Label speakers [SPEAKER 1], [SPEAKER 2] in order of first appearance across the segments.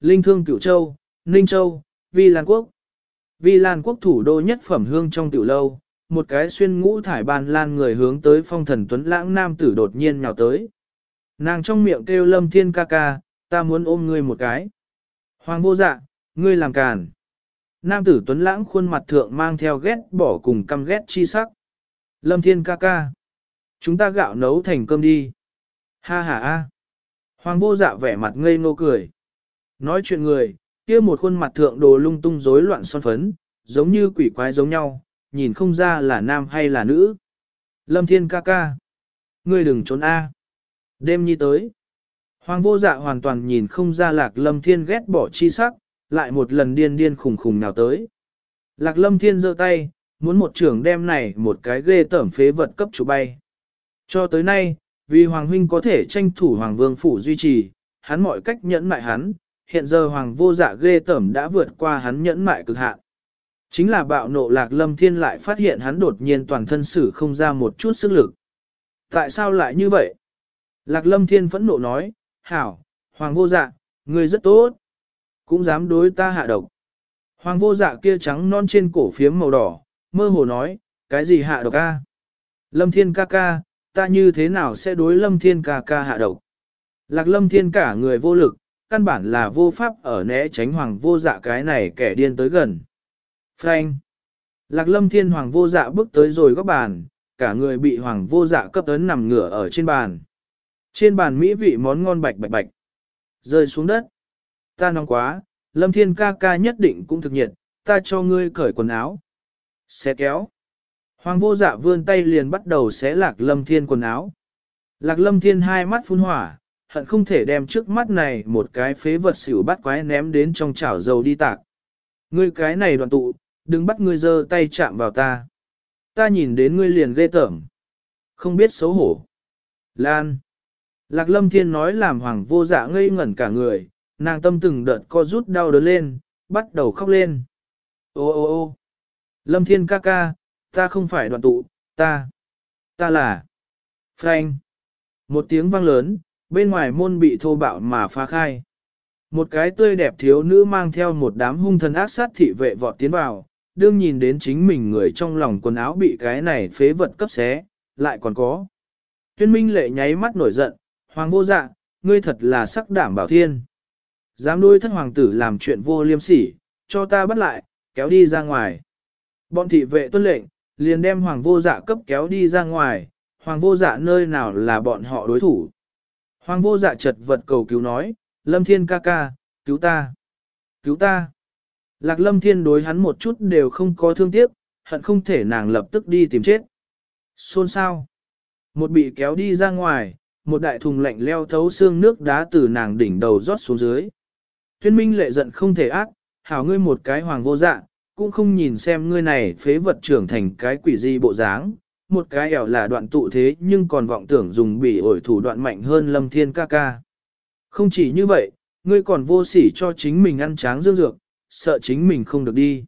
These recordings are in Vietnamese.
[SPEAKER 1] Linh Thương Cửu Châu, Ninh Châu, Vi Lan Quốc. Vi Lan Quốc thủ đô nhất phẩm hương trong tiểu lâu, một cái xuyên ngũ thải ban lan người hướng tới phong thần tuấn lãng nam tử đột nhiên nhào tới. Nàng trong miệng kêu lâm thiên ca ca, ta muốn ôm ngươi một cái. Hoàng vô dạ, ngươi làm càn. Nam tử tuấn lãng khuôn mặt thượng mang theo ghét bỏ cùng căm ghét chi sắc. Lâm thiên ca ca. Chúng ta gạo nấu thành cơm đi. Ha ha ha. Hoàng vô dạ vẻ mặt ngây ngô cười. Nói chuyện người, kia một khuôn mặt thượng đồ lung tung rối loạn son phấn, giống như quỷ quái giống nhau, nhìn không ra là nam hay là nữ. Lâm thiên ca ca. Ngươi đừng trốn a. Đêm nhi tới. Hoàng vô dạ hoàn toàn nhìn không ra lạc lâm thiên ghét bỏ chi sắc, lại một lần điên điên khùng khùng nào tới. Lạc lâm thiên giơ tay, muốn một trưởng đem này một cái ghê tẩm phế vật cấp chủ bay. Cho tới nay, vì Hoàng huynh có thể tranh thủ Hoàng vương phủ duy trì, hắn mọi cách nhẫn mại hắn, hiện giờ Hoàng vô dạ ghê tẩm đã vượt qua hắn nhẫn mại cực hạn. Chính là bạo nộ lạc lâm thiên lại phát hiện hắn đột nhiên toàn thân sử không ra một chút sức lực. Tại sao lại như vậy? Lạc lâm thiên phẫn nộ nói, hảo, hoàng vô dạ, người rất tốt. Cũng dám đối ta hạ độc. Hoàng vô dạ kia trắng non trên cổ phiếm màu đỏ, mơ hồ nói, cái gì hạ độc a? Lâm thiên ca ca, ta như thế nào sẽ đối lâm thiên ca ca hạ độc? Lạc lâm thiên cả người vô lực, căn bản là vô pháp ở né tránh hoàng vô dạ cái này kẻ điên tới gần. Frank! Lạc lâm thiên hoàng vô dạ bước tới rồi góc bàn, cả người bị hoàng vô dạ cấp ấn nằm ngửa ở trên bàn. Trên bàn mỹ vị món ngon bạch bạch bạch. Rơi xuống đất. Ta nóng quá, lâm thiên ca ca nhất định cũng thực nhiệt, ta cho ngươi cởi quần áo. Xé kéo. Hoàng vô dạ vươn tay liền bắt đầu xé lạc lâm thiên quần áo. Lạc lâm thiên hai mắt phun hỏa, hận không thể đem trước mắt này một cái phế vật xỉu bắt quái ném đến trong chảo dầu đi tạc. Ngươi cái này đoàn tụ, đừng bắt ngươi giơ tay chạm vào ta. Ta nhìn đến ngươi liền ghê tởm. Không biết xấu hổ. Lan. Lạc lâm thiên nói làm hoàng vô dạ ngây ngẩn cả người, nàng tâm từng đợt co rút đau đớn lên, bắt đầu khóc lên. Ô ô ô lâm thiên ca ca, ta không phải đoàn tụ, ta, ta là Frank. Một tiếng vang lớn, bên ngoài môn bị thô bạo mà phá khai. Một cái tươi đẹp thiếu nữ mang theo một đám hung thần ác sát thị vệ vọt tiến vào, đương nhìn đến chính mình người trong lòng quần áo bị cái này phế vật cấp xé, lại còn có. Tuyên minh lệ nháy mắt nổi giận, hoàng vô dạ, ngươi thật là sắc đảm bảo thiên. Dám nuôi thất hoàng tử làm chuyện vô liêm sỉ, cho ta bắt lại, kéo đi ra ngoài. Bọn thị vệ tuân lệnh, liền đem hoàng vô dạ cấp kéo đi ra ngoài, hoàng vô dạ nơi nào là bọn họ đối thủ. Hoàng vô dạ chật vật cầu cứu nói, lâm thiên ca ca, cứu ta, cứu ta. Lạc lâm thiên đối hắn một chút đều không có thương tiếc, hận không thể nàng lập tức đi tìm chết. Xôn sao? Một bị kéo đi ra ngoài, một đại thùng lạnh leo thấu xương nước đá từ nàng đỉnh đầu rót xuống dưới. Thuyên minh lệ giận không thể ác, hảo ngươi một cái hoàng vô dạ, cũng không nhìn xem ngươi này phế vật trưởng thành cái quỷ gì bộ dáng, một cái ẻo là đoạn tụ thế nhưng còn vọng tưởng dùng bỉ ổi thủ đoạn mạnh hơn lâm thiên ca ca. Không chỉ như vậy, ngươi còn vô sỉ cho chính mình ăn tráng dương dược, sợ chính mình không được đi.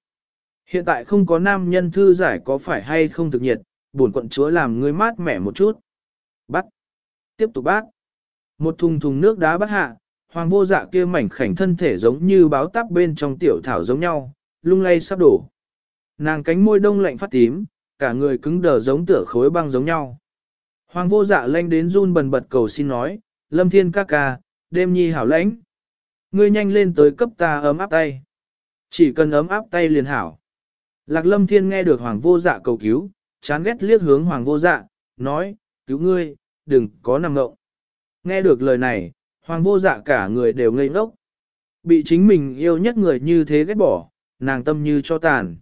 [SPEAKER 1] Hiện tại không có nam nhân thư giải có phải hay không thực nhiệt, buồn quận chúa làm ngươi mát mẻ một chút. Bắt. Tiếp tục bác. Một thùng thùng nước đá bắt hạ, hoàng vô dạ kia mảnh khảnh thân thể giống như báo tắp bên trong tiểu thảo giống nhau, lung lay sắp đổ. Nàng cánh môi đông lạnh phát tím, cả người cứng đờ giống tựa khối băng giống nhau. Hoàng vô dạ lanh đến run bần bật cầu xin nói, lâm thiên ca ca, đêm nhi hảo lãnh. Ngươi nhanh lên tới cấp ta ấm áp tay. Chỉ cần ấm áp tay liền hảo. Lạc lâm thiên nghe được hoàng vô dạ cầu cứu, chán ghét liếc hướng hoàng vô dạ, nói, cứu ngươi, đừng có nằm ngộng. Nghe được lời này, hoàng vô dạ cả người đều ngây ngốc. Bị chính mình yêu nhất người như thế ghét bỏ, nàng tâm như cho tàn.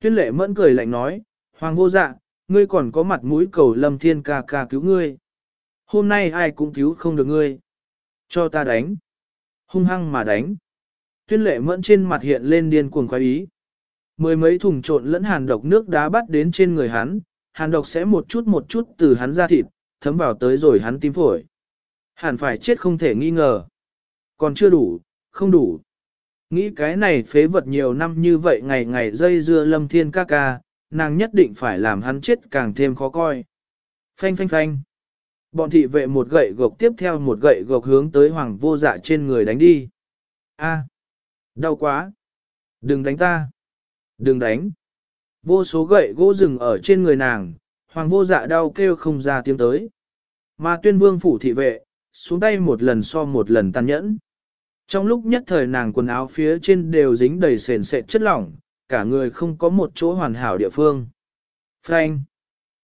[SPEAKER 1] Tuyên lệ mẫn cười lạnh nói, hoàng vô dạ, ngươi còn có mặt mũi cầu lâm thiên ca ca cứu ngươi. Hôm nay ai cũng cứu không được ngươi. Cho ta đánh. Hung hăng mà đánh. Tuyên lệ mẫn trên mặt hiện lên điên cuồng khoái ý. Mười mấy thùng trộn lẫn hàn độc nước đá bắt đến trên người hắn, hàn độc sẽ một chút một chút từ hắn ra thịt, thấm vào tới rồi hắn tim phổi. Hẳn phải chết không thể nghi ngờ. Còn chưa đủ, không đủ. Nghĩ cái này phế vật nhiều năm như vậy ngày ngày dây dưa lâm thiên ca ca, nàng nhất định phải làm hắn chết càng thêm khó coi. Phanh phanh phanh. Bọn thị vệ một gậy gộc tiếp theo một gậy gộc hướng tới hoàng vô dạ trên người đánh đi. A. À. Đau quá. Đừng đánh ta. Đừng đánh. Vô số gậy gỗ rừng ở trên người nàng, hoàng vô dạ đau kêu không ra tiếng tới. Mà tuyên vương phủ thị vệ, xuống tay một lần so một lần tàn nhẫn. Trong lúc nhất thời nàng quần áo phía trên đều dính đầy sền sệt chất lỏng, cả người không có một chỗ hoàn hảo địa phương. Frank!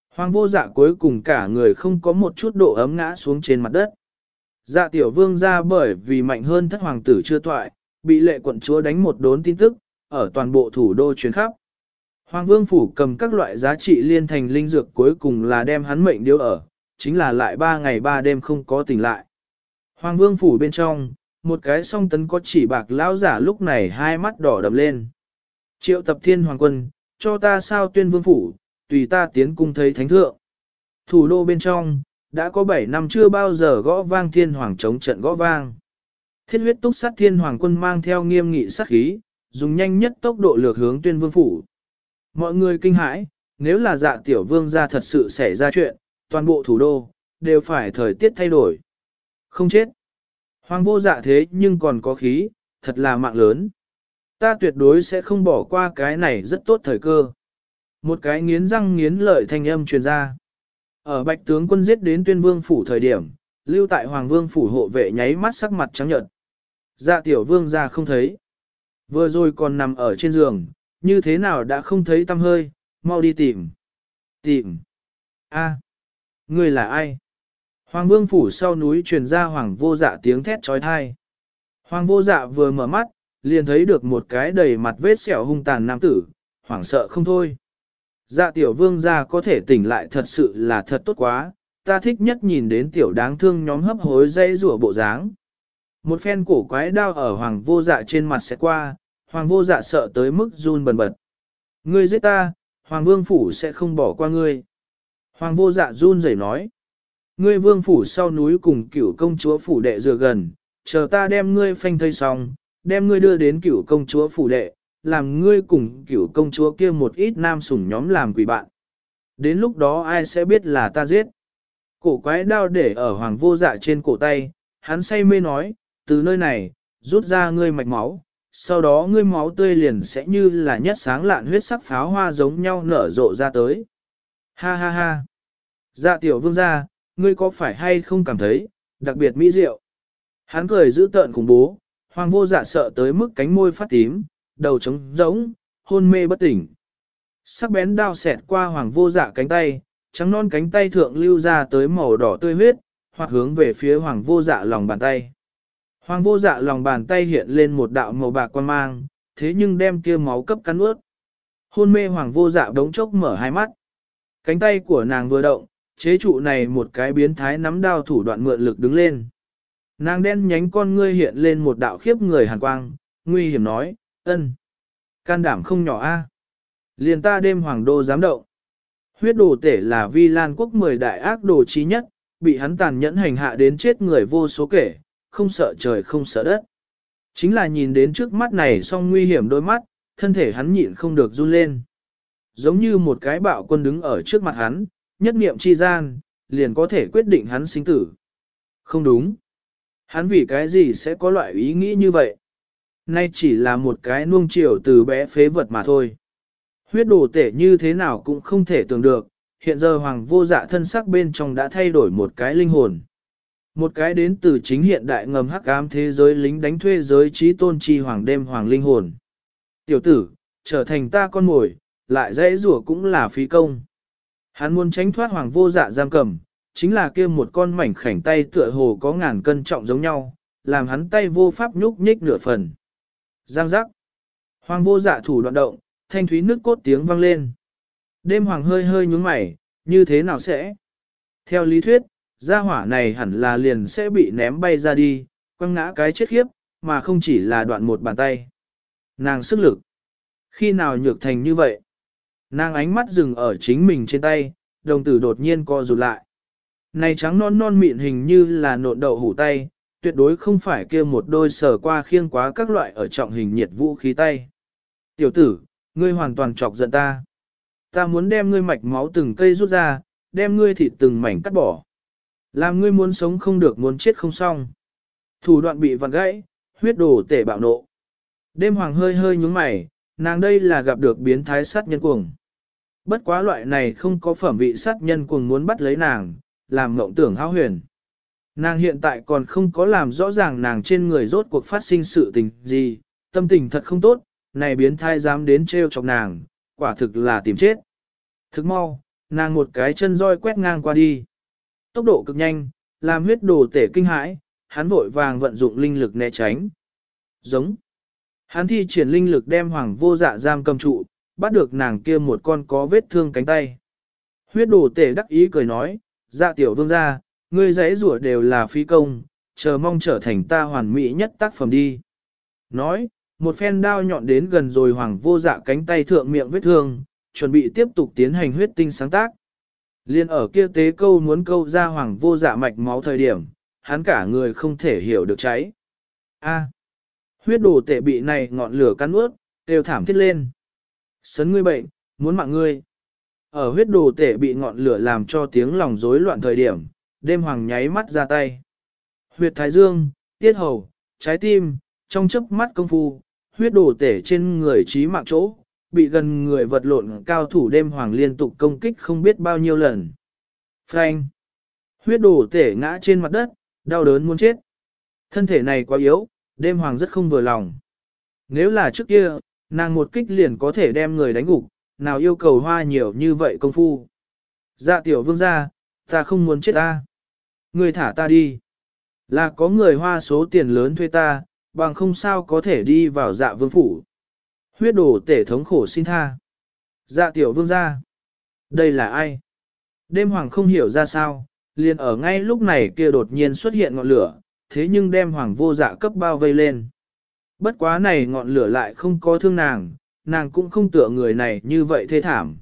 [SPEAKER 1] Hoàng vô dạ cuối cùng cả người không có một chút độ ấm ngã xuống trên mặt đất. Dạ tiểu vương ra bởi vì mạnh hơn thất hoàng tử chưa toại, bị lệ quận chúa đánh một đốn tin tức, ở toàn bộ thủ đô chuyến khắp. Hoàng vương phủ cầm các loại giá trị liên thành linh dược cuối cùng là đem hắn mệnh điêu ở, chính là lại ba ngày ba đêm không có tỉnh lại. Hoàng vương phủ bên trong, một cái song tấn có chỉ bạc lão giả lúc này hai mắt đỏ đập lên. Triệu tập thiên hoàng quân, cho ta sao tuyên vương phủ, tùy ta tiến cung thấy thánh thượng. Thủ đô bên trong, đã có 7 năm chưa bao giờ gõ vang thiên hoàng chống trận gõ vang. Thiết huyết túc sát thiên hoàng quân mang theo nghiêm nghị sát khí, dùng nhanh nhất tốc độ lược hướng tuyên vương phủ. Mọi người kinh hãi, nếu là dạ tiểu vương gia thật sự xảy ra chuyện, toàn bộ thủ đô, đều phải thời tiết thay đổi. Không chết. Hoàng vô dạ thế nhưng còn có khí, thật là mạng lớn. Ta tuyệt đối sẽ không bỏ qua cái này rất tốt thời cơ. Một cái nghiến răng nghiến lợi thanh âm truyền ra. Ở bạch tướng quân giết đến tuyên vương phủ thời điểm, lưu tại hoàng vương phủ hộ vệ nháy mắt sắc mặt trắng nhợt. Dạ tiểu vương ra không thấy. Vừa rồi còn nằm ở trên giường, như thế nào đã không thấy tâm hơi, mau đi tìm. Tìm. A. Người là ai? Hoàng vương phủ sau núi truyền ra hoàng vô dạ tiếng thét trói thai. Hoàng vô dạ vừa mở mắt, liền thấy được một cái đầy mặt vết sẹo hung tàn nam tử, hoảng sợ không thôi. Dạ tiểu vương gia có thể tỉnh lại thật sự là thật tốt quá, ta thích nhất nhìn đến tiểu đáng thương nhóm hấp hối dây rủa bộ dáng. Một phen cổ quái đao ở hoàng vô dạ trên mặt sẽ qua, hoàng vô dạ sợ tới mức run bần bật. Ngươi giết ta, hoàng vương phủ sẽ không bỏ qua ngươi. Hoàng vô dạ run rẩy nói. Ngươi vương phủ sau núi cùng cửu công chúa phủ đệ dừa gần, chờ ta đem ngươi phanh thây xong, đem ngươi đưa đến cửu công chúa phủ đệ, làm ngươi cùng cửu công chúa kia một ít nam sủng nhóm làm quỷ bạn. Đến lúc đó ai sẽ biết là ta giết. Cổ quái đao để ở hoàng vô dạ trên cổ tay, hắn say mê nói, từ nơi này, rút ra ngươi mạch máu, sau đó ngươi máu tươi liền sẽ như là nhất sáng lạn huyết sắc pháo hoa giống nhau nở rộ ra tới. Ha ha ha. Dạ tiểu vương gia, ngươi có phải hay không cảm thấy, đặc biệt mỹ diệu. Hắn cười giữ tợn cùng bố, hoàng vô dạ sợ tới mức cánh môi phát tím, đầu trống rỗng, hôn mê bất tỉnh. Sắc bén đao xẹt qua hoàng vô dạ cánh tay, trắng non cánh tay thượng lưu ra tới màu đỏ tươi huyết, hoặc hướng về phía hoàng vô dạ lòng bàn tay. Hoàng vô dạ lòng bàn tay hiện lên một đạo màu bạc quan mang, thế nhưng đem kia máu cấp cắn ướt. Hôn mê hoàng vô dạ đống chốc mở hai mắt. Cánh tay của nàng vừa động, chế trụ này một cái biến thái nắm đao thủ đoạn mượn lực đứng lên. Nàng đen nhánh con ngươi hiện lên một đạo khiếp người hàn quang, nguy hiểm nói, ân, Can đảm không nhỏ a. Liền ta đêm hoàng đô dám động. Huyết đồ tể là vi lan quốc mười đại ác đồ trí nhất, bị hắn tàn nhẫn hành hạ đến chết người vô số kể, không sợ trời không sợ đất. Chính là nhìn đến trước mắt này song nguy hiểm đôi mắt, thân thể hắn nhịn không được run lên. Giống như một cái bạo quân đứng ở trước mặt hắn, nhất niệm chi gian, liền có thể quyết định hắn sinh tử. Không đúng. Hắn vì cái gì sẽ có loại ý nghĩ như vậy? Nay chỉ là một cái nuông chiều từ bé phế vật mà thôi. Huyết đồ tể như thế nào cũng không thể tưởng được, hiện giờ hoàng vô dạ thân sắc bên trong đã thay đổi một cái linh hồn. Một cái đến từ chính hiện đại ngầm hắc ám thế giới lính đánh thuê giới trí tôn chi hoàng đêm hoàng linh hồn. Tiểu tử, trở thành ta con mồi, lại dễ rủa cũng là phí công. Hắn muốn tránh thoát hoàng vô dạ giam cầm, chính là kia một con mảnh khảnh tay tựa hồ có ngàn cân trọng giống nhau, làm hắn tay vô pháp nhúc nhích nửa phần. Giang giác. Hoàng vô dạ thủ đoạn động, thanh thúy nước cốt tiếng vang lên. Đêm hoàng hơi hơi nhúng mày, như thế nào sẽ? Theo lý thuyết, gia hỏa này hẳn là liền sẽ bị ném bay ra đi, quăng ngã cái chết khiếp, mà không chỉ là đoạn một bàn tay. Nàng sức lực. Khi nào nhược thành như vậy? Nàng ánh mắt dừng ở chính mình trên tay, đồng tử đột nhiên co rụt lại. Này trắng non non mịn hình như là nộn đậu hủ tay, tuyệt đối không phải kia một đôi sờ qua khiêng quá các loại ở trọng hình nhiệt vũ khí tay. Tiểu tử, ngươi hoàn toàn chọc giận ta. Ta muốn đem ngươi mạch máu từng cây rút ra, đem ngươi thịt từng mảnh cắt bỏ. Làm ngươi muốn sống không được muốn chết không xong. Thủ đoạn bị vặn gãy, huyết đồ tể bạo nộ. Đêm hoàng hơi hơi nhúng mày, nàng đây là gặp được biến thái sát nhân cuồng. Bất quá loại này không có phẩm vị sát nhân cuồng muốn bắt lấy nàng, làm mộng tưởng hao huyền. Nàng hiện tại còn không có làm rõ ràng nàng trên người rốt cuộc phát sinh sự tình gì, tâm tình thật không tốt, này biến thai dám đến trêu chọc nàng, quả thực là tìm chết. Thức mau, nàng một cái chân roi quét ngang qua đi. Tốc độ cực nhanh, làm huyết đồ tể kinh hãi, hắn vội vàng vận dụng linh lực né tránh. Giống. Hắn thi triển linh lực đem hoàng vô dạ giam cầm trụ, bắt được nàng kia một con có vết thương cánh tay. Huyết đồ tể đắc ý cười nói, dạ tiểu vương gia, ngươi dãy rủa đều là phi công, chờ mong trở thành ta hoàn mỹ nhất tác phẩm đi. Nói, một phen đao nhọn đến gần rồi hoàng vô dạ cánh tay thượng miệng vết thương, chuẩn bị tiếp tục tiến hành huyết tinh sáng tác. Liên ở kia tế câu muốn câu ra hoàng vô dạ mạch máu thời điểm, hắn cả người không thể hiểu được cháy. A. huyết đồ tệ bị này ngọn lửa cắn ướt, đều thảm thiết lên. Sấn ngươi bệnh, muốn mạng ngươi. Ở huyết đồ tể bị ngọn lửa làm cho tiếng lòng rối loạn thời điểm, đêm hoàng nháy mắt ra tay. Huyệt thái dương, tiết hầu, trái tim, trong chớp mắt công phu, huyết đồ tể trên người trí mạng chỗ, bị gần người vật lộn cao thủ đêm hoàng liên tục công kích không biết bao nhiêu lần. Frank! Huyết đồ tể ngã trên mặt đất, đau đớn muốn chết. Thân thể này quá yếu, đêm hoàng rất không vừa lòng. Nếu là trước kia, nàng một kích liền có thể đem người đánh gục, nào yêu cầu hoa nhiều như vậy công phu. Dạ tiểu vương gia, ta không muốn chết ta. Người thả ta đi. Là có người hoa số tiền lớn thuê ta, bằng không sao có thể đi vào dạ vương phủ. Huyết đồ tể thống khổ xin tha. Dạ tiểu vương gia. Đây là ai? Đêm hoàng không hiểu ra sao, liền ở ngay lúc này kia đột nhiên xuất hiện ngọn lửa, thế nhưng đem hoàng vô dạ cấp bao vây lên. Bất quá này ngọn lửa lại không có thương nàng, nàng cũng không tựa người này như vậy thê thảm.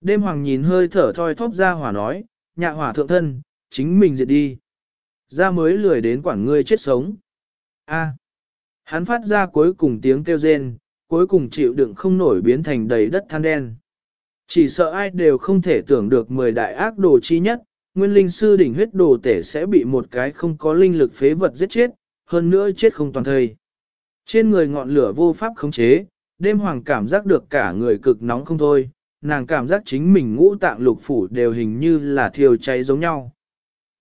[SPEAKER 1] Đêm hoàng nhìn hơi thở thoi thóp ra hỏa nói, nhạ hỏa thượng thân, chính mình diệt đi. Ra mới lười đến quản ngươi chết sống. A. Hắn phát ra cuối cùng tiếng kêu rên, cuối cùng chịu đựng không nổi biến thành đầy đất than đen. Chỉ sợ ai đều không thể tưởng được mười đại ác đồ chi nhất, nguyên linh sư đỉnh huyết đồ tể sẽ bị một cái không có linh lực phế vật giết chết, hơn nữa chết không toàn thời. Trên người ngọn lửa vô pháp khống chế, đêm hoàng cảm giác được cả người cực nóng không thôi, nàng cảm giác chính mình ngũ tạng lục phủ đều hình như là thiêu cháy giống nhau.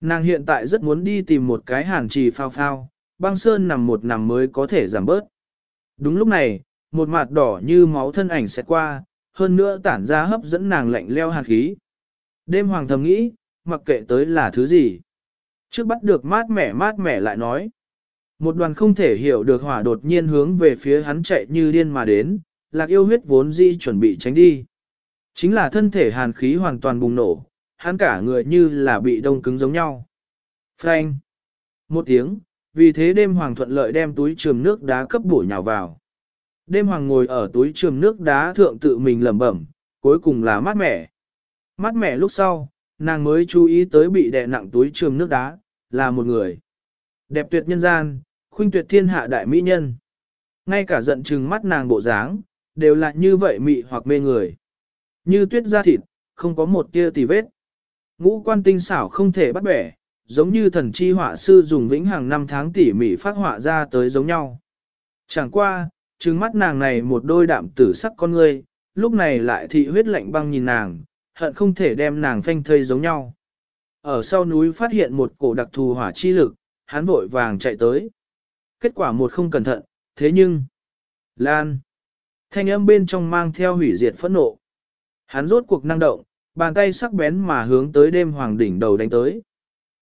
[SPEAKER 1] Nàng hiện tại rất muốn đi tìm một cái hàn trì phao phao, băng sơn nằm một nằm mới có thể giảm bớt. Đúng lúc này, một mặt đỏ như máu thân ảnh sẽ qua, hơn nữa tản ra hấp dẫn nàng lạnh leo hạt khí. Đêm hoàng thầm nghĩ, mặc kệ tới là thứ gì. Trước bắt được mát mẻ mát mẻ lại nói. Một đoàn không thể hiểu được hỏa đột nhiên hướng về phía hắn chạy như điên mà đến, lạc yêu huyết vốn dĩ chuẩn bị tránh đi. Chính là thân thể hàn khí hoàn toàn bùng nổ, hắn cả người như là bị đông cứng giống nhau. Frank! Một tiếng, vì thế đêm hoàng thuận lợi đem túi trường nước đá cấp bổ nhào vào. Đêm hoàng ngồi ở túi trường nước đá thượng tự mình lẩm bẩm, cuối cùng là mát mẻ. Mát mẻ lúc sau, nàng mới chú ý tới bị đè nặng túi trường nước đá, là một người. Đẹp tuyệt nhân gian, khuynh tuyệt thiên hạ đại mỹ nhân. Ngay cả giận chừng mắt nàng bộ dáng, đều là như vậy mị hoặc mê người. Như tuyết da thịt, không có một tia tì vết. Ngũ quan tinh xảo không thể bắt bẻ, giống như thần chi họa sư dùng vĩnh hàng năm tháng tỉ mỉ phát họa ra tới giống nhau. Chẳng qua, trừng mắt nàng này một đôi đạm tử sắc con ngươi, lúc này lại thị huyết lạnh băng nhìn nàng, hận không thể đem nàng phanh thây giống nhau. Ở sau núi phát hiện một cổ đặc thù hỏa chi lực, hắn vội vàng chạy tới. Kết quả một không cẩn thận, thế nhưng... Lan! Thanh âm bên trong mang theo hủy diệt phẫn nộ. Hắn rốt cuộc năng động, bàn tay sắc bén mà hướng tới đêm hoàng đỉnh đầu đánh tới.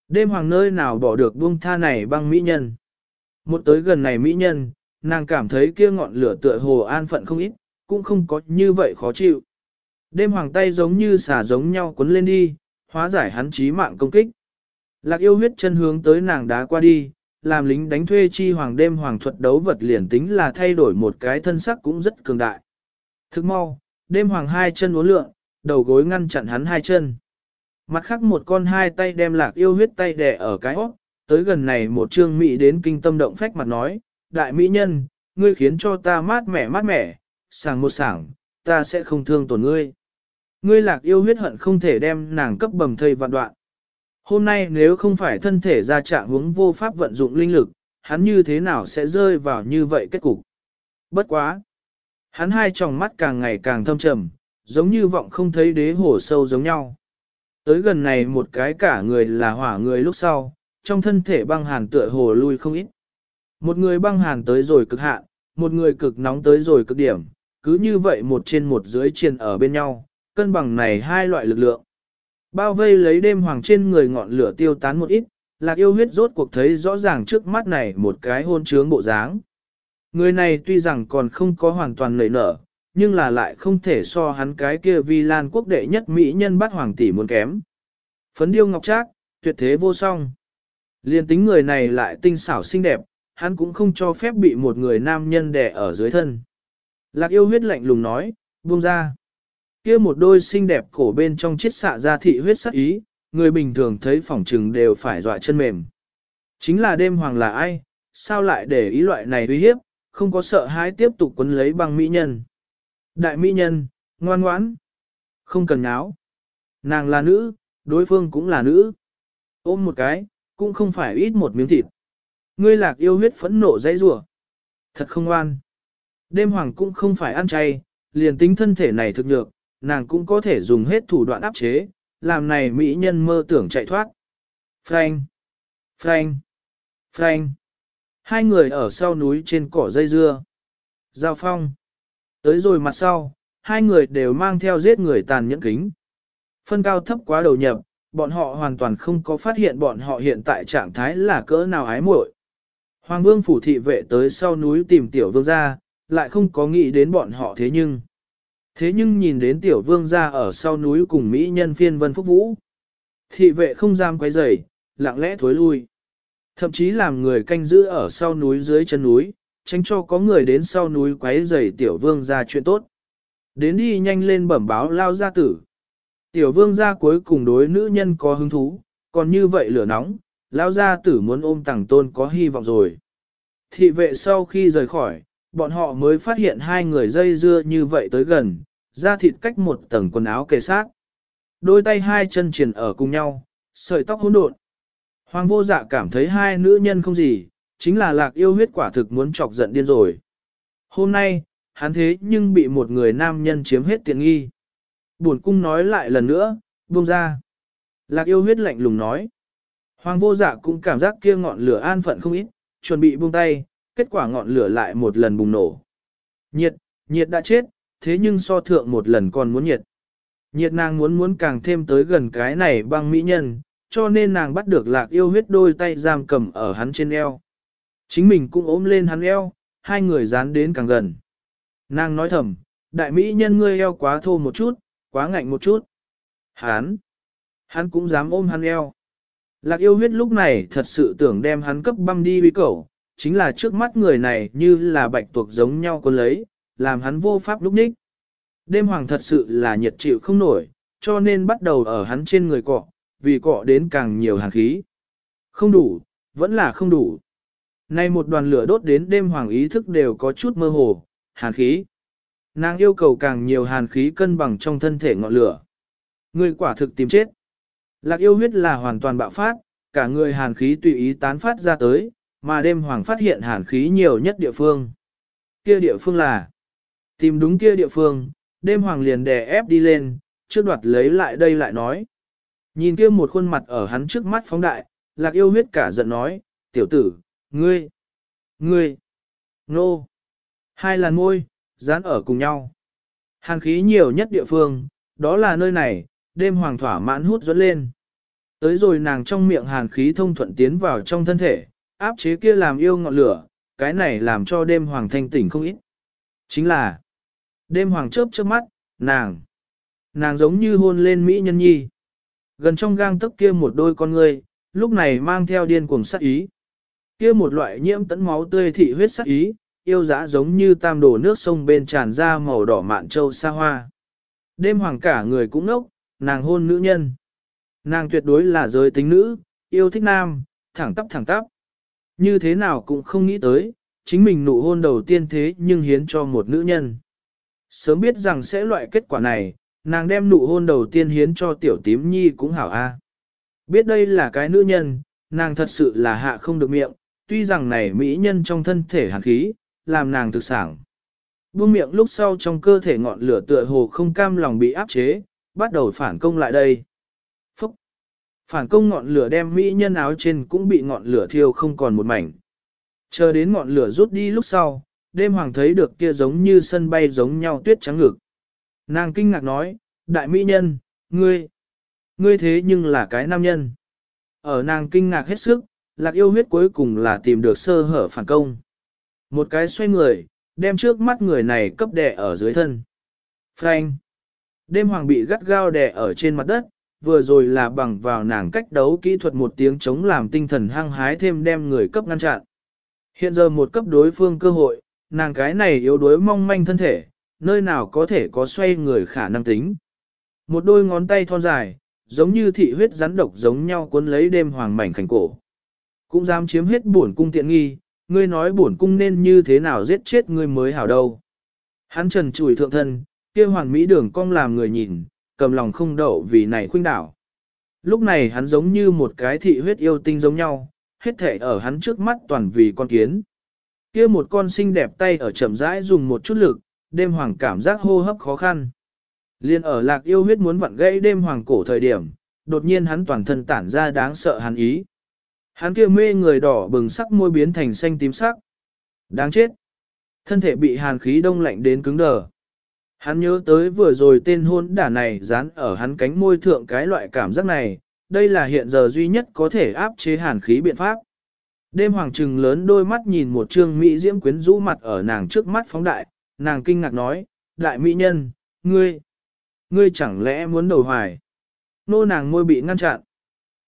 [SPEAKER 1] Đêm hoàng nơi nào bỏ được buông tha này băng mỹ nhân. Một tới gần này mỹ nhân, nàng cảm thấy kia ngọn lửa tựa hồ an phận không ít, cũng không có như vậy khó chịu. Đêm hoàng tay giống như xả giống nhau cuốn lên đi, hóa giải hắn chí mạng công kích. Lạc yêu huyết chân hướng tới nàng đá qua đi, làm lính đánh thuê chi hoàng đêm hoàng thuật đấu vật liền tính là thay đổi một cái thân sắc cũng rất cường đại. Thức mau, đêm hoàng hai chân uốn lượn, đầu gối ngăn chặn hắn hai chân. Mặt khác một con hai tay đem lạc yêu huyết tay đè ở cái hót, tới gần này một trương mỹ đến kinh tâm động phách mặt nói, đại mỹ nhân, ngươi khiến cho ta mát mẻ mát mẻ, sảng một sảng, ta sẽ không thương tổn ngươi. Ngươi lạc yêu huyết hận không thể đem nàng cấp bầm thây vạn đoạn. Hôm nay nếu không phải thân thể ra trạng hướng vô pháp vận dụng linh lực, hắn như thế nào sẽ rơi vào như vậy kết cục. Bất quá. Hắn hai tròng mắt càng ngày càng thâm trầm, giống như vọng không thấy đế hổ sâu giống nhau. Tới gần này một cái cả người là hỏa người lúc sau, trong thân thể băng hàn tựa hồ lui không ít. Một người băng hàn tới rồi cực hạn, một người cực nóng tới rồi cực điểm, cứ như vậy một trên một dưới trên ở bên nhau, cân bằng này hai loại lực lượng. Bao vây lấy đêm hoàng trên người ngọn lửa tiêu tán một ít, lạc yêu huyết rốt cuộc thấy rõ ràng trước mắt này một cái hôn trướng bộ dáng. Người này tuy rằng còn không có hoàn toàn nảy nở, nhưng là lại không thể so hắn cái kia vi lan quốc đệ nhất mỹ nhân bắt hoàng tỷ muốn kém. Phấn điêu ngọc trác, tuyệt thế vô song. Liên tính người này lại tinh xảo xinh đẹp, hắn cũng không cho phép bị một người nam nhân đè ở dưới thân. Lạc yêu huyết lạnh lùng nói, buông ra kia một đôi xinh đẹp cổ bên trong chiết xạ ra thị huyết sắc ý, người bình thường thấy phỏng trừng đều phải dọa chân mềm. Chính là đêm hoàng là ai, sao lại để ý loại này uy hiếp, không có sợ hãi tiếp tục quấn lấy băng mỹ nhân. Đại mỹ nhân, ngoan ngoãn, không cần áo Nàng là nữ, đối phương cũng là nữ. Ôm một cái, cũng không phải ít một miếng thịt. Ngươi lạc yêu huyết phẫn nộ dãy rủa Thật không ngoan. Đêm hoàng cũng không phải ăn chay, liền tính thân thể này thực nhược, nàng cũng có thể dùng hết thủ đoạn áp chế, làm này mỹ nhân mơ tưởng chạy thoát. Frank! Frank! Frank! Hai người ở sau núi trên cỏ dây dưa. Giao phong. Tới rồi mặt sau, hai người đều mang theo giết người tàn nhẫn kính. Phân cao thấp quá đầu nhập, bọn họ hoàn toàn không có phát hiện bọn họ hiện tại trạng thái là cỡ nào ái muội. Hoàng vương phủ thị vệ tới sau núi tìm tiểu vương gia, lại không có nghĩ đến bọn họ thế nhưng. Thế nhưng nhìn đến tiểu vương ra ở sau núi cùng Mỹ nhân phiên vân phúc vũ. Thị vệ không dám quay rầy, lặng lẽ thối lui. Thậm chí làm người canh giữ ở sau núi dưới chân núi, tránh cho có người đến sau núi quấy rầy tiểu vương ra chuyện tốt. Đến đi nhanh lên bẩm báo lao gia tử. Tiểu vương gia cuối cùng đối nữ nhân có hứng thú, còn như vậy lửa nóng, lao gia tử muốn ôm tàng tôn có hy vọng rồi. Thị vệ sau khi rời khỏi, bọn họ mới phát hiện hai người dây dưa như vậy tới gần, da thịt cách một tầng quần áo kề sát. Đôi tay hai chân triền ở cùng nhau, sợi tóc hỗn độn. Hoàng vô dạ cảm thấy hai nữ nhân không gì, chính là lạc yêu huyết quả thực muốn chọc giận điên rồi. Hôm nay, hắn thế nhưng bị một người nam nhân chiếm hết tiện nghi. Buồn cung nói lại lần nữa, buông ra. Lạc yêu huyết lạnh lùng nói. Hoàng vô dạ cũng cảm giác kia ngọn lửa an phận không ít, chuẩn bị buông tay, kết quả ngọn lửa lại một lần bùng nổ. Nhiệt, nhiệt đã chết, thế nhưng so thượng một lần còn muốn nhiệt. Nhiệt nàng muốn muốn càng thêm tới gần cái này băng mỹ nhân, cho nên nàng bắt được lạc yêu huyết đôi tay giam cầm ở hắn trên eo. Chính mình cũng ôm lên hắn eo, hai người dán đến càng gần. Nàng nói thầm, đại mỹ nhân ngươi eo quá thô một chút, quá ngạnh một chút. Hắn, hắn cũng dám ôm hắn eo. Lạc yêu huyết lúc này thật sự tưởng đem hắn cấp băm đi bí cẩu, chính là trước mắt người này như là bạch tuộc giống nhau con lấy, làm hắn vô pháp lúc ních. Đêm hoàng thật sự là nhiệt chịu không nổi, cho nên bắt đầu ở hắn trên người cọ, vì cọ đến càng nhiều hàn khí. Không đủ, vẫn là không đủ. Nay một đoàn lửa đốt đến đêm hoàng ý thức đều có chút mơ hồ, hàn khí. Nàng yêu cầu càng nhiều hàn khí cân bằng trong thân thể ngọn lửa. Người quả thực tìm chết. Lạc yêu huyết là hoàn toàn bạo phát, cả người hàn khí tùy ý tán phát ra tới, mà đêm hoàng phát hiện hàn khí nhiều nhất địa phương. Kia địa phương là, tìm đúng kia địa phương, đêm hoàng liền đè ép đi lên, trước đoạt lấy lại đây lại nói. Nhìn kia một khuôn mặt ở hắn trước mắt phóng đại, lạc yêu huyết cả giận nói, tiểu tử, ngươi, ngươi, nô, hai làn môi, dán ở cùng nhau. Hàn khí nhiều nhất địa phương, đó là nơi này, đêm hoàng thỏa mãn hút dẫn lên. Tới rồi nàng trong miệng hàn khí thông thuận tiến vào trong thân thể, áp chế kia làm yêu ngọn lửa, cái này làm cho đêm hoàng thanh tỉnh không ít. Chính là, đêm hoàng chớp chớp mắt, nàng, nàng giống như hôn lên Mỹ nhân nhi. Gần trong gang tấc kia một đôi con người, lúc này mang theo điên cuồng sát ý. Kia một loại nhiễm tấn máu tươi thị huyết sát ý, yêu dã giống như tam đổ nước sông bên tràn ra màu đỏ mạn châu xa hoa. Đêm hoàng cả người cũng nốc, nàng hôn nữ nhân. Nàng tuyệt đối là giới tính nữ, yêu thích nam, thẳng tắp thẳng tắp. Như thế nào cũng không nghĩ tới, chính mình nụ hôn đầu tiên thế nhưng hiến cho một nữ nhân. Sớm biết rằng sẽ loại kết quả này, nàng đem nụ hôn đầu tiên hiến cho tiểu tím nhi cũng hảo a. Biết đây là cái nữ nhân, nàng thật sự là hạ không được miệng, tuy rằng này mỹ nhân trong thân thể hàn khí, làm nàng thực sản. Buông miệng lúc sau trong cơ thể ngọn lửa tựa hồ không cam lòng bị áp chế, bắt đầu phản công lại đây. Phản công ngọn lửa đem mỹ nhân áo trên cũng bị ngọn lửa thiêu không còn một mảnh. Chờ đến ngọn lửa rút đi lúc sau, đêm hoàng thấy được kia giống như sân bay giống nhau tuyết trắng ngực. Nàng kinh ngạc nói, đại mỹ nhân, ngươi, ngươi thế nhưng là cái nam nhân. Ở nàng kinh ngạc hết sức, lạc yêu huyết cuối cùng là tìm được sơ hở phản công. Một cái xoay người, đem trước mắt người này cấp đè ở dưới thân. Frank! Đêm hoàng bị gắt gao đè ở trên mặt đất, vừa rồi là bằng vào nàng cách đấu kỹ thuật một tiếng chống làm tinh thần hăng hái thêm đem người cấp ngăn chặn. Hiện giờ một cấp đối phương cơ hội, nàng cái này yếu đuối mong manh thân thể, nơi nào có thể có xoay người khả năng tính. Một đôi ngón tay thon dài, giống như thị huyết rắn độc giống nhau cuốn lấy đêm hoàng mảnh khảnh cổ. Cũng dám chiếm hết bổn cung tiện nghi, ngươi nói bổn cung nên như thế nào giết chết ngươi mới hảo đâu. Hắn trần chùi thượng thân, kia hoàn mỹ đường cong làm người nhìn, cầm lòng không đậu vì này khuynh đảo. Lúc này hắn giống như một cái thị huyết yêu tinh giống nhau, hết thể ở hắn trước mắt toàn vì con kiến. Kia một con xinh đẹp tay ở chậm rãi dùng một chút lực, đêm hoàng cảm giác hô hấp khó khăn. Liên ở lạc yêu huyết muốn vặn gãy đêm hoàng cổ thời điểm, đột nhiên hắn toàn thân tản ra đáng sợ hắn ý. Hắn kia mê người đỏ bừng sắc môi biến thành xanh tím sắc. Đáng chết. Thân thể bị hàn khí đông lạnh đến cứng đờ. Hắn nhớ tới vừa rồi tên hôn đả này dán ở hắn cánh môi thượng cái loại cảm giác này, đây là hiện giờ duy nhất có thể áp chế hàn khí biện pháp. Đêm hoàng trừng lớn đôi mắt nhìn một trương mỹ diễm quyến rũ mặt ở nàng trước mắt phóng đại, nàng kinh ngạc nói, đại mỹ nhân, ngươi, ngươi chẳng lẽ muốn đầu hoài. Nô nàng môi bị ngăn chặn.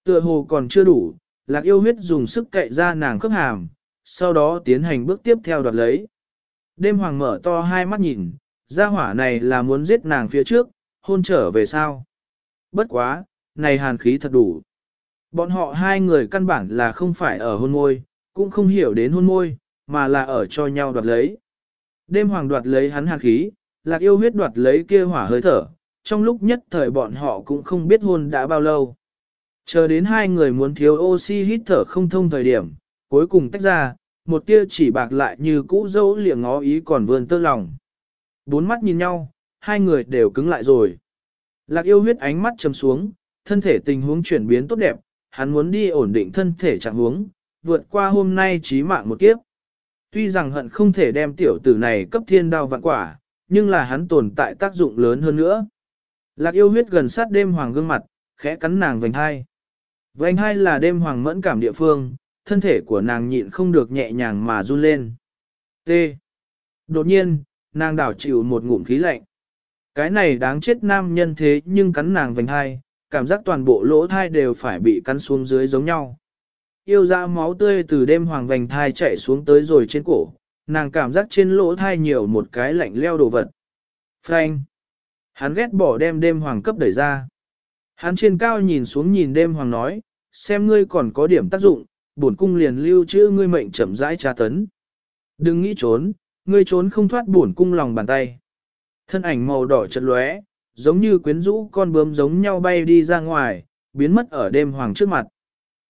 [SPEAKER 1] Tựa hồ còn chưa đủ, lạc yêu huyết dùng sức cậy ra nàng khớp hàm, sau đó tiến hành bước tiếp theo đoạt lấy. Đêm hoàng mở to hai mắt nhìn, gia hỏa này là muốn giết nàng phía trước, hôn trở về sao. Bất quá, này hàn khí thật đủ. Bọn họ hai người căn bản là không phải ở hôn môi, cũng không hiểu đến hôn môi, mà là ở cho nhau đoạt lấy. Đêm hoàng đoạt lấy hắn hàn khí, lạc yêu huyết đoạt lấy kia hỏa hơi thở, trong lúc nhất thời bọn họ cũng không biết hôn đã bao lâu. Chờ đến hai người muốn thiếu oxy hít thở không thông thời điểm, cuối cùng tách ra, một tia chỉ bạc lại như cũ dấu liệng ngó ý còn vươn tơ lòng. Bốn mắt nhìn nhau, hai người đều cứng lại rồi. Lạc yêu huyết ánh mắt chầm xuống, thân thể tình huống chuyển biến tốt đẹp, hắn muốn đi ổn định thân thể trạng huống, vượt qua hôm nay chí mạng một kiếp. Tuy rằng hận không thể đem tiểu tử này cấp thiên đao vạn quả, nhưng là hắn tồn tại tác dụng lớn hơn nữa. Lạc yêu huyết gần sát đêm hoàng gương mặt, khẽ cắn nàng vành hai. Vành hai là đêm hoàng mẫn cảm địa phương, thân thể của nàng nhịn không được nhẹ nhàng mà run lên. T. Đột nhiên, nàng đảo chịu một ngụm khí lạnh. Cái này đáng chết nam nhân thế nhưng cắn nàng vành hai, cảm giác toàn bộ lỗ thai đều phải bị cắn xuống dưới giống nhau. Yêu ra máu tươi từ đêm hoàng vành thai chạy xuống tới rồi trên cổ, nàng cảm giác trên lỗ thai nhiều một cái lạnh leo đồ vật. Frank! Hắn ghét bỏ đem đêm hoàng cấp đẩy ra. Hắn trên cao nhìn xuống nhìn đêm hoàng nói, xem ngươi còn có điểm tác dụng, bổn cung liền lưu trữ ngươi mệnh chậm rãi tra tấn. Đừng nghĩ trốn, ngươi trốn không thoát bổn cung lòng bàn tay. Thân ảnh màu đỏ chật lóe, giống như quyến rũ con bướm giống nhau bay đi ra ngoài, biến mất ở đêm hoàng trước mặt.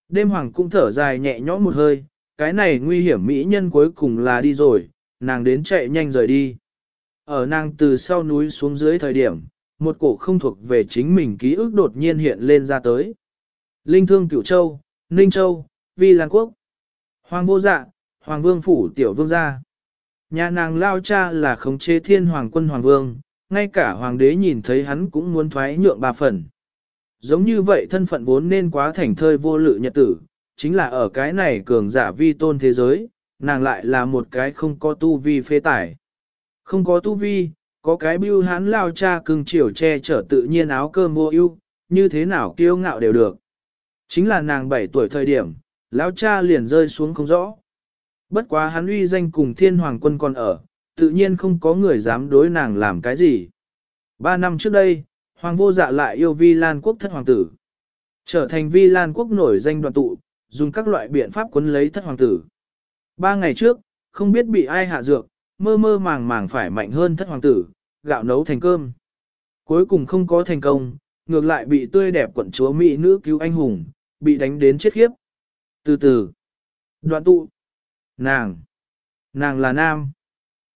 [SPEAKER 1] Đêm hoàng cũng thở dài nhẹ nhõm một hơi, cái này nguy hiểm mỹ nhân cuối cùng là đi rồi, nàng đến chạy nhanh rời đi. Ở nàng từ sau núi xuống dưới thời điểm, một cổ không thuộc về chính mình ký ức đột nhiên hiện lên ra tới. Linh thương cửu châu, Ninh châu, Vi Lan quốc. Hoàng vô dạ, Hoàng vương phủ tiểu vương gia. Nhà nàng lao cha là khống chế thiên hoàng quân hoàng vương, ngay cả hoàng đế nhìn thấy hắn cũng muốn thoái nhượng ba phần. Giống như vậy thân phận vốn nên quá thành thơi vô lự nhật tử, chính là ở cái này cường giả vi tôn thế giới, nàng lại là một cái không có tu vi phê tải. Không có tu vi, có cái bưu hán lao cha cưng chiều che chở tự nhiên áo cơm mua ưu, như thế nào kiêu ngạo đều được. Chính là nàng 7 tuổi thời điểm, lao cha liền rơi xuống không rõ. Bất quá hắn uy danh cùng thiên hoàng quân còn ở, tự nhiên không có người dám đối nàng làm cái gì. Ba năm trước đây, hoàng vô dạ lại yêu vi lan quốc thất hoàng tử. Trở thành vi lan quốc nổi danh đoàn tụ, dùng các loại biện pháp quấn lấy thất hoàng tử. Ba ngày trước, không biết bị ai hạ dược, mơ mơ màng màng phải mạnh hơn thất hoàng tử, gạo nấu thành cơm. Cuối cùng không có thành công, ngược lại bị tươi đẹp quận chúa Mỹ nữ cứu anh hùng, bị đánh đến chết khiếp. Từ từ, đoạn tụ, Nàng! Nàng là nam!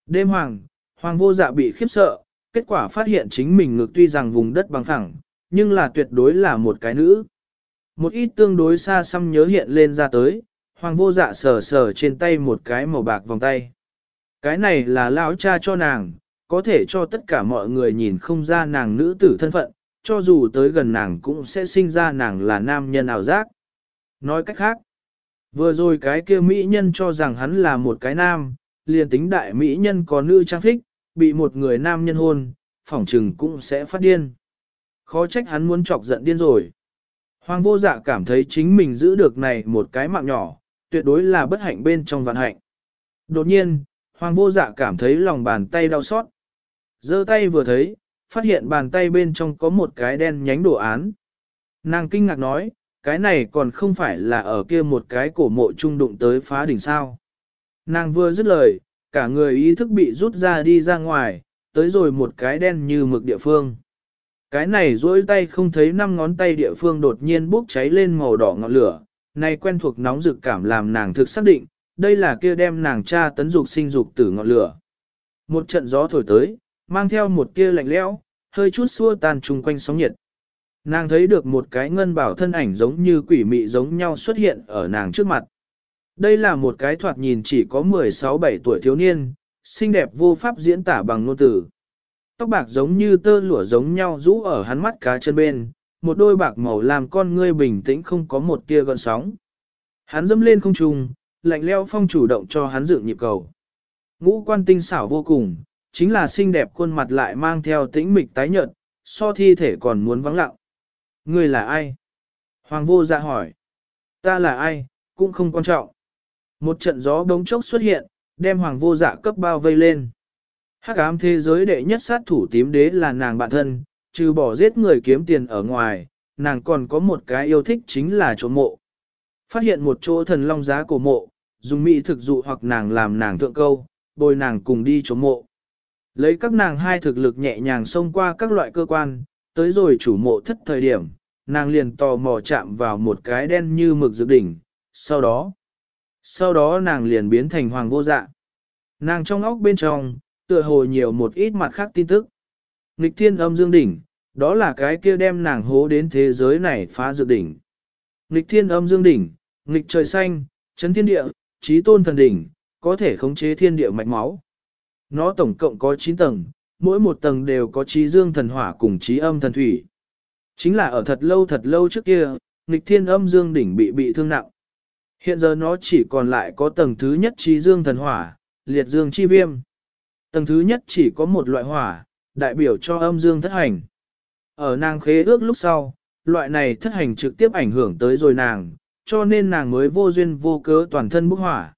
[SPEAKER 1] Đêm hoàng, hoàng vô dạ bị khiếp sợ, kết quả phát hiện chính mình ngược tuy rằng vùng đất bằng phẳng, nhưng là tuyệt đối là một cái nữ. Một ít tương đối xa xăm nhớ hiện lên ra tới, hoàng vô dạ sờ sờ trên tay một cái màu bạc vòng tay. Cái này là lão cha cho nàng, có thể cho tất cả mọi người nhìn không ra nàng nữ tử thân phận, cho dù tới gần nàng cũng sẽ sinh ra nàng là nam nhân ảo giác. Nói cách khác, vừa rồi cái kia mỹ nhân cho rằng hắn là một cái nam, liền tính đại mỹ nhân có nữ trang phích, bị một người nam nhân hôn, phỏng trừng cũng sẽ phát điên. Khó trách hắn muốn chọc giận điên rồi. Hoàng vô dạ cảm thấy chính mình giữ được này một cái mạng nhỏ, tuyệt đối là bất hạnh bên trong vạn hạnh. Đột nhiên, Hoàng vô dạ cảm thấy lòng bàn tay đau xót. giơ tay vừa thấy, phát hiện bàn tay bên trong có một cái đen nhánh đồ án. Nàng kinh ngạc nói, cái này còn không phải là ở kia một cái cổ mộ trung đụng tới phá đỉnh sao. Nàng vừa dứt lời, cả người ý thức bị rút ra đi ra ngoài, tới rồi một cái đen như mực địa phương. Cái này duỗi tay không thấy năm ngón tay địa phương đột nhiên bốc cháy lên màu đỏ ngọn lửa, này quen thuộc nóng rực cảm làm nàng thực xác định, đây là kia đem nàng cha tấn dục sinh dục tử ngọn lửa. Một trận gió thổi tới, mang theo một tia lạnh lẽo, hơi chút xua tan chung quanh sóng nhiệt. Nàng thấy được một cái ngân bảo thân ảnh giống như quỷ mị giống nhau xuất hiện ở nàng trước mặt. Đây là một cái thoạt nhìn chỉ có 16-17 tuổi thiếu niên, xinh đẹp vô pháp diễn tả bằng ngôn từ. Tóc bạc giống như tơ lụa giống nhau rũ ở hắn mắt cá chân bên, một đôi bạc màu làm con ngươi bình tĩnh không có một tia gợn sóng. Hắn dâm lên không trung, lạnh leo phong chủ động cho hắn dựng nhịp cầu. Ngũ quan tinh xảo vô cùng, chính là xinh đẹp khuôn mặt lại mang theo tĩnh mịch tái nhợt, so thi thể còn muốn vắng lặng. Ngươi là ai? Hoàng vô dạ hỏi. Ta là ai, cũng không quan trọng. Một trận gió đống chốc xuất hiện, đem hoàng vô dạ cấp bao vây lên. Hắc ám thế giới đệ nhất sát thủ tím đế là nàng bạn thân, trừ bỏ giết người kiếm tiền ở ngoài, nàng còn có một cái yêu thích chính là chỗ mộ. Phát hiện một chỗ thần long giá cổ mộ, dùng mỹ thực dụ hoặc nàng làm nàng thượng câu, bồi nàng cùng đi chỗ mộ. Lấy các nàng hai thực lực nhẹ nhàng xông qua các loại cơ quan, tới rồi chủ mộ thất thời điểm, nàng liền tò mò chạm vào một cái đen như mực dược đỉnh, sau đó, sau đó nàng liền biến thành hoàng vô dạ. Nàng trong óc bên trong, tựa hồ nhiều một ít mặt khác tin tức. Nghịch thiên âm dương đỉnh, đó là cái kia đem nàng hố đến thế giới này phá dược đỉnh. Nghịch thiên âm dương đỉnh, nghịch trời xanh, chấn thiên địa, trí tôn thần đỉnh, có thể khống chế thiên địa mạch máu. Nó tổng cộng có 9 tầng, mỗi một tầng đều có trí dương thần hỏa cùng trí âm thần thủy. Chính là ở thật lâu thật lâu trước kia, nghịch thiên âm dương đỉnh bị bị thương nặng. Hiện giờ nó chỉ còn lại có tầng thứ nhất trí dương thần hỏa, liệt dương chi viêm. Tầng thứ nhất chỉ có một loại hỏa, đại biểu cho âm dương thất hành. Ở nàng khế ước lúc sau, loại này thất hành trực tiếp ảnh hưởng tới rồi nàng, cho nên nàng mới vô duyên vô cớ toàn thân bốc hỏa.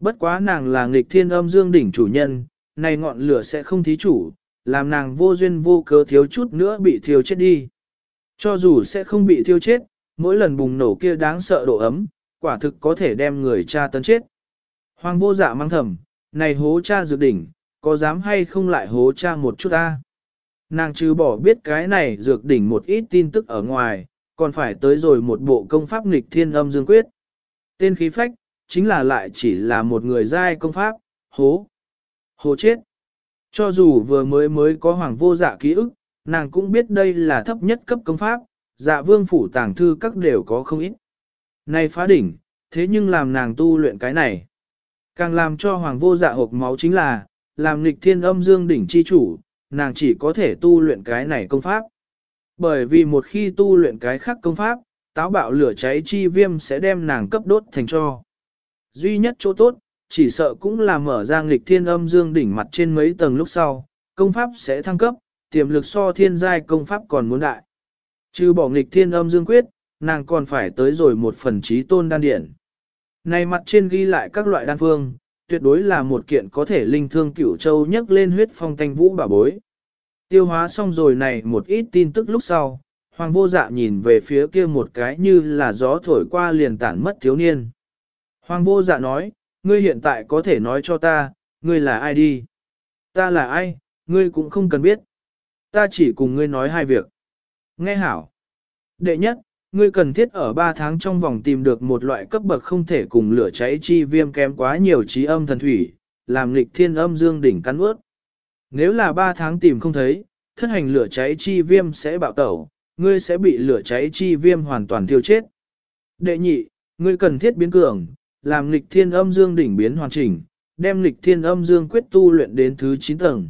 [SPEAKER 1] Bất quá nàng là nghịch thiên âm dương đỉnh chủ nhân, này ngọn lửa sẽ không thí chủ, làm nàng vô duyên vô cớ thiếu chút nữa bị thiêu chết đi. Cho dù sẽ không bị thiêu chết, mỗi lần bùng nổ kia đáng sợ độ ấm, quả thực có thể đem người cha tấn chết. Hoàng vô dạ mang thầm, này hố cha dược đỉnh, có dám hay không lại hố cha một chút ta? Nàng trừ bỏ biết cái này dược đỉnh một ít tin tức ở ngoài, còn phải tới rồi một bộ công pháp nghịch thiên âm dương quyết. Tên khí phách, chính là lại chỉ là một người giai công pháp, hố. Hố chết. Cho dù vừa mới mới có hoàng vô dạ ký ức, nàng cũng biết đây là thấp nhất cấp công pháp, dạ vương phủ tàng thư các đều có không ít. Này phá đỉnh, thế nhưng làm nàng tu luyện cái này. Càng làm cho hoàng vô dạ hộp máu chính là, làm nghịch thiên âm dương đỉnh chi chủ, nàng chỉ có thể tu luyện cái này công pháp. Bởi vì một khi tu luyện cái khác công pháp, táo bạo lửa cháy chi viêm sẽ đem nàng cấp đốt thành cho. Duy nhất chỗ tốt, chỉ sợ cũng là mở ra nghịch thiên âm dương đỉnh mặt trên mấy tầng lúc sau, công pháp sẽ thăng cấp, tiềm lực so thiên giai công pháp còn muốn đại. Trừ bỏ nghịch thiên âm dương quyết, nàng còn phải tới rồi một phần trí tôn đan điển. Này mặt trên ghi lại các loại đan phương, tuyệt đối là một kiện có thể linh thương cửu châu nhấc lên huyết phong thanh vũ bà bối. Tiêu hóa xong rồi này một ít tin tức lúc sau, hoàng vô dạ nhìn về phía kia một cái như là gió thổi qua liền tản mất thiếu niên. Hoàng vô dạ nói, ngươi hiện tại có thể nói cho ta, ngươi là ai đi? Ta là ai, ngươi cũng không cần biết. Ta chỉ cùng ngươi nói hai việc. Nghe hảo. Đệ nhất, Ngươi cần thiết ở 3 tháng trong vòng tìm được một loại cấp bậc không thể cùng lửa cháy chi viêm kém quá nhiều trí âm thần thủy, làm lịch thiên âm dương đỉnh cắn ướt. Nếu là 3 tháng tìm không thấy, thất hành lửa cháy chi viêm sẽ bạo tẩu, ngươi sẽ bị lửa cháy chi viêm hoàn toàn tiêu chết. Đệ nhị, ngươi cần thiết biến cường, làm lịch thiên âm dương đỉnh biến hoàn chỉnh, đem lịch thiên âm dương quyết tu luyện đến thứ 9 tầng.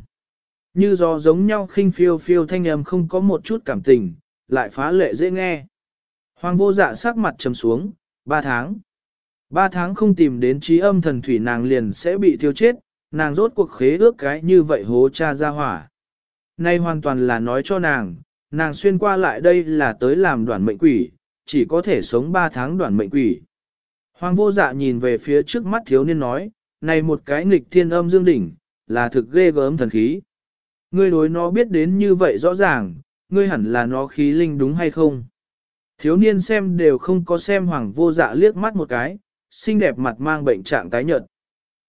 [SPEAKER 1] Như gió giống nhau khinh phiêu phiêu thanh âm không có một chút cảm tình, lại phá lệ dễ nghe. Hoàng vô dạ sắc mặt trầm xuống, ba tháng. Ba tháng không tìm đến trí âm thần thủy nàng liền sẽ bị thiêu chết, nàng rốt cuộc khế ước cái như vậy hố cha ra hỏa. Nay hoàn toàn là nói cho nàng, nàng xuyên qua lại đây là tới làm đoàn mệnh quỷ, chỉ có thể sống ba tháng đoàn mệnh quỷ. Hoàng vô dạ nhìn về phía trước mắt thiếu niên nói, này một cái nghịch thiên âm dương đỉnh, là thực ghê gớm thần khí. Ngươi đối nó biết đến như vậy rõ ràng, ngươi hẳn là nó khí linh đúng hay không? Thiếu niên xem đều không có xem hoàng vô dạ liếc mắt một cái, xinh đẹp mặt mang bệnh trạng tái nhợt.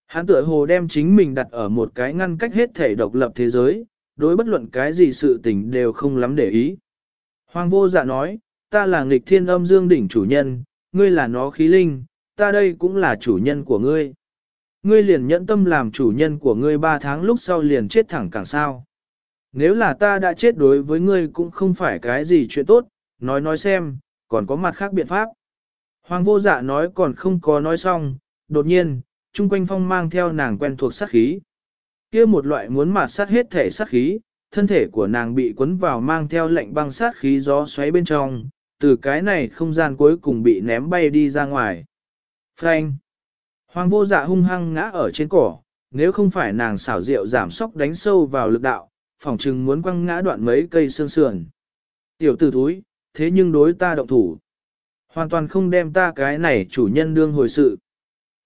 [SPEAKER 1] Hắn tựa hồ đem chính mình đặt ở một cái ngăn cách hết thể độc lập thế giới, đối bất luận cái gì sự tình đều không lắm để ý. Hoàng vô dạ nói, ta là nghịch thiên âm dương đỉnh chủ nhân, ngươi là nó khí linh, ta đây cũng là chủ nhân của ngươi. Ngươi liền nhẫn tâm làm chủ nhân của ngươi ba tháng lúc sau liền chết thẳng càng sao. Nếu là ta đã chết đối với ngươi cũng không phải cái gì chuyện tốt, nói nói xem, còn có mặt khác biện pháp. Hoàng vô dạ nói còn không có nói xong, đột nhiên, trung quanh phong mang theo nàng quen thuộc sát khí. kia một loại muốn mạt sát hết thể sát khí, thân thể của nàng bị cuốn vào mang theo lệnh băng sát khí gió xoáy bên trong, từ cái này không gian cuối cùng bị ném bay đi ra ngoài. Frank! Hoàng vô dạ hung hăng ngã ở trên cỏ, nếu không phải nàng xảo diệu giảm sóc đánh sâu vào lực đạo, phỏng chừng muốn quăng ngã đoạn mấy cây xương sườn. Tiểu tử thúi, thế nhưng đối ta động thủ. Hoàn toàn không đem ta cái này chủ nhân đương hồi sự.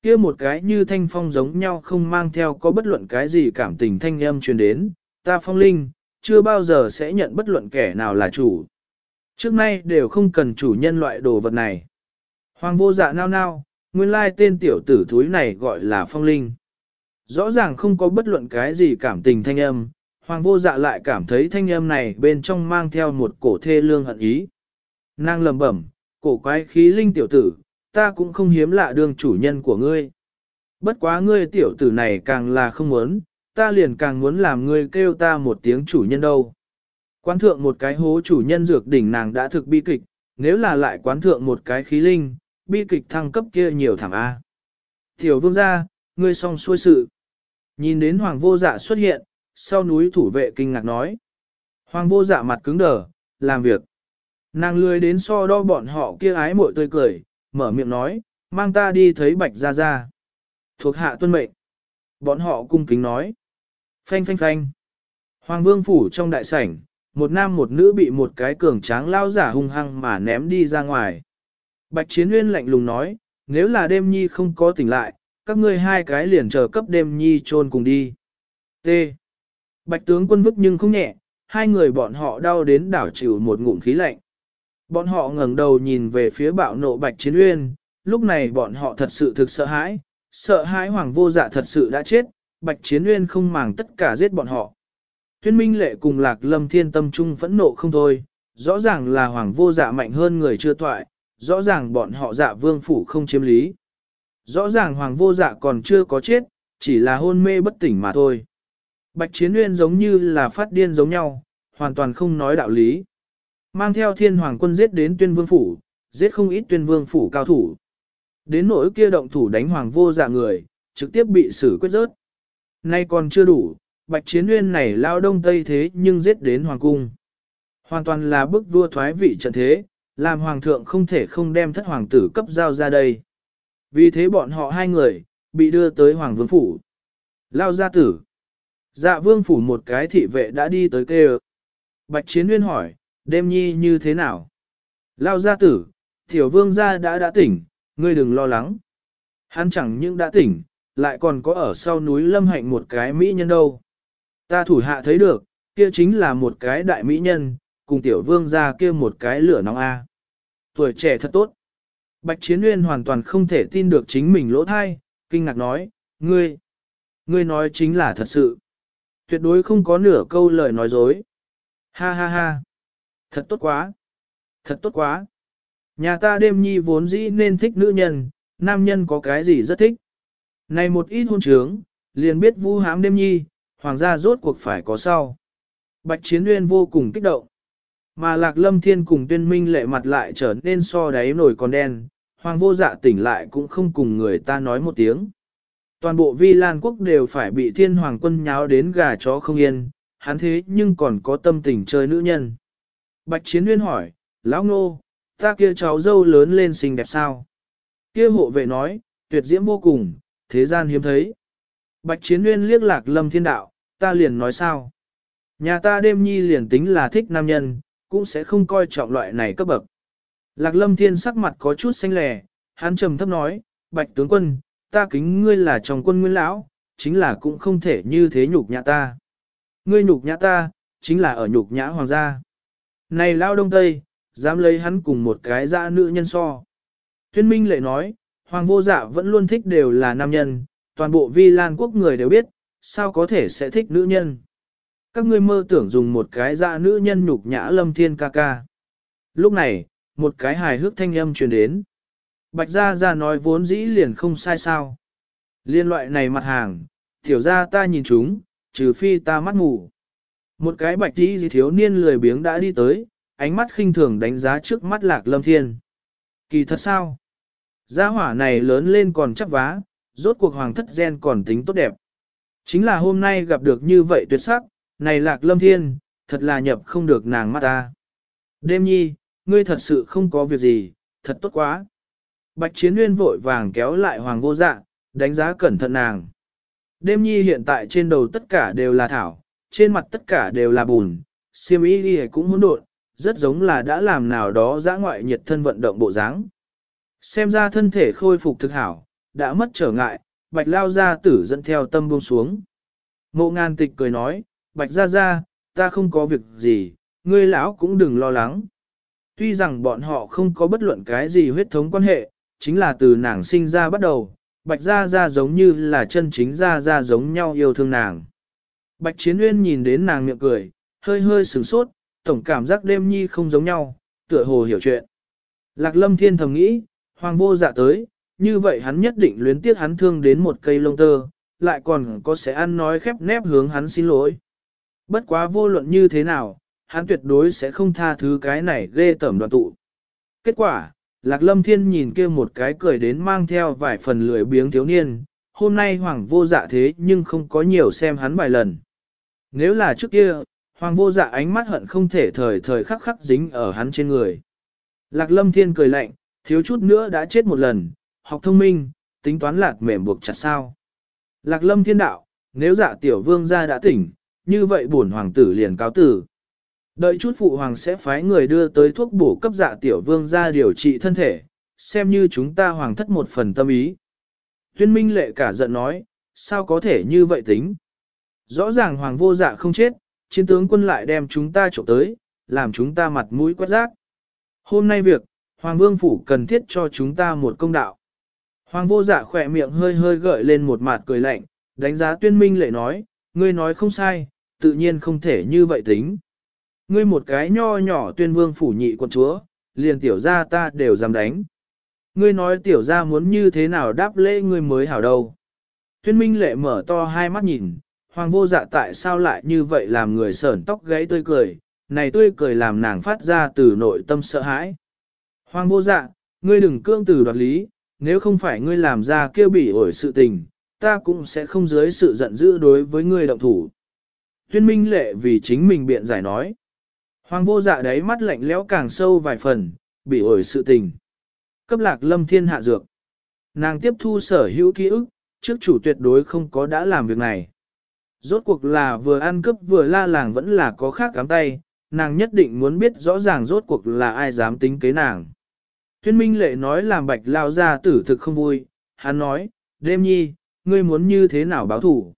[SPEAKER 1] kia một cái như thanh phong giống nhau không mang theo có bất luận cái gì cảm tình thanh âm truyền đến, ta phong linh, chưa bao giờ sẽ nhận bất luận kẻ nào là chủ. Trước nay đều không cần chủ nhân loại đồ vật này. Hoàng vô dạ nao nao, nguyên lai tên tiểu tử thúi này gọi là phong linh. Rõ ràng không có bất luận cái gì cảm tình thanh âm, hoàng vô dạ lại cảm thấy thanh âm này bên trong mang theo một cổ thê lương hận ý. Nàng lầm bẩm, cổ quái khí linh tiểu tử, ta cũng không hiếm lạ đương chủ nhân của ngươi. Bất quá ngươi tiểu tử này càng là không muốn, ta liền càng muốn làm ngươi kêu ta một tiếng chủ nhân đâu. Quán thượng một cái hố chủ nhân dược đỉnh nàng đã thực bi kịch, nếu là lại quán thượng một cái khí linh, bi kịch thăng cấp kia nhiều thẳng A. Tiểu vương gia, ngươi xong xuôi sự. Nhìn đến hoàng vô dạ xuất hiện, sau núi thủ vệ kinh ngạc nói. Hoàng vô dạ mặt cứng đờ, làm việc. Nàng lười đến so đo bọn họ kia ái mội tươi cười, mở miệng nói, mang ta đi thấy bạch ra ra. Thuộc hạ tuân mệnh. Bọn họ cung kính nói. Phanh phanh phanh. Hoàng vương phủ trong đại sảnh, một nam một nữ bị một cái cường tráng lao giả hung hăng mà ném đi ra ngoài. Bạch Chiến Nguyên lạnh lùng nói, nếu là đêm nhi không có tỉnh lại, các ngươi hai cái liền chờ cấp đêm nhi trôn cùng đi. T. Bạch tướng quân vức nhưng không nhẹ, hai người bọn họ đau đến đảo chịu một ngụm khí lạnh. Bọn họ ngẩng đầu nhìn về phía bạo nộ Bạch Chiến Uyên, lúc này bọn họ thật sự thực sợ hãi, sợ hãi hoàng vô dạ thật sự đã chết, Bạch Chiến Uyên không màng tất cả giết bọn họ. Thuyên Minh Lệ cùng Lạc Lâm Thiên tâm trung phẫn nộ không thôi, rõ ràng là hoàng vô dạ mạnh hơn người chưa toại, rõ ràng bọn họ dạ vương phủ không chiếm lý. Rõ ràng hoàng vô dạ còn chưa có chết, chỉ là hôn mê bất tỉnh mà thôi. Bạch Chiến nguyên giống như là phát điên giống nhau, hoàn toàn không nói đạo lý. Mang theo thiên hoàng quân giết đến tuyên vương phủ, giết không ít tuyên vương phủ cao thủ. Đến nỗi kia động thủ đánh hoàng vô dạ người, trực tiếp bị xử quyết rớt. Nay còn chưa đủ, bạch chiến nguyên này lao đông tây thế nhưng giết đến hoàng cung. Hoàn toàn là bức vua thoái vị trận thế, làm hoàng thượng không thể không đem thất hoàng tử cấp giao ra đây. Vì thế bọn họ hai người, bị đưa tới hoàng vương phủ. Lao gia tử. Dạ vương phủ một cái thị vệ đã đi tới kêu. Bạch chiến nguyên hỏi, đêm nhi như thế nào? Lao gia tử, tiểu vương gia đã đã tỉnh, ngươi đừng lo lắng. Hắn chẳng những đã tỉnh, lại còn có ở sau núi lâm hạnh một cái mỹ nhân đâu. Ta thủ hạ thấy được, kia chính là một cái đại mỹ nhân, cùng tiểu vương gia kia một cái lửa nóng A. Tuổi trẻ thật tốt. Bạch Chiến Nguyên hoàn toàn không thể tin được chính mình lỗ thai, kinh ngạc nói, ngươi, ngươi nói chính là thật sự. Tuyệt đối không có nửa câu lời nói dối. Ha ha ha. Thật tốt quá. Thật tốt quá. Nhà ta đêm nhi vốn dĩ nên thích nữ nhân, nam nhân có cái gì rất thích. Này một ít hôn trướng, liền biết vu hãm đêm nhi, hoàng gia rốt cuộc phải có sau. Bạch Chiến Nguyên vô cùng kích động. Mà Lạc Lâm Thiên cùng tuyên minh lệ mặt lại trở nên so đáy nổi còn đen, hoàng vô dạ tỉnh lại cũng không cùng người ta nói một tiếng. Toàn bộ vi lan quốc đều phải bị thiên hoàng quân nháo đến gà chó không yên, hắn thế nhưng còn có tâm tình chơi nữ nhân. Bạch Chiến Nguyên hỏi, Lão Ngô, ta kia cháu dâu lớn lên xinh đẹp sao? Kia hộ vệ nói, tuyệt diễm vô cùng, thế gian hiếm thấy. Bạch Chiến Nguyên liếc lạc lâm thiên đạo, ta liền nói sao? Nhà ta đêm nhi liền tính là thích nam nhân, cũng sẽ không coi trọng loại này cấp bậc. Lạc lâm thiên sắc mặt có chút xanh lè, hắn trầm thấp nói, bạch tướng quân, ta kính ngươi là trong quân nguyên lão, chính là cũng không thể như thế nhục nhã ta. Ngươi nhục nhã ta, chính là ở nhục nhã hoàng gia. Này lao đông tây, dám lấy hắn cùng một cái dã nữ nhân so. Thuyên minh lệ nói, hoàng vô dạ vẫn luôn thích đều là nam nhân, toàn bộ vi lan quốc người đều biết, sao có thể sẽ thích nữ nhân. Các ngươi mơ tưởng dùng một cái dạ nữ nhân nhục nhã lâm thiên ca ca. Lúc này, một cái hài hước thanh âm truyền đến. Bạch Gia Gia nói vốn dĩ liền không sai sao. Liên loại này mặt hàng, tiểu ra ta nhìn chúng, trừ phi ta mắt mù. Một cái bạch tí gì thiếu niên lười biếng đã đi tới, ánh mắt khinh thường đánh giá trước mắt lạc lâm thiên. Kỳ thật sao? Gia hỏa này lớn lên còn chắc vá, rốt cuộc hoàng thất gen còn tính tốt đẹp. Chính là hôm nay gặp được như vậy tuyệt sắc, này lạc lâm thiên, thật là nhập không được nàng mắt ta. Đêm nhi, ngươi thật sự không có việc gì, thật tốt quá. Bạch Chiến Nguyên vội vàng kéo lại hoàng vô dạ, đánh giá cẩn thận nàng. Đêm nhi hiện tại trên đầu tất cả đều là thảo, trên mặt tất cả đều là bùn, siêm y đi cũng hỗn độn, rất giống là đã làm nào đó dã ngoại nhiệt thân vận động bộ dáng. Xem ra thân thể khôi phục thực hảo, đã mất trở ngại, bạch lao gia tử dẫn theo tâm buông xuống. Mộ ngàn tịch cười nói, bạch ra ra, ta không có việc gì, ngươi lão cũng đừng lo lắng. Tuy rằng bọn họ không có bất luận cái gì huyết thống quan hệ, chính là từ nàng sinh ra bắt đầu, bạch ra ra giống như là chân chính ra ra giống nhau yêu thương nàng. Bạch Chiến Uyên nhìn đến nàng miệng cười, hơi hơi sửng sốt, tổng cảm giác đêm nhi không giống nhau, tựa hồ hiểu chuyện. Lạc lâm thiên thầm nghĩ, hoàng vô dạ tới, như vậy hắn nhất định luyến tiếc hắn thương đến một cây lông tơ, lại còn có sẽ ăn nói khép nép hướng hắn xin lỗi. Bất quá vô luận như thế nào, hắn tuyệt đối sẽ không tha thứ cái này ghê tẩm đoàn tụ. Kết quả, Lạc Lâm Thiên nhìn kia một cái cười đến mang theo vài phần lười biếng thiếu niên, hôm nay hoàng vô dạ thế nhưng không có nhiều xem hắn vài lần. Nếu là trước kia, hoàng vô dạ ánh mắt hận không thể thời thời khắc khắc dính ở hắn trên người. Lạc Lâm Thiên cười lạnh, thiếu chút nữa đã chết một lần, học thông minh, tính toán lạc mềm buộc chặt sao. Lạc Lâm Thiên đạo, nếu dạ tiểu vương gia đã tỉnh, như vậy bổn hoàng tử liền cáo tử. Đợi chút phụ hoàng sẽ phái người đưa tới thuốc bổ cấp dạ tiểu vương ra điều trị thân thể, xem như chúng ta hoàng thất một phần tâm ý. Tuyên minh lệ cả giận nói, sao có thể như vậy tính? Rõ ràng hoàng vô dạ không chết, chiến tướng quân lại đem chúng ta trộm tới, làm chúng ta mặt mũi quét rác. Hôm nay việc, hoàng vương phủ cần thiết cho chúng ta một công đạo. Hoàng vô dạ khỏe miệng hơi hơi gợi lên một mặt cười lạnh, đánh giá tuyên minh lệ nói, ngươi nói không sai, tự nhiên không thể như vậy tính. Ngươi một cái nho nhỏ tuyên vương phủ nhị quận chúa, liền tiểu gia ta đều dám đánh. Ngươi nói tiểu gia muốn như thế nào đáp lễ ngươi mới hảo đâu. Tuyên minh lệ mở to hai mắt nhìn, hoàng vô dạ tại sao lại như vậy làm người sởn tóc gãy tươi cười, này tươi cười làm nàng phát ra từ nội tâm sợ hãi. Hoàng vô dạ, ngươi đừng cương từ đoạt lý, nếu không phải ngươi làm ra kêu bỉ ổi sự tình, ta cũng sẽ không dưới sự giận dữ đối với ngươi động thủ. Tuyên minh lệ vì chính mình biện giải nói. Hoàng vô dạ đấy mắt lạnh lẽo càng sâu vài phần, bị ổi sự tình. Cấp lạc lâm thiên hạ dược. Nàng tiếp thu sở hữu ký ức, trước chủ tuyệt đối không có đã làm việc này. Rốt cuộc là vừa ăn cướp vừa la làng vẫn là có khác cắm tay, nàng nhất định muốn biết rõ ràng rốt cuộc là ai dám tính kế nàng. Thuyên minh lệ nói làm bạch lao ra tử thực không vui, hắn nói, đêm nhi, ngươi muốn như thế nào báo thủ.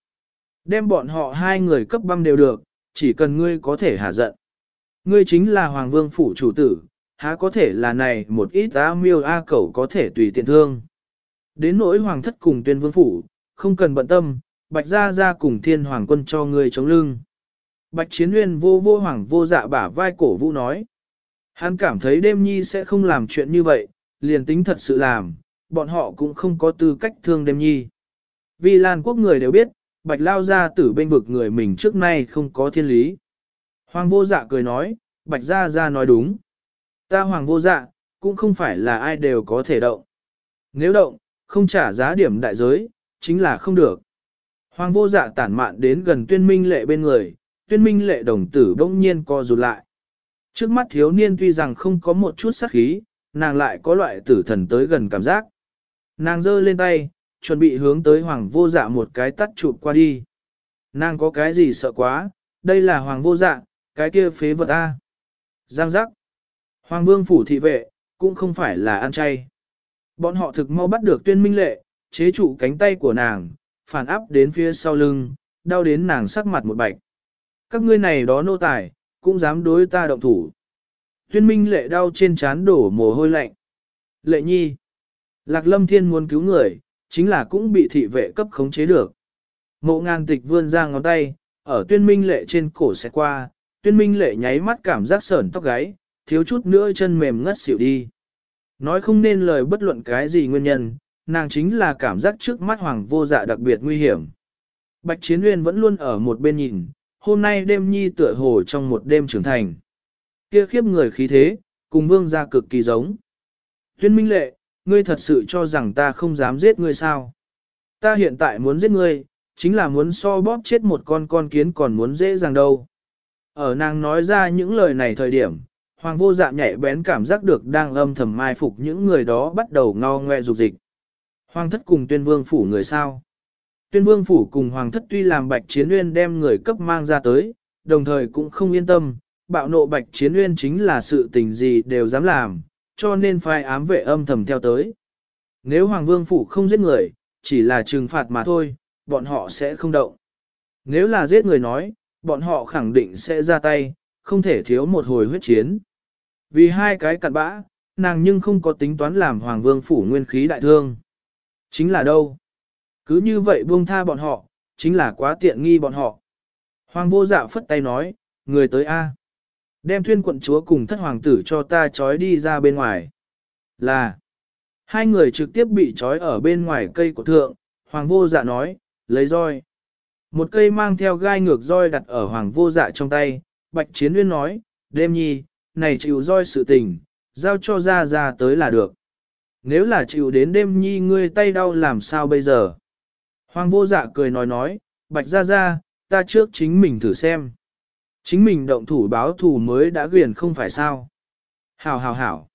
[SPEAKER 1] Đem bọn họ hai người cấp băm đều được, chỉ cần ngươi có thể hạ giận. Ngươi chính là Hoàng Vương Phủ chủ tử, há có thể là này một ít A miêu A cẩu có thể tùy tiện thương. Đến nỗi Hoàng thất cùng tuyên vương phủ, không cần bận tâm, Bạch Gia Gia cùng thiên hoàng quân cho ngươi chống lưng. Bạch Chiến Nguyên vô vô hoàng vô dạ bả vai cổ vũ nói. Hắn cảm thấy đêm nhi sẽ không làm chuyện như vậy, liền tính thật sự làm, bọn họ cũng không có tư cách thương đêm nhi. Vì Lan quốc người đều biết, bạch lao ra tử bên vực người mình trước nay không có thiên lý. Hoàng vô dạ cười nói, bạch gia gia nói đúng. Ta hoàng vô dạ, cũng không phải là ai đều có thể động. Nếu động, không trả giá điểm đại giới, chính là không được. Hoàng vô dạ tản mạn đến gần tuyên minh lệ bên người, tuyên minh lệ đồng tử bỗng nhiên co rụt lại. Trước mắt thiếu niên tuy rằng không có một chút sắc khí, nàng lại có loại tử thần tới gần cảm giác. Nàng giơ lên tay, chuẩn bị hướng tới hoàng vô dạ một cái tắt chụp qua đi. Nàng có cái gì sợ quá, đây là hoàng vô dạ, cái kia phế vật A. Giang giác. Hoàng vương phủ thị vệ, cũng không phải là ăn chay. Bọn họ thực mau bắt được tuyên minh lệ, chế trụ cánh tay của nàng, phản áp đến phía sau lưng, đau đến nàng sắc mặt một bạch. Các ngươi này đó nô tài, cũng dám đối ta động thủ. Tuyên minh lệ đau trên trán đổ mồ hôi lạnh. Lệ nhi. Lạc lâm thiên muốn cứu người, chính là cũng bị thị vệ cấp khống chế được. Mộ ngàn tịch vươn ra ngón tay, ở tuyên minh lệ trên cổ xe qua, tuyên minh lệ nháy mắt cảm giác sởn tóc gáy, thiếu chút nữa chân mềm ngất xỉu đi. Nói không nên lời bất luận cái gì nguyên nhân, nàng chính là cảm giác trước mắt hoàng vô dạ đặc biệt nguy hiểm. Bạch Chiến Nguyên vẫn luôn ở một bên nhìn, hôm nay đêm nhi tựa hồ trong một đêm trưởng thành. Kia khiếp người khí thế, cùng vương gia cực kỳ giống. Tuyên minh lệ, ngươi thật sự cho rằng ta không dám giết ngươi sao? Ta hiện tại muốn giết ngươi, chính là muốn so bóp chết một con con kiến còn muốn dễ dàng đâu. Ở nàng nói ra những lời này thời điểm, hoàng vô dạ nhạy bén cảm giác được đang âm thầm mai phục những người đó bắt đầu ngao ngoe dục dịch. Hoàng thất cùng tuyên vương phủ người sao? Tuyên vương phủ cùng hoàng thất tuy làm bạch chiến uyên đem người cấp mang ra tới, đồng thời cũng không yên tâm, bạo nộ bạch chiến uyên chính là sự tình gì đều dám làm, cho nên phải ám vệ âm thầm theo tới. Nếu hoàng vương phủ không giết người, chỉ là trừng phạt mà thôi, bọn họ sẽ không động. Nếu là giết người nói, bọn họ khẳng định sẽ ra tay, không thể thiếu một hồi huyết chiến. Vì hai cái cặn bã, nàng nhưng không có tính toán làm hoàng vương phủ nguyên khí đại thương. Chính là đâu? Cứ như vậy buông tha bọn họ, chính là quá tiện nghi bọn họ. Hoàng vô dạ phất tay nói, người tới A. Đem thuyên quận chúa cùng thất hoàng tử cho ta trói đi ra bên ngoài. Là, hai người trực tiếp bị trói ở bên ngoài cây của thượng, hoàng vô dạ nói, lấy roi. Một cây mang theo gai ngược roi đặt ở hoàng vô dạ trong tay, bạch chiến uyên nói, đêm nhi, này chịu roi sự tình, giao cho ra ra tới là được. Nếu là chịu đến đêm nhi ngươi tay đau làm sao bây giờ? Hoàng vô dạ cười nói nói, bạch ra ra, ta trước chính mình thử xem. Chính mình động thủ báo thù mới đã quyền không phải sao. Hảo hảo hảo.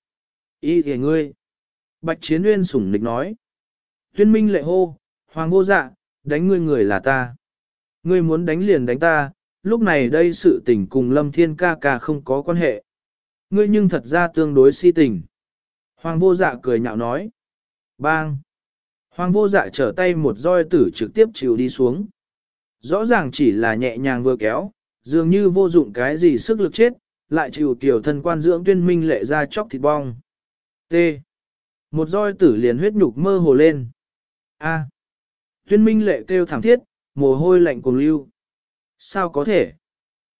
[SPEAKER 1] Ý kìa ngươi. Bạch chiến uyên sủng nịch nói. Tuyên minh lệ hô, hoàng vô dạ, đánh ngươi người là ta. Ngươi muốn đánh liền đánh ta, lúc này đây sự tình cùng lâm thiên ca ca không có quan hệ. Ngươi nhưng thật ra tương đối si tình. Hoàng vô dạ cười nhạo nói. Bang! Hoàng vô dạ trở tay một roi tử trực tiếp chịu đi xuống. Rõ ràng chỉ là nhẹ nhàng vừa kéo, dường như vô dụng cái gì sức lực chết, lại chịu tiểu thân quan dưỡng tuyên minh lệ ra chóc thịt bong. T. Một roi tử liền huyết nhục mơ hồ lên. A. Tuyên minh lệ kêu thảm thiết, mồ hôi lạnh cùng lưu. Sao có thể?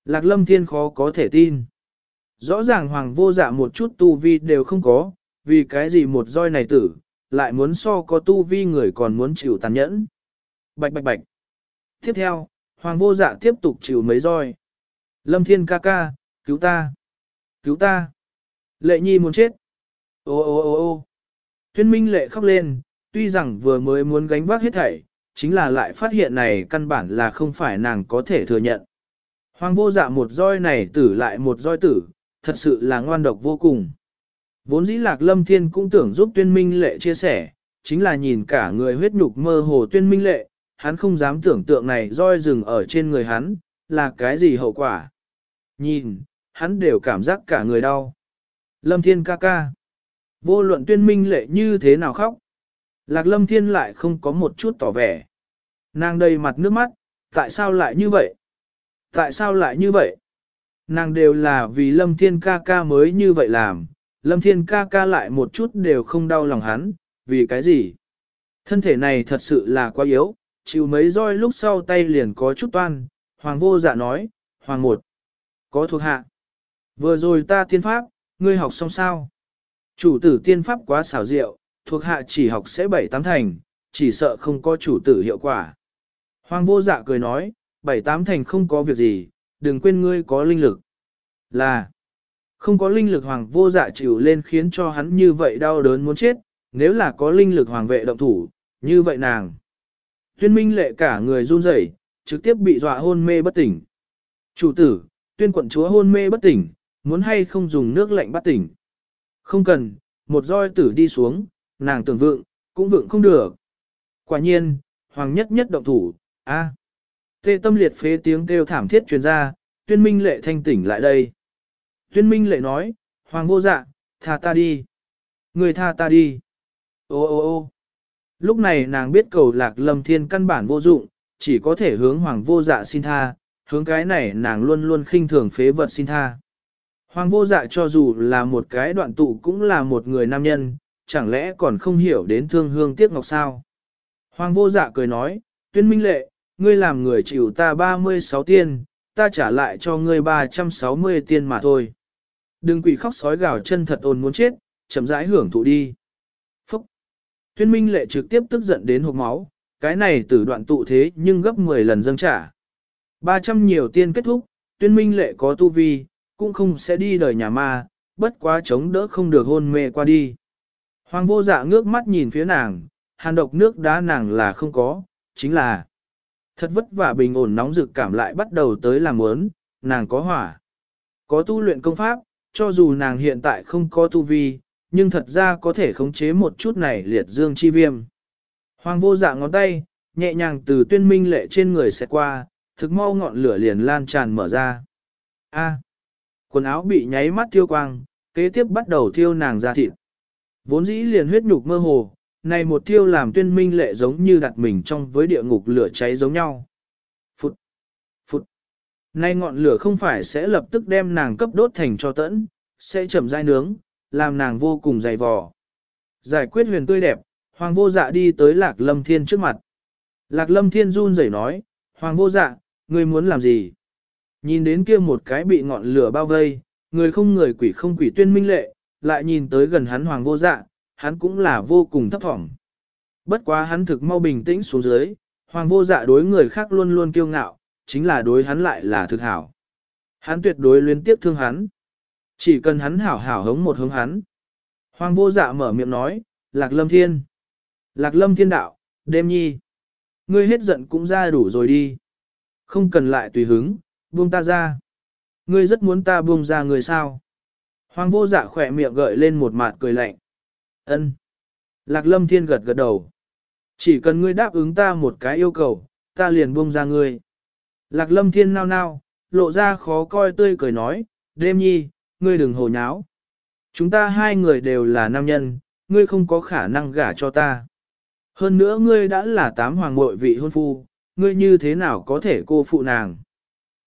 [SPEAKER 1] Lạc lâm thiên khó có thể tin. Rõ ràng hoàng vô dạ một chút tu vi đều không có, vì cái gì một roi này tử, lại muốn so có tu vi người còn muốn chịu tàn nhẫn. Bạch bạch bạch. Tiếp theo, hoàng vô dạ tiếp tục chịu mấy roi. Lâm thiên ca ca, cứu ta. Cứu ta. Lệ nhi muốn chết. Ô ô ô ô Tuyên minh lệ khóc lên, tuy rằng vừa mới muốn gánh vác hết thảy, chính là lại phát hiện này căn bản là không phải nàng có thể thừa nhận. Hoàng vô dạ một roi này tử lại một roi tử, thật sự là ngoan độc vô cùng. Vốn dĩ lạc lâm thiên cũng tưởng giúp tuyên minh lệ chia sẻ, chính là nhìn cả người huyết nhục mơ hồ tuyên minh lệ, hắn không dám tưởng tượng này roi rừng ở trên người hắn, là cái gì hậu quả. Nhìn, hắn đều cảm giác cả người đau. Lâm thiên ca ca. Vô luận tuyên minh lệ như thế nào khóc. Lạc lâm thiên lại không có một chút tỏ vẻ. Nàng đầy mặt nước mắt, tại sao lại như vậy? Tại sao lại như vậy? Nàng đều là vì lâm thiên ca ca mới như vậy làm, lâm thiên ca ca lại một chút đều không đau lòng hắn, vì cái gì? Thân thể này thật sự là quá yếu, chịu mấy roi lúc sau tay liền có chút toan, hoàng vô dạ nói, hoàng một, có thuộc hạ. Vừa rồi ta tiên pháp, ngươi học xong sao? Chủ tử tiên pháp quá xảo diệu, thuộc hạ chỉ học sẽ bảy tám thành, chỉ sợ không có chủ tử hiệu quả. Hoàng vô dạ cười nói, bảy tám thành không có việc gì, đừng quên ngươi có linh lực. Là, không có linh lực hoàng vô dạ chịu lên khiến cho hắn như vậy đau đớn muốn chết, nếu là có linh lực hoàng vệ động thủ, như vậy nàng. Tuyên minh lệ cả người run rẩy, trực tiếp bị dọa hôn mê bất tỉnh. Chủ tử, tuyên quận chúa hôn mê bất tỉnh, muốn hay không dùng nước lạnh bắt tỉnh. Không cần, một roi tử đi xuống, nàng tưởng vượng, cũng vượng không được. Quả nhiên, hoàng nhất nhất động thủ, a Tê tâm liệt phế tiếng kêu thảm thiết truyền ra, tuyên minh lệ thanh tỉnh lại đây. Tuyên minh lệ nói, hoàng vô dạ, tha ta đi. Người tha ta đi. Ô ô ô Lúc này nàng biết cầu lạc lâm thiên căn bản vô dụng, chỉ có thể hướng hoàng vô dạ xin tha, hướng cái này nàng luôn luôn khinh thường phế vật xin tha. Hoàng vô dạ cho dù là một cái đoạn tụ cũng là một người nam nhân, chẳng lẽ còn không hiểu đến thương hương tiếc ngọc sao? Hoàng vô dạ cười nói, tuyên minh lệ, ngươi làm người chịu ta 36 tiên, ta trả lại cho ngươi 360 tiên mà thôi. Đừng quỷ khóc sói gào chân thật ồn muốn chết, chậm rãi hưởng thụ đi. Thuyên Tuyên minh lệ trực tiếp tức giận đến hộp máu, cái này tử đoạn tụ thế nhưng gấp 10 lần dâng trả. 300 nhiều tiên kết thúc, tuyên minh lệ có tu vi, cũng không sẽ đi đời nhà ma, bất quá chống đỡ không được hôn mê qua đi. Hoàng vô dạ ngước mắt nhìn phía nàng, hàn độc nước đá nàng là không có, chính là thật vất vả bình ổn nóng rực cảm lại bắt đầu tới làm muốn, nàng có hỏa. Có tu luyện công pháp, cho dù nàng hiện tại không có tu vi, nhưng thật ra có thể khống chế một chút này liệt dương chi viêm. Hoàng vô dạ ngón tay, nhẹ nhàng từ tuyên minh lệ trên người sẽ qua, thực mau ngọn lửa liền lan tràn mở ra. A. quần áo bị nháy mắt thiêu quang, kế tiếp bắt đầu thiêu nàng ra thịt. Vốn dĩ liền huyết nhục mơ hồ, này một thiêu làm tuyên minh lệ giống như đặt mình trong với địa ngục lửa cháy giống nhau. Phụt, phụt. Nay ngọn lửa không phải sẽ lập tức đem nàng cấp đốt thành cho tẫn, sẽ chậm rãi nướng, làm nàng vô cùng dày vò. Giải quyết huyền tươi đẹp, Hoàng vô dạ đi tới Lạc Lâm Thiên trước mặt. Lạc Lâm Thiên run rẩy nói, Hoàng vô dạ, ngươi muốn làm gì? Nhìn đến kia một cái bị ngọn lửa bao vây, người không người quỷ không quỷ tuyên minh lệ, lại nhìn tới gần hắn Hoàng vô dạ, hắn cũng là vô cùng thấp thỏm. Bất quá hắn thực mau bình tĩnh xuống dưới, Hoàng vô dạ đối người khác luôn luôn kiêu ngạo, chính là đối hắn lại là thực hảo. Hắn tuyệt đối luyến tiếp thương hắn. Chỉ cần hắn hảo hảo hống một hướng hắn. Hoàng vô dạ mở miệng nói, Lạc Lâm Thiên. Lạc lâm thiên đạo, đêm nhi. Ngươi hết giận cũng ra đủ rồi đi. Không cần lại tùy hứng, buông ta ra. Ngươi rất muốn ta buông ra người sao. Hoàng vô dạ khỏe miệng gợi lên một mặt cười lạnh. ân Lạc lâm thiên gật gật đầu. Chỉ cần ngươi đáp ứng ta một cái yêu cầu, ta liền buông ra ngươi. Lạc lâm thiên nao nao, lộ ra khó coi tươi cười nói, đêm nhi, ngươi đừng hồ nháo. Chúng ta hai người đều là nam nhân, ngươi không có khả năng gả cho ta. Hơn nữa ngươi đã là tám hoàng mội vị hôn phu, ngươi như thế nào có thể cô phụ nàng.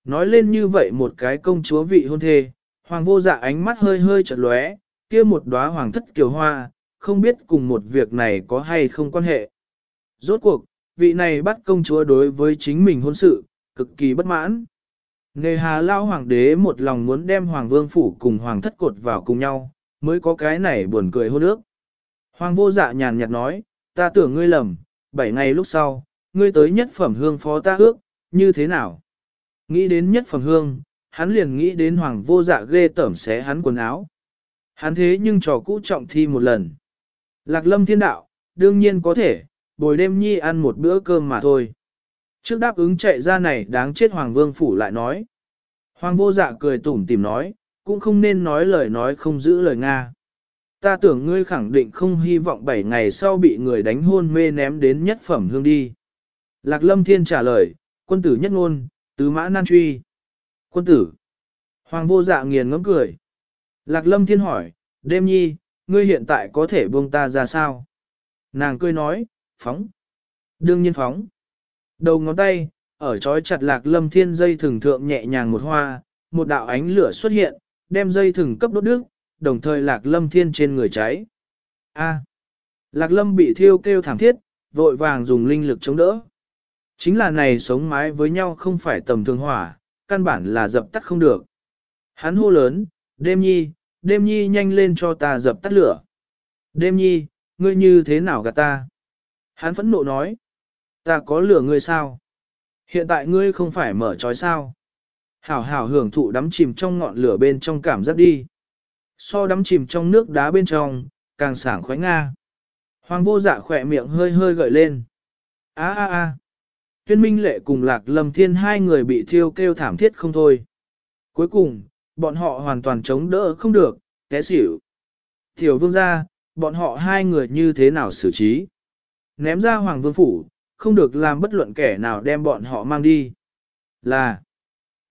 [SPEAKER 1] Nói lên như vậy một cái công chúa vị hôn thê, hoàng vô dạ ánh mắt hơi hơi chật lóe, kia một đóa hoàng thất kiều hoa, không biết cùng một việc này có hay không quan hệ. Rốt cuộc, vị này bắt công chúa đối với chính mình hôn sự, cực kỳ bất mãn. Nề hà lao hoàng đế một lòng muốn đem hoàng vương phủ cùng hoàng thất cột vào cùng nhau, mới có cái này buồn cười hôn ước. Hoàng vô dạ nhàn nhạt nói, ta tưởng ngươi lầm, bảy ngày lúc sau, ngươi tới nhất phẩm hương phó ta ước, như thế nào? Nghĩ đến nhất phẩm hương, hắn liền nghĩ đến hoàng vô dạ ghê tẩm xé hắn quần áo. Hắn thế nhưng trò cũ trọng thi một lần. Lạc lâm thiên đạo, đương nhiên có thể, bồi đêm nhi ăn một bữa cơm mà thôi. Trước đáp ứng chạy ra này đáng chết hoàng vương phủ lại nói. Hoàng vô dạ cười tủm tìm nói, cũng không nên nói lời nói không giữ lời Nga ta tưởng ngươi khẳng định không hy vọng 7 ngày sau bị người đánh hôn mê ném đến nhất phẩm hương đi. Lạc lâm thiên trả lời, quân tử nhất ngôn, tứ mã nan truy. Quân tử. Hoàng vô dạ nghiền ngấm cười. Lạc lâm thiên hỏi, đêm nhi, ngươi hiện tại có thể buông ta ra sao? Nàng cười nói, phóng. Đương nhiên phóng. Đầu ngón tay, ở trói chặt lạc lâm thiên dây thừng thượng nhẹ nhàng một hoa, một đạo ánh lửa xuất hiện, đem dây thừng cấp đốt đức, đồng thời lạc lâm thiên trên người cháy. A. lạc lâm bị thiêu kêu thảm thiết, vội vàng dùng linh lực chống đỡ. Chính là này sống mái với nhau không phải tầm thường hỏa, căn bản là dập tắt không được. Hắn hô lớn, đêm nhi, đêm nhi nhanh lên cho ta dập tắt lửa. Đêm nhi, ngươi như thế nào gạt ta? Hắn phẫn nộ nói, ta có lửa ngươi sao? Hiện tại ngươi không phải mở trói sao? Hảo hảo hưởng thụ đắm chìm trong ngọn lửa bên trong cảm giác đi. So đắm chìm trong nước đá bên trong, càng sảng khoái nga. Hoàng vô dạ khỏe miệng hơi hơi gợi lên. Á á á. Tuyên Minh Lệ cùng Lạc Lâm Thiên hai người bị thiêu kêu thảm thiết không thôi. Cuối cùng, bọn họ hoàn toàn chống đỡ không được, té xỉu. Tiểu vương gia, bọn họ hai người như thế nào xử trí? Ném ra Hoàng Vương Phủ, không được làm bất luận kẻ nào đem bọn họ mang đi. Là,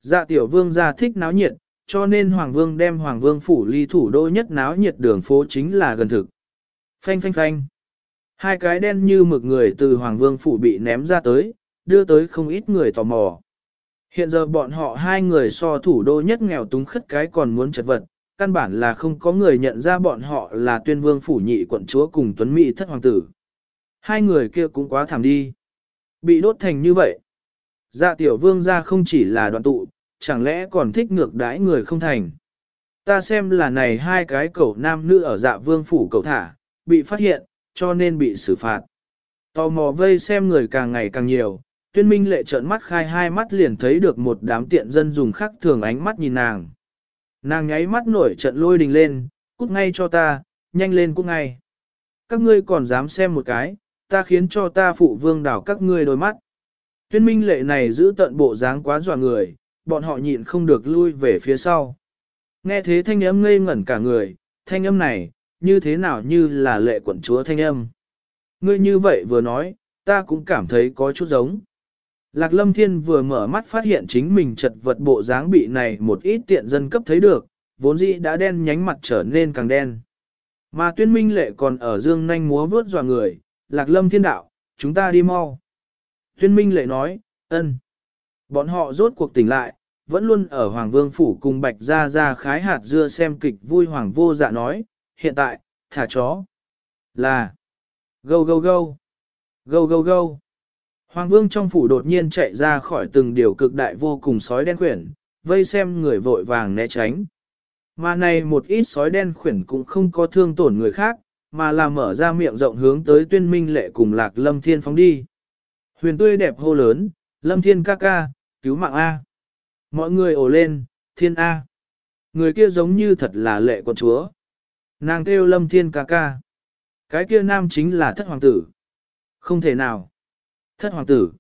[SPEAKER 1] dạ tiểu vương gia thích náo nhiệt, cho nên Hoàng Vương đem Hoàng Vương Phủ ly thủ đô nhất náo nhiệt đường phố chính là gần thực. Phanh phanh phanh. Hai cái đen như mực người từ Hoàng Vương Phủ bị ném ra tới, đưa tới không ít người tò mò. Hiện giờ bọn họ hai người so thủ đô nhất nghèo túng khất cái còn muốn chật vật, căn bản là không có người nhận ra bọn họ là tuyên vương phủ nhị quận chúa cùng tuấn mỹ thất hoàng tử. Hai người kia cũng quá thảm đi. Bị đốt thành như vậy. Dạ tiểu vương ra không chỉ là đoạn tụ, chẳng lẽ còn thích ngược đãi người không thành. Ta xem là này hai cái cẩu nam nữ ở dạ vương phủ cẩu thả, bị phát hiện, cho nên bị xử phạt. Tò mò vây xem người càng ngày càng nhiều, tuyên minh lệ trợn mắt khai hai mắt liền thấy được một đám tiện dân dùng khắc thường ánh mắt nhìn nàng. Nàng nháy mắt nổi trận lôi đình lên, cút ngay cho ta, nhanh lên cút ngay. Các ngươi còn dám xem một cái, ta khiến cho ta phụ vương đảo các ngươi đôi mắt. Tuyên minh lệ này giữ tận bộ dáng quá dọa người, bọn họ nhịn không được lui về phía sau. Nghe thế thanh âm ngây ngẩn cả người, thanh âm này, như thế nào như là lệ quận chúa thanh âm. Ngươi như vậy vừa nói, ta cũng cảm thấy có chút giống. Lạc Lâm Thiên vừa mở mắt phát hiện chính mình chật vật bộ dáng bị này một ít tiện dân cấp thấy được, vốn dĩ đã đen nhánh mặt trở nên càng đen. Mà tuyên minh lệ còn ở dương nanh múa vớt dọa người, Lạc Lâm Thiên đạo, chúng ta đi mau. Tuyên minh lệ nói, ân. Bọn họ rốt cuộc tỉnh lại, vẫn luôn ở Hoàng Vương Phủ cùng Bạch Gia Gia khái hạt dưa xem kịch vui Hoàng Vô Dạ nói, hiện tại, thả chó. Là, Gâu gâu gâu. Gâu gâu gâu. Hoàng vương trong phủ đột nhiên chạy ra khỏi từng điều cực đại vô cùng sói đen khuyển, vây xem người vội vàng né tránh. Mà này một ít sói đen khuyển cũng không có thương tổn người khác, mà là mở ra miệng rộng hướng tới tuyên minh lệ cùng lạc lâm thiên phóng đi. Huyền tươi đẹp hô lớn, lâm thiên ca ca, cứu mạng A. Mọi người ồ lên, thiên A. Người kia giống như thật là lệ con chúa. Nàng kêu lâm thiên ca ca. Cái kia nam chính là thất hoàng tử. Không thể nào. Thất hoàng tử.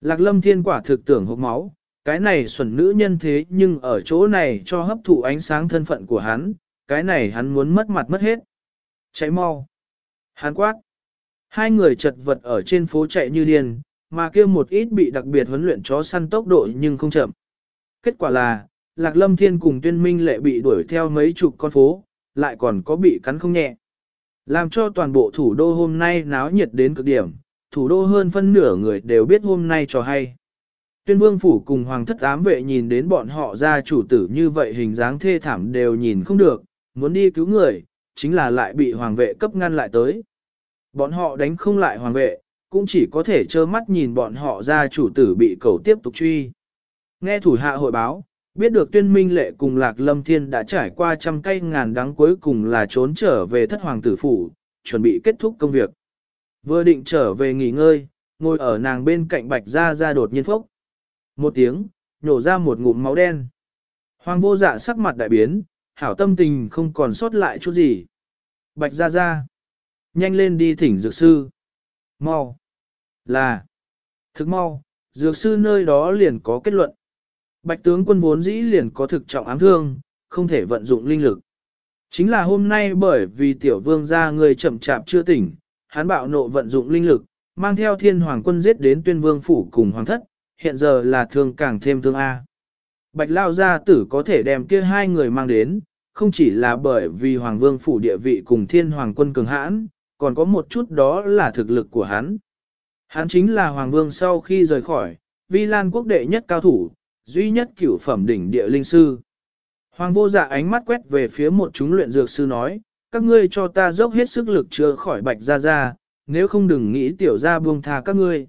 [SPEAKER 1] Lạc lâm thiên quả thực tưởng hộp máu, cái này xuẩn nữ nhân thế nhưng ở chỗ này cho hấp thụ ánh sáng thân phận của hắn, cái này hắn muốn mất mặt mất hết. Chạy mau. hán quát. Hai người chật vật ở trên phố chạy như điên, mà kia một ít bị đặc biệt huấn luyện chó săn tốc độ nhưng không chậm. Kết quả là, Lạc Lâm Thiên cùng Tuyên Minh lệ bị đuổi theo mấy chục con phố, lại còn có bị cắn không nhẹ. Làm cho toàn bộ thủ đô hôm nay náo nhiệt đến cực điểm, thủ đô hơn phân nửa người đều biết hôm nay cho hay. Tuyên vương phủ cùng hoàng thất ám vệ nhìn đến bọn họ ra chủ tử như vậy hình dáng thê thảm đều nhìn không được, muốn đi cứu người, chính là lại bị hoàng vệ cấp ngăn lại tới. Bọn họ đánh không lại hoàng vệ, cũng chỉ có thể trơ mắt nhìn bọn họ ra chủ tử bị cầu tiếp tục truy. Nghe thủ hạ hội báo, biết được tuyên minh lệ cùng lạc lâm thiên đã trải qua trăm cây ngàn đắng cuối cùng là trốn trở về thất hoàng tử phủ, chuẩn bị kết thúc công việc. Vừa định trở về nghỉ ngơi, ngồi ở nàng bên cạnh bạch ra ra đột nhiên phốc. Một tiếng, nhổ ra một ngụm máu đen. Hoàng vô dạ sắc mặt đại biến, hảo tâm tình không còn sót lại chút gì. Bạch ra ra. Nhanh lên đi thỉnh dược sư. Mau. Là. Thực mau, dược sư nơi đó liền có kết luận. Bạch tướng quân vốn dĩ liền có thực trọng ám thương, không thể vận dụng linh lực. Chính là hôm nay bởi vì tiểu vương gia người chậm chạp chưa tỉnh, hắn bạo nộ vận dụng linh lực, mang theo thiên hoàng quân giết đến tuyên vương phủ cùng hoàng thất, hiện giờ là thương càng thêm thương A. Bạch Lao gia tử có thể đem kia hai người mang đến, không chỉ là bởi vì hoàng vương phủ địa vị cùng thiên hoàng quân cường hãn, còn có một chút đó là thực lực của hắn. Hắn chính là hoàng vương sau khi rời khỏi, vi lan quốc đệ nhất cao thủ, duy nhất cửu phẩm đỉnh địa linh sư. Hoàng vô dạ ánh mắt quét về phía một chúng luyện dược sư nói, các ngươi cho ta dốc hết sức lực chữa khỏi bạch ra ra, nếu không đừng nghĩ tiểu ra buông tha các ngươi.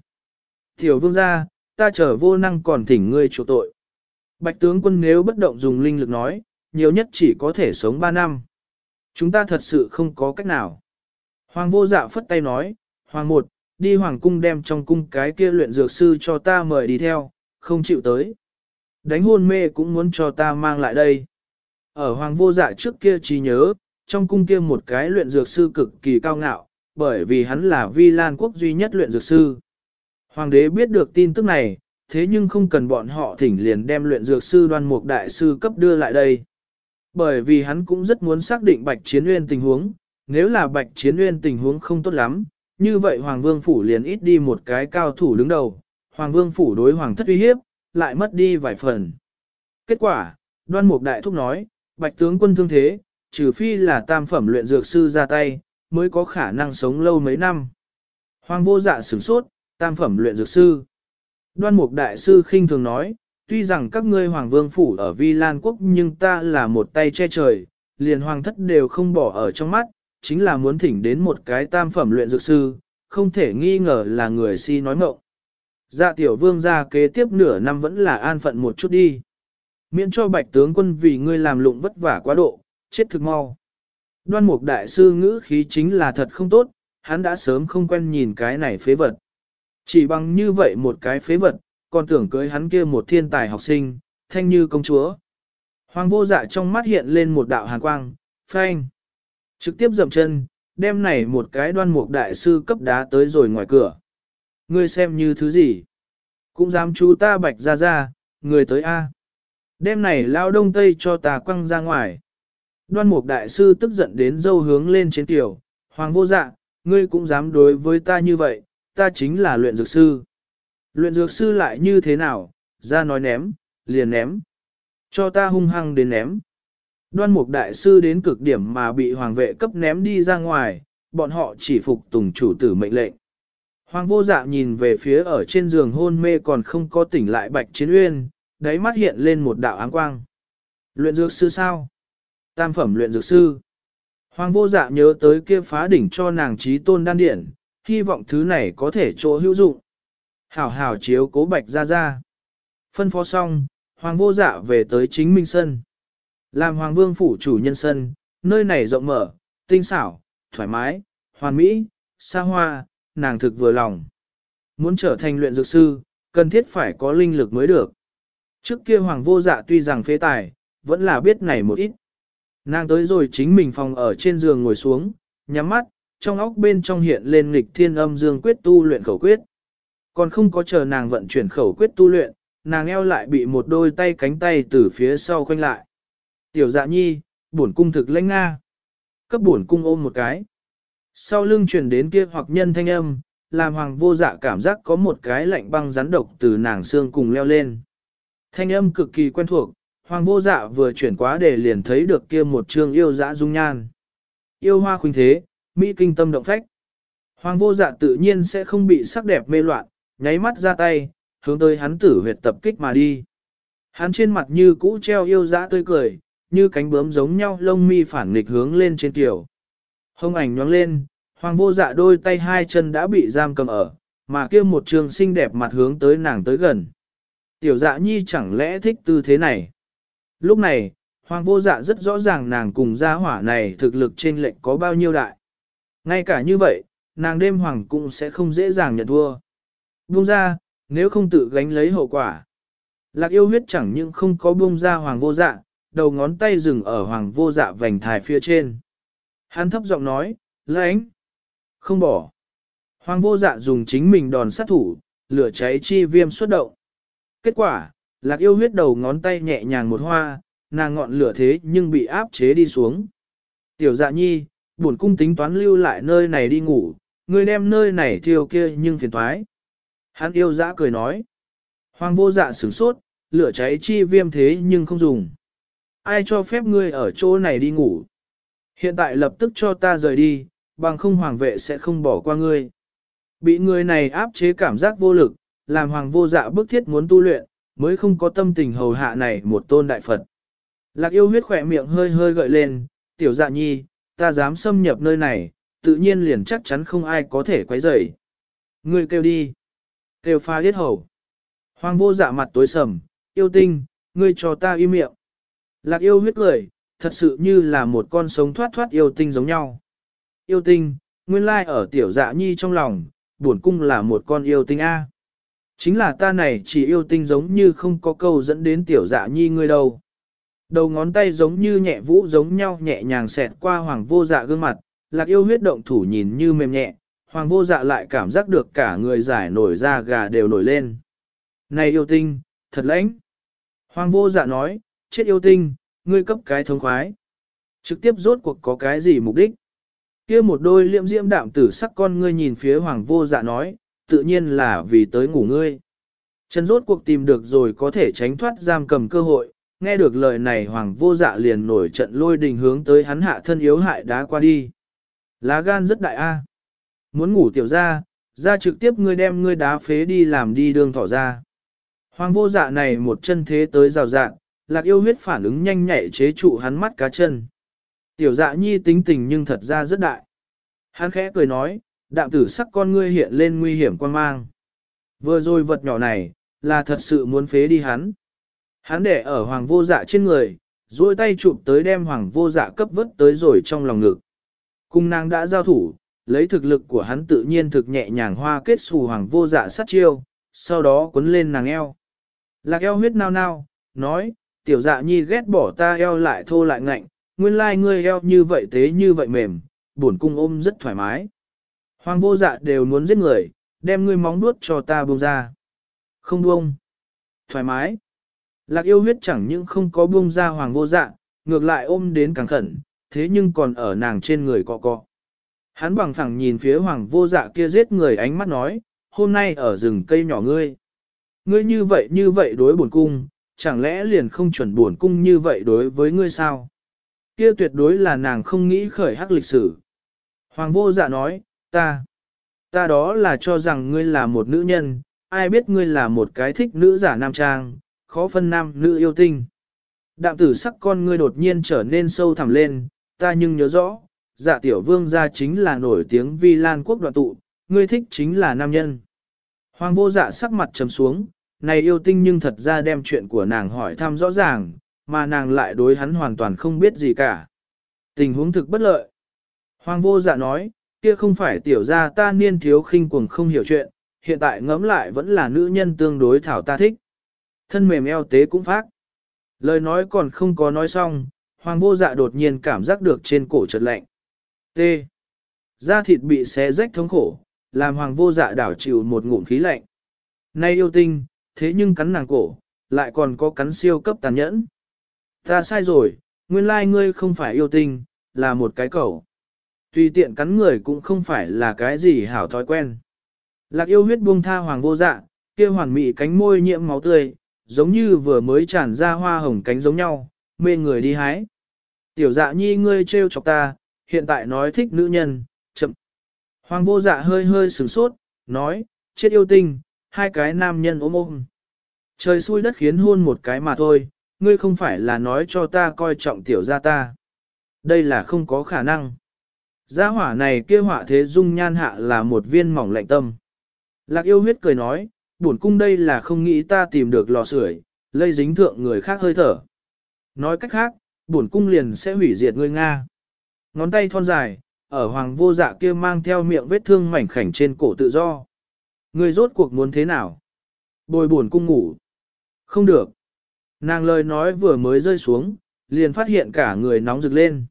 [SPEAKER 1] Tiểu vương gia, ta trở vô năng còn thỉnh ngươi chủ tội. Bạch tướng quân nếu bất động dùng linh lực nói, nhiều nhất chỉ có thể sống 3 năm. Chúng ta thật sự không có cách nào. Hoàng vô dạ phất tay nói, Hoàng một, đi Hoàng cung đem trong cung cái kia luyện dược sư cho ta mời đi theo, không chịu tới. Đánh hôn mê cũng muốn cho ta mang lại đây. Ở Hoàng vô dạ trước kia chỉ nhớ, trong cung kia một cái luyện dược sư cực kỳ cao ngạo, bởi vì hắn là vi lan quốc duy nhất luyện dược sư. Hoàng đế biết được tin tức này, thế nhưng không cần bọn họ thỉnh liền đem luyện dược sư đoan mục đại sư cấp đưa lại đây. Bởi vì hắn cũng rất muốn xác định bạch chiến nguyên tình huống, nếu là bạch chiến nguyên tình huống không tốt lắm, như vậy Hoàng Vương Phủ liền ít đi một cái cao thủ đứng đầu, Hoàng Vương Phủ đối Hoàng thất uy hiếp, lại mất đi vài phần. Kết quả, đoan mục đại thúc nói, bạch tướng quân thương thế, trừ phi là tam phẩm luyện dược sư ra tay, mới có khả năng sống lâu mấy năm. Hoàng vô dạ sửng sốt, tam phẩm luyện dược sư. Đoan mục đại sư khinh thường nói, tuy rằng các ngươi hoàng vương phủ ở Vi Lan quốc nhưng ta là một tay che trời, liền hoàng thất đều không bỏ ở trong mắt, chính là muốn thỉnh đến một cái tam phẩm luyện dược sư, không thể nghi ngờ là người si nói mộng. Dạ tiểu vương ra kế tiếp nửa năm vẫn là an phận một chút đi. Miễn cho bạch tướng quân vì ngươi làm lụng vất vả quá độ, chết thực mau. Đoan mục đại sư ngữ khí chính là thật không tốt, hắn đã sớm không quen nhìn cái này phế vật. Chỉ bằng như vậy một cái phế vật, còn tưởng cưới hắn kia một thiên tài học sinh, thanh như công chúa. Hoàng vô dạ trong mắt hiện lên một đạo hàn quang, phanh. Trực tiếp dậm chân, đem này một cái đoan mục đại sư cấp đá tới rồi ngoài cửa. Ngươi xem như thứ gì? Cũng dám chú ta bạch ra ra, người tới A. đêm này lao đông tây cho ta quăng ra ngoài. Đoan mục đại sư tức giận đến dâu hướng lên trên tiểu, hoàng vô dạ, ngươi cũng dám đối với ta như vậy, ta chính là luyện dược sư. Luyện dược sư lại như thế nào, ra nói ném, liền ném. Cho ta hung hăng đến ném. Đoan mục đại sư đến cực điểm mà bị hoàng vệ cấp ném đi ra ngoài, bọn họ chỉ phục tùng chủ tử mệnh lệnh. Hoàng vô dạ nhìn về phía ở trên giường hôn mê còn không có tỉnh lại bạch chiến uyên, đáy mắt hiện lên một đạo áng quang. Luyện dược sư sao? Tam phẩm luyện dược sư. Hoàng vô dạ nhớ tới kia phá đỉnh cho nàng trí tôn đan điển, hy vọng thứ này có thể chỗ hữu dụng. Hảo hảo chiếu cố bạch ra ra. Phân phó xong, hoàng vô dạ về tới chính minh sân. Làm hoàng vương phủ chủ nhân sân, nơi này rộng mở, tinh xảo, thoải mái, hoàn mỹ, xa hoa, nàng thực vừa lòng. Muốn trở thành luyện dược sư, cần thiết phải có linh lực mới được. Trước kia hoàng vô dạ tuy rằng phế tài, vẫn là biết này một ít. Nàng tới rồi chính mình phòng ở trên giường ngồi xuống, nhắm mắt, trong óc bên trong hiện lên nghịch thiên âm dương quyết tu luyện khẩu quyết. Còn không có chờ nàng vận chuyển khẩu quyết tu luyện, nàng eo lại bị một đôi tay cánh tay từ phía sau khoanh lại. Tiểu dạ nhi, bổn cung thực lãnh nga. Cấp bổn cung ôm một cái. Sau lưng truyền đến kia hoặc nhân thanh âm, làm hoàng vô dạ cảm giác có một cái lạnh băng rắn độc từ nàng xương cùng leo lên. Thanh âm cực kỳ quen thuộc, hoàng vô dạ vừa chuyển quá để liền thấy được kia một trương yêu dã dung nhan. Yêu hoa khuynh thế, mỹ kinh tâm động phách. Hoàng vô dạ tự nhiên sẽ không bị sắc đẹp mê loạn, nháy mắt ra tay, hướng tới hắn tử huyệt tập kích mà đi. Hắn trên mặt như cũ treo yêu dã tươi cười, như cánh bướm giống nhau lông mi phản nghịch hướng lên trên tiểu. Hông ảnh nhoáng lên, hoàng vô dạ đôi tay hai chân đã bị giam cầm ở, mà kia một trường xinh đẹp mặt hướng tới nàng tới gần. Tiểu dạ nhi chẳng lẽ thích tư thế này? Lúc này, hoàng vô dạ rất rõ ràng nàng cùng gia hỏa này thực lực trên lệnh có bao nhiêu đại. Ngay cả như vậy, nàng đêm hoàng cũng sẽ không dễ dàng nhận thua. Buông ra, nếu không tự gánh lấy hậu quả. Lạc yêu huyết chẳng những không có buông ra hoàng vô dạ, đầu ngón tay dừng ở hoàng vô dạ vành thải phía trên. Hắn thấp giọng nói, lãnh, không bỏ. Hoàng vô dạ dùng chính mình đòn sát thủ, lửa cháy chi viêm xuất động. Kết quả, lạc yêu huyết đầu ngón tay nhẹ nhàng một hoa, nàng ngọn lửa thế nhưng bị áp chế đi xuống. Tiểu dạ nhi, bổn cung tính toán lưu lại nơi này đi ngủ, ngươi đem nơi này thiêu kia nhưng phiền thoái. Hắn yêu dã cười nói. Hoàng vô dạ sửng sốt, lửa cháy chi viêm thế nhưng không dùng. Ai cho phép ngươi ở chỗ này đi ngủ? Hiện tại lập tức cho ta rời đi, bằng không hoàng vệ sẽ không bỏ qua ngươi. Bị người này áp chế cảm giác vô lực, làm hoàng vô dạ bức thiết muốn tu luyện, mới không có tâm tình hầu hạ này một tôn đại Phật. Lạc yêu huyết khỏe miệng hơi hơi gợi lên, tiểu dạ nhi, ta dám xâm nhập nơi này, tự nhiên liền chắc chắn không ai có thể quấy rầy. Ngươi kêu đi. Kêu pha yết hầu. Hoàng vô dạ mặt tối sầm, yêu tinh, ngươi cho ta im miệng. Lạc yêu huyết cười, thật sự như là một con sống thoát thoát yêu tinh giống nhau. Yêu tinh, nguyên lai ở tiểu dạ nhi trong lòng, buồn cung là một con yêu tinh A. Chính là ta này chỉ yêu tinh giống như không có câu dẫn đến tiểu dạ nhi ngươi đâu. Đầu ngón tay giống như nhẹ vũ giống nhau nhẹ nhàng xẹt qua hoàng vô dạ gương mặt, lạc yêu huyết động thủ nhìn như mềm nhẹ, hoàng vô dạ lại cảm giác được cả người giải nổi ra gà đều nổi lên. Này yêu tinh, thật lãnh. Hoàng vô dạ nói, chết yêu tinh, ngươi cấp cái thống khoái. Trực tiếp rốt cuộc có cái gì mục đích? kia một đôi liệm diễm đạm tử sắc con ngươi nhìn phía hoàng vô dạ nói, tự nhiên là vì tới ngủ ngươi. Trần rốt cuộc tìm được rồi có thể tránh thoát giam cầm cơ hội, nghe được lời này hoàng vô dạ liền nổi trận lôi đình hướng tới hắn hạ thân yếu hại đá qua đi. Lá gan rất đại a. À. Muốn ngủ tiểu ra, ra trực tiếp ngươi đem ngươi đá phế đi làm đi đường thỏ ra. Hoàng vô dạ này một chân thế tới rào dạng, lạc yêu huyết phản ứng nhanh nhạy chế trụ hắn mắt cá chân. Tiểu dạ nhi tính tình nhưng thật ra rất đại. Hắn khẽ cười nói, đạm tử sắc con ngươi hiện lên nguy hiểm quan mang. Vừa rồi vật nhỏ này, là thật sự muốn phế đi hắn. Hắn để ở hoàng vô dạ trên người, duỗi tay chụp tới đem hoàng vô dạ cấp vứt tới rồi trong lòng ngực. Cung nàng đã giao thủ, lấy thực lực của hắn tự nhiên thực nhẹ nhàng hoa kết xù hoàng vô dạ sát chiêu, sau đó quấn lên nàng eo. Lạc eo huyết nao nao, nói, tiểu dạ nhi ghét bỏ ta eo lại thô lại ngạnh, nguyên lai ngươi eo như vậy tế như vậy mềm, buồn cung ôm rất thoải mái. Hoàng vô dạ đều muốn giết người, đem ngươi móng nuốt cho ta buông ra. Không buông. Thoải mái. Lạc yêu huyết chẳng những không có buông ra hoàng vô dạ, ngược lại ôm đến càng khẩn, thế nhưng còn ở nàng trên người cọ cọ. Hắn bằng phẳng nhìn phía hoàng vô dạ kia giết người ánh mắt nói, hôm nay ở rừng cây nhỏ ngươi. Ngươi như vậy như vậy đối bổn cung, chẳng lẽ liền không chuẩn bổn cung như vậy đối với ngươi sao? Kia tuyệt đối là nàng không nghĩ khởi hắc lịch sử. Hoàng vô dạ nói, ta, ta đó là cho rằng ngươi là một nữ nhân, ai biết ngươi là một cái thích nữ giả nam trang, khó phân nam nữ yêu tinh. Đạm tử sắc con ngươi đột nhiên trở nên sâu thẳm lên, ta nhưng nhớ rõ, dạ tiểu vương gia chính là nổi tiếng vi lan quốc đoạn tụ, ngươi thích chính là nam nhân. Hoàng vô dạ sắc mặt trầm xuống, này yêu tinh nhưng thật ra đem chuyện của nàng hỏi thăm rõ ràng, mà nàng lại đối hắn hoàn toàn không biết gì cả. Tình huống thực bất lợi. Hoàng vô dạ nói, kia không phải tiểu gia ta niên thiếu khinh cuồng không hiểu chuyện, hiện tại ngẫm lại vẫn là nữ nhân tương đối thảo ta thích. Thân mềm eo tế cũng phát. Lời nói còn không có nói xong, hoàng vô dạ đột nhiên cảm giác được trên cổ chợt lạnh. T. Da thịt bị xé rách thống khổ, làm hoàng vô dạ đảo chịu một ngụm khí lạnh. Nay yêu tinh, thế nhưng cắn nàng cổ, lại còn có cắn siêu cấp tàn nhẫn. Ta sai rồi, nguyên lai ngươi không phải yêu tinh, là một cái cẩu. Tùy tiện cắn người cũng không phải là cái gì hảo thói quen. Lạc yêu huyết buông tha hoàng vô dạ, kia hoàn mị cánh môi nhiễm máu tươi, giống như vừa mới tràn ra hoa hồng cánh giống nhau, mê người đi hái. Tiểu dạ nhi ngươi trêu chọc ta, hiện tại nói thích nữ nhân, chậm. Hoàng vô dạ hơi hơi sửng sốt, nói, chết yêu tinh, hai cái nam nhân ôm ôm. Trời xui đất khiến hôn một cái mà thôi, ngươi không phải là nói cho ta coi trọng tiểu gia ta. Đây là không có khả năng. Gia hỏa này kia hỏa thế dung nhan hạ là một viên mỏng lạnh tâm. Lạc yêu huyết cười nói, bổn cung đây là không nghĩ ta tìm được lò sưởi, lây dính thượng người khác hơi thở. Nói cách khác, bổn cung liền sẽ hủy diệt ngươi Nga. Ngón tay thon dài, ở hoàng vô dạ kia mang theo miệng vết thương mảnh khảnh trên cổ tự do. Ngươi rốt cuộc muốn thế nào? Bồi bổn cung ngủ. Không được. Nàng lời nói vừa mới rơi xuống, liền phát hiện cả người nóng rực lên.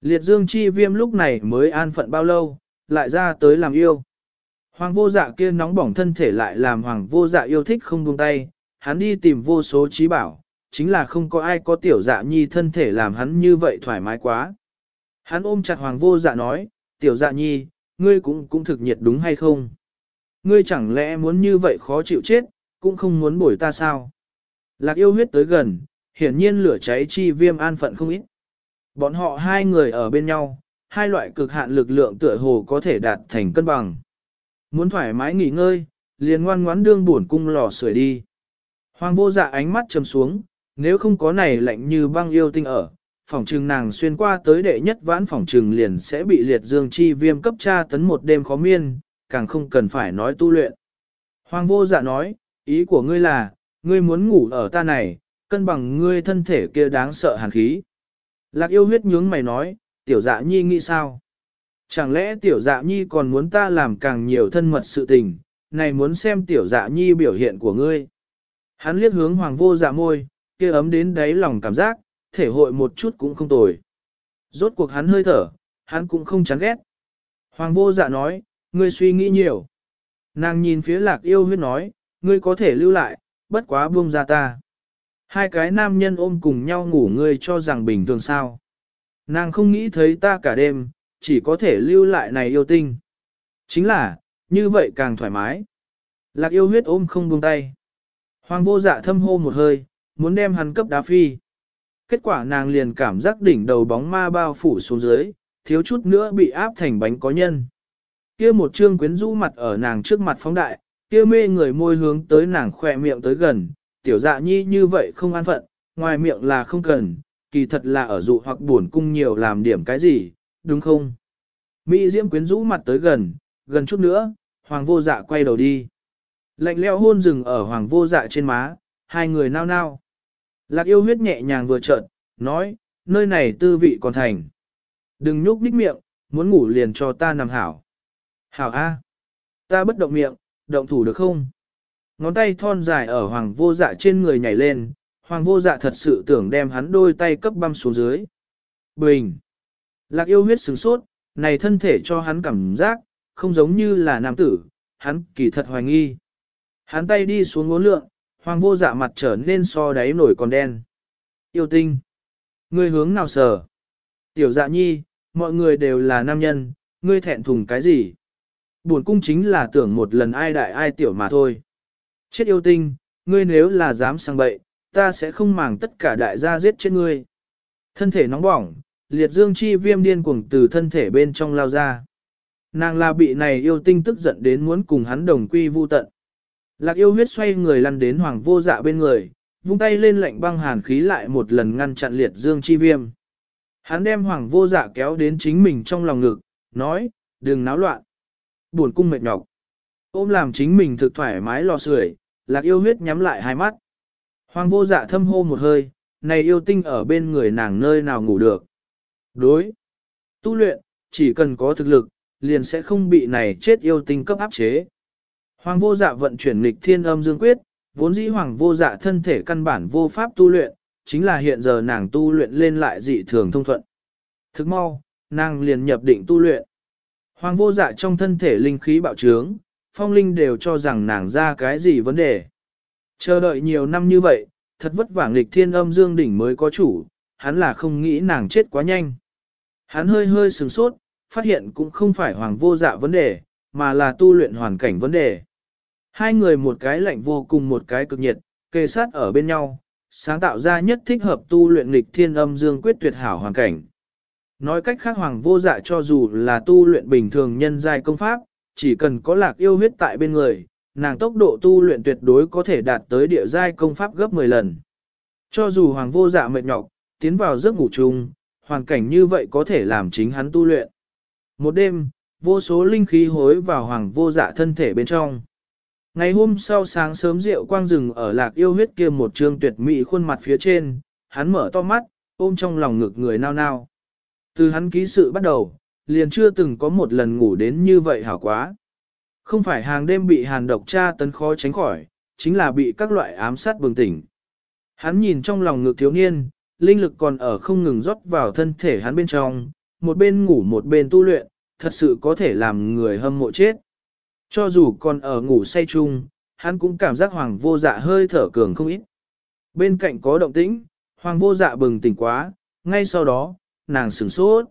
[SPEAKER 1] Liệt dương chi viêm lúc này mới an phận bao lâu, lại ra tới làm yêu. Hoàng vô dạ kia nóng bỏng thân thể lại làm hoàng vô dạ yêu thích không buông tay, hắn đi tìm vô số trí bảo, chính là không có ai có tiểu dạ nhi thân thể làm hắn như vậy thoải mái quá. Hắn ôm chặt hoàng vô dạ nói, tiểu dạ nhi, ngươi cũng cũng thực nhiệt đúng hay không? Ngươi chẳng lẽ muốn như vậy khó chịu chết, cũng không muốn bổi ta sao? Lạc yêu huyết tới gần, hiển nhiên lửa cháy chi viêm an phận không ít. Bọn họ hai người ở bên nhau, hai loại cực hạn lực lượng tựa hồ có thể đạt thành cân bằng. Muốn thoải mái nghỉ ngơi, liền ngoan ngoãn đương buồn cung lò sưởi đi. Hoàng vô dạ ánh mắt trầm xuống, nếu không có này lạnh như băng yêu tinh ở, phòng trừng nàng xuyên qua tới đệ nhất vãn phòng trừng liền sẽ bị liệt dương chi viêm cấp tra tấn một đêm khó miên, càng không cần phải nói tu luyện. Hoàng vô dạ nói, ý của ngươi là, ngươi muốn ngủ ở ta này, cân bằng ngươi thân thể kia đáng sợ hàn khí. Lạc yêu huyết nhướng mày nói, tiểu dạ nhi nghĩ sao? Chẳng lẽ tiểu dạ nhi còn muốn ta làm càng nhiều thân mật sự tình, này muốn xem tiểu dạ nhi biểu hiện của ngươi. Hắn liếc hướng hoàng vô dạ môi, kia ấm đến đáy lòng cảm giác, thể hội một chút cũng không tồi. Rốt cuộc hắn hơi thở, hắn cũng không chán ghét. Hoàng vô dạ nói, ngươi suy nghĩ nhiều. Nàng nhìn phía lạc yêu huyết nói, ngươi có thể lưu lại, bất quá buông ra ta. Hai cái nam nhân ôm cùng nhau ngủ ngươi cho rằng bình thường sao. Nàng không nghĩ thấy ta cả đêm, chỉ có thể lưu lại này yêu tinh. Chính là, như vậy càng thoải mái. Lạc yêu huyết ôm không buông tay. Hoàng vô dạ thâm hô một hơi, muốn đem hắn cấp đá phi. Kết quả nàng liền cảm giác đỉnh đầu bóng ma bao phủ xuống dưới, thiếu chút nữa bị áp thành bánh có nhân. Kia một trương quyến rũ mặt ở nàng trước mặt phóng đại, kia mê người môi hướng tới nàng khỏe miệng tới gần, tiểu dạ nhi như vậy không an phận, ngoài miệng là không cần, kỳ thật là ở dụ hoặc buồn cung nhiều làm điểm cái gì, đúng không? Mỹ diễm quyến rũ mặt tới gần, gần chút nữa, hoàng vô dạ quay đầu đi. Lạnh leo hôn rừng ở hoàng vô dạ trên má, hai người nao nao. Lạc yêu huyết nhẹ nhàng vừa trợn, nói, nơi này tư vị còn thành. Đừng nhúc nhích miệng, muốn ngủ liền cho ta nằm hảo. Hảo A. Ta bất động miệng, động thủ được không? Ngón tay thon dài ở hoàng vô dạ trên người nhảy lên, hoàng vô dạ thật sự tưởng đem hắn đôi tay cấp băm xuống dưới. Bình. Lạc yêu huyết sửng sốt, này thân thể cho hắn cảm giác, không giống như là nam tử, hắn kỳ thật hoài nghi. Hắn tay đi xuống ngốn lượng, hoàng vô dạ mặt trở nên so đáy nổi còn đen. Yêu tinh. Ngươi hướng nào sờ? Tiểu dạ nhi, mọi người đều là nam nhân, ngươi thẹn thùng cái gì? Buồn cung chính là tưởng một lần ai đại ai tiểu mà thôi. Chết yêu tinh, ngươi nếu là dám sang bậy, ta sẽ không màng tất cả đại gia giết chết ngươi. Thân thể nóng bỏng, liệt dương chi viêm điên cuồng từ thân thể bên trong lao ra. Nàng là bị này yêu tinh tức giận đến muốn cùng hắn đồng quy vu tận. Lạc yêu huyết xoay người lăn đến hoàng vô dạ bên người, vung tay lên lệnh băng hàn khí lại một lần ngăn chặn liệt dương chi viêm. Hắn đem hoàng vô dạ kéo đến chính mình trong lòng ngực, nói, đừng náo loạn. Buồn cung mệt nhọc. Ôm làm chính mình thực thoải mái lò sưởi, lạc yêu huyết nhắm lại hai mắt. Hoàng vô dạ thâm hô một hơi, này yêu tinh ở bên người nàng nơi nào ngủ được. Đối. Tu luyện, chỉ cần có thực lực, liền sẽ không bị này chết yêu tinh cấp áp chế. Hoàng vô dạ vận chuyển lịch thiên âm dương quyết, vốn dĩ hoàng vô dạ thân thể căn bản vô pháp tu luyện, chính là hiện giờ nàng tu luyện lên lại dị thường thông thuận. Thức mau, nàng liền nhập định tu luyện. Hoàng vô dạ trong thân thể linh khí bạo trướng, phong linh đều cho rằng nàng ra cái gì vấn đề. Chờ đợi nhiều năm như vậy, thật vất vả nghịch thiên âm dương đỉnh mới có chủ, hắn là không nghĩ nàng chết quá nhanh. Hắn hơi hơi sừng sốt, phát hiện cũng không phải hoàng vô dạ vấn đề, mà là tu luyện hoàn cảnh vấn đề. Hai người một cái lạnh vô cùng một cái cực nhiệt, kề sát ở bên nhau, sáng tạo ra nhất thích hợp tu luyện nghịch thiên âm dương quyết tuyệt hảo hoàn cảnh. Nói cách khác hoàng vô dạ cho dù là tu luyện bình thường nhân giai công pháp, chỉ cần có lạc yêu huyết tại bên người, nàng tốc độ tu luyện tuyệt đối có thể đạt tới địa giai công pháp gấp 10 lần. Cho dù hoàng vô dạ mệt nhọc, tiến vào giấc ngủ chung, hoàn cảnh như vậy có thể làm chính hắn tu luyện. Một đêm, vô số linh khí hối vào hoàng vô dạ thân thể bên trong. Ngày hôm sau sáng sớm rượu quang rừng ở lạc yêu huyết kia một trương tuyệt mỹ khuôn mặt phía trên, hắn mở to mắt, ôm trong lòng ngực người nao nao. Từ hắn ký sự bắt đầu, liền chưa từng có một lần ngủ đến như vậy hảo quá. Không phải hàng đêm bị hàn độc tra tấn khó tránh khỏi, chính là bị các loại ám sát bừng tỉnh. Hắn nhìn trong lòng ngực thiếu niên, linh lực còn ở không ngừng rót vào thân thể hắn bên trong, một bên ngủ một bên tu luyện, thật sự có thể làm người hâm mộ chết. Cho dù còn ở ngủ say chung, hắn cũng cảm giác hoàng vô dạ hơi thở cường không ít. Bên cạnh có động tĩnh, hoàng vô dạ bừng tỉnh quá, ngay sau đó, nàng sửng sốt.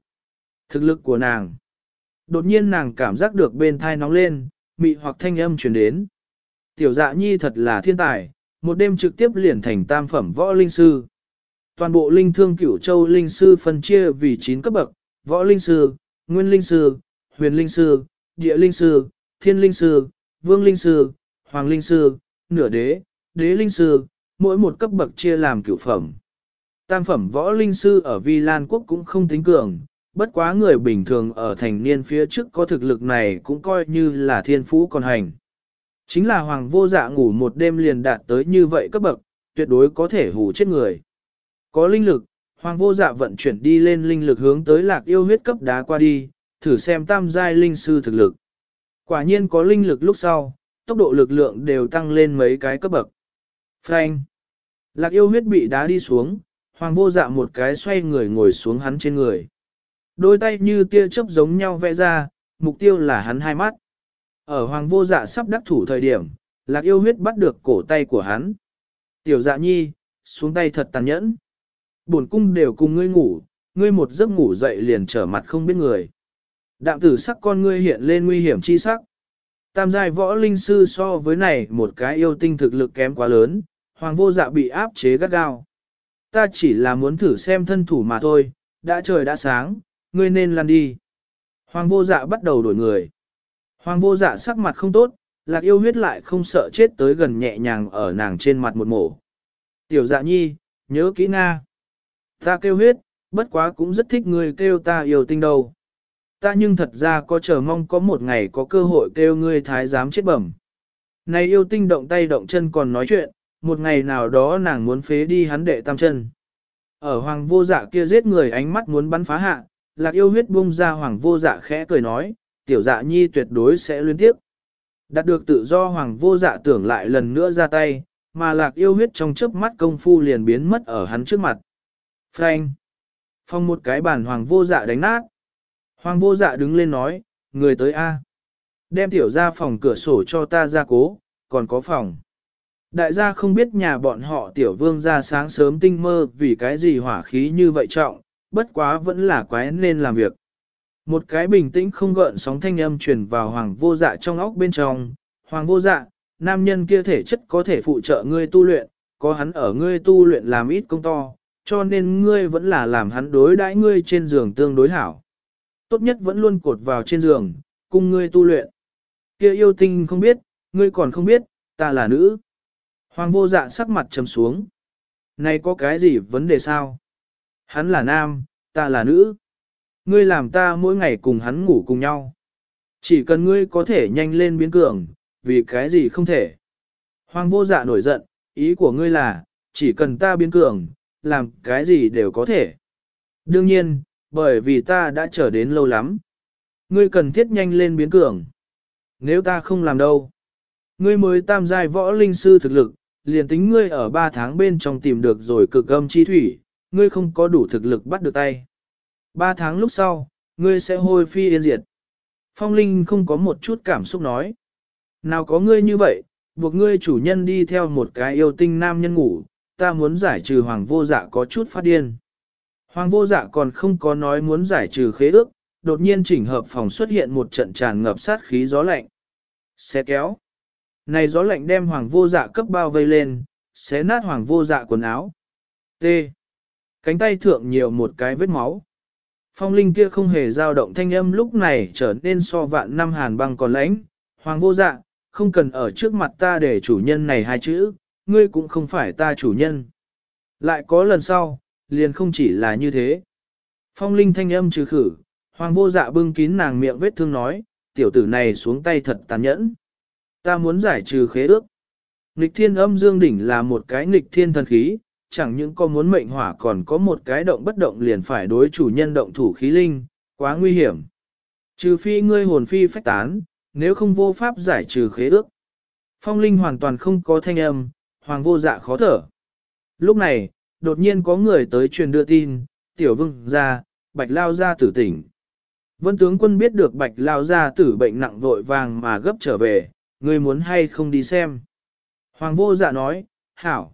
[SPEAKER 1] Thực lực của nàng. Đột nhiên nàng cảm giác được bên thai nóng lên, mị hoặc thanh âm truyền đến. Tiểu dạ nhi thật là thiên tài, một đêm trực tiếp liền thành tam phẩm võ linh sư. Toàn bộ linh thương cửu châu linh sư phân chia vì 9 cấp bậc, võ linh sư, nguyên linh sư, huyền linh sư, địa linh sư, thiên linh sư, vương linh sư, hoàng linh sư, nửa đế, đế linh sư, mỗi một cấp bậc chia làm cửu phẩm. Tam phẩm võ linh sư ở Vi Lan Quốc cũng không tính cường, bất quá người bình thường ở thành niên phía trước có thực lực này cũng coi như là thiên phú còn hành. Chính là hoàng vô dạ ngủ một đêm liền đạt tới như vậy cấp bậc, tuyệt đối có thể hù chết người. Có linh lực, hoàng vô dạ vận chuyển đi lên linh lực hướng tới lạc yêu huyết cấp đá qua đi, thử xem tam giai linh sư thực lực. Quả nhiên có linh lực lúc sau, tốc độ lực lượng đều tăng lên mấy cái cấp bậc. Frank. Lạc yêu huyết bị đá đi xuống, hoàng vô dạ một cái xoay người ngồi xuống hắn trên người. Đôi tay như tia chớp giống nhau vẽ ra, mục tiêu là hắn hai mắt. Ở hoàng vô dạ sắp đắc thủ thời điểm, lạc yêu huyết bắt được cổ tay của hắn. Tiểu dạ nhi, xuống tay thật tàn nhẫn buồn cung đều cùng ngươi ngủ, ngươi một giấc ngủ dậy liền trở mặt không biết người. Đạm tử sắc con ngươi hiện lên nguy hiểm chi sắc. Tam giai võ linh sư so với này một cái yêu tinh thực lực kém quá lớn, hoàng vô dạ bị áp chế gắt gao. Ta chỉ là muốn thử xem thân thủ mà thôi, đã trời đã sáng, ngươi nên lăn đi. Hoàng vô dạ bắt đầu đổi người. Hoàng vô dạ sắc mặt không tốt, lạc yêu huyết lại không sợ chết tới gần nhẹ nhàng ở nàng trên mặt một mổ. Tiểu dạ nhi, nhớ kỹ Nga. Ta kêu huyết, bất quá cũng rất thích ngươi kêu ta yêu tinh đâu. Ta nhưng thật ra có chờ mong có một ngày có cơ hội kêu ngươi thái giám chết bẩm. Này yêu tinh động tay động chân còn nói chuyện, một ngày nào đó nàng muốn phế đi hắn đệ tam chân. Ở hoàng vô dạ kia giết người ánh mắt muốn bắn phá hạ, lạc yêu huyết bung ra hoàng vô dạ khẽ cười nói, tiểu dạ nhi tuyệt đối sẽ liên tiếp. Đạt được tự do hoàng vô dạ tưởng lại lần nữa ra tay, mà lạc yêu huyết trong chớp mắt công phu liền biến mất ở hắn trước mặt. Phanh. Phong một cái bàn hoàng vô dạ đánh nát. Hoàng vô dạ đứng lên nói, người tới A. Đem tiểu ra phòng cửa sổ cho ta ra cố, còn có phòng. Đại gia không biết nhà bọn họ tiểu vương ra sáng sớm tinh mơ vì cái gì hỏa khí như vậy trọng, bất quá vẫn là quái nên làm việc. Một cái bình tĩnh không gợn sóng thanh âm truyền vào hoàng vô dạ trong óc bên trong. Hoàng vô dạ, nam nhân kia thể chất có thể phụ trợ ngươi tu luyện, có hắn ở ngươi tu luyện làm ít công to, cho nên ngươi vẫn là làm hắn đối đãi ngươi trên giường tương đối hảo. Tốt nhất vẫn luôn cột vào trên giường, cùng ngươi tu luyện. Kia yêu tinh không biết, ngươi còn không biết, ta là nữ. Hoàng vô dạ sắc mặt trầm xuống. Này có cái gì vấn đề sao? Hắn là nam, ta là nữ. Ngươi làm ta mỗi ngày cùng hắn ngủ cùng nhau. Chỉ cần ngươi có thể nhanh lên biến cường, vì cái gì không thể. Hoàng vô dạ nổi giận, ý của ngươi là, chỉ cần ta biến cường, làm cái gì đều có thể. Đương nhiên, bởi vì ta đã chờ đến lâu lắm. Ngươi cần thiết nhanh lên biến cường. Nếu ta không làm đâu. Ngươi mới tam giai võ linh sư thực lực, liền tính ngươi ở 3 tháng bên trong tìm được rồi cực âm chi thủy, ngươi không có đủ thực lực bắt được tay. 3 tháng lúc sau, ngươi sẽ hôi phi yên diệt. Phong Linh không có một chút cảm xúc nói. Nào có ngươi như vậy, buộc ngươi chủ nhân đi theo một cái yêu tinh nam nhân ngủ, ta muốn giải trừ hoàng vô dạ có chút phát điên. Hoàng vô dạ còn không có nói muốn giải trừ khế ước, đột nhiên chỉnh hợp phòng xuất hiện một trận tràn ngập sát khí gió lạnh. Xe kéo. Này gió lạnh đem hoàng vô dạ cấp bao vây lên, xé nát hoàng vô dạ quần áo. T. Cánh tay thượng nhiều một cái vết máu. Phong linh kia không hề dao động thanh âm lúc này trở nên so vạn năm hàn băng còn lãnh. Hoàng vô dạ, không cần ở trước mặt ta để chủ nhân này hai chữ, ngươi cũng không phải ta chủ nhân. Lại có lần sau, liền không chỉ là như thế. Phong linh thanh âm trừ khử, hoàng vô dạ bưng kín nàng miệng vết thương nói, tiểu tử này xuống tay thật tàn nhẫn. Ta muốn giải trừ khế ước. Nghịch thiên âm dương đỉnh là một cái nghịch thiên thần khí, chẳng những có muốn mệnh hỏa còn có một cái động bất động liền phải đối chủ nhân động thủ khí linh, quá nguy hiểm. Trừ phi ngươi hồn phi phách tán, nếu không vô pháp giải trừ khế ước. Phong linh hoàn toàn không có thanh âm, hoàng vô dạ khó thở. Lúc này, đột nhiên có người tới truyền đưa tin, tiểu vương ra, bạch lao ra tử tỉnh. Vân tướng quân biết được bạch lao ra tử bệnh nặng vội vàng mà gấp trở về, ngươi muốn hay không đi xem. Hoàng vô dạ nói, hảo,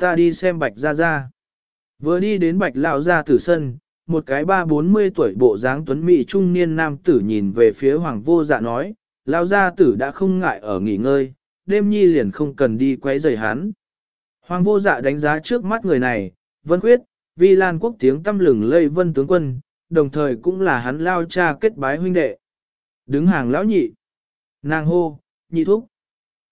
[SPEAKER 1] ta đi xem bạch ra ra. Vừa đi đến bạch lao ra tử sân, một cái ba bốn mươi tuổi bộ dáng tuấn mỹ trung niên nam tử nhìn về phía hoàng vô dạ nói, lao gia tử đã không ngại ở nghỉ ngơi, đêm nhi liền không cần đi quấy rầy hắn. Hoàng vô dạ đánh giá trước mắt người này, vân Quyết, vi lan quốc tiếng tâm lừng lây vân tướng quân, đồng thời cũng là hắn lao cha kết bái huynh đệ. Đứng hàng lão nhị. Nàng hô, nhị thúc.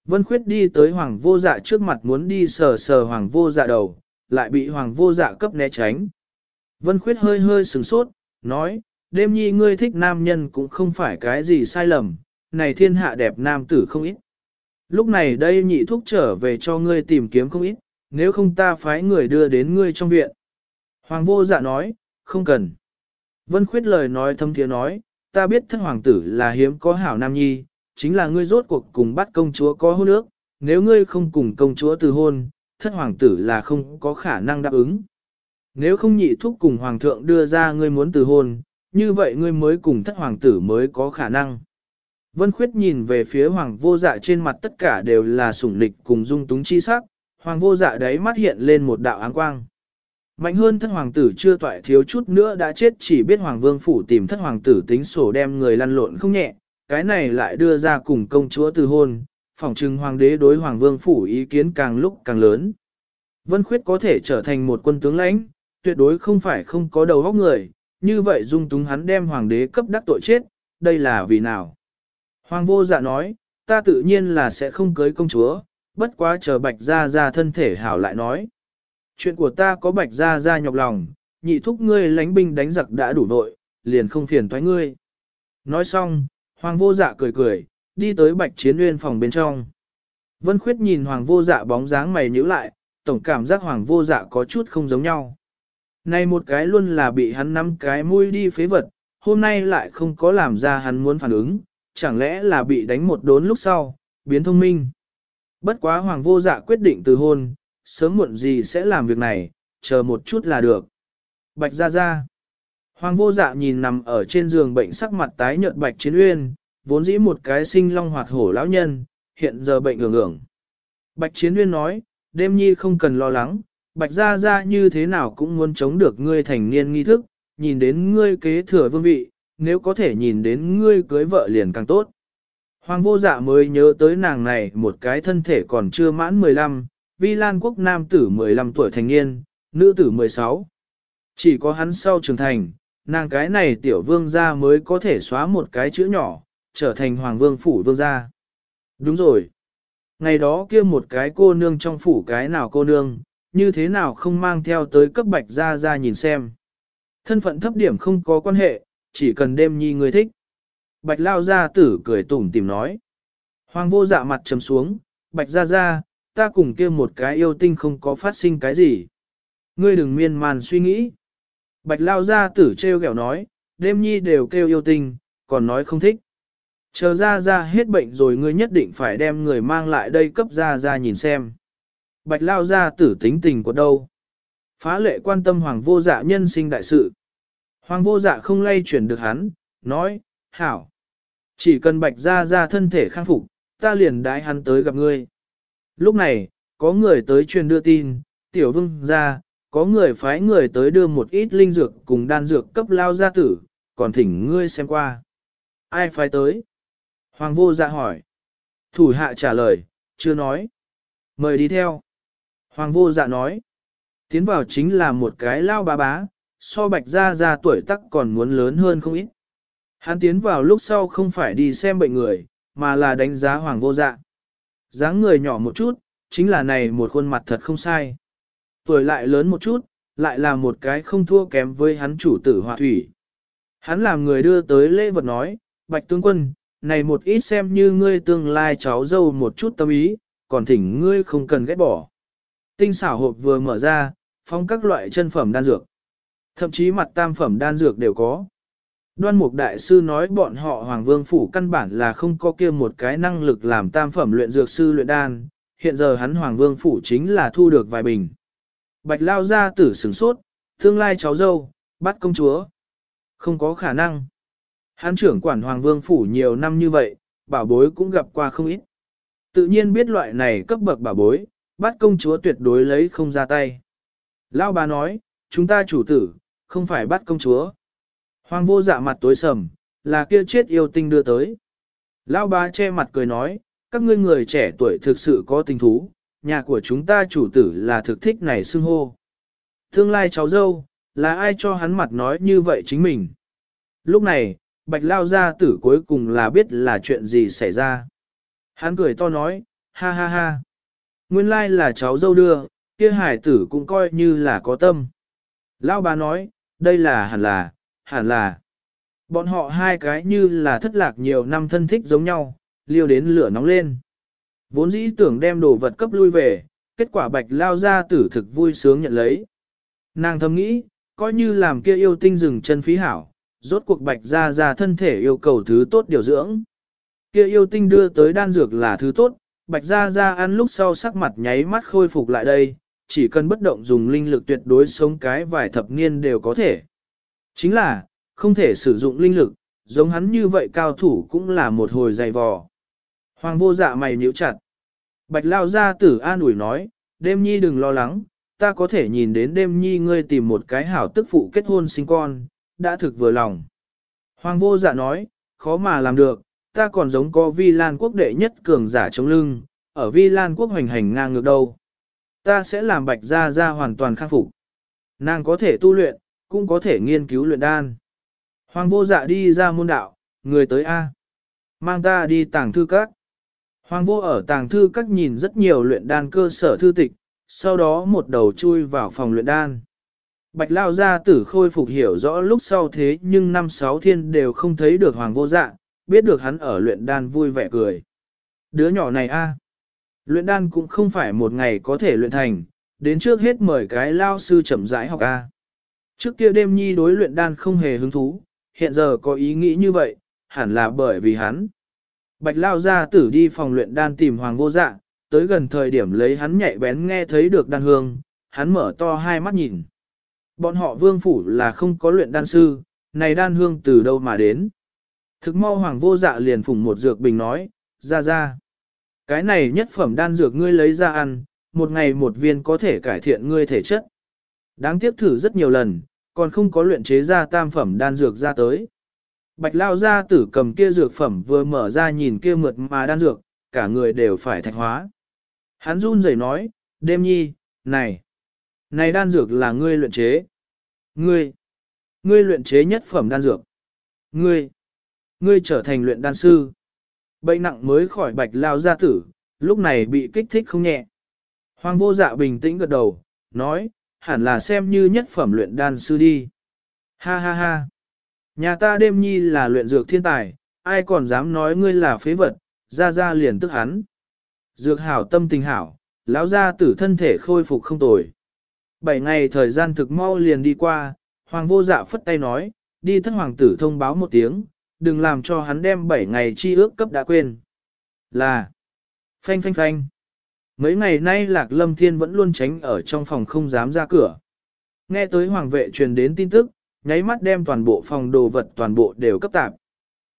[SPEAKER 1] Vân khuyết đi tới hoàng vô dạ trước mặt muốn đi sờ sờ hoàng vô dạ đầu, lại bị hoàng vô dạ cấp né tránh. Vân khuyết hơi hơi sửng sốt, nói, đêm nhi ngươi thích nam nhân cũng không phải cái gì sai lầm, này thiên hạ đẹp nam tử không ít. Lúc này đây nhị thúc trở về cho ngươi tìm kiếm không ít, nếu không ta phái người đưa đến ngươi trong viện. Hoàng vô dạ nói, không cần. Vân khuyết lời nói thâm thiế nói, ta biết thất hoàng tử là hiếm có hảo nam nhi, chính là ngươi rốt cuộc cùng bắt công chúa có hôn ước, nếu ngươi không cùng công chúa từ hôn, thất hoàng tử là không có khả năng đáp ứng. Nếu không nhị thúc cùng hoàng thượng đưa ra ngươi muốn từ hôn, như vậy ngươi mới cùng thất hoàng tử mới có khả năng. Vân Khuyết nhìn về phía hoàng vô dạ trên mặt tất cả đều là sủng lịch cùng dung túng chi sắc, hoàng vô dạ đấy mắt hiện lên một đạo áng quang. Mạnh hơn thất hoàng tử chưa toại thiếu chút nữa đã chết chỉ biết hoàng vương phủ tìm thất hoàng tử tính sổ đem người lăn lộn không nhẹ, cái này lại đưa ra cùng công chúa từ hôn, phỏng trừng hoàng đế đối hoàng vương phủ ý kiến càng lúc càng lớn. Vân Khuyết có thể trở thành một quân tướng lãnh, tuyệt đối không phải không có đầu óc người, như vậy dung túng hắn đem hoàng đế cấp đắc tội chết, đây là vì nào? Hoàng vô dạ nói, ta tự nhiên là sẽ không cưới công chúa, bất quá chờ bạch ra ra thân thể hảo lại nói. Chuyện của ta có bạch ra ra nhọc lòng, nhị thúc ngươi lánh binh đánh giặc đã đủ vội, liền không phiền thoái ngươi. Nói xong, hoàng vô dạ cười cười, đi tới bạch chiến nguyên phòng bên trong. Vân khuyết nhìn hoàng vô dạ bóng dáng mày nhíu lại, tổng cảm giác hoàng vô dạ có chút không giống nhau. Này một cái luôn là bị hắn nắm cái mũi đi phế vật, hôm nay lại không có làm ra hắn muốn phản ứng, chẳng lẽ là bị đánh một đốn lúc sau, biến thông minh. Bất quá hoàng vô dạ quyết định từ hôn, sớm muộn gì sẽ làm việc này, chờ một chút là được. Bạch ra ra. Hoàng vô dạ nhìn nằm ở trên giường bệnh sắc mặt tái nhợt bạch chiến uyên, vốn dĩ một cái sinh long hoạt hổ lão nhân, hiện giờ bệnh ngưỡng ngưỡng. Bạch chiến uyên nói, đêm nhi không cần lo lắng, bạch ra ra như thế nào cũng muốn chống được ngươi thành niên nghi thức, nhìn đến ngươi kế thừa vương vị, nếu có thể nhìn đến ngươi cưới vợ liền càng tốt. Hoàng vô dạ mới nhớ tới nàng này một cái thân thể còn chưa mãn 15, vi lan quốc nam tử 15 tuổi thành niên, nữ tử 16. Chỉ có hắn sau trưởng thành, nàng cái này tiểu vương gia mới có thể xóa một cái chữ nhỏ, trở thành hoàng vương phủ vương gia. Đúng rồi. Ngày đó kia một cái cô nương trong phủ cái nào cô nương, như thế nào không mang theo tới cấp bạch ra ra nhìn xem. Thân phận thấp điểm không có quan hệ, chỉ cần đêm nhi người thích. Bạch lao gia tử cười tủm tìm nói. Hoàng vô dạ mặt trầm xuống, bạch ra ra, ta cùng kia một cái yêu tinh không có phát sinh cái gì. Ngươi đừng miên man suy nghĩ. Bạch lao gia tử treo kẹo nói, đêm nhi đều kêu yêu tinh, còn nói không thích. Chờ ra ra hết bệnh rồi ngươi nhất định phải đem người mang lại đây cấp ra ra nhìn xem. Bạch lao gia tử tính tình của đâu? Phá lệ quan tâm hoàng vô dạ nhân sinh đại sự. Hoàng vô dạ không lay chuyển được hắn, nói, hảo. Chỉ cần bạch ra ra thân thể khang phục, ta liền đái hắn tới gặp ngươi. Lúc này, có người tới truyền đưa tin, tiểu vương ra, có người phái người tới đưa một ít linh dược cùng đan dược cấp lao gia tử, còn thỉnh ngươi xem qua. Ai phái tới? Hoàng vô dạ hỏi. Thủ hạ trả lời, chưa nói. Mời đi theo. Hoàng vô dạ nói. Tiến vào chính là một cái lao bá bá, so bạch gia gia tuổi tắc còn muốn lớn hơn không ít. Hắn tiến vào lúc sau không phải đi xem bệnh người, mà là đánh giá hoàng vô dạ. dáng người nhỏ một chút, chính là này một khuôn mặt thật không sai. Tuổi lại lớn một chút, lại là một cái không thua kém với hắn chủ tử họa thủy. Hắn làm người đưa tới lễ vật nói, bạch tướng quân, này một ít xem như ngươi tương lai cháu dâu một chút tâm ý, còn thỉnh ngươi không cần ghét bỏ. Tinh xảo hộp vừa mở ra, phong các loại chân phẩm đan dược. Thậm chí mặt tam phẩm đan dược đều có. Đoan Mục Đại Sư nói bọn họ Hoàng Vương Phủ căn bản là không có kia một cái năng lực làm tam phẩm luyện dược sư luyện đan, hiện giờ hắn Hoàng Vương Phủ chính là thu được vài bình. Bạch Lao ra tử sửng sốt, tương lai cháu dâu, bắt công chúa. Không có khả năng. Hắn trưởng quản Hoàng Vương Phủ nhiều năm như vậy, bảo bối cũng gặp qua không ít. Tự nhiên biết loại này cấp bậc bảo bối, bắt công chúa tuyệt đối lấy không ra tay. Lao bà nói, chúng ta chủ tử, không phải bắt công chúa. Hoàng vô dạ mặt tối sầm, là kia chết yêu tinh đưa tới. Lão bá che mặt cười nói, các ngươi người trẻ tuổi thực sự có tình thú, nhà của chúng ta chủ tử là thực thích này xưng hô. Tương lai cháu dâu, là ai cho hắn mặt nói như vậy chính mình. Lúc này, bạch lao gia tử cuối cùng là biết là chuyện gì xảy ra. Hắn cười to nói, ha ha ha. Nguyên lai là cháu dâu đưa, kia hải tử cũng coi như là có tâm. Lao bà nói, đây là hẳn là, hẳn là. Bọn họ hai cái như là thất lạc nhiều năm thân thích giống nhau, liêu đến lửa nóng lên. Vốn dĩ tưởng đem đồ vật cấp lui về, kết quả bạch lao ra tử thực vui sướng nhận lấy. Nàng thầm nghĩ, coi như làm kia yêu tinh rừng chân phí hảo, rốt cuộc bạch ra ra thân thể yêu cầu thứ tốt điều dưỡng. Kia yêu tinh đưa tới đan dược là thứ tốt, bạch ra ra ăn lúc sau sắc mặt nháy mắt khôi phục lại đây, chỉ cần bất động dùng linh lực tuyệt đối sống cái vài thập niên đều có thể. Chính là, không thể sử dụng linh lực, giống hắn như vậy cao thủ cũng là một hồi dày vò. Hoàng vô dạ mày nhíu chặt. Bạch lao ra tử an ủi nói, đêm nhi đừng lo lắng, ta có thể nhìn đến đêm nhi ngươi tìm một cái hảo tức phụ kết hôn sinh con, đã thực vừa lòng. Hoàng vô dạ nói, khó mà làm được, ta còn giống có vi lan quốc đệ nhất cường giả chống lưng, ở vi lan quốc hoành hành ngang ngược đâu. Ta sẽ làm bạch gia gia hoàn toàn khắc phục. Nàng có thể tu luyện, cũng có thể nghiên cứu luyện đan. Hoàng vô dạ đi ra môn đạo, người tới A. Mang ta đi tàng thư các. Hoàng vô ở tàng thư các nhìn rất nhiều luyện đan cơ sở thư tịch, sau đó một đầu chui vào phòng luyện đan. Bạch Lao gia tử khôi phục hiểu rõ lúc sau thế nhưng năm sáu thiên đều không thấy được Hoàng vô dạ, biết được hắn ở luyện đan vui vẻ cười. Đứa nhỏ này a, Luyện đan cũng không phải một ngày có thể luyện thành, đến trước hết mời cái lao sư chậm rãi học a. Trước kia đêm nhi đối luyện đan không hề hứng thú, hiện giờ có ý nghĩ như vậy, hẳn là bởi vì hắn. Bạch lao gia tử đi phòng luyện đan tìm hoàng vô dạ, tới gần thời điểm lấy hắn nhạy bén nghe thấy được đan hương, hắn mở to hai mắt nhìn. Bọn họ vương phủ là không có luyện đan sư, này đan hương từ đâu mà đến. Thực mau hoàng vô dạ liền phủng một dược bình nói, ra ra. Cái này nhất phẩm đan dược ngươi lấy ra ăn, một ngày một viên có thể cải thiện ngươi thể chất. Đáng tiếc thử rất nhiều lần, còn không có luyện chế ra tam phẩm đan dược ra tới. Bạch lao ra tử cầm kia dược phẩm vừa mở ra nhìn kia mượt mà đan dược, cả người đều phải thạch hóa. Hắn run rẩy nói, đêm nhi, này, này đan dược là ngươi luyện chế. Ngươi, ngươi luyện chế nhất phẩm đan dược. Ngươi, ngươi trở thành luyện đan sư. Bệnh nặng mới khỏi bạch lao gia tử, lúc này bị kích thích không nhẹ. Hoàng vô dạ bình tĩnh gật đầu, nói, hẳn là xem như nhất phẩm luyện đan sư đi. Ha ha ha. Nhà ta đêm nhi là luyện dược thiên tài, ai còn dám nói ngươi là phế vật, ra ra liền tức hắn. Dược hảo tâm tình hảo, lão gia tử thân thể khôi phục không tồi. Bảy ngày thời gian thực mau liền đi qua, hoàng vô dạ phất tay nói, đi thất hoàng tử thông báo một tiếng, đừng làm cho hắn đem bảy ngày chi ước cấp đã quên. Là, phanh phanh phanh. Mấy ngày nay Lạc Lâm Thiên vẫn luôn tránh ở trong phòng không dám ra cửa. Nghe tới hoàng vệ truyền đến tin tức, nháy mắt đem toàn bộ phòng đồ vật toàn bộ đều cấp tạp.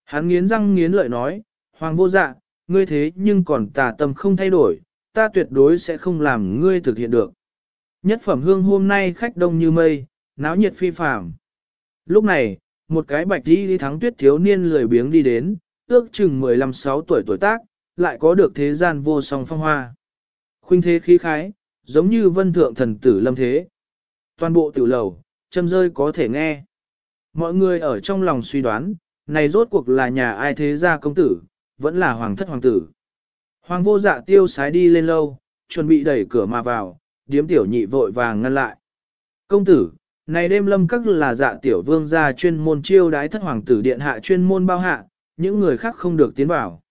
[SPEAKER 1] Hắn nghiến răng nghiến lợi nói, hoàng vô dạ, ngươi thế nhưng còn tà tâm không thay đổi, ta tuyệt đối sẽ không làm ngươi thực hiện được. Nhất phẩm hương hôm nay khách đông như mây, náo nhiệt phi phàm. Lúc này, một cái bạch đi thắng tuyết thiếu niên lười biếng đi đến, ước chừng 15-6 tuổi tuổi tác, lại có được thế gian vô song phong hoa. Khuynh thế khí khái, giống như vân thượng thần tử lâm thế. Toàn bộ tiểu lầu, châm rơi có thể nghe. Mọi người ở trong lòng suy đoán, này rốt cuộc là nhà ai thế gia công tử, vẫn là hoàng thất hoàng tử. Hoàng vô dạ tiêu sái đi lên lâu, chuẩn bị đẩy cửa mà vào, điếm tiểu nhị vội vàng ngăn lại. Công tử, này đêm lâm các là dạ tiểu vương gia chuyên môn chiêu đái thất hoàng tử điện hạ chuyên môn bao hạ, những người khác không được tiến vào.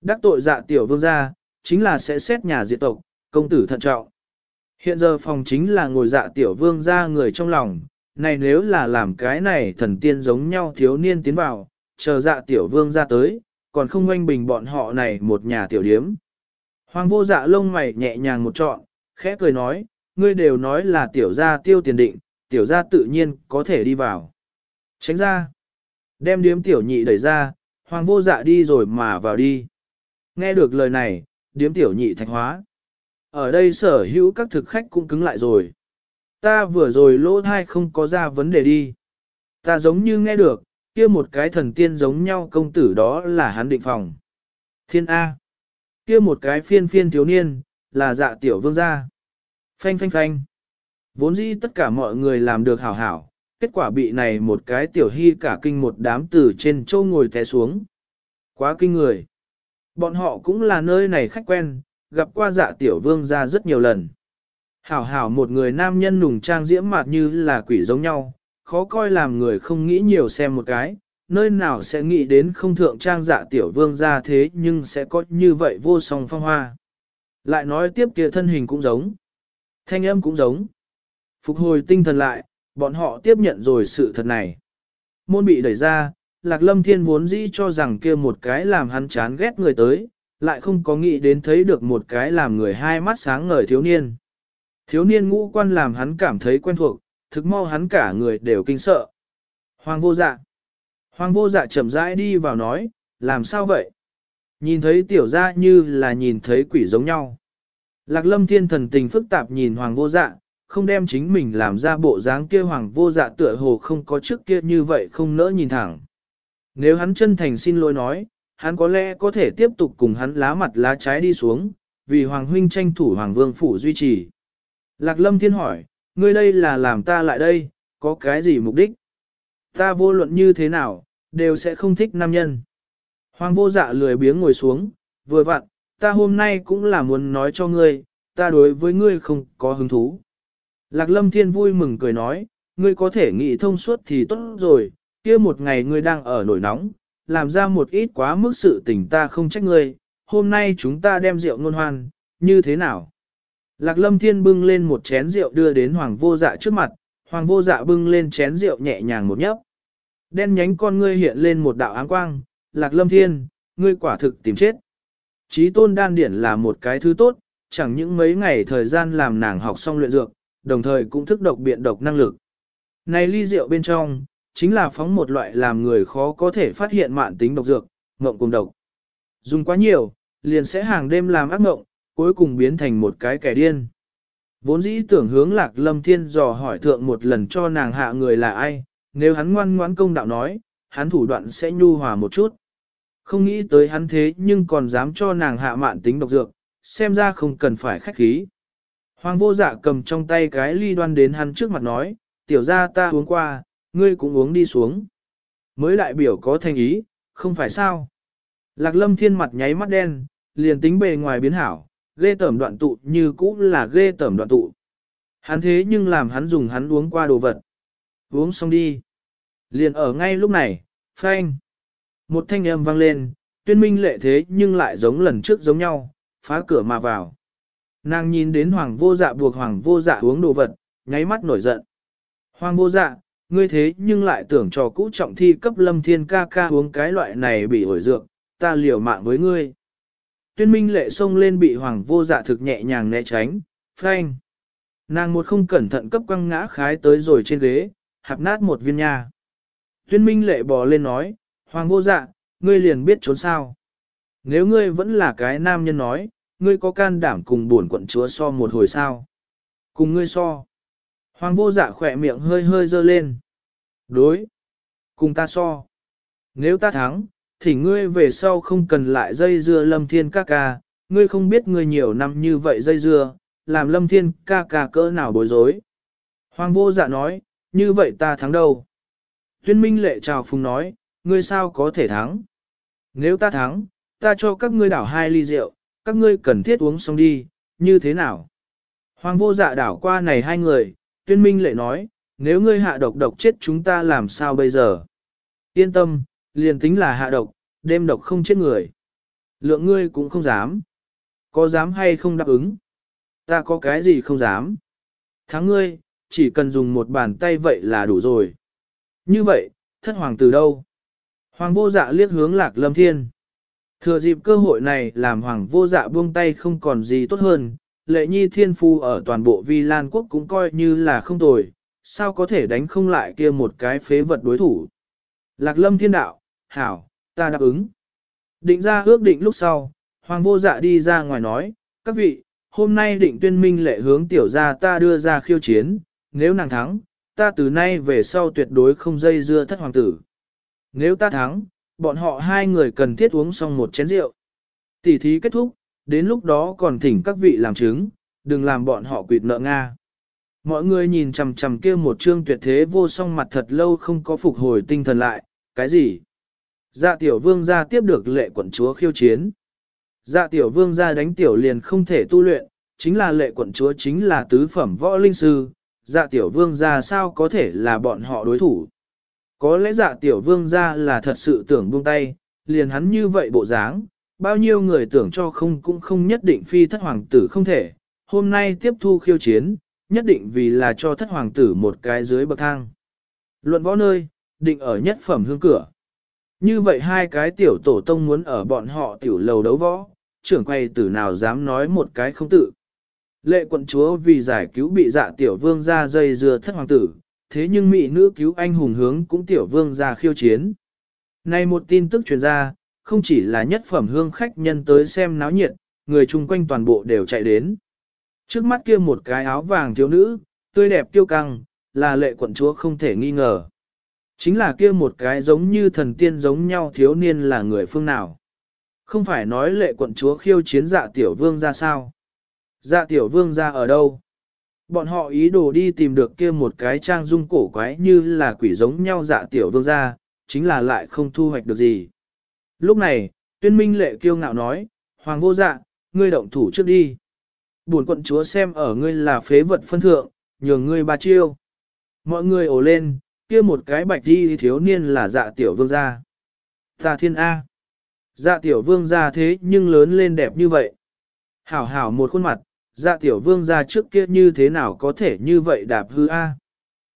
[SPEAKER 1] Đắc tội dạ tiểu vương gia, chính là sẽ xét nhà diệt tộc, công tử thận trọng. Hiện giờ phòng chính là ngồi dạ tiểu vương gia người trong lòng, này nếu là làm cái này thần tiên giống nhau thiếu niên tiến vào, chờ dạ tiểu vương gia tới, còn không oanh bình bọn họ này một nhà tiểu điếm. Hoàng vô dạ lông mày nhẹ nhàng một trọn, khẽ cười nói, ngươi đều nói là tiểu gia tiêu tiền định, tiểu gia tự nhiên có thể đi vào. Tránh ra, đem điếm tiểu nhị đẩy ra, hoàng vô dạ đi rồi mà vào đi. Nghe được lời này, điếm tiểu nhị thạch hóa. Ở đây sở hữu các thực khách cũng cứng lại rồi. Ta vừa rồi lỗ thai không có ra vấn đề đi. Ta giống như nghe được, kia một cái thần tiên giống nhau công tử đó là hắn định phòng. Thiên A. Kia một cái phiên phiên thiếu niên, là dạ tiểu vương gia. Phanh phanh phanh. Vốn dĩ tất cả mọi người làm được hảo hảo, kết quả bị này một cái tiểu hy cả kinh một đám từ trên châu ngồi té xuống. Quá kinh người. Bọn họ cũng là nơi này khách quen, gặp qua dạ tiểu vương gia rất nhiều lần. Hảo hảo một người nam nhân nùng trang diễm mạt như là quỷ giống nhau, khó coi làm người không nghĩ nhiều xem một cái, nơi nào sẽ nghĩ đến không thượng trang dạ tiểu vương gia thế nhưng sẽ có như vậy vô song phong hoa. Lại nói tiếp kia thân hình cũng giống. Thanh âm cũng giống. Phục hồi tinh thần lại, bọn họ tiếp nhận rồi sự thật này. Môn bị đẩy ra, Lạc Lâm Thiên vốn dĩ cho rằng kia một cái làm hắn chán ghét người tới, lại không có nghĩ đến thấy được một cái làm người hai mắt sáng ngời thiếu niên. Thiếu niên ngũ quan làm hắn cảm thấy quen thuộc, thực mau hắn cả người đều kinh sợ. Hoàng vô dạ. Hoàng vô dạ chậm rãi đi vào nói, làm sao vậy? Nhìn thấy tiểu gia như là nhìn thấy quỷ giống nhau. Lạc lâm thiên thần tình phức tạp nhìn hoàng vô dạ, không đem chính mình làm ra bộ dáng kia hoàng vô dạ tựa hồ không có trước kia như vậy không nỡ nhìn thẳng. Nếu hắn chân thành xin lỗi nói, hắn có lẽ có thể tiếp tục cùng hắn lá mặt lá trái đi xuống, vì hoàng huynh tranh thủ hoàng vương phủ duy trì. Lạc lâm thiên hỏi, ngươi đây là làm ta lại đây, có cái gì mục đích? Ta vô luận như thế nào, đều sẽ không thích nam nhân. Hoàng vô dạ lười biếng ngồi xuống, vừa vặn, ta hôm nay cũng là muốn nói cho ngươi, ta đối với ngươi không có hứng thú. Lạc lâm thiên vui mừng cười nói, ngươi có thể nghĩ thông suốt thì tốt rồi, kia một ngày ngươi đang ở nổi nóng, làm ra một ít quá mức sự tình ta không trách ngươi, hôm nay chúng ta đem rượu ngôn hoan, như thế nào? Lạc lâm thiên bưng lên một chén rượu đưa đến hoàng vô dạ trước mặt, hoàng vô dạ bưng lên chén rượu nhẹ nhàng một nhấp. Đen nhánh con ngươi hiện lên một đạo áng quang, lạc lâm thiên, ngươi quả thực tìm chết. Chí tôn đan điển là một cái thứ tốt, chẳng những mấy ngày thời gian làm nàng học xong luyện dược, đồng thời cũng thức độc biện độc năng lực. Này ly rượu bên trong, chính là phóng một loại làm người khó có thể phát hiện mạn tính độc dược, ngộng cùng độc. Dùng quá nhiều, liền sẽ hàng đêm làm ác ngộng, cuối cùng biến thành một cái kẻ điên. Vốn dĩ tưởng hướng lạc lâm thiên dò hỏi thượng một lần cho nàng hạ người là ai, nếu hắn ngoan ngoãn công đạo nói, hắn thủ đoạn sẽ nhu hòa một chút. Không nghĩ tới hắn thế nhưng còn dám cho nàng hạ mạn tính độc dược, xem ra không cần phải khách khí. Hoàng vô dạ cầm trong tay cái ly đoan đến hắn trước mặt nói, tiểu ra ta uống qua, ngươi cũng uống đi xuống. Mới đại biểu có thành ý, không phải sao. Lạc lâm thiên mặt nháy mắt đen, liền tính bề ngoài biến hảo, ghê tẩm đoạn tụ như cũ là ghê tẩm đoạn tụ. Hắn thế nhưng làm hắn dùng hắn uống qua đồ vật. Uống xong đi. Liền ở ngay lúc này, phanh. Một thanh âm vang lên, tuyên minh lệ thế nhưng lại giống lần trước giống nhau, phá cửa mà vào. Nàng nhìn đến hoàng vô dạ buộc hoàng vô dạ uống đồ vật, nháy mắt nổi giận. Hoàng vô dạ, ngươi thế nhưng lại tưởng trò cũ trọng thi cấp lâm thiên ca ca uống cái loại này bị ổi dược, ta liều mạng với ngươi. Tuyên minh lệ xông lên bị hoàng vô dạ thực nhẹ nhàng né tránh, phanh. Nàng một không cẩn thận cấp quăng ngã khái tới rồi trên ghế, hạp nát một viên nha. Tuyên minh lệ bò lên nói, hoàng vô dạ, ngươi liền biết trốn sao. Nếu ngươi vẫn là cái nam nhân nói, ngươi có can đảm cùng buồn quận chúa so một hồi sao. Cùng ngươi so. Hoàng vô dạ khỏe miệng hơi hơi dơ lên. Đối. Cùng ta so. Nếu ta thắng, thì ngươi về sau không cần lại dây dưa lâm thiên ca ca, ngươi không biết ngươi nhiều năm như vậy dây dưa, làm lâm thiên ca ca cỡ nào bối rối. Hoàng vô dạ nói, như vậy ta thắng đâu? Tuyên minh lệ chào phùng nói, ngươi sao có thể thắng? Nếu ta thắng, ta cho các ngươi đảo hai ly rượu, các ngươi cần thiết uống xong đi, như thế nào? Hoàng vô dạ đảo qua này hai người, tuyên minh lệ nói, nếu ngươi hạ độc độc chết chúng ta làm sao bây giờ? Yên tâm, liền tính là hạ độc, đêm độc không chết người. Lượng ngươi cũng không dám. Có dám hay không đáp ứng? Ta có cái gì không dám? Thắng ngươi, chỉ cần dùng một bàn tay vậy là đủ rồi. Như vậy, thất hoàng từ đâu? Hoàng vô dạ liếc hướng lạc lâm thiên. Thừa dịp cơ hội này làm hoàng vô dạ buông tay không còn gì tốt hơn, lệ nhi thiên phu ở toàn bộ vi lan quốc cũng coi như là không tồi, sao có thể đánh không lại kia một cái phế vật đối thủ. Lạc lâm thiên đạo, hảo, ta đáp ứng. Định ra ước định lúc sau, hoàng vô dạ đi ra ngoài nói, các vị, hôm nay định tuyên minh lệ hướng tiểu gia ta đưa ra khiêu chiến, nếu nàng thắng, ta từ nay về sau tuyệt đối không dây dưa thất hoàng tử. Nếu ta thắng, bọn họ hai người cần thiết uống xong một chén rượu. Tỷ thí kết thúc, đến lúc đó còn thỉnh các vị làm chứng, đừng làm bọn họ quỵt nợ Nga. Mọi người nhìn chằm chằm kia một trương tuyệt thế vô song mặt thật lâu không có phục hồi tinh thần lại, cái gì? Dạ tiểu vương gia tiếp được lệ quận chúa khiêu chiến. Dạ tiểu vương gia đánh tiểu liền không thể tu luyện, chính là lệ quận chúa chính là tứ phẩm võ linh sư, dạ tiểu vương gia sao có thể là bọn họ đối thủ. Có lẽ dạ tiểu vương gia là thật sự tưởng buông tay, liền hắn như vậy bộ dáng, bao nhiêu người tưởng cho không cũng không nhất định phi thất hoàng tử không thể, hôm nay tiếp thu khiêu chiến, nhất định vì là cho thất hoàng tử một cái dưới bậc thang. Luận võ nơi, định ở nhất phẩm hương cửa. Như vậy hai cái tiểu tổ tông muốn ở bọn họ tiểu lầu đấu võ, trưởng quay tử nào dám nói một cái không tự. Lệ quận chúa vì giải cứu bị dạ tiểu vương ra dây dưa thất hoàng tử, thế nhưng mỹ nữ cứu anh hùng hướng cũng tiểu vương ra khiêu chiến. Này một tin tức truyền ra, không chỉ là nhất phẩm hương khách nhân tới xem náo nhiệt, người chung quanh toàn bộ đều chạy đến. Trước mắt kia một cái áo vàng thiếu nữ, tươi đẹp tiêu căng, là lệ quận chúa không thể nghi ngờ. Chính là kia một cái giống như thần tiên giống nhau thiếu niên là người phương nào. Không phải nói lệ quận chúa khiêu chiến dạ tiểu vương ra sao. Dạ tiểu vương ra ở đâu? Bọn họ ý đồ đi tìm được kia một cái trang dung cổ quái như là quỷ giống nhau dạ tiểu vương gia chính là lại không thu hoạch được gì. Lúc này, tuyên minh lệ kiêu ngạo nói, Hoàng vô dạ, ngươi động thủ trước đi. Buồn quận chúa xem ở ngươi là phế vật phân thượng, nhường ngươi ba chiêu. Mọi người ổ lên, kia một cái bạch đi thiếu niên là dạ tiểu vương gia. Ta thiên A. Dạ tiểu vương gia thế nhưng lớn lên đẹp như vậy. Hảo hảo một khuôn mặt, dạ tiểu vương gia trước kia như thế nào có thể như vậy đạp hư A.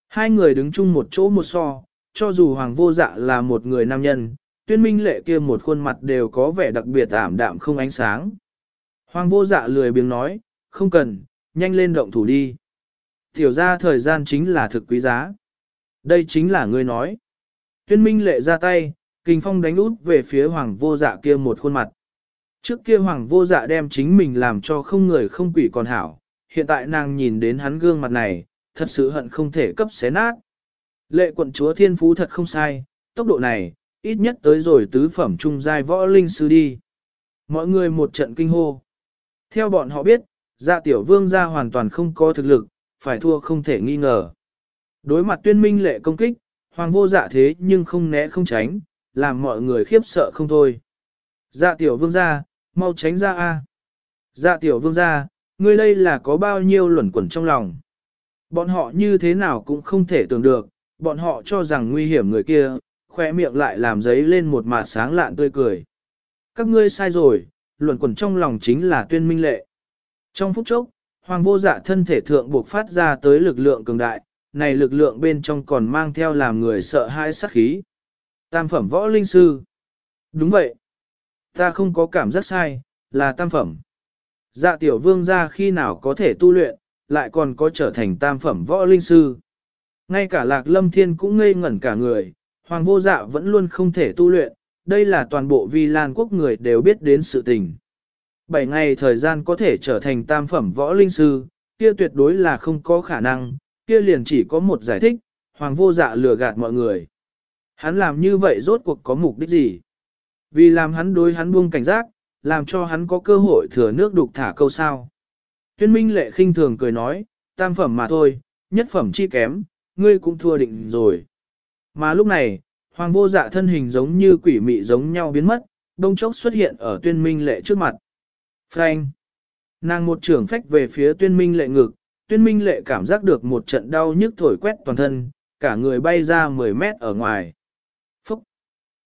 [SPEAKER 1] Hai người đứng chung một chỗ một so, cho dù hoàng vô dạ là một người nam nhân, tuyên minh lệ kia một khuôn mặt đều có vẻ đặc biệt ảm đạm không ánh sáng. Hoàng vô dạ lười biếng nói, không cần, nhanh lên động thủ đi. Tiểu ra thời gian chính là thực quý giá. Đây chính là ngươi nói. Tuyên minh lệ ra tay, kinh phong đánh út về phía hoàng vô dạ kia một khuôn mặt. Trước kia hoàng vô dạ đem chính mình làm cho không người không quỷ còn hảo, hiện tại nàng nhìn đến hắn gương mặt này, thật sự hận không thể cấp xé nát. Lệ quận chúa thiên phú thật không sai, tốc độ này, ít nhất tới rồi tứ phẩm trung giai võ linh sư đi. Mọi người một trận kinh hô. Theo bọn họ biết, dạ tiểu vương gia hoàn toàn không có thực lực, phải thua không thể nghi ngờ. Đối mặt tuyên minh lệ công kích, hoàng vô dạ thế nhưng không né không tránh, làm mọi người khiếp sợ không thôi. Dạ tiểu vương gia, mau tránh ra a. Dạ tiểu vương gia, ngươi đây là có bao nhiêu luẩn quẩn trong lòng. Bọn họ như thế nào cũng không thể tưởng được, bọn họ cho rằng nguy hiểm người kia, khoe miệng lại làm giấy lên một mạt sáng lạn tươi cười. Các ngươi sai rồi, luẩn quẩn trong lòng chính là tuyên minh lệ. Trong phút chốc, hoàng vô dạ thân thể thượng buộc phát ra tới lực lượng cường đại, này lực lượng bên trong còn mang theo làm người sợ hãi sát khí. Tam phẩm võ linh sư. Đúng vậy. Ta không có cảm giác sai, là tam phẩm. Dạ tiểu vương ra khi nào có thể tu luyện, lại còn có trở thành tam phẩm võ linh sư. Ngay cả lạc lâm thiên cũng ngây ngẩn cả người, hoàng vô dạ vẫn luôn không thể tu luyện, đây là toàn bộ vi lan quốc người đều biết đến sự tình. Bảy ngày thời gian có thể trở thành tam phẩm võ linh sư, kia tuyệt đối là không có khả năng, kia liền chỉ có một giải thích, hoàng vô dạ lừa gạt mọi người. Hắn làm như vậy rốt cuộc có mục đích gì? Vì làm hắn đối hắn buông cảnh giác, làm cho hắn có cơ hội thừa nước đục thả câu sao. Tuyên minh lệ khinh thường cười nói, tam phẩm mà thôi, nhất phẩm chi kém, ngươi cũng thua định rồi. Mà lúc này, hoàng vô dạ thân hình giống như quỷ mị giống nhau biến mất, đông chốc xuất hiện ở tuyên minh lệ trước mặt. Frank! Nàng một trưởng phách về phía tuyên minh lệ ngực, tuyên minh lệ cảm giác được một trận đau nhức thổi quét toàn thân, cả người bay ra 10 mét ở ngoài.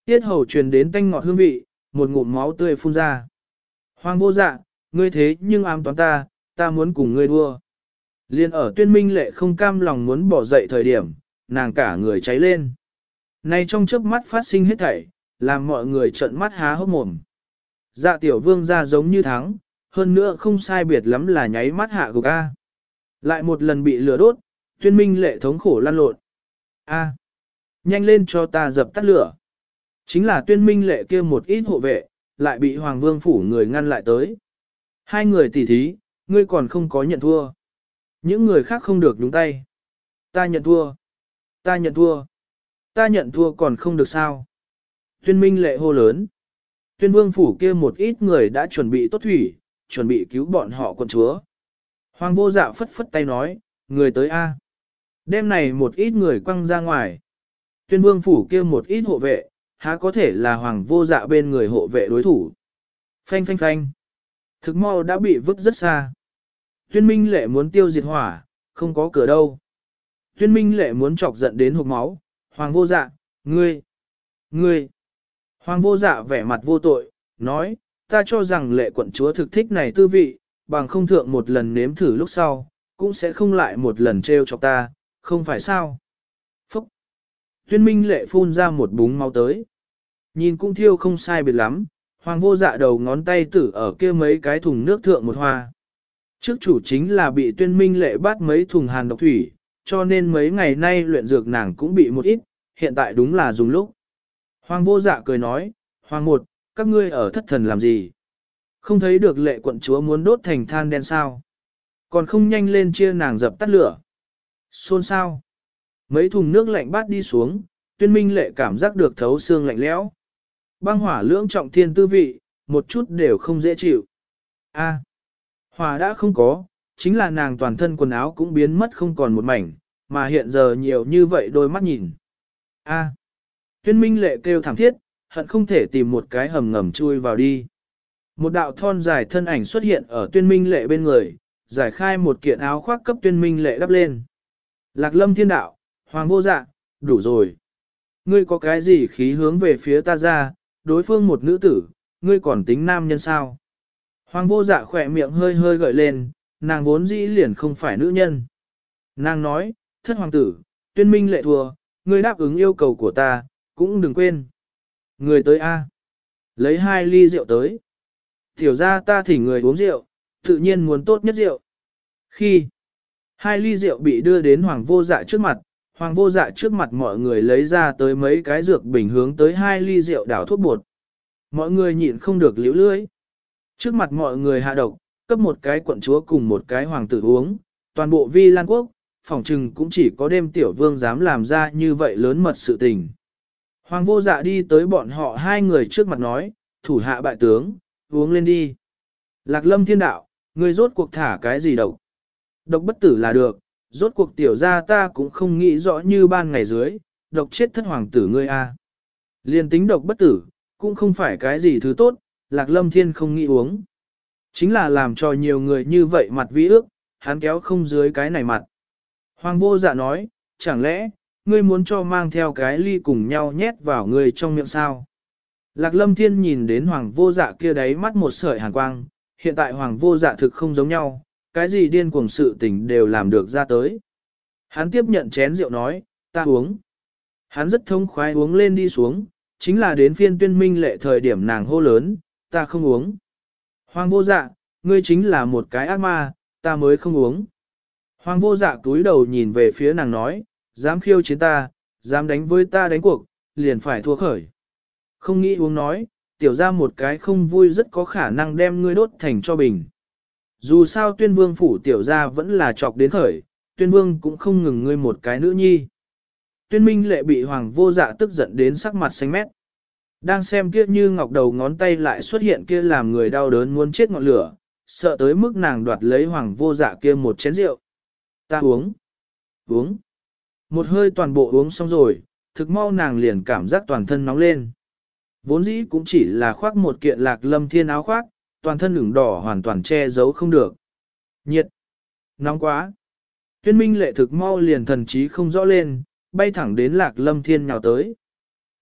[SPEAKER 1] Tiết hầu truyền đến tanh ngọt hương vị, một ngụm máu tươi phun ra. Hoàng vô dạ, ngươi thế nhưng ám toán ta, ta muốn cùng ngươi đua. Liên ở tuyên minh lệ không cam lòng muốn bỏ dậy thời điểm, nàng cả người cháy lên. Này trong chớp mắt phát sinh hết thảy, làm mọi người trợn mắt há hốc mồm. Dạ tiểu vương ra giống như thắng, hơn nữa không sai biệt lắm là nháy mắt hạ gục A. Lại một lần bị lửa đốt, tuyên minh lệ thống khổ lăn lộn. A. Nhanh lên cho ta dập tắt lửa. Chính là tuyên minh lệ kia một ít hộ vệ, lại bị hoàng vương phủ người ngăn lại tới. Hai người tỉ thí, ngươi còn không có nhận thua. Những người khác không được nhúng tay. Ta nhận thua. Ta nhận thua. Ta nhận thua còn không được sao. Tuyên minh lệ hô lớn. Tuyên vương phủ kia một ít người đã chuẩn bị tốt thủy, chuẩn bị cứu bọn họ quân chúa. Hoàng vô dạ phất phất tay nói, người tới A. Đêm này một ít người quăng ra ngoài. Tuyên vương phủ kia một ít hộ vệ, há có thể là hoàng vô dạ bên người hộ vệ đối thủ. Phanh phanh phanh. Thực mau đã bị vứt rất xa. Tuyên minh lệ muốn tiêu diệt hỏa, không có cửa đâu. Tuyên minh lệ muốn chọc giận đến hộp máu. Hoàng vô dạ, ngươi, ngươi. Hoàng vô dạ vẻ mặt vô tội, nói, ta cho rằng lệ quận chúa thực thích này tư vị, bằng không thượng một lần nếm thử lúc sau, cũng sẽ không lại một lần trêu chọc ta, không phải sao. Tuyên minh lệ phun ra một búng máu tới. Nhìn cũng thiêu không sai biệt lắm, hoàng vô dạ đầu ngón tay tử ở kia mấy cái thùng nước thượng một hoa. Trước chủ chính là bị tuyên minh lệ bắt mấy thùng hàn độc thủy, cho nên mấy ngày nay luyện dược nàng cũng bị một ít, hiện tại đúng là dùng lúc. Hoàng vô dạ cười nói, Hoàng một, các ngươi ở thất thần làm gì? Không thấy được lệ quận chúa muốn đốt thành than đen sao? Còn không nhanh lên chia nàng dập tắt lửa. Xôn sao? Mấy thùng nước lạnh bát đi xuống, tuyên minh lệ cảm giác được thấu xương lạnh lẽo. Băng hỏa lưỡng trọng thiên tư vị, một chút đều không dễ chịu. A, hỏa đã không có, chính là nàng toàn thân quần áo cũng biến mất không còn một mảnh, mà hiện giờ nhiều như vậy đôi mắt nhìn. A, tuyên minh lệ kêu thảm thiết, hận không thể tìm một cái hầm ngầm chui vào đi. Một đạo thon dài thân ảnh xuất hiện ở tuyên minh lệ bên người, giải khai một kiện áo khoác cấp tuyên minh lệ đắp lên. Lạc lâm thiên đạo, hoàng vô dạ, đủ rồi. Ngươi có cái gì khí hướng về phía ta ra, đối phương một nữ tử, ngươi còn tính nam nhân sao? Hoàng vô dạ khỏe miệng hơi hơi gợi lên, nàng vốn dĩ liền không phải nữ nhân. Nàng nói, thất hoàng tử, tuyên minh lệ thua, ngươi đáp ứng yêu cầu của ta, cũng đừng quên. Người tới A. Lấy hai ly rượu tới. Tiểu ra ta thỉnh người uống rượu, tự nhiên muốn tốt nhất rượu. Khi hai ly rượu bị đưa đến hoàng vô dạ trước mặt, hoàng vô dạ trước mặt mọi người lấy ra tới mấy cái dược bình hướng tới hai ly rượu đảo thuốc bột. Mọi người nhịn không được liễu lưới. Trước mặt mọi người hạ độc, cấp một cái quận chúa cùng một cái hoàng tử uống, toàn bộ vi lan quốc, phỏng trừng cũng chỉ có đêm tiểu vương dám làm ra như vậy lớn mật sự tình. Hoàng vô dạ đi tới bọn họ hai người trước mặt nói, thủ hạ bại tướng, uống lên đi. Lạc lâm thiên đạo, người rốt cuộc thả cái gì độc? Độc bất tử là được, rốt cuộc tiểu ra ta cũng không nghĩ rõ như ban ngày dưới, độc chết thất hoàng tử ngươi a. Liên tính độc bất tử, cũng không phải cái gì thứ tốt, lạc lâm thiên không nghĩ uống. Chính là làm cho nhiều người như vậy mặt vĩ ước, hắn kéo không dưới cái này mặt. Hoàng vô dạ nói, chẳng lẽ, ngươi muốn cho mang theo cái ly cùng nhau nhét vào ngươi trong miệng sao. Lạc lâm thiên nhìn đến hoàng vô dạ kia đáy mắt một sợi hàn quang, hiện tại hoàng vô dạ thực không giống nhau, cái gì điên cuồng sự tình đều làm được ra tới. Hắn tiếp nhận chén rượu nói, ta uống. Hắn rất thông khoái uống lên đi xuống, chính là đến phiên tuyên minh lệ thời điểm nàng hô lớn, ta không uống. Hoàng vô dạ, ngươi chính là một cái ác ma, ta mới không uống. Hoàng vô dạ túi đầu nhìn về phía nàng nói, dám khiêu chiến ta, dám đánh với ta đánh cuộc, liền phải thua khởi. Không nghĩ uống nói, tiểu ra một cái không vui rất có khả năng đem ngươi đốt thành cho bình. Dù sao tuyên vương phủ tiểu ra vẫn là chọc đến khởi, tuyên vương cũng không ngừng ngươi một cái nữ nhi. Tuyên minh lệ bị hoàng vô dạ tức giận đến sắc mặt xanh mét. Đang xem kia như ngọc đầu ngón tay lại xuất hiện kia làm người đau đớn muốn chết ngọn lửa, sợ tới mức nàng đoạt lấy hoàng vô dạ kia một chén rượu. Ta uống. Uống. Một hơi toàn bộ uống xong rồi, thực mau nàng liền cảm giác toàn thân nóng lên. Vốn dĩ cũng chỉ là khoác một kiện lạc lâm thiên áo khoác, toàn thân ửng đỏ hoàn toàn che giấu không được. Nhiệt! Nóng quá! Tuyên minh lệ thực mau liền thần trí không rõ lên, bay thẳng đến lạc lâm thiên nhào tới.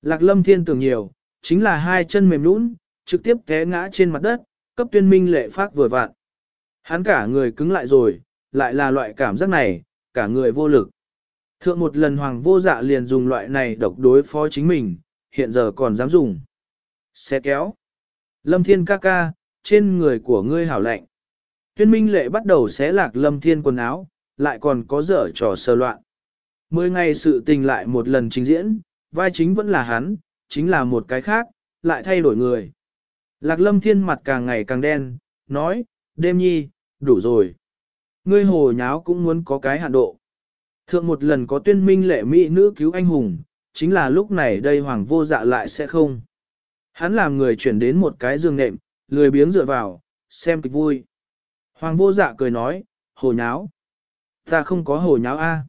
[SPEAKER 1] Lạc lâm thiên tưởng nhiều, chính là hai chân mềm lún, trực tiếp té ngã trên mặt đất, cấp tuyên minh lệ phát vừa vạn. Hắn cả người cứng lại rồi, lại là loại cảm giác này, cả người vô lực. Thượng một lần hoàng vô dạ liền dùng loại này độc đối phó chính mình, hiện giờ còn dám dùng. Xe kéo. Lâm thiên ca ca, trên người của ngươi hảo lạnh. Tuyên minh lệ bắt đầu xé lạc lâm thiên quần áo, lại còn có dở trò sơ loạn. Mười ngày sự tình lại một lần trình diễn, vai chính vẫn là hắn, chính là một cái khác, lại thay đổi người. Lạc lâm thiên mặt càng ngày càng đen, nói, đêm nhi, đủ rồi. Ngươi hồ nháo cũng muốn có cái hạn độ. Thượng một lần có tuyên minh lệ mỹ nữ cứu anh hùng, chính là lúc này đây hoàng vô dạ lại sẽ không. Hắn làm người chuyển đến một cái giường nệm, lười biếng dựa vào, xem kịch vui. Hoàng vô dạ cười nói, hồ nháo. Ta không có hồ nháo a.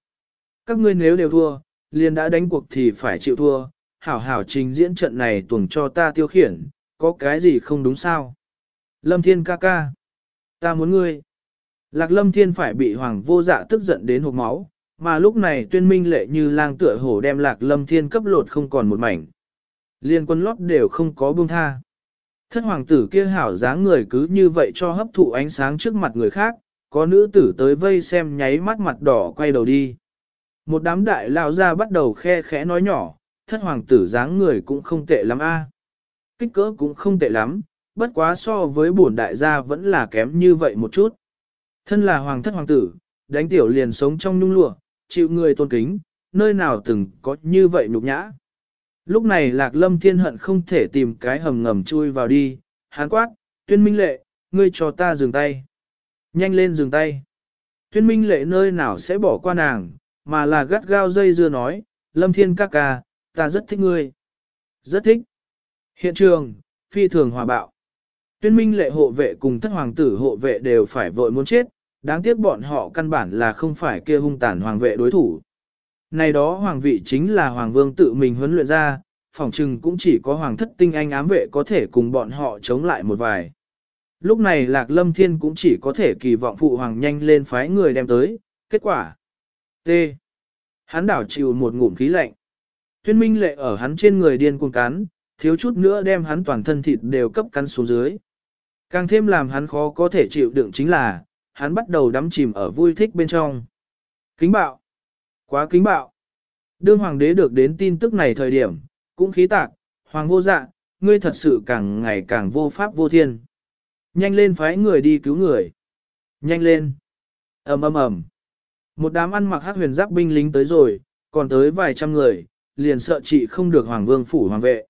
[SPEAKER 1] Các ngươi nếu đều thua, liền đã đánh cuộc thì phải chịu thua, hảo hảo trình diễn trận này tuần cho ta tiêu khiển, có cái gì không đúng sao? Lâm Thiên ca ca. Ta muốn ngươi. Lạc Lâm Thiên phải bị Hoàng vô dạ tức giận đến hộp máu, mà lúc này tuyên minh lệ như lang tựa hổ đem lạc lâm thiên cấp lột không còn một mảnh. Liên quân lót đều không có buông tha. Thất hoàng tử kia hảo dáng người cứ như vậy cho hấp thụ ánh sáng trước mặt người khác, có nữ tử tới vây xem nháy mắt mặt đỏ quay đầu đi. Một đám đại lao ra bắt đầu khe khẽ nói nhỏ, thất hoàng tử dáng người cũng không tệ lắm a, Kích cỡ cũng không tệ lắm, bất quá so với bổn đại gia vẫn là kém như vậy một chút. Thân là hoàng thất hoàng tử, đánh tiểu liền sống trong nhung lụa, chịu người tôn kính, nơi nào từng có như vậy nhục nhã. Lúc này lạc lâm thiên hận không thể tìm cái hầm ngầm chui vào đi, hán quát, tuyên minh lệ, ngươi cho ta dừng tay. Nhanh lên dừng tay. Tuyên minh lệ nơi nào sẽ bỏ qua nàng, mà là gắt gao dây dưa nói, lâm thiên ca ca, ta rất thích ngươi. Rất thích. Hiện trường, phi thường hòa bạo. Tuyên minh lệ hộ vệ cùng thất hoàng tử hộ vệ đều phải vội muốn chết, đáng tiếc bọn họ căn bản là không phải kia hung tàn hoàng vệ đối thủ. Này đó hoàng vị chính là hoàng vương tự mình huấn luyện ra, phỏng chừng cũng chỉ có hoàng thất tinh anh ám vệ có thể cùng bọn họ chống lại một vài. Lúc này Lạc Lâm Thiên cũng chỉ có thể kỳ vọng phụ hoàng nhanh lên phái người đem tới, kết quả. T. Hắn đảo chịu một ngụm khí lạnh. Tuyên minh lệ ở hắn trên người điên cuồng cắn, thiếu chút nữa đem hắn toàn thân thịt đều cấp cắn xuống dưới. Càng thêm làm hắn khó có thể chịu đựng chính là, hắn bắt đầu đắm chìm ở vui thích bên trong. Kính bạo! Quá kính bạo! Đương hoàng đế được đến tin tức này thời điểm, cũng khí tạc, hoàng vô dạ, ngươi thật sự càng ngày càng vô pháp vô thiên. Nhanh lên phái người đi cứu người. Nhanh lên! ầm ầm ầm. Một đám ăn mặc hát huyền giáp binh lính tới rồi, còn tới vài trăm người, liền sợ chị không được hoàng vương phủ hoàng vệ.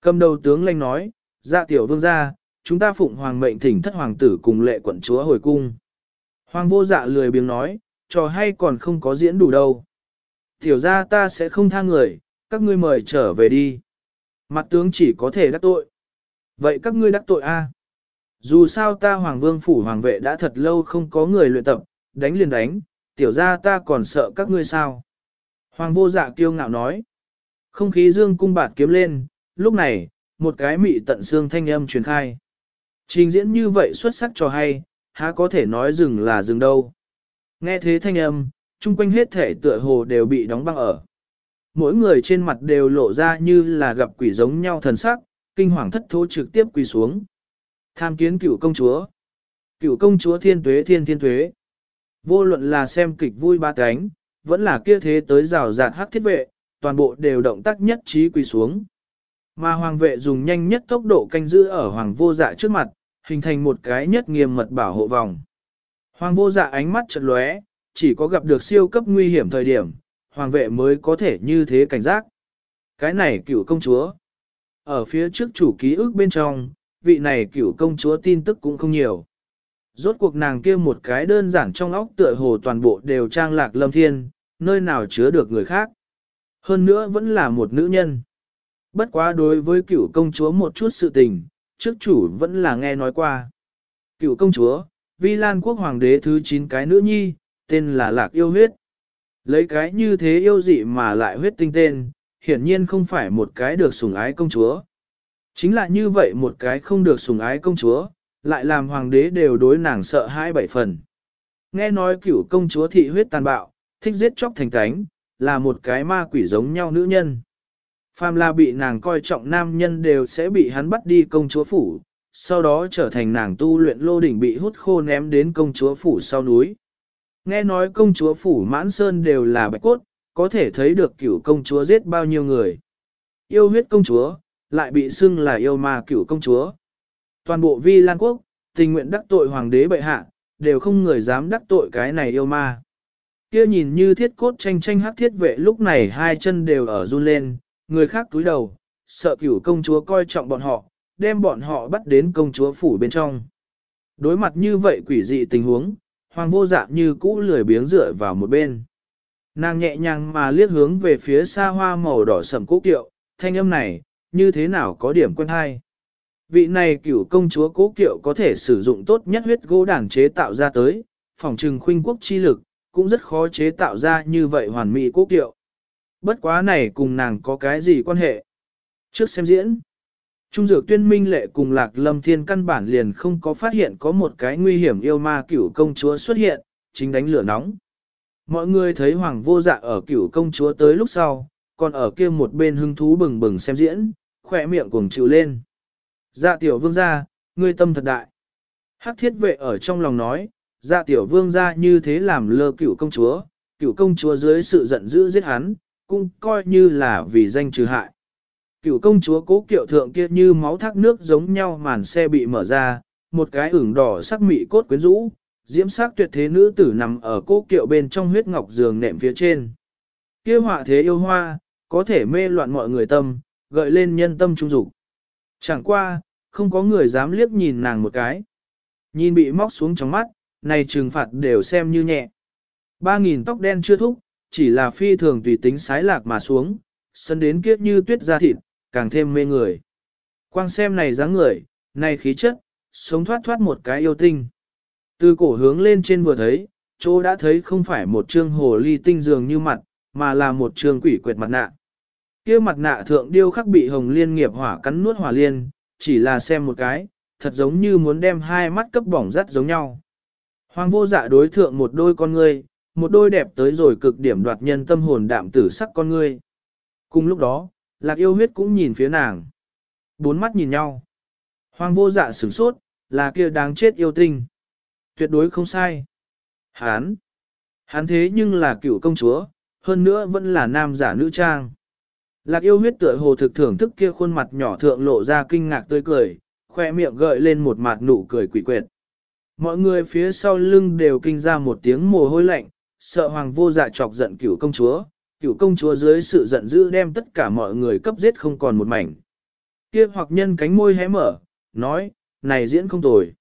[SPEAKER 1] Cầm đầu tướng lanh nói, dạ tiểu vương gia, chúng ta phụng hoàng mệnh thỉnh thất hoàng tử cùng lệ quận chúa hồi cung. Hoàng vô dạ lười biếng nói, trò hay còn không có diễn đủ đâu. Tiểu ra ta sẽ không tha người, các ngươi mời trở về đi. Mặt tướng chỉ có thể đắc tội. Vậy các ngươi đắc tội a? Dù sao ta hoàng vương phủ hoàng vệ đã thật lâu không có người luyện tập, đánh liền đánh, tiểu ra ta còn sợ các ngươi sao. Hoàng vô dạ kiêu ngạo nói. Không khí dương cung bạt kiếm lên, lúc này, một cái mị tận xương thanh âm truyền khai. Trình diễn như vậy xuất sắc cho hay, há có thể nói dừng là dừng đâu. Nghe thế thanh âm, chung quanh hết thể tựa hồ đều bị đóng băng ở. Mỗi người trên mặt đều lộ ra như là gặp quỷ giống nhau thần sắc, kinh hoàng thất thố trực tiếp quỳ xuống. Tham kiến cựu công chúa. Cựu công chúa thiên tuế thiên thiên tuế. Vô luận là xem kịch vui ba cánh, vẫn là kia thế tới rào rạt hắc thiết vệ, toàn bộ đều động tác nhất trí quỳ xuống. Mà hoàng vệ dùng nhanh nhất tốc độ canh giữ ở hoàng vô dạ trước mặt, hình thành một cái nhất nghiêm mật bảo hộ vòng. Hoàng vô dạ ánh mắt chợt lóe, chỉ có gặp được siêu cấp nguy hiểm thời điểm, hoàng vệ mới có thể như thế cảnh giác. Cái này cựu công chúa. Ở phía trước chủ ký ức bên trong, vị này cựu công chúa tin tức cũng không nhiều. Rốt cuộc nàng kia một cái đơn giản trong óc tựa hồ toàn bộ đều trang lạc lâm thiên, nơi nào chứa được người khác. Hơn nữa vẫn là một nữ nhân. Bất quá đối với cựu công chúa một chút sự tình, trước chủ vẫn là nghe nói qua. Cựu công chúa, vi lan quốc hoàng đế thứ 9 cái nữ nhi, tên là Lạc Yêu Huyết. Lấy cái như thế yêu dị mà lại huyết tinh tên, hiển nhiên không phải một cái được sủng ái công chúa. Chính là như vậy một cái không được sủng ái công chúa, lại làm hoàng đế đều đối nàng sợ hai bảy phần. Nghe nói cựu công chúa thị huyết tàn bạo, thích giết chóc thành tánh, là một cái ma quỷ giống nhau nữ nhân. Phàm là bị nàng coi trọng nam nhân đều sẽ bị hắn bắt đi công chúa phủ, sau đó trở thành nàng tu luyện lô đỉnh bị hút khô ném đến công chúa phủ sau núi. Nghe nói công chúa phủ mãn sơn đều là bạch cốt, có thể thấy được cửu công chúa giết bao nhiêu người. Yêu huyết công chúa, lại bị xưng là yêu ma cửu công chúa. Toàn bộ vi lan quốc, tình nguyện đắc tội hoàng đế bệ hạ, đều không người dám đắc tội cái này yêu ma. Kia nhìn như thiết cốt tranh tranh hắc thiết vệ lúc này hai chân đều ở run lên, người khác túi đầu, sợ cửu công chúa coi trọng bọn họ, đem bọn họ bắt đến công chúa phủ bên trong. Đối mặt như vậy quỷ dị tình huống, hoàng vô dạ như cũ lười biếng dựa vào một bên. Nàng nhẹ nhàng mà liếc hướng về phía xa hoa màu đỏ sầm cố kiệu, thanh âm này, như thế nào có điểm quen hay. Vị này cửu công chúa cố kiệu có thể sử dụng tốt nhất huyết gỗ đảng chế tạo ra tới, phòng trừng khuynh quốc chi lực, cũng rất khó chế tạo ra như vậy hoàn mỹ cố kiệu. Bất quá này cùng nàng có cái gì quan hệ? Trước xem diễn, Trung dược tuyên minh lệ cùng lạc lâm thiên căn bản liền không có phát hiện có một cái nguy hiểm yêu ma cửu công chúa xuất hiện, chính đánh lửa nóng. Mọi người thấy hoàng vô dạ ở cửu công chúa tới lúc sau, còn ở kia một bên hưng thú bừng bừng xem diễn, khỏe miệng cuồng chịu lên. Dạ tiểu vương gia, ngươi tâm thật đại. Hắc thiết vệ ở trong lòng nói, dạ tiểu vương gia như thế làm lơ cửu công chúa, cửu công chúa dưới sự giận dữ giết hắn, cũng coi như là vì danh trừ hại. Cựu công chúa cố kiệu thượng kia như máu thác nước giống nhau màn xe bị mở ra, một cái ửng đỏ sắc mị cốt quyến rũ, diễm sắc tuyệt thế nữ tử nằm ở cố kiệu bên trong huyết ngọc giường nệm phía trên. Kia họa thế yêu hoa, có thể mê loạn mọi người tâm, gợi lên nhân tâm trung dục. Chẳng qua, không có người dám liếc nhìn nàng một cái. Nhìn bị móc xuống trong mắt, này trừng phạt đều xem như nhẹ. Ba nghìn tóc đen chưa thúc, chỉ là phi thường tùy tính sái lạc mà xuống, sân đến kiếp như tuyết ra thịt, càng thêm mê người. Quang xem này dáng người, này khí chất, sống thoát thoát một cái yêu tinh. Từ cổ hướng lên trên vừa thấy, chỗ đã thấy không phải một trương hồ ly tinh dường như mặt, mà là một trương quỷ quyệt mặt nạ. kia mặt nạ thượng điêu khắc bị hồng liên nghiệp hỏa cắn nuốt hỏa liên, chỉ là xem một cái, thật giống như muốn đem hai mắt cấp bỏng rất giống nhau. Hoàng vô dạ đối thượng một đôi con ngươi, một đôi đẹp tới rồi cực điểm đoạt nhân tâm hồn đạm tử sắc con ngươi. Cùng lúc đó, lạc yêu huyết cũng nhìn phía nàng. Bốn mắt nhìn nhau. Hoàng vô dạ sửng sốt, là kia đáng chết yêu tinh. Tuyệt đối không sai. Hán. Hán thế nhưng là cựu công chúa, hơn nữa vẫn là nam giả nữ trang. Lạc yêu huyết tựa hồ thực thưởng thức kia khuôn mặt nhỏ thượng lộ ra kinh ngạc tươi cười, khoe miệng gợi lên một mặt nụ cười quỷ quyệt. Mọi người phía sau lưng đều kinh ra một tiếng mồ hôi lạnh, sợ hoàng vô dạ chọc giận cửu công chúa, cửu công chúa dưới sự giận dữ đem tất cả mọi người cấp giết không còn một mảnh. Kia hoặc nhân cánh môi hé mở, nói, này diễn không tồi.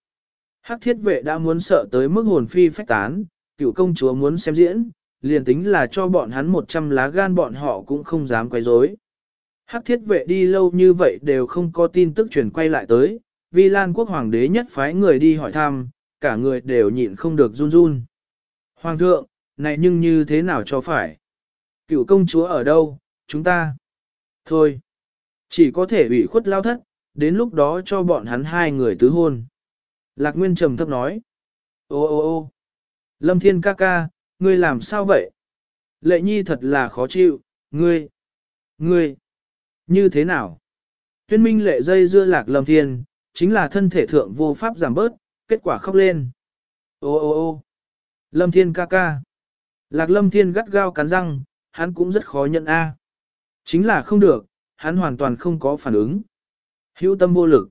[SPEAKER 1] Hắc thiết vệ đã muốn sợ tới mức hồn phi phách tán, cửu công chúa muốn xem diễn, liền tính là cho bọn hắn 100 lá gan bọn họ cũng không dám quay rối. Hắc thiết vệ đi lâu như vậy đều không có tin tức truyền quay lại tới, vì Lan quốc hoàng đế nhất phái người đi hỏi thăm, cả người đều nhịn không được run run. Hoàng thượng, này nhưng như thế nào cho phải? Cựu công chúa ở đâu, chúng ta? Thôi, chỉ có thể ủy khuất lao thất, đến lúc đó cho bọn hắn hai người tứ hôn. Lạc Nguyên trầm thấp nói. Ô ô ô Lâm Thiên ca ca, ngươi làm sao vậy? Lệ nhi thật là khó chịu, ngươi, ngươi, như thế nào? Tuyên minh lệ dây dưa lạc Lâm Thiên, chính là thân thể thượng vô pháp giảm bớt, kết quả khóc lên. Ô ô ô Lâm Thiên ca ca. Lạc Lâm Thiên gắt gao cắn răng, hắn cũng rất khó nhận A. Chính là không được, hắn hoàn toàn không có phản ứng. Hữu tâm vô lực.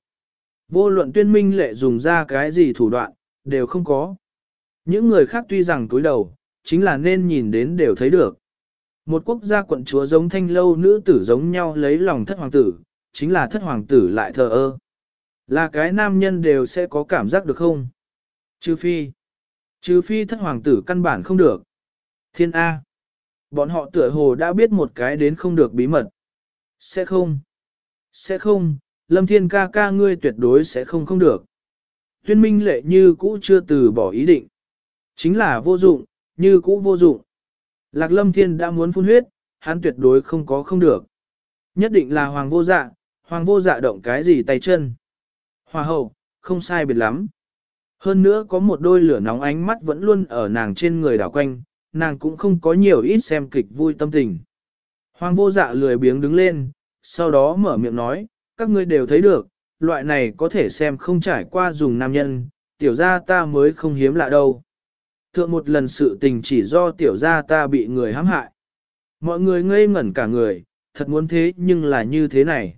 [SPEAKER 1] Vô luận tuyên minh lệ dùng ra cái gì thủ đoạn, đều không có. Những người khác tuy rằng túi đầu, chính là nên nhìn đến đều thấy được. Một quốc gia quận chúa giống thanh lâu nữ tử giống nhau lấy lòng thất hoàng tử, chính là thất hoàng tử lại thờ ơ. Là cái nam nhân đều sẽ có cảm giác được không? Trừ phi. Trừ phi thất hoàng tử căn bản không được. Thiên A. Bọn họ tựa hồ đã biết một cái đến không được bí mật. Sẽ không. Sẽ không, Lâm Thiên ca ca ngươi tuyệt đối sẽ không không được. Tuyên minh lệ như cũ chưa từ bỏ ý định. Chính là vô dụng, như cũ vô dụng. Lạc Lâm Thiên đã muốn phun huyết, hắn tuyệt đối không có không được. Nhất định là hoàng vô dạ, hoàng vô dạ động cái gì tay chân. Hòa hậu, không sai biệt lắm. Hơn nữa có một đôi lửa nóng ánh mắt vẫn luôn ở nàng trên người đảo quanh, nàng cũng không có nhiều ít xem kịch vui tâm tình. Hoàng vô dạ lười biếng đứng lên, sau đó mở miệng nói, các ngươi đều thấy được, loại này có thể xem không trải qua dùng nam nhân, tiểu gia ta mới không hiếm lạ đâu. Thượng một lần sự tình chỉ do tiểu gia ta bị người hãm hại. Mọi người ngây ngẩn cả người, thật muốn thế nhưng là như thế này.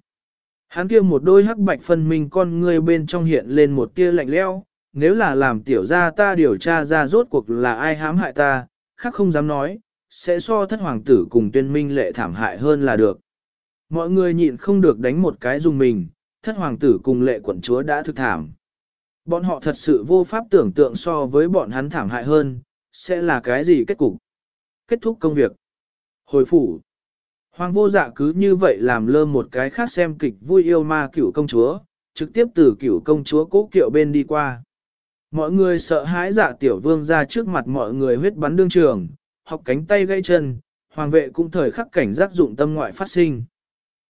[SPEAKER 1] Hắn kia một đôi hắc bạch phân minh con ngươi bên trong hiện lên một tia lạnh leo, nếu là làm tiểu gia ta điều tra ra rốt cuộc là ai hãm hại ta, khác không dám nói, sẽ so thất hoàng tử cùng tuyên minh lệ thảm hại hơn là được. Mọi người nhịn không được đánh một cái dùng mình, thất hoàng tử cùng lệ quận chúa đã thực thảm. Bọn họ thật sự vô pháp tưởng tượng so với bọn hắn thảm hại hơn, sẽ là cái gì kết cục. Kết thúc công việc. Hồi phủ. Hoàng vô dạ cứ như vậy làm lơ một cái khác xem kịch vui yêu ma cửu công chúa, trực tiếp từ cửu công chúa cố kiệu bên đi qua. Mọi người sợ hãi dạ tiểu vương ra trước mặt mọi người huyết bắn đương trường, học cánh tay gây chân, hoàng vệ cũng thời khắc cảnh giác dụng tâm ngoại phát sinh.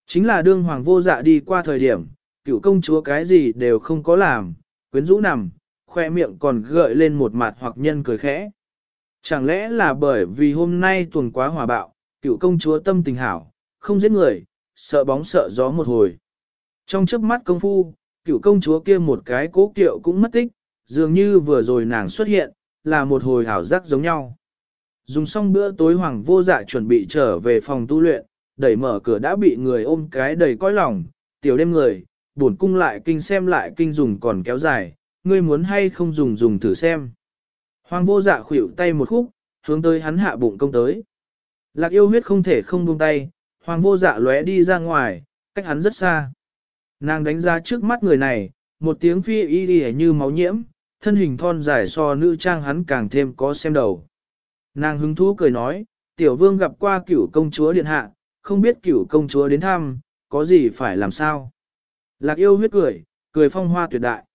[SPEAKER 1] Chính là đương hoàng vô dạ đi qua thời điểm, cựu công chúa cái gì đều không có làm, quyến rũ nằm, khoe miệng còn gợi lên một mặt hoặc nhân cười khẽ. Chẳng lẽ là bởi vì hôm nay tuần quá hòa bạo, cựu công chúa tâm tình hảo, không giết người, sợ bóng sợ gió một hồi. Trong chớp mắt công phu, cựu công chúa kia một cái cố kiệu cũng mất tích, dường như vừa rồi nàng xuất hiện, là một hồi hảo giác giống nhau. Dùng xong bữa tối hoàng vô dạ chuẩn bị trở về phòng tu luyện, đẩy mở cửa đã bị người ôm cái đầy cõi lòng, tiểu đêm người, buồn cung lại kinh xem lại kinh dùng còn kéo dài, ngươi muốn hay không dùng dùng thử xem. Hoàng vô dạ khuỷu tay một khúc, hướng tới hắn hạ bụng công tới. Lạc yêu huyết không thể không buông tay, hoàng vô dạ lóe đi ra ngoài, cách hắn rất xa. Nàng đánh ra trước mắt người này, một tiếng phi y đi như máu nhiễm, thân hình thon dài so nữ trang hắn càng thêm có xem đầu. Nàng hứng thú cười nói, tiểu vương gặp qua cửu công chúa điện hạ, không biết cửu công chúa đến thăm, có gì phải làm sao. Lạc yêu huyết cười, cười phong hoa tuyệt đại.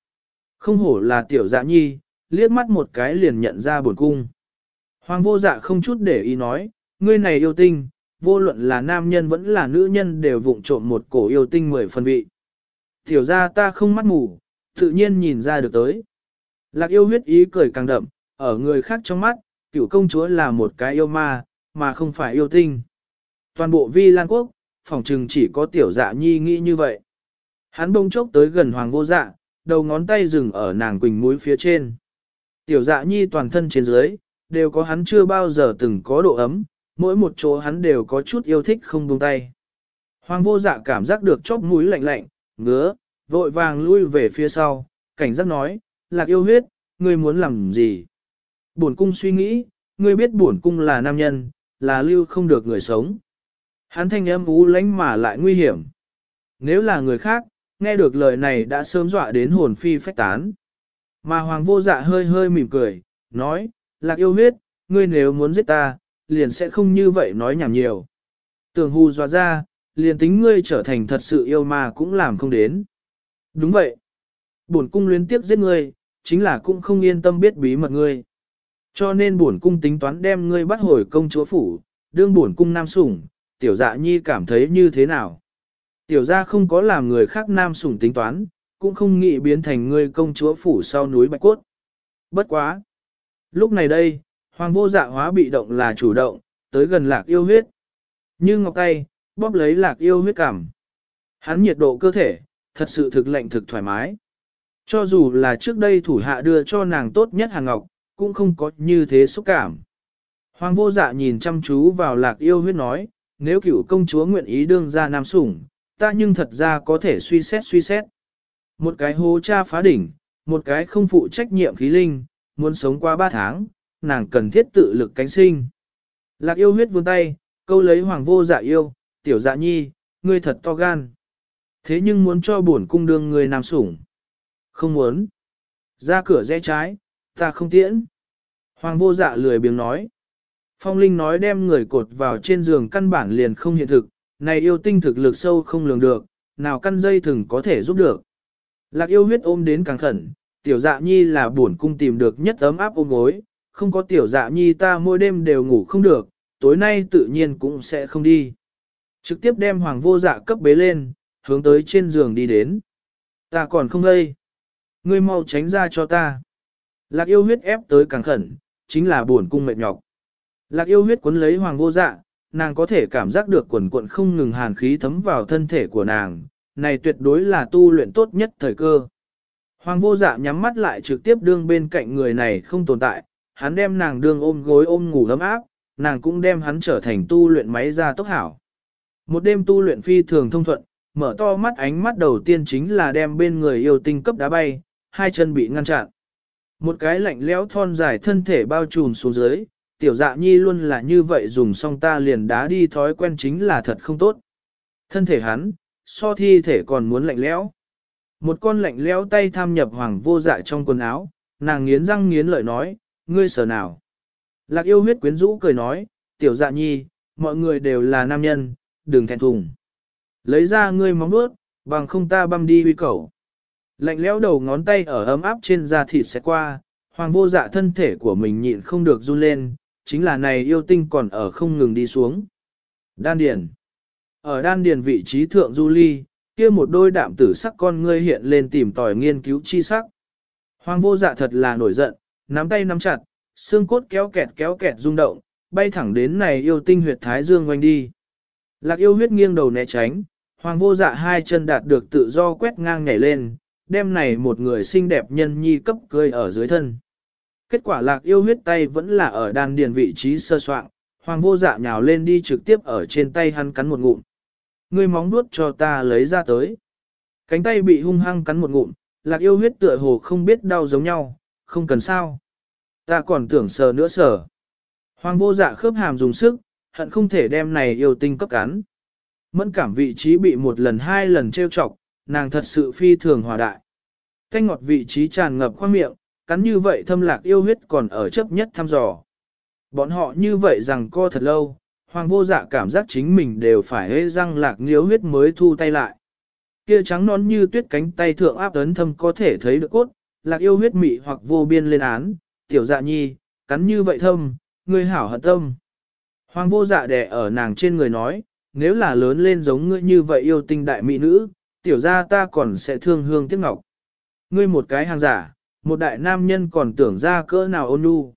[SPEAKER 1] Không hổ là tiểu dạ nhi, liếc mắt một cái liền nhận ra buồn cung. Hoàng vô dạ không chút để ý nói, ngươi này yêu tinh, vô luận là nam nhân vẫn là nữ nhân đều vụng trộm một cổ yêu tinh mười phân vị. Tiểu ra ta không mắt mù, tự nhiên nhìn ra được tới. Lạc yêu huyết ý cười càng đậm, ở người khác trong mắt, cựu công chúa là một cái yêu ma, mà không phải yêu tinh. Toàn bộ vi lan quốc, phỏng trừng chỉ có tiểu dạ nhi nghĩ như vậy. Hắn bông chốc tới gần hoàng vô dạ, đầu ngón tay dừng ở nàng quỳnh mũi phía trên. Tiểu dạ nhi toàn thân trên dưới, đều có hắn chưa bao giờ từng có độ ấm, mỗi một chỗ hắn đều có chút yêu thích không buông tay. Hoàng vô dạ cảm giác được chóp mũi lạnh lạnh, ngứa, vội vàng lui về phía sau, cảnh giác nói, lạc yêu huyết, ngươi muốn làm gì? Bổn cung suy nghĩ, ngươi biết bổn cung là nam nhân, là lưu không được người sống. Hắn thanh âm ú lánh mà lại nguy hiểm. Nếu là người khác, nghe được lời này đã sớm dọa đến hồn phi phách tán. Mà hoàng vô dạ hơi hơi mỉm cười, nói, lạc yêu huyết, ngươi nếu muốn giết ta, liền sẽ không như vậy nói nhảm nhiều. Tường hù dọa ra, liền tính ngươi trở thành thật sự yêu mà cũng làm không đến. Đúng vậy. Bổn cung luyến tiếp giết ngươi, chính là cũng không yên tâm biết bí mật ngươi. Cho nên bổn cung tính toán đem ngươi bắt hồi công chúa phủ, đương bổn cung nam sủng, tiểu dạ nhi cảm thấy như thế nào. Tiểu gia không có làm người khác nam sủng tính toán, cũng không nghĩ biến thành ngươi công chúa phủ sau núi bạch cốt. Bất quá. Lúc này đây, hoàng vô dạ hóa bị động là chủ động, tới gần lạc yêu huyết. Như ngọc tay, bóp lấy lạc yêu huyết cảm. Hắn nhiệt độ cơ thể, thật sự thực lạnh thực thoải mái. Cho dù là trước đây thủ hạ đưa cho nàng tốt nhất hàng ngọc, cũng không có như thế xúc cảm. Hoàng vô dạ nhìn chăm chú vào lạc yêu huyết nói, nếu cựu công chúa nguyện ý đương ra nam sủng, ta nhưng thật ra có thể suy xét suy xét. Một cái hố cha phá đỉnh, một cái không phụ trách nhiệm khí linh, muốn sống qua ba tháng, nàng cần thiết tự lực cánh sinh. Lạc yêu huyết vươn tay, câu lấy hoàng vô dạ yêu, tiểu dạ nhi, ngươi thật to gan. Thế nhưng muốn cho bổn cung đương người nam sủng. Không muốn. Ra cửa rẽ trái, ta không tiễn. Hoàng vô dạ lười biếng nói. Phong Linh nói đem người cột vào trên giường căn bản liền không hiện thực, này yêu tinh thực lực sâu không lường được, nào căn dây thừng có thể giúp được. Lạc yêu huyết ôm đến càng khẩn, tiểu dạ nhi là buồn cung tìm được nhất ấm áp ôm gối, không có tiểu dạ nhi ta mỗi đêm đều ngủ không được, tối nay tự nhiên cũng sẽ không đi. Trực tiếp đem hoàng vô dạ cấp bế lên, hướng tới trên giường đi đến. Ta còn không gây. Ngươi mau tránh ra cho ta. Lạc yêu huyết ép tới càng khẩn, chính là buồn cung mệt nhọc. Lạc yêu huyết cuốn lấy hoàng vô dạ, nàng có thể cảm giác được quần cuộn không ngừng hàn khí thấm vào thân thể của nàng, này tuyệt đối là tu luyện tốt nhất thời cơ. Hoàng vô dạ nhắm mắt lại trực tiếp đương bên cạnh người này không tồn tại, hắn đem nàng đương ôm gối ôm ngủ ấm áp, nàng cũng đem hắn trở thành tu luyện máy ra tốc hảo. Một đêm tu luyện phi thường thông thuận, mở to mắt ánh mắt đầu tiên chính là đem bên người yêu tinh cấp đá bay, hai chân bị ngăn chặn. Một cái lạnh lẽo thon dài thân thể bao trùm xuống dưới, tiểu dạ nhi luôn là như vậy dùng xong ta liền đá đi thói quen chính là thật không tốt. Thân thể hắn, so thi thể còn muốn lạnh lẽo. Một con lạnh lẽo tay tham nhập hoàng vô dạ trong quần áo, nàng nghiến răng nghiến lợi nói, ngươi sở nào. Lạc yêu huyết quyến rũ cười nói, tiểu dạ nhi, mọi người đều là nam nhân, đừng thẹn thùng. Lấy ra ngươi móng bước, bằng không ta băm đi huy cầu. Lạnh lẽo đầu ngón tay ở ấm áp trên da thịt sẽ qua, hoàng vô dạ thân thể của mình nhịn không được run lên, chính là này yêu tinh còn ở không ngừng đi xuống. Đan điền. Ở đan điền vị trí thượng du ly, kia một đôi đạm tử sắc con ngươi hiện lên tìm tòi nghiên cứu chi sắc. Hoàng vô dạ thật là nổi giận, nắm tay nắm chặt, xương cốt kéo kẹt kéo kẹt rung động, bay thẳng đến này yêu tinh huyệt thái dương quanh đi. Lạc yêu huyết nghiêng đầu né tránh, hoàng vô dạ hai chân đạt được tự do quét ngang nhảy lên, đem này một người xinh đẹp nhân nhi cấp cười ở dưới thân. Kết quả lạc yêu huyết tay vẫn là ở đan điền vị trí sơ soạn, hoàng vô dạ nhào lên đi trực tiếp ở trên tay hắn cắn một ngụm. Ngươi móng nuốt cho ta lấy ra tới. Cánh tay bị hung hăng cắn một ngụm, lạc yêu huyết tựa hồ không biết đau giống nhau, không cần sao. Ta còn tưởng sờ nữa sờ. Hoàng vô dạ khớp hàm dùng sức, hận không thể đem này yêu tinh cấp cắn. Mẫn cảm vị trí bị một lần hai lần trêu chọc, nàng thật sự phi thường hòa đại. Canh ngọt vị trí tràn ngập khoang miệng, cắn như vậy thâm lạc yêu huyết còn ở chấp nhất thăm dò. Bọn họ như vậy rằng co thật lâu, hoàng vô dạ cảm giác chính mình đều phải hê răng lạc nghiếu huyết mới thu tay lại. Kia trắng nón như tuyết cánh tay thượng áp ấn thâm có thể thấy được cốt, lạc yêu huyết mị hoặc vô biên lên án, tiểu dạ nhi, cắn như vậy thâm, ngươi hảo hận tâm. Hoàng vô dạ đẻ ở nàng trên người nói, nếu là lớn lên giống ngươi như vậy yêu tinh đại mỹ nữ, tiểu ra ta còn sẽ thương hương tiếc ngọc. Ngươi một cái hàng giả, một đại nam nhân còn tưởng ra cỡ nào ôn nhu.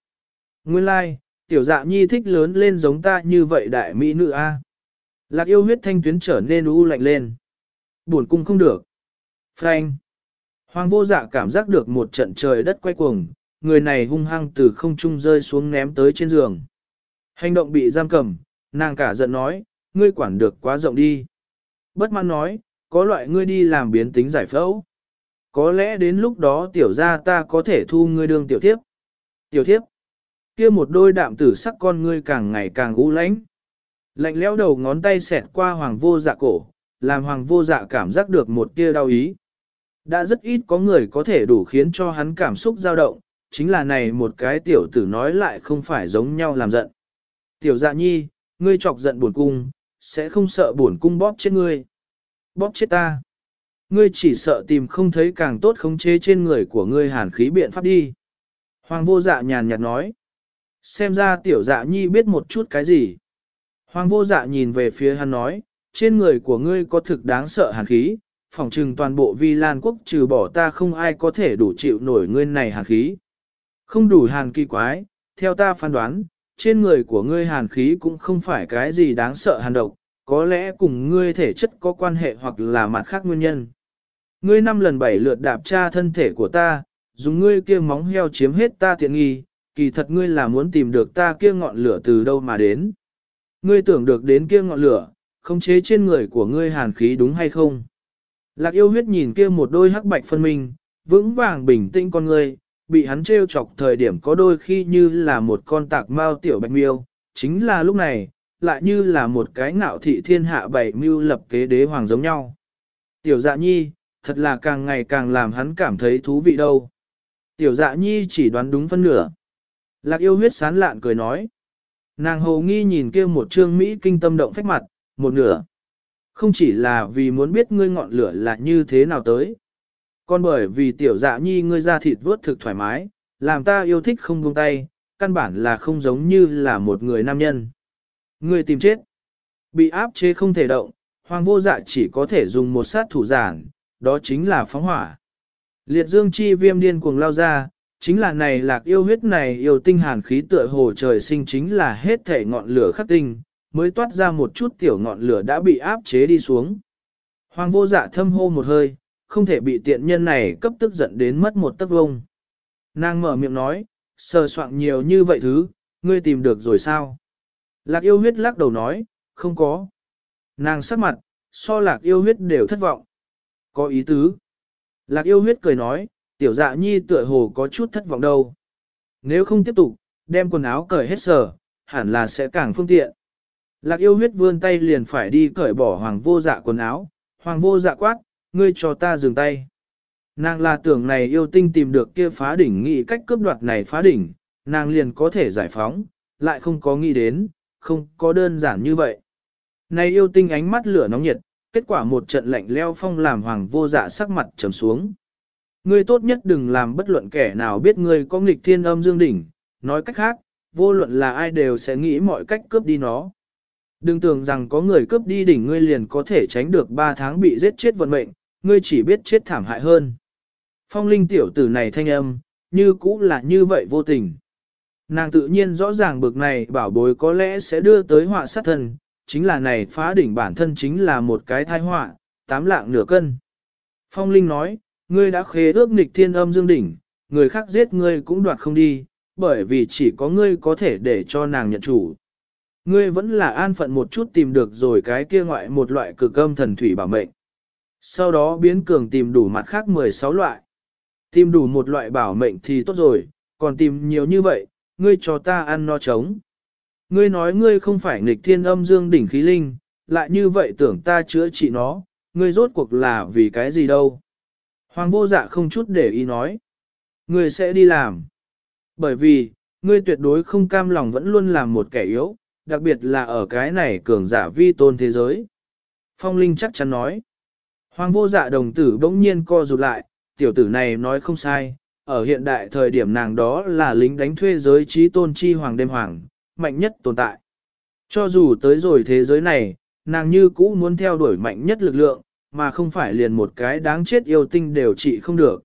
[SPEAKER 1] Nguyên lai, like, tiểu dạ nhi thích lớn lên giống ta như vậy đại mỹ nữ a. Lạc yêu huyết thanh tuyến trở nên u lạnh lên. Buồn cung không được. Frank. Hoàng vô dạ cảm giác được một trận trời đất quay cuồng, người này hung hăng từ không trung rơi xuống ném tới trên giường. Hành động bị giam cầm, nàng cả giận nói, ngươi quản được quá rộng đi. Bất mãn nói, có loại ngươi đi làm biến tính giải phẫu. Có lẽ đến lúc đó tiểu gia ta có thể thu ngươi đương tiểu thiếp. Tiểu thiếp, kia một đôi đạm tử sắc con ngươi càng ngày càng u lãnh. Lạnh lẽo đầu ngón tay xẹt qua hoàng vô dạ cổ, làm hoàng vô dạ cảm giác được một tia đau ý. Đã rất ít có người có thể đủ khiến cho hắn cảm xúc dao động, chính là này một cái tiểu tử nói lại không phải giống nhau làm giận. Tiểu dạ nhi, ngươi chọc giận buồn cung, sẽ không sợ buồn cung bóp chết ngươi. Bóp chết ta. Ngươi chỉ sợ tìm không thấy càng tốt khống chế trên người của ngươi hàn khí biện pháp đi. Hoàng vô dạ nhàn nhạt nói. Xem ra tiểu dạ nhi biết một chút cái gì. Hoàng vô dạ nhìn về phía hắn nói, trên người của ngươi có thực đáng sợ hàn khí, phòng trừng toàn bộ vi lan quốc trừ bỏ ta không ai có thể đủ chịu nổi ngươi này hàn khí. Không đủ hàn kỳ quái, theo ta phán đoán, trên người của ngươi hàn khí cũng không phải cái gì đáng sợ hàn độc, có lẽ cùng ngươi thể chất có quan hệ hoặc là mặt khác nguyên nhân. Ngươi năm lần bảy lượt đạp tra thân thể của ta, dùng ngươi kia móng heo chiếm hết ta tiện nghi, kỳ thật ngươi là muốn tìm được ta kia ngọn lửa từ đâu mà đến. Ngươi tưởng được đến kia ngọn lửa, không chế trên người của ngươi hàn khí đúng hay không? Lạc yêu huyết nhìn kia một đôi hắc bạch phân minh, vững vàng bình tĩnh con ngươi, bị hắn trêu chọc thời điểm có đôi khi như là một con tạc mao tiểu bạch miêu, chính là lúc này, lại như là một cái ngạo thị thiên hạ bảy mưu lập kế đế hoàng giống nhau. Tiểu dạ nhi, thật là càng ngày càng làm hắn cảm thấy thú vị đâu. Tiểu dạ nhi chỉ đoán đúng phân nửa. Lạc yêu huyết sán lạn cười nói. Nàng hồ nghi nhìn kia một trương Mỹ kinh tâm động phách mặt, một nửa. Không chỉ là vì muốn biết ngươi ngọn lửa là như thế nào tới. Còn bởi vì tiểu dạ nhi ngươi ra thịt vớt thực thoải mái, làm ta yêu thích không buông tay, căn bản là không giống như là một người nam nhân. Ngươi tìm chết. Bị áp chế không thể động, hoàng vô dạ chỉ có thể dùng một sát thủ giản, đó chính là phóng hỏa. Liệt dương chi viêm điên cuồng lao ra, chính là này lạc yêu huyết này yêu tinh hàn khí tựa hồ trời sinh chính là hết thể ngọn lửa khắc tinh, mới toát ra một chút tiểu ngọn lửa đã bị áp chế đi xuống. Hoàng vô dạ thâm hô một hơi, không thể bị tiện nhân này cấp tức giận đến mất một tấc vông. Nàng mở miệng nói, sờ soạn nhiều như vậy thứ, ngươi tìm được rồi sao? Lạc yêu huyết lắc đầu nói, không có. Nàng sắc mặt, so lạc yêu huyết đều thất vọng. Có ý tứ. Lạc yêu huyết cười nói, tiểu dạ nhi tựa hồ có chút thất vọng đâu. Nếu không tiếp tục, đem quần áo cởi hết sở, hẳn là sẽ càng phương tiện. Lạc yêu huyết vươn tay liền phải đi cởi bỏ hoàng vô dạ quần áo, hoàng vô dạ quát, ngươi cho ta dừng tay. Nàng là tưởng này yêu tinh tìm được kia phá đỉnh nghĩ cách cướp đoạt này phá đỉnh, nàng liền có thể giải phóng, lại không có nghĩ đến, không có đơn giản như vậy. Này yêu tinh ánh mắt lửa nóng nhiệt, kết quả một trận lạnh leo phong làm hoàng vô dạ sắc mặt trầm xuống. Ngươi tốt nhất đừng làm bất luận kẻ nào biết ngươi có nghịch thiên âm dương đỉnh, nói cách khác, vô luận là ai đều sẽ nghĩ mọi cách cướp đi nó. Đừng tưởng rằng có người cướp đi đỉnh ngươi liền có thể tránh được 3 tháng bị giết chết vận mệnh, ngươi chỉ biết chết thảm hại hơn. Phong linh tiểu tử này thanh âm, như cũ là như vậy vô tình. Nàng tự nhiên rõ ràng bực này bảo bối có lẽ sẽ đưa tới họa sát thân, chính là này phá đỉnh bản thân chính là một cái thai họa, tám lạng nửa cân. Phong linh nói, Ngươi đã khế ước nghịch thiên âm dương đỉnh, người khác giết ngươi cũng đoạt không đi, bởi vì chỉ có ngươi có thể để cho nàng nhận chủ. Ngươi vẫn là an phận một chút tìm được rồi cái kia ngoại một loại cực âm thần thủy bảo mệnh. Sau đó biến cường tìm đủ mặt khác 16 loại. Tìm đủ một loại bảo mệnh thì tốt rồi, còn tìm nhiều như vậy, ngươi cho ta ăn no trống. Ngươi nói ngươi không phải nghịch thiên âm dương đỉnh khí linh, lại như vậy tưởng ta chữa trị nó, ngươi rốt cuộc là vì cái gì đâu. Hoàng vô dạ không chút để ý nói. Ngươi sẽ đi làm. Bởi vì, ngươi tuyệt đối không cam lòng vẫn luôn làm một kẻ yếu, đặc biệt là ở cái này cường giả vi tôn thế giới. Phong Linh chắc chắn nói. Hoàng vô dạ đồng tử bỗng nhiên co rụt lại, tiểu tử này nói không sai, ở hiện đại thời điểm nàng đó là lính đánh thuê giới trí tôn chi hoàng đêm hoàng, mạnh nhất tồn tại. Cho dù tới rồi thế giới này, nàng như cũ muốn theo đuổi mạnh nhất lực lượng, mà không phải liền một cái đáng chết yêu tinh đều trị không được.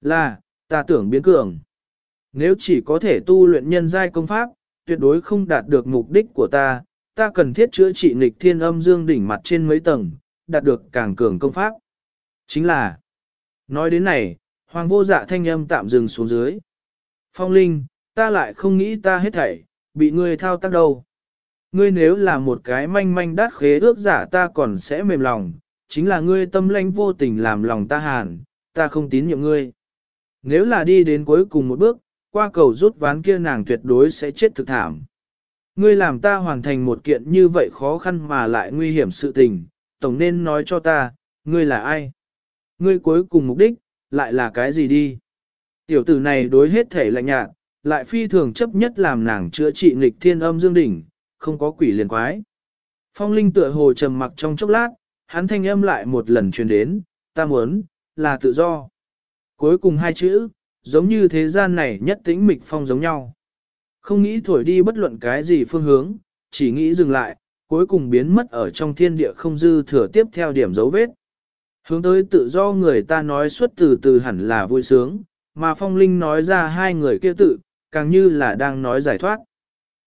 [SPEAKER 1] Là, ta tưởng biến cường. Nếu chỉ có thể tu luyện nhân giai công pháp, tuyệt đối không đạt được mục đích của ta, ta cần thiết chữa trị nghịch thiên âm dương đỉnh mặt trên mấy tầng, đạt được càng cường công pháp. Chính là, nói đến này, hoàng vô dạ thanh âm tạm dừng xuống dưới. Phong Linh, ta lại không nghĩ ta hết thảy, bị ngươi thao tác đâu. Ngươi nếu là một cái manh manh đát khế ước giả ta còn sẽ mềm lòng, chính là ngươi tâm lãnh vô tình làm lòng ta hàn, ta không tín nhiệm ngươi. Nếu là đi đến cuối cùng một bước, qua cầu rút ván kia nàng tuyệt đối sẽ chết thực thảm. Ngươi làm ta hoàn thành một kiện như vậy khó khăn mà lại nguy hiểm sự tình, tổng nên nói cho ta, ngươi là ai? Ngươi cuối cùng mục đích, lại là cái gì đi? Tiểu tử này đối hết thể lạnh nhạt, lại phi thường chấp nhất làm nàng chữa trị nghịch thiên âm dương đỉnh, không có quỷ liền quái. Phong Linh tựa hồ trầm mặc trong chốc lát, hắn thanh âm lại một lần truyền đến, ta muốn, là tự do. Cuối cùng hai chữ, giống như thế gian này nhất tĩnh mịch phong giống nhau. Không nghĩ thổi đi bất luận cái gì phương hướng, chỉ nghĩ dừng lại, cuối cùng biến mất ở trong thiên địa không dư thừa tiếp theo điểm dấu vết. Hướng tới tự do người ta nói suốt từ từ hẳn là vui sướng, mà phong linh nói ra hai người kia tự, càng như là đang nói giải thoát.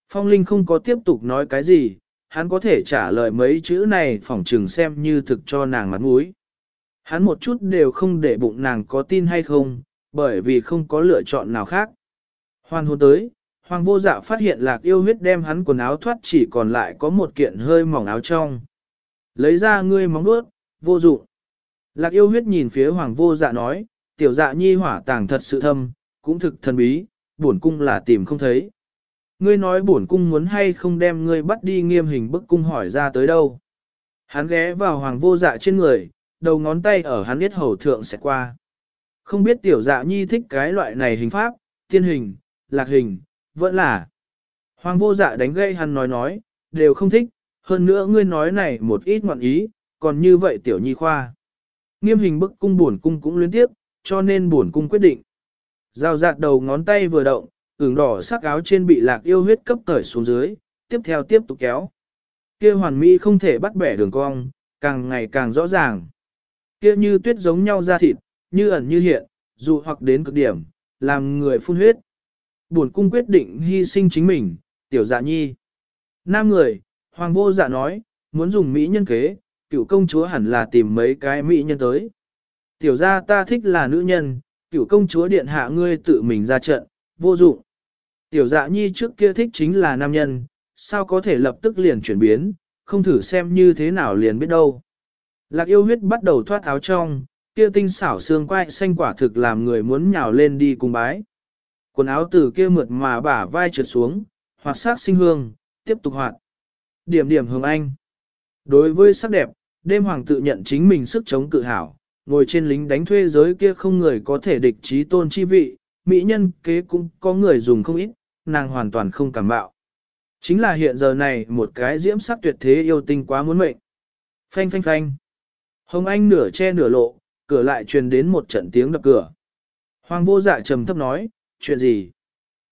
[SPEAKER 1] Phong linh không có tiếp tục nói cái gì, hắn có thể trả lời mấy chữ này phỏng trừng xem như thực cho nàng mặt mũi. Hắn một chút đều không để bụng nàng có tin hay không, bởi vì không có lựa chọn nào khác. hoàn hôn tới, hoàng vô dạ phát hiện lạc yêu huyết đem hắn quần áo thoát chỉ còn lại có một kiện hơi mỏng áo trong. Lấy ra ngươi móng đuốt, vô dụng. Lạc yêu huyết nhìn phía hoàng vô dạ nói, tiểu dạ nhi hỏa tàng thật sự thâm, cũng thực thần bí, bổn cung là tìm không thấy. Ngươi nói bổn cung muốn hay không đem ngươi bắt đi nghiêm hình bức cung hỏi ra tới đâu. Hắn ghé vào hoàng vô dạ trên người, đầu ngón tay ở hắn biết hầu thượng sẽ qua. Không biết tiểu dạ nhi thích cái loại này hình pháp, tiên hình, lạc hình, vẫn là. Hoàng vô dạ đánh gây hắn nói nói, đều không thích, hơn nữa ngươi nói này một ít ngoạn ý, còn như vậy tiểu nhi khoa. Nghiêm hình bức cung buồn cung cũng liên tiếp, cho nên buồn cung quyết định. Giao dạt đầu ngón tay vừa động, ửng đỏ sắc áo trên bị lạc yêu huyết cấp cởi xuống dưới, tiếp theo tiếp tục kéo. Kia hoàn mỹ không thể bắt bẻ đường cong, càng ngày càng rõ ràng. Kia như tuyết giống nhau da thịt, như ẩn như hiện, dụ hoặc đến cực điểm, làm người phun huyết. Buồn cung quyết định hy sinh chính mình, tiểu dạ nhi. Nam người, hoàng vô dạ nói, muốn dùng mỹ nhân kế, cựu công chúa hẳn là tìm mấy cái mỹ nhân tới. Tiểu gia ta thích là nữ nhân, cựu công chúa điện hạ ngươi tự mình ra trận, vô dụng. Tiểu dạ nhi trước kia thích chính là nam nhân, sao có thể lập tức liền chuyển biến, không thử xem như thế nào liền biết đâu. Lạc yêu huyết bắt đầu thoát áo trong, kia tinh xảo xương quai xanh quả thực làm người muốn nhào lên đi cùng bái. Quần áo từ kia mượt mà bả vai trượt xuống, hoạt sắc sinh hương, tiếp tục hoạt. Điểm điểm hương anh. Đối với sắc đẹp, đêm hoàng tự nhận chính mình sức chống cự hảo, ngồi trên lính đánh thuê giới kia không người có thể địch trí tôn chi vị, mỹ nhân kế cũng có người dùng không ít, nàng hoàn toàn không cảm bạo. Chính là hiện giờ này một cái diễm sắc tuyệt thế yêu tinh quá muốn mệnh. Phanh phanh phanh. Hồng Anh nửa che nửa lộ, cửa lại truyền đến một trận tiếng đập cửa. Hoàng vô dạ trầm thấp nói, chuyện gì?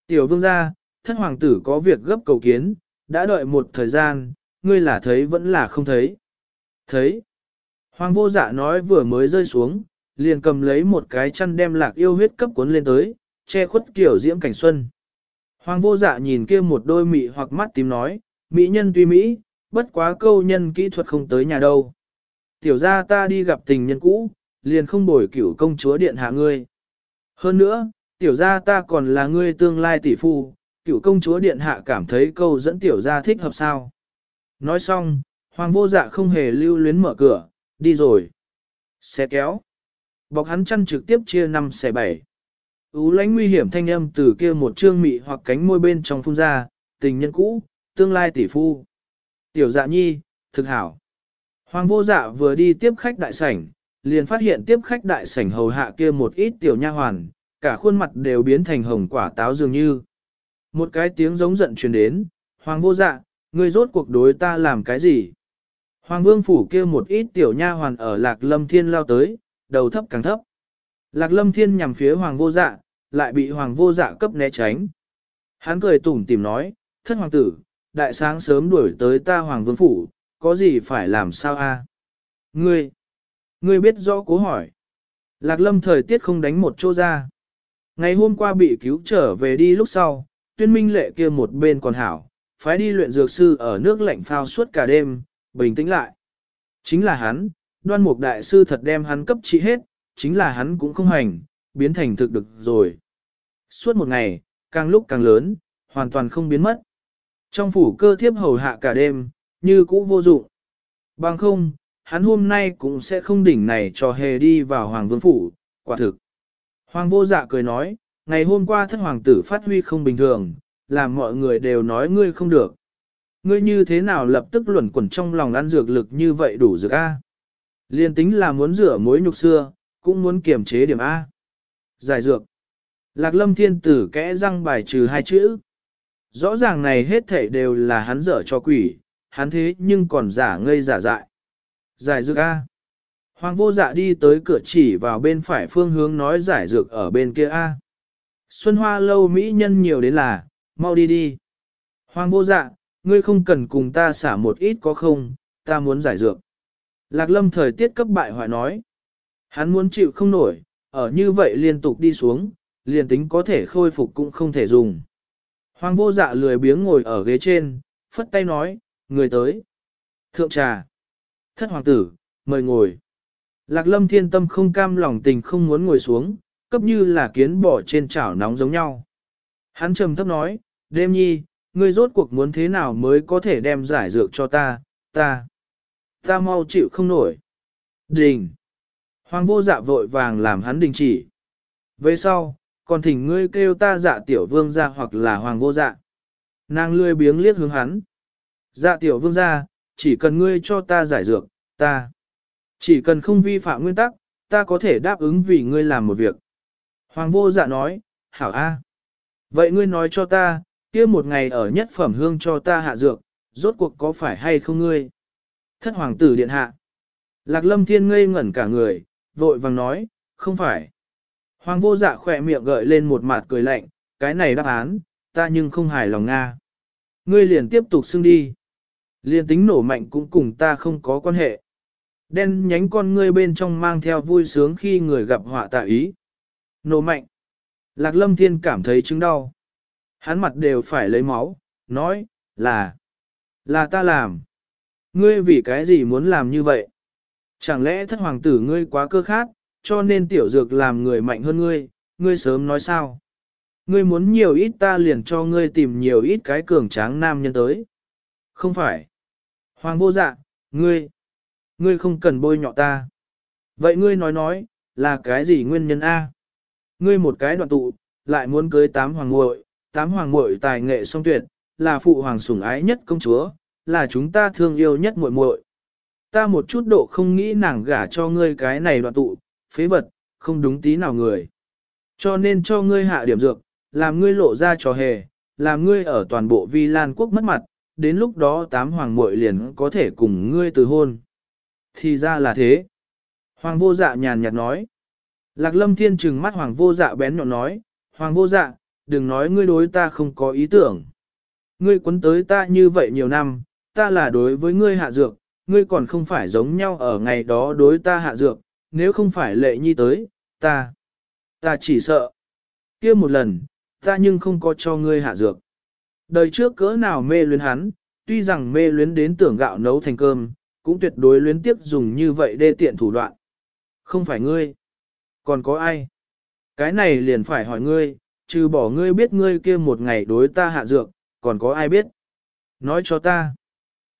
[SPEAKER 1] Tiểu vương gia, thất hoàng tử có việc gấp cầu kiến, đã đợi một thời gian, ngươi là thấy vẫn là không thấy. Thấy. Hoàng vô dạ nói vừa mới rơi xuống, liền cầm lấy một cái chăn đem lạc yêu huyết cấp cuốn lên tới, che khuất kiểu diễm cảnh xuân. Hoàng vô dạ nhìn kia một đôi mị hoặc mắt tím nói, mỹ nhân tuy mỹ, bất quá câu nhân kỹ thuật không tới nhà đâu. Tiểu ra ta đi gặp tình nhân cũ, liền không bồi cửu công chúa điện hạ ngươi. Hơn nữa, tiểu gia ta còn là ngươi tương lai tỷ phu, cửu công chúa điện hạ cảm thấy câu dẫn tiểu gia thích hợp sao. Nói xong, hoàng vô dạ không hề lưu luyến mở cửa, đi rồi. Xe kéo. Bọc hắn chăn trực tiếp chia 5 xe 7. Ú lánh nguy hiểm thanh âm từ kia một trương mị hoặc cánh môi bên trong phun ra, tình nhân cũ, tương lai tỷ phu. Tiểu dạ nhi, thực hảo. Hoàng vô dạ vừa đi tiếp khách đại sảnh, liền phát hiện tiếp khách đại sảnh hầu hạ kia một ít tiểu nha hoàn, cả khuôn mặt đều biến thành hồng quả táo dường như. Một cái tiếng giống giận truyền đến, Hoàng vô dạ, ngươi rốt cuộc đối ta làm cái gì? Hoàng vương phủ kia một ít tiểu nha hoàn ở lạc lâm thiên lao tới, đầu thấp càng thấp. Lạc lâm thiên nhằm phía hoàng vô dạ, lại bị hoàng vô dạ cấp né tránh. Hắn cười tủm tìm nói, thất hoàng tử, đại sáng sớm đuổi tới ta hoàng vương phủ, có gì phải làm sao a? Ngươi, ngươi biết rõ cố hỏi. Lạc lâm thời tiết không đánh một chỗ ra. Ngày hôm qua bị cứu trở về đi lúc sau, tuyên minh lệ kia một bên còn hảo, phái đi luyện dược sư ở nước lạnh phao suốt cả đêm, bình tĩnh lại. Chính là hắn, đoan mục đại sư thật đem hắn cấp trị hết, chính là hắn cũng không hành, biến thành thực được rồi. Suốt một ngày, càng lúc càng lớn, hoàn toàn không biến mất. Trong phủ cơ thiếp hầu hạ cả đêm, như cũ vô dụng. Bằng không, hắn hôm nay cũng sẽ không đỉnh này cho hề đi vào hoàng vương phủ, quả thực. Hoàng vô dạ cười nói, ngày hôm qua thất hoàng tử phát huy không bình thường, làm mọi người đều nói ngươi không được. Ngươi như thế nào lập tức luẩn quẩn trong lòng ăn dược lực như vậy đủ dược A. Liên tính là muốn rửa mối nhục xưa, cũng muốn kiềm chế điểm A. Giải dược. Lạc lâm thiên tử kẽ răng bài trừ hai chữ. Rõ ràng này hết thảy đều là hắn dở cho quỷ, hắn thế nhưng còn giả ngây giả dại. Giải dược A. Hoàng vô dạ đi tới cửa chỉ vào bên phải phương hướng nói giải dược ở bên kia A. Xuân hoa lâu mỹ nhân nhiều đến là, mau đi đi. Hoàng vô dạ, ngươi không cần cùng ta xả một ít có không, ta muốn giải dược. Lạc lâm thời tiết cấp bại hoại nói. Hắn muốn chịu không nổi, ở như vậy liên tục đi xuống, liền tính có thể khôi phục cũng không thể dùng. Hoàng vô dạ lười biếng ngồi ở ghế trên, phất tay nói, người tới. Thượng trà. Thất hoàng tử, mời ngồi. Lạc lâm thiên tâm không cam lòng tình không muốn ngồi xuống, cấp như là kiến bỏ trên chảo nóng giống nhau. Hắn trầm thấp nói, đêm nhi, ngươi rốt cuộc muốn thế nào mới có thể đem giải dược cho ta, ta, ta mau chịu không nổi. Đình. Hoàng vô dạ vội vàng làm hắn đình chỉ. Về sau, còn thỉnh ngươi kêu ta dạ tiểu vương ra hoặc là hoàng vô dạ. Nàng lươi biếng liếc hướng hắn. Dạ tiểu vương ra, chỉ cần ngươi cho ta giải dược, ta. Chỉ cần không vi phạm nguyên tắc, ta có thể đáp ứng vì ngươi làm một việc. Hoàng vô dạ nói, hảo a. Vậy ngươi nói cho ta, kia một ngày ở nhất phẩm hương cho ta hạ dược, rốt cuộc có phải hay không ngươi? Thất hoàng tử điện hạ. Lạc lâm thiên ngây ngẩn cả người, vội vàng nói, không phải. Hoàng vô dạ khỏe miệng gợi lên một mặt cười lạnh, cái này đáp án, ta nhưng không hài lòng Nga. Ngươi liền tiếp tục xưng đi. Liền tính nổ mạnh cũng cùng ta không có quan hệ. Đen nhánh con ngươi bên trong mang theo vui sướng khi người gặp họa tạ ý. Nổ mạnh. Lạc lâm thiên cảm thấy chứng đau. Hắn mặt đều phải lấy máu, nói, là, là ta làm. Ngươi vì cái gì muốn làm như vậy? Chẳng lẽ thất hoàng tử ngươi quá cơ khát, cho nên tiểu dược làm người mạnh hơn ngươi, ngươi sớm nói sao? Ngươi muốn nhiều ít ta liền cho ngươi tìm nhiều ít cái cường tráng nam nhân tới. Không phải. Hoàng vô dạ, ngươi, ngươi không cần bôi nhọ ta. Vậy ngươi nói nói, là cái gì nguyên nhân A? Ngươi một cái đoạn tụ, lại muốn cưới tám hoàng muội, tám hoàng muội tài nghệ song tuyệt, là phụ hoàng sủng ái nhất công chúa, là chúng ta thương yêu nhất muội muội. Ta một chút độ không nghĩ nàng gả cho ngươi cái này đoạn tụ, phế vật, không đúng tí nào người. Cho nên cho ngươi hạ điểm dược, làm ngươi lộ ra trò hề, làm ngươi ở toàn bộ vi lan quốc mất mặt, đến lúc đó tám hoàng muội liền có thể cùng ngươi từ hôn. Thì ra là thế. Hoàng vô dạ nhàn nhạt nói. Lạc lâm thiên trừng mắt hoàng vô dạ bén nhọn nói, hoàng vô dạ, đừng nói ngươi đối ta không có ý tưởng. Ngươi quấn tới ta như vậy nhiều năm, ta là đối với ngươi hạ dược, ngươi còn không phải giống nhau ở ngày đó đối ta hạ dược, nếu không phải lệ nhi tới, ta, ta chỉ sợ. kia một lần, ta nhưng không có cho ngươi hạ dược. Đời trước cỡ nào mê luyến hắn, tuy rằng mê luyến đến tưởng gạo nấu thành cơm, cũng tuyệt đối luyến tiếp dùng như vậy đê tiện thủ đoạn. Không phải ngươi. Còn có ai? Cái này liền phải hỏi ngươi, trừ bỏ ngươi biết ngươi kia một ngày đối ta hạ dược, còn có ai biết? Nói cho ta.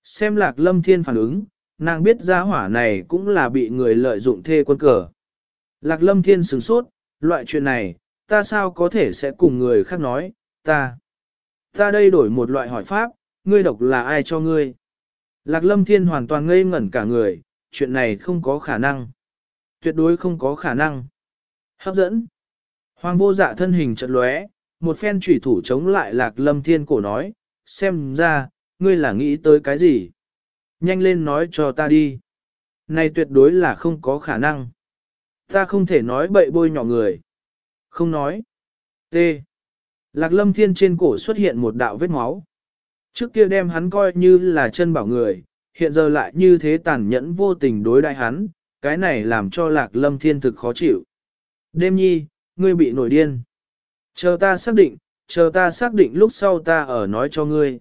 [SPEAKER 1] Xem lạc lâm thiên phản ứng, nàng biết gia hỏa này cũng là bị người lợi dụng thê quân cờ. Lạc lâm thiên sửng sốt, loại chuyện này, ta sao có thể sẽ cùng người khác nói, ta. Ta đây đổi một loại hỏi pháp, ngươi độc là ai cho ngươi? Lạc lâm thiên hoàn toàn ngây ngẩn cả người, chuyện này không có khả năng. Tuyệt đối không có khả năng. Hấp dẫn. Hoàng vô dạ thân hình chật lóe, một phen trùy thủ chống lại lạc lâm thiên cổ nói, xem ra, ngươi là nghĩ tới cái gì? Nhanh lên nói cho ta đi. Này tuyệt đối là không có khả năng. Ta không thể nói bậy bôi nhỏ người. Không nói. T. Lạc lâm thiên trên cổ xuất hiện một đạo vết máu. Trước kia đem hắn coi như là chân bảo người, hiện giờ lại như thế tàn nhẫn vô tình đối đại hắn, cái này làm cho lạc lâm thiên thực khó chịu. Đêm nhi, ngươi bị nổi điên. Chờ ta xác định, chờ ta xác định lúc sau ta ở nói cho ngươi.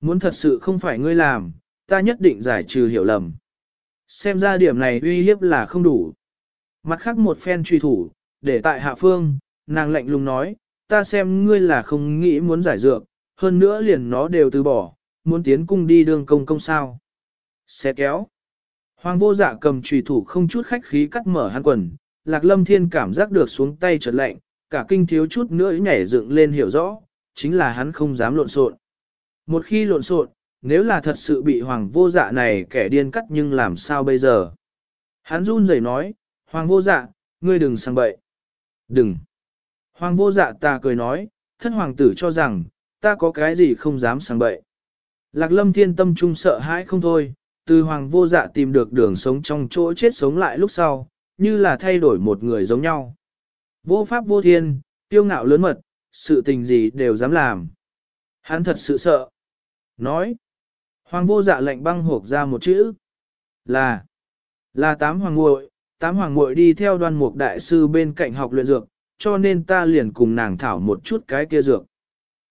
[SPEAKER 1] Muốn thật sự không phải ngươi làm, ta nhất định giải trừ hiểu lầm. Xem ra điểm này uy hiếp là không đủ. Mặt khác một phen truy thủ, để tại hạ phương, nàng lạnh lùng nói, ta xem ngươi là không nghĩ muốn giải dược, hơn nữa liền nó đều từ bỏ, muốn tiến cung đi đường công công sao. Xe kéo. Hoàng vô dạ cầm trùy thủ không chút khách khí cắt mở hắn quần, lạc lâm thiên cảm giác được xuống tay chợt lạnh, cả kinh thiếu chút nữa nhảy dựng lên hiểu rõ, chính là hắn không dám lộn xộn. Một khi lộn xộn, nếu là thật sự bị hoàng vô dạ này kẻ điên cắt nhưng làm sao bây giờ? Hắn run rẩy nói, hoàng vô dạ, ngươi đừng sang bậy. Đừng. Hoàng vô dạ ta cười nói, thân hoàng tử cho rằng, ta có cái gì không dám sang bậy. Lạc lâm thiên tâm trung sợ hãi không thôi, từ hoàng vô dạ tìm được đường sống trong chỗ chết sống lại lúc sau, như là thay đổi một người giống nhau. Vô pháp vô thiên, tiêu ngạo lớn mật, sự tình gì đều dám làm. Hắn thật sự sợ. Nói. Hoàng vô dạ lệnh băng hộp ra một chữ. Là. Là tám hoàng muội tám hoàng muội đi theo đoan mục đại sư bên cạnh học luyện dược, cho nên ta liền cùng nàng thảo một chút cái kia dược.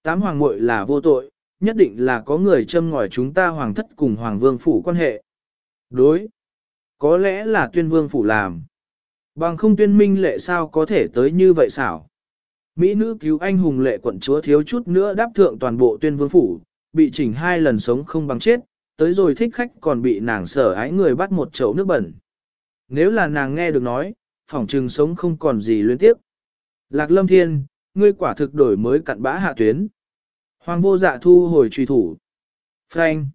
[SPEAKER 1] Tám hoàng muội là vô tội, nhất định là có người châm ngòi chúng ta hoàng thất cùng hoàng vương phủ quan hệ. Đối. Có lẽ là tuyên vương phủ làm. Bằng không tuyên minh lệ sao có thể tới như vậy xảo. Mỹ nữ cứu anh hùng lệ quận chúa thiếu chút nữa đáp thượng toàn bộ tuyên vương phủ, bị chỉnh hai lần sống không bằng chết, tới rồi thích khách còn bị nàng sở ái người bắt một chậu nước bẩn. Nếu là nàng nghe được nói, phỏng trừng sống không còn gì luyến tiếp. Lạc lâm thiên, ngươi quả thực đổi mới cặn bã hạ tuyến. Hoàng vô dạ thu hồi truy thủ. Frank.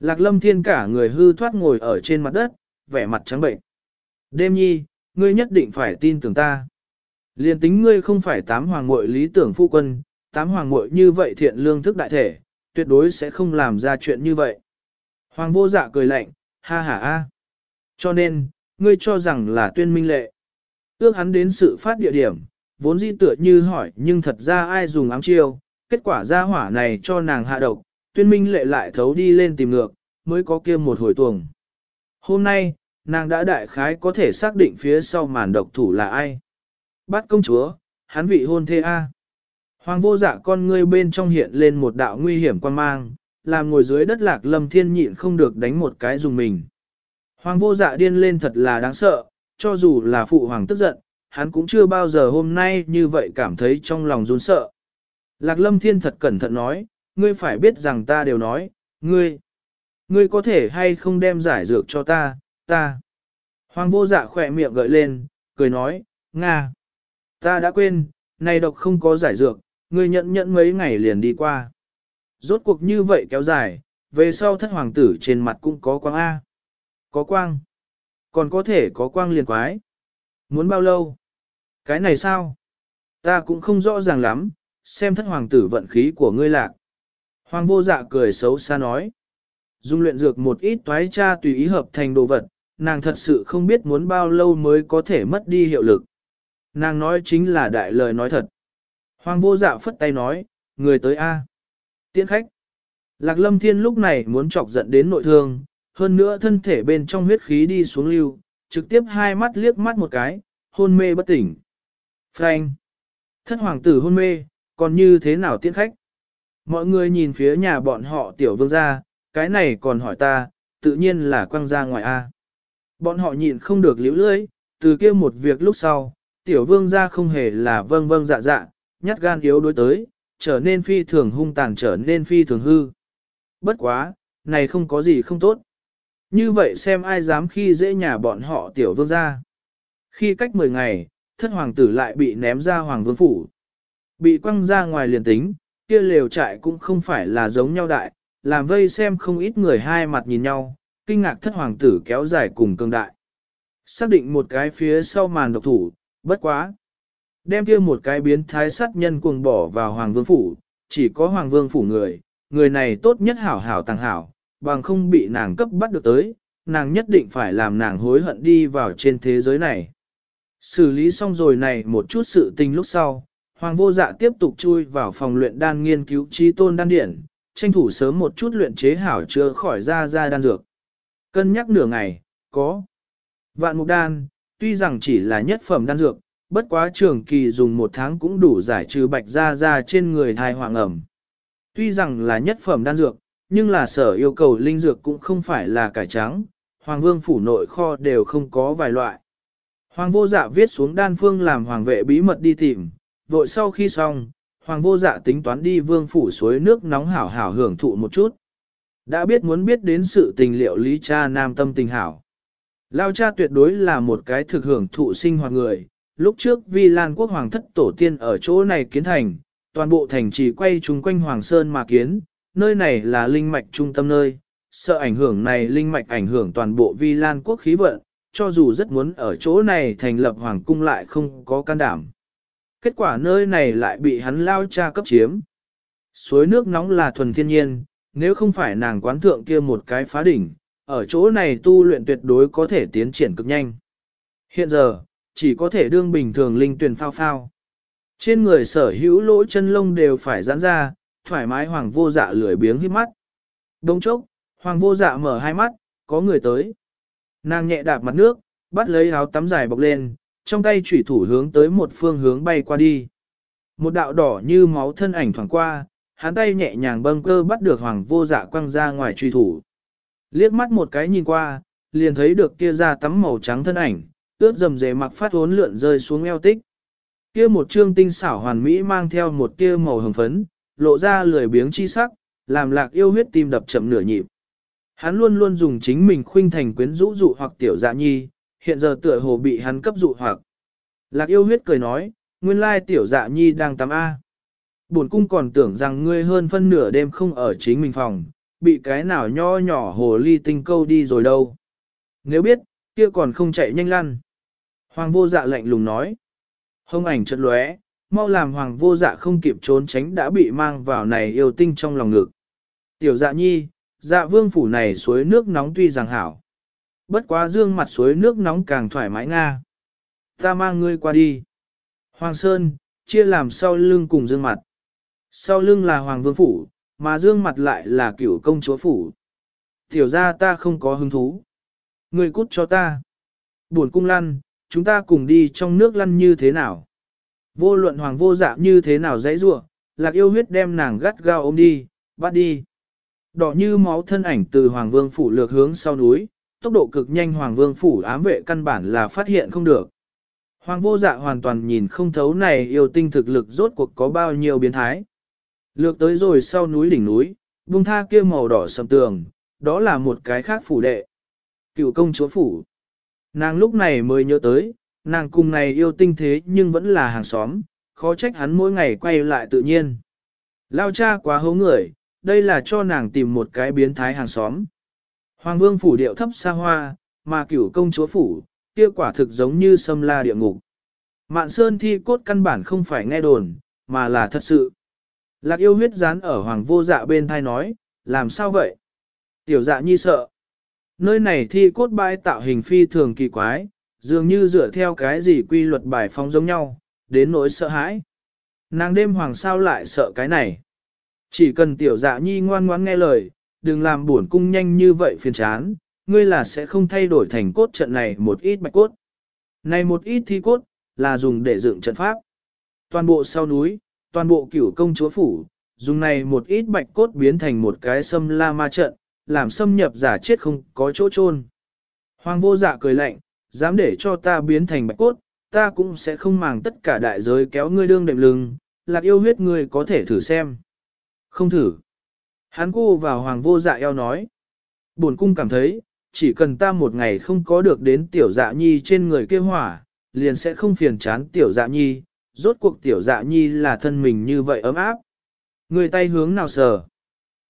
[SPEAKER 1] Lạc lâm thiên cả người hư thoát ngồi ở trên mặt đất, vẻ mặt trắng bệnh. Đêm nhi, ngươi nhất định phải tin tưởng ta. Liên tính ngươi không phải tám hoàng muội lý tưởng phu quân, tám hoàng muội như vậy thiện lương thức đại thể, tuyệt đối sẽ không làm ra chuyện như vậy. Hoàng vô dạ cười lạnh, ha ha a. Cho nên, ngươi cho rằng là tuyên minh lệ. Ước hắn đến sự phát địa điểm, vốn dĩ tựa như hỏi nhưng thật ra ai dùng ám chiêu, kết quả ra hỏa này cho nàng hạ độc, tuyên minh lệ lại thấu đi lên tìm ngược, mới có kia một hồi tuồng. Hôm nay, nàng đã đại khái có thể xác định phía sau màn độc thủ là ai. Bắt công chúa, hắn vị hôn thê A. Hoàng vô dạ con ngươi bên trong hiện lên một đạo nguy hiểm quan mang, làm ngồi dưới đất lạc lâm thiên nhịn không được đánh một cái dùng mình. Hoàng vô dạ điên lên thật là đáng sợ, cho dù là phụ hoàng tức giận, hắn cũng chưa bao giờ hôm nay như vậy cảm thấy trong lòng run sợ. Lạc lâm thiên thật cẩn thận nói, ngươi phải biết rằng ta đều nói, ngươi, ngươi có thể hay không đem giải dược cho ta, ta. Hoàng vô dạ khỏe miệng gợi lên, cười nói, Nga. Ta đã quên, này độc không có giải dược, ngươi nhận nhận mấy ngày liền đi qua. Rốt cuộc như vậy kéo dài, về sau thất hoàng tử trên mặt cũng có quang A. Có quang. Còn có thể có quang liền quái. Muốn bao lâu? Cái này sao? Ta cũng không rõ ràng lắm, xem thất hoàng tử vận khí của ngươi lạc. Hoàng vô dạ cười xấu xa nói. Dung luyện dược một ít toái cha tùy ý hợp thành đồ vật, nàng thật sự không biết muốn bao lâu mới có thể mất đi hiệu lực. Nàng nói chính là đại lời nói thật. Hoàng vô dạ phất tay nói, người tới A. Tiễn khách. Lạc lâm thiên lúc này muốn chọc giận đến nội thương, hơn nữa thân thể bên trong huyết khí đi xuống lưu, trực tiếp hai mắt liếc mắt một cái, hôn mê bất tỉnh. Frank. Thất hoàng tử hôn mê, còn như thế nào tiễn khách? Mọi người nhìn phía nhà bọn họ tiểu vương gia, cái này còn hỏi ta, tự nhiên là quăng ra ngoài A. Bọn họ nhịn không được liễu lưỡi, từ kia một việc lúc sau, tiểu vương gia không hề là vâng vâng dạ dạ, nhát gan yếu đối tới, trở nên phi thường hung tàn trở nên phi thường hư. Bất quá, này không có gì không tốt. Như vậy xem ai dám khi dễ nhà bọn họ tiểu vương gia. Khi cách 10 ngày, thất hoàng tử lại bị ném ra hoàng vương phủ. Bị quăng ra ngoài liền tính, kia lều trại cũng không phải là giống nhau đại, làm vây xem không ít người hai mặt nhìn nhau, kinh ngạc thất hoàng tử kéo dài cùng cương đại. Xác định một cái phía sau màn độc thủ, bất quá. Đem kia một cái biến thái sát nhân cuồng bỏ vào hoàng vương phủ, chỉ có hoàng vương phủ người, người này tốt nhất hảo hảo tàng hảo, bằng không bị nàng cấp bắt được tới, nàng nhất định phải làm nàng hối hận đi vào trên thế giới này. Xử lý xong rồi này một chút sự tình lúc sau, Hoàng vô dạ tiếp tục chui vào phòng luyện đan nghiên cứu trí tôn đan điển, tranh thủ sớm một chút luyện chế hảo chữa khỏi ra ra đan dược. Cân nhắc nửa ngày, có. Vạn mục đan, tuy rằng chỉ là nhất phẩm đan dược, bất quá trường kỳ dùng một tháng cũng đủ giải trừ bạch ra ra trên người thai hoàng ẩm. Tuy rằng là nhất phẩm đan dược, nhưng là sở yêu cầu linh dược cũng không phải là cải trắng, hoàng vương phủ nội kho đều không có vài loại. Hoàng vô dạ viết xuống đan phương làm hoàng vệ bí mật đi tìm, vội sau khi xong, hoàng vô dạ tính toán đi vương phủ suối nước nóng hảo hảo hưởng thụ một chút. Đã biết muốn biết đến sự tình liệu lý cha nam tâm tình hảo. Lao cha tuyệt đối là một cái thực hưởng thụ sinh hoạt người, lúc trước vi lan quốc hoàng thất tổ tiên ở chỗ này kiến thành, toàn bộ thành trì quay chung quanh Hoàng Sơn mà kiến, nơi này là linh mạch trung tâm nơi, sợ ảnh hưởng này linh mạch ảnh hưởng toàn bộ vi lan quốc khí vận, cho dù rất muốn ở chỗ này thành lập hoàng cung lại không có can đảm. Kết quả nơi này lại bị hắn lao cha cấp chiếm. Suối nước nóng là thuần thiên nhiên, nếu không phải nàng quán thượng kia một cái phá đỉnh, ở chỗ này tu luyện tuyệt đối có thể tiến triển cực nhanh. Hiện giờ, chỉ có thể đương bình thường linh tuyển phao phao. Trên người sở hữu lỗ chân lông đều phải giãn ra, thoải mái hoàng vô dạ lười biếng hít mắt. Đông chốc, hoàng vô dạ mở hai mắt, có người tới. Nàng nhẹ đạp mặt nước, bắt lấy áo tắm dài bọc lên, trong tay chủy thủ hướng tới một phương hướng bay qua đi. Một đạo đỏ như máu thân ảnh thoảng qua, hắn tay nhẹ nhàng bâng cơ bắt được hoàng vô dạ quăng ra ngoài truy thủ. Liếc mắt một cái nhìn qua, liền thấy được kia ra tắm màu trắng thân ảnh, ướt dầm dề mặc phát hốn lượn rơi xuống eo tích. Kia một trương tinh xảo hoàn mỹ mang theo một tia màu hồng phấn, lộ ra lười biếng chi sắc, làm lạc yêu huyết tim đập chậm nửa nhịp. Hắn luôn luôn dùng chính mình khuynh thành quyến rũ dụ hoặc tiểu dạ nhi, hiện giờ tựa hồ bị hắn cấp dụ hoặc. Lạc yêu huyết cười nói, nguyên lai tiểu dạ nhi đang tắm A. Bổn cung còn tưởng rằng ngươi hơn phân nửa đêm không ở chính mình phòng, bị cái nào nho nhỏ hồ ly tinh câu đi rồi đâu. Nếu biết, kia còn không chạy nhanh lăn. Hoàng vô dạ lạnh lùng nói. Hông ảnh chợt lóe, mau làm hoàng vô dạ không kịp trốn tránh đã bị mang vào này yêu tinh trong lòng ngực. Tiểu dạ nhi, dạ vương phủ này suối nước nóng tuy rằng hảo. Bất quá dương mặt suối nước nóng càng thoải mái nga. Ta mang ngươi qua đi. Hoàng Sơn, chia làm sau lưng cùng dương mặt. Sau lưng là hoàng vương phủ, mà dương mặt lại là cửu công chúa phủ. Tiểu ra ta không có hứng thú. Ngươi cút cho ta. Buồn cung lăn, chúng ta cùng đi trong nước lăn như thế nào. Vô luận hoàng vô dạ như thế nào dãy rua, lạc yêu huyết đem nàng gắt gao ôm đi, bắt đi. Đỏ như máu thân ảnh từ hoàng vương phủ lược hướng sau núi, tốc độ cực nhanh hoàng vương phủ ám vệ căn bản là phát hiện không được. Hoàng vô dạ hoàn toàn nhìn không thấu này yêu tinh thực lực rốt cuộc có bao nhiêu biến thái. Lược tới rồi sau núi đỉnh núi, buông tha kia màu đỏ sầm tường, đó là một cái khác phủ đệ. Cựu công chúa phủ. Nàng lúc này mới nhớ tới, nàng cùng này yêu tinh thế nhưng vẫn là hàng xóm, khó trách hắn mỗi ngày quay lại tự nhiên. Lao cha quá hấu người, đây là cho nàng tìm một cái biến thái hàng xóm. Hoàng vương phủ điệu thấp xa hoa, mà cửu công chúa phủ, kia quả thực giống như sâm la địa ngục. Mạn sơn thi cốt căn bản không phải nghe đồn, mà là thật sự. Lạc yêu huyết dán ở hoàng vô dạ bên thai nói, làm sao vậy? Tiểu dạ nhi sợ. Nơi này thi cốt bãi tạo hình phi thường kỳ quái, dường như dựa theo cái gì quy luật bài phong giống nhau, đến nỗi sợ hãi. Nàng đêm hoàng sao lại sợ cái này. Chỉ cần tiểu dạ nhi ngoan ngoãn nghe lời, đừng làm buồn cung nhanh như vậy phiền chán, ngươi là sẽ không thay đổi thành cốt trận này một ít bạch cốt. Này một ít thi cốt, là dùng để dựng trận pháp. Toàn bộ sau núi, toàn bộ cửu công chúa phủ, dùng này một ít bạch cốt biến thành một cái sâm la ma trận, làm xâm nhập giả chết không có chỗ chôn. Hoàng vô dạ cười lạnh, dám để cho ta biến thành bạch cốt, ta cũng sẽ không màng tất cả đại giới kéo ngươi đương đệm lưng, lạc yêu huyết ngươi có thể thử xem. Không thử. Hắn cô vào hoàng vô dạ eo nói. Bổn cung cảm thấy, chỉ cần ta một ngày không có được đến tiểu dạ nhi trên người kia hỏa, liền sẽ không phiền chán tiểu dạ nhi, rốt cuộc tiểu dạ nhi là thân mình như vậy ấm áp. Người tay hướng nào sờ.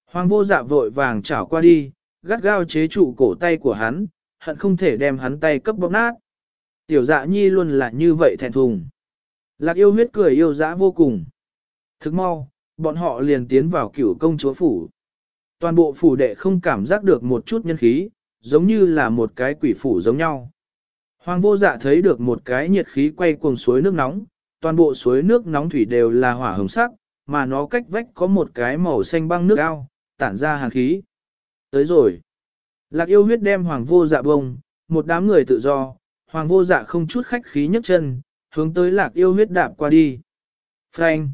[SPEAKER 1] Hoàng vô dạ vội vàng chảo qua đi, gắt gao chế trụ cổ tay của hắn, hận không thể đem hắn tay cấp bóp nát. Tiểu dạ nhi luôn là như vậy thẹn thùng. Lạc yêu huyết cười yêu dã vô cùng. Thức mau, bọn họ liền tiến vào cửu công chúa phủ. Toàn bộ phủ đệ không cảm giác được một chút nhân khí, giống như là một cái quỷ phủ giống nhau. Hoàng vô dạ thấy được một cái nhiệt khí quay cuồng suối nước nóng, toàn bộ suối nước nóng thủy đều là hỏa hồng sắc, mà nó cách vách có một cái màu xanh băng nước ao, tản ra hàn khí. Tới rồi. Lạc yêu huyết đem hoàng vô dạ bông, một đám người tự do, hoàng vô dạ không chút khách khí nhấc chân, hướng tới lạc yêu huyết đạp qua đi. Frank.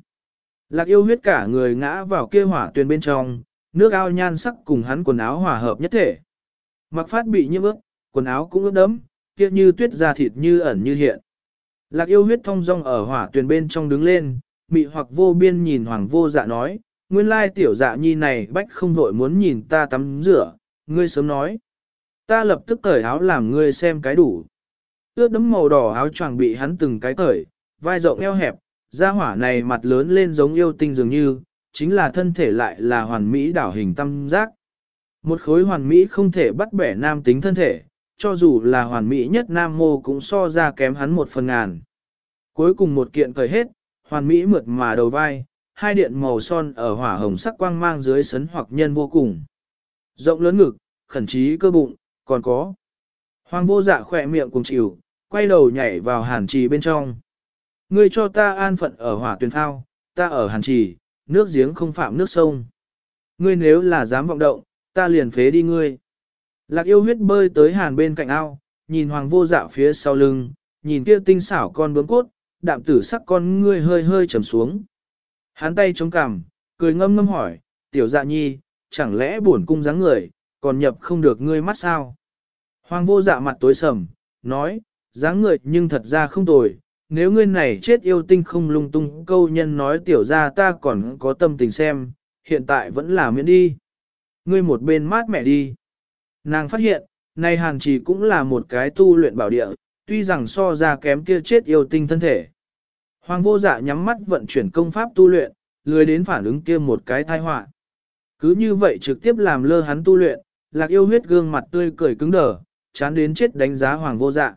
[SPEAKER 1] Lạc yêu huyết cả người ngã vào kia hỏa tuyền bên trong, nước ao nhan sắc cùng hắn quần áo hòa hợp nhất thể. Mặc phát bị nhiễm ướt, quần áo cũng ướt đẫm, kia như tuyết da thịt như ẩn như hiện. Lạc yêu huyết thông rong ở hỏa tuyền bên trong đứng lên, mị hoặc vô biên nhìn hoàng vô dạ nói, nguyên lai tiểu dạ nhi này bách không vội muốn nhìn ta tắm rửa, ngươi sớm nói. Ta lập tức cởi áo làm ngươi xem cái đủ. Ướt đấm màu đỏ áo choàng bị hắn từng cái cởi, vai rộng eo hẹp, da hỏa này mặt lớn lên giống yêu tinh dường như, chính là thân thể lại là hoàn mỹ đảo hình tam giác. Một khối hoàn mỹ không thể bắt bẻ nam tính thân thể, cho dù là hoàn mỹ nhất nam mô cũng so ra kém hắn một phần ngàn. Cuối cùng một kiện cởi hết, hoàn mỹ mượt mà đầu vai, hai điện màu son ở hỏa hồng sắc quang mang dưới sấn hoặc nhân vô cùng. Rộng lớn ngực, khẩn trí cơ bụng, còn có. Hoàng vô dạ khỏe miệng cùng chịu, quay đầu nhảy vào hàn trì bên trong. Ngươi cho ta an phận ở hỏa tuyển thao, ta ở hàn trì, nước giếng không phạm nước sông. Ngươi nếu là dám vọng động, ta liền phế đi ngươi. Lạc yêu huyết bơi tới hàn bên cạnh ao, nhìn hoàng vô dạ phía sau lưng, nhìn kia tinh xảo con bướm cốt, đạm tử sắc con ngươi hơi hơi trầm xuống. Hắn tay chống cằm, cười ngâm ngâm hỏi, tiểu dạ nhi, chẳng lẽ buồn cung dáng người, còn nhập không được ngươi mắt sao? Hoàng vô dạ mặt tối sầm, nói, dáng người nhưng thật ra không tồi, nếu ngươi này chết yêu tinh không lung tung câu nhân nói tiểu ra ta còn có tâm tình xem, hiện tại vẫn là miễn đi. Ngươi một bên mát mẹ đi. Nàng phát hiện, này hàn chỉ cũng là một cái tu luyện bảo địa, tuy rằng so ra kém kia chết yêu tinh thân thể. Hoàng vô dạ nhắm mắt vận chuyển công pháp tu luyện, lười đến phản ứng kia một cái tai họa. Cứ như vậy trực tiếp làm lơ hắn tu luyện, lạc yêu huyết gương mặt tươi cười cứng đờ, chán đến chết đánh giá hoàng vô dạ.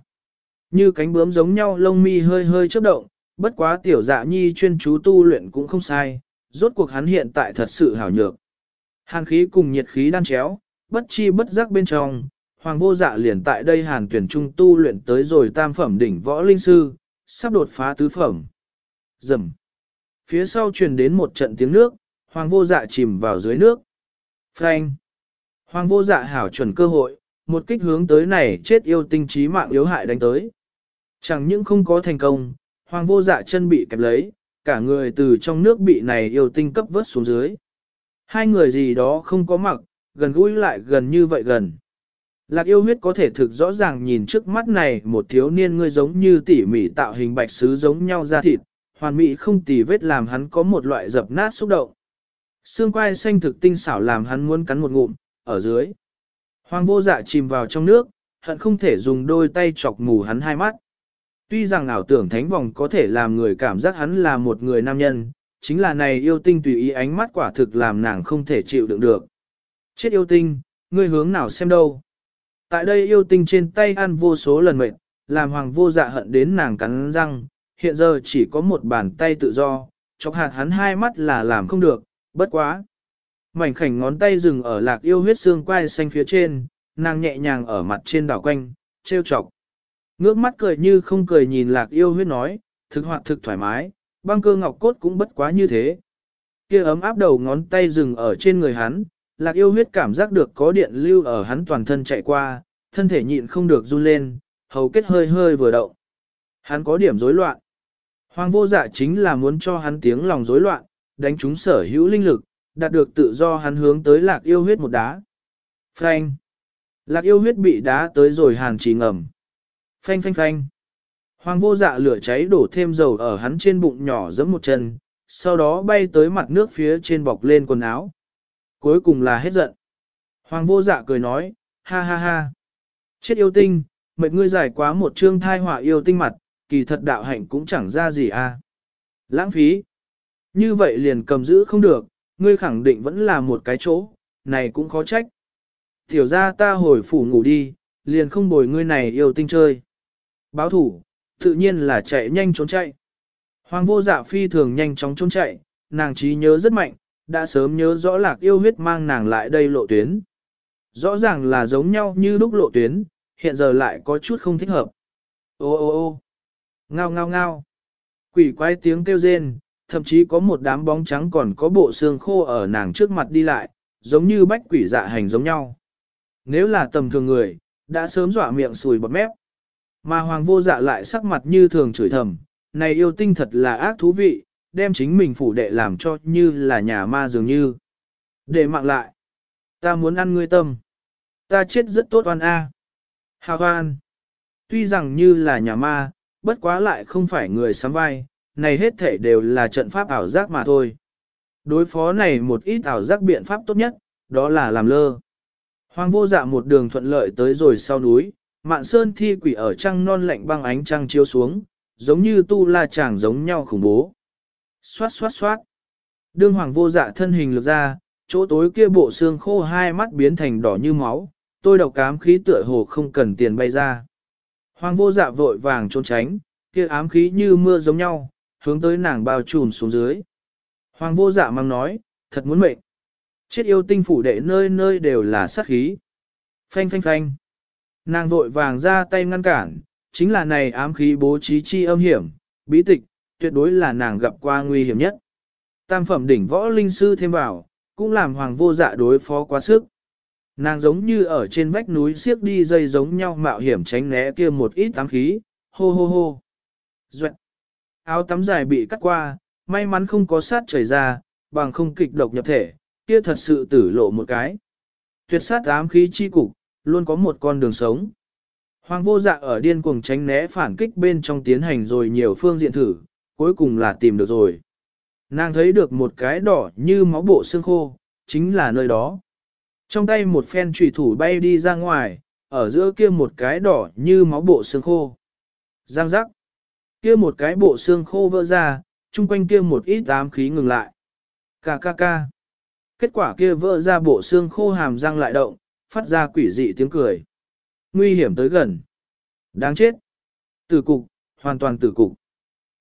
[SPEAKER 1] Như cánh bướm giống nhau lông mi hơi hơi chớp động, bất quá tiểu dạ nhi chuyên chú tu luyện cũng không sai, rốt cuộc hắn hiện tại thật sự hảo nhược. Hàn khí cùng nhiệt khí đan chéo, bất chi bất giác bên trong, hoàng vô dạ liền tại đây hàn tuyển trung tu luyện tới rồi tam phẩm đỉnh võ linh sư, sắp đột phá tứ phẩm. Dầm. Phía sau truyền đến một trận tiếng nước, hoàng vô dạ chìm vào dưới nước. Frank. Hoàng vô dạ hảo chuẩn cơ hội, một kích hướng tới này chết yêu tinh trí mạng yếu hại đánh tới. Chẳng những không có thành công, hoàng vô dạ chân bị kẹp lấy, cả người từ trong nước bị này yêu tinh cấp vớt xuống dưới. Hai người gì đó không có mặc, gần gũi lại gần như vậy gần. Lạc yêu huyết có thể thực rõ ràng nhìn trước mắt này một thiếu niên ngươi giống như tỉ mỉ tạo hình bạch sứ giống nhau ra thịt, hoàn mỹ không tì vết làm hắn có một loại dập nát xúc động. Xương quai xanh thực tinh xảo làm hắn muốn cắn một ngụm, ở dưới. Hoàng vô dạ chìm vào trong nước, hận không thể dùng đôi tay chọc mù hắn hai mắt. Tuy rằng ảo tưởng thánh vòng có thể làm người cảm giác hắn là một người nam nhân, chính là này yêu tinh tùy ý ánh mắt quả thực làm nàng không thể chịu đựng được. Chết yêu tinh, ngươi hướng nào xem đâu. Tại đây yêu tinh trên tay ăn vô số lần mệt, làm hoàng vô dạ hận đến nàng cắn răng, hiện giờ chỉ có một bàn tay tự do, chọc hạt hắn hai mắt là làm không được, bất quá. Mảnh khảnh ngón tay dừng ở lạc yêu huyết xương quai xanh phía trên, nàng nhẹ nhàng ở mặt trên đảo quanh, trêu chọc. Ngước mắt cười như không cười nhìn lạc yêu huyết nói, thực hoạt thực thoải mái, băng cơ ngọc cốt cũng bất quá như thế. Kia ấm áp đầu ngón tay dừng ở trên người hắn, lạc yêu huyết cảm giác được có điện lưu ở hắn toàn thân chạy qua, thân thể nhịn không được run lên, hầu kết hơi hơi vừa động. Hắn có điểm rối loạn. Hoàng vô dạ chính là muốn cho hắn tiếng lòng rối loạn, đánh chúng sở hữu linh lực, đạt được tự do hắn hướng tới lạc yêu huyết một đá. Phanh! Lạc yêu huyết bị đá tới rồi hàn trì ngầm. Phanh phanh phanh. Hoàng vô dạ lửa cháy đổ thêm dầu ở hắn trên bụng nhỏ giẫm một chân, sau đó bay tới mặt nước phía trên bọc lên quần áo. Cuối cùng là hết giận. Hoàng vô dạ cười nói, ha ha ha. Chết yêu tinh, mệt ngươi giải quá một chương thai họa yêu tinh mặt, kỳ thật đạo hạnh cũng chẳng ra gì à. Lãng phí. Như vậy liền cầm giữ không được, ngươi khẳng định vẫn là một cái chỗ, này cũng khó trách. Tiểu ra ta hồi phủ ngủ đi, liền không bồi ngươi này yêu tinh chơi. Báo thủ, tự nhiên là chạy nhanh trốn chạy. Hoàng vô dạ phi thường nhanh chóng trốn chạy, nàng trí nhớ rất mạnh, đã sớm nhớ rõ lạc yêu huyết mang nàng lại đây lộ tuyến. Rõ ràng là giống nhau như lúc lộ tuyến, hiện giờ lại có chút không thích hợp. Ô ô ô ngao ngao ngao. Quỷ quái tiếng kêu rên, thậm chí có một đám bóng trắng còn có bộ xương khô ở nàng trước mặt đi lại, giống như bách quỷ dạ hành giống nhau. Nếu là tầm thường người, đã sớm dọa miệng sùi bọt mép. Mà hoàng vô dạ lại sắc mặt như thường chửi thầm, này yêu tinh thật là ác thú vị, đem chính mình phủ đệ làm cho như là nhà ma dường như. Để mạng lại, ta muốn ăn ngươi tâm. Ta chết rất tốt oan a. À. Hào. Tuy rằng như là nhà ma, bất quá lại không phải người sắm vai, này hết thể đều là trận pháp ảo giác mà thôi. Đối phó này một ít ảo giác biện pháp tốt nhất, đó là làm lơ. Hoàng vô dạ một đường thuận lợi tới rồi sau núi, mạn sơn thi quỷ ở trăng non lạnh băng ánh trăng chiếu xuống, giống như tu la chàng giống nhau khủng bố. Xoát xoát xoát. Đương hoàng vô dạ thân hình lược ra, chỗ tối kia bộ xương khô hai mắt biến thành đỏ như máu, tôi độc cám khí tựa hồ không cần tiền bay ra. Hoàng vô dạ vội vàng trốn tránh, kia ám khí như mưa giống nhau, hướng tới nàng bao trùm xuống dưới. Hoàng vô dạ mang nói, thật muốn mệnh. Chết yêu tinh phủ đệ nơi nơi đều là sát khí. Phanh phanh phanh. Nàng vội vàng ra tay ngăn cản, chính là này ám khí bố trí chi âm hiểm, bí tịch, tuyệt đối là nàng gặp qua nguy hiểm nhất. Tam phẩm đỉnh võ linh sư thêm vào, cũng làm hoàng vô dạ đối phó quá sức. Nàng giống như ở trên vách núi siếc đi dây giống nhau mạo hiểm tránh né kia một ít ám khí, hô hô hô. Duệ. Áo tắm dài bị cắt qua, may mắn không có sát chảy ra, bằng không kịch độc nhập thể, kia thật sự tử lộ một cái. Tuyệt sát ám khí chi cục, luôn có một con đường sống. Hoàng vô dạ ở điên cuồng tránh né phản kích bên trong tiến hành rồi nhiều phương diện thử, cuối cùng là tìm được rồi. Nàng thấy được một cái đỏ như máu bộ xương khô, chính là nơi đó. Trong tay một phen trùy thủ bay đi ra ngoài, ở giữa kia một cái đỏ như máu bộ xương khô. Giang giác. Kia một cái bộ xương khô vỡ ra, chung quanh kia một ít ám khí ngừng lại. Cà ca ca. Kết quả kia vỡ ra bộ xương khô hàm răng lại động, phát ra quỷ dị tiếng cười. Nguy hiểm tới gần. Đáng chết. Tử cục, hoàn toàn tử cục.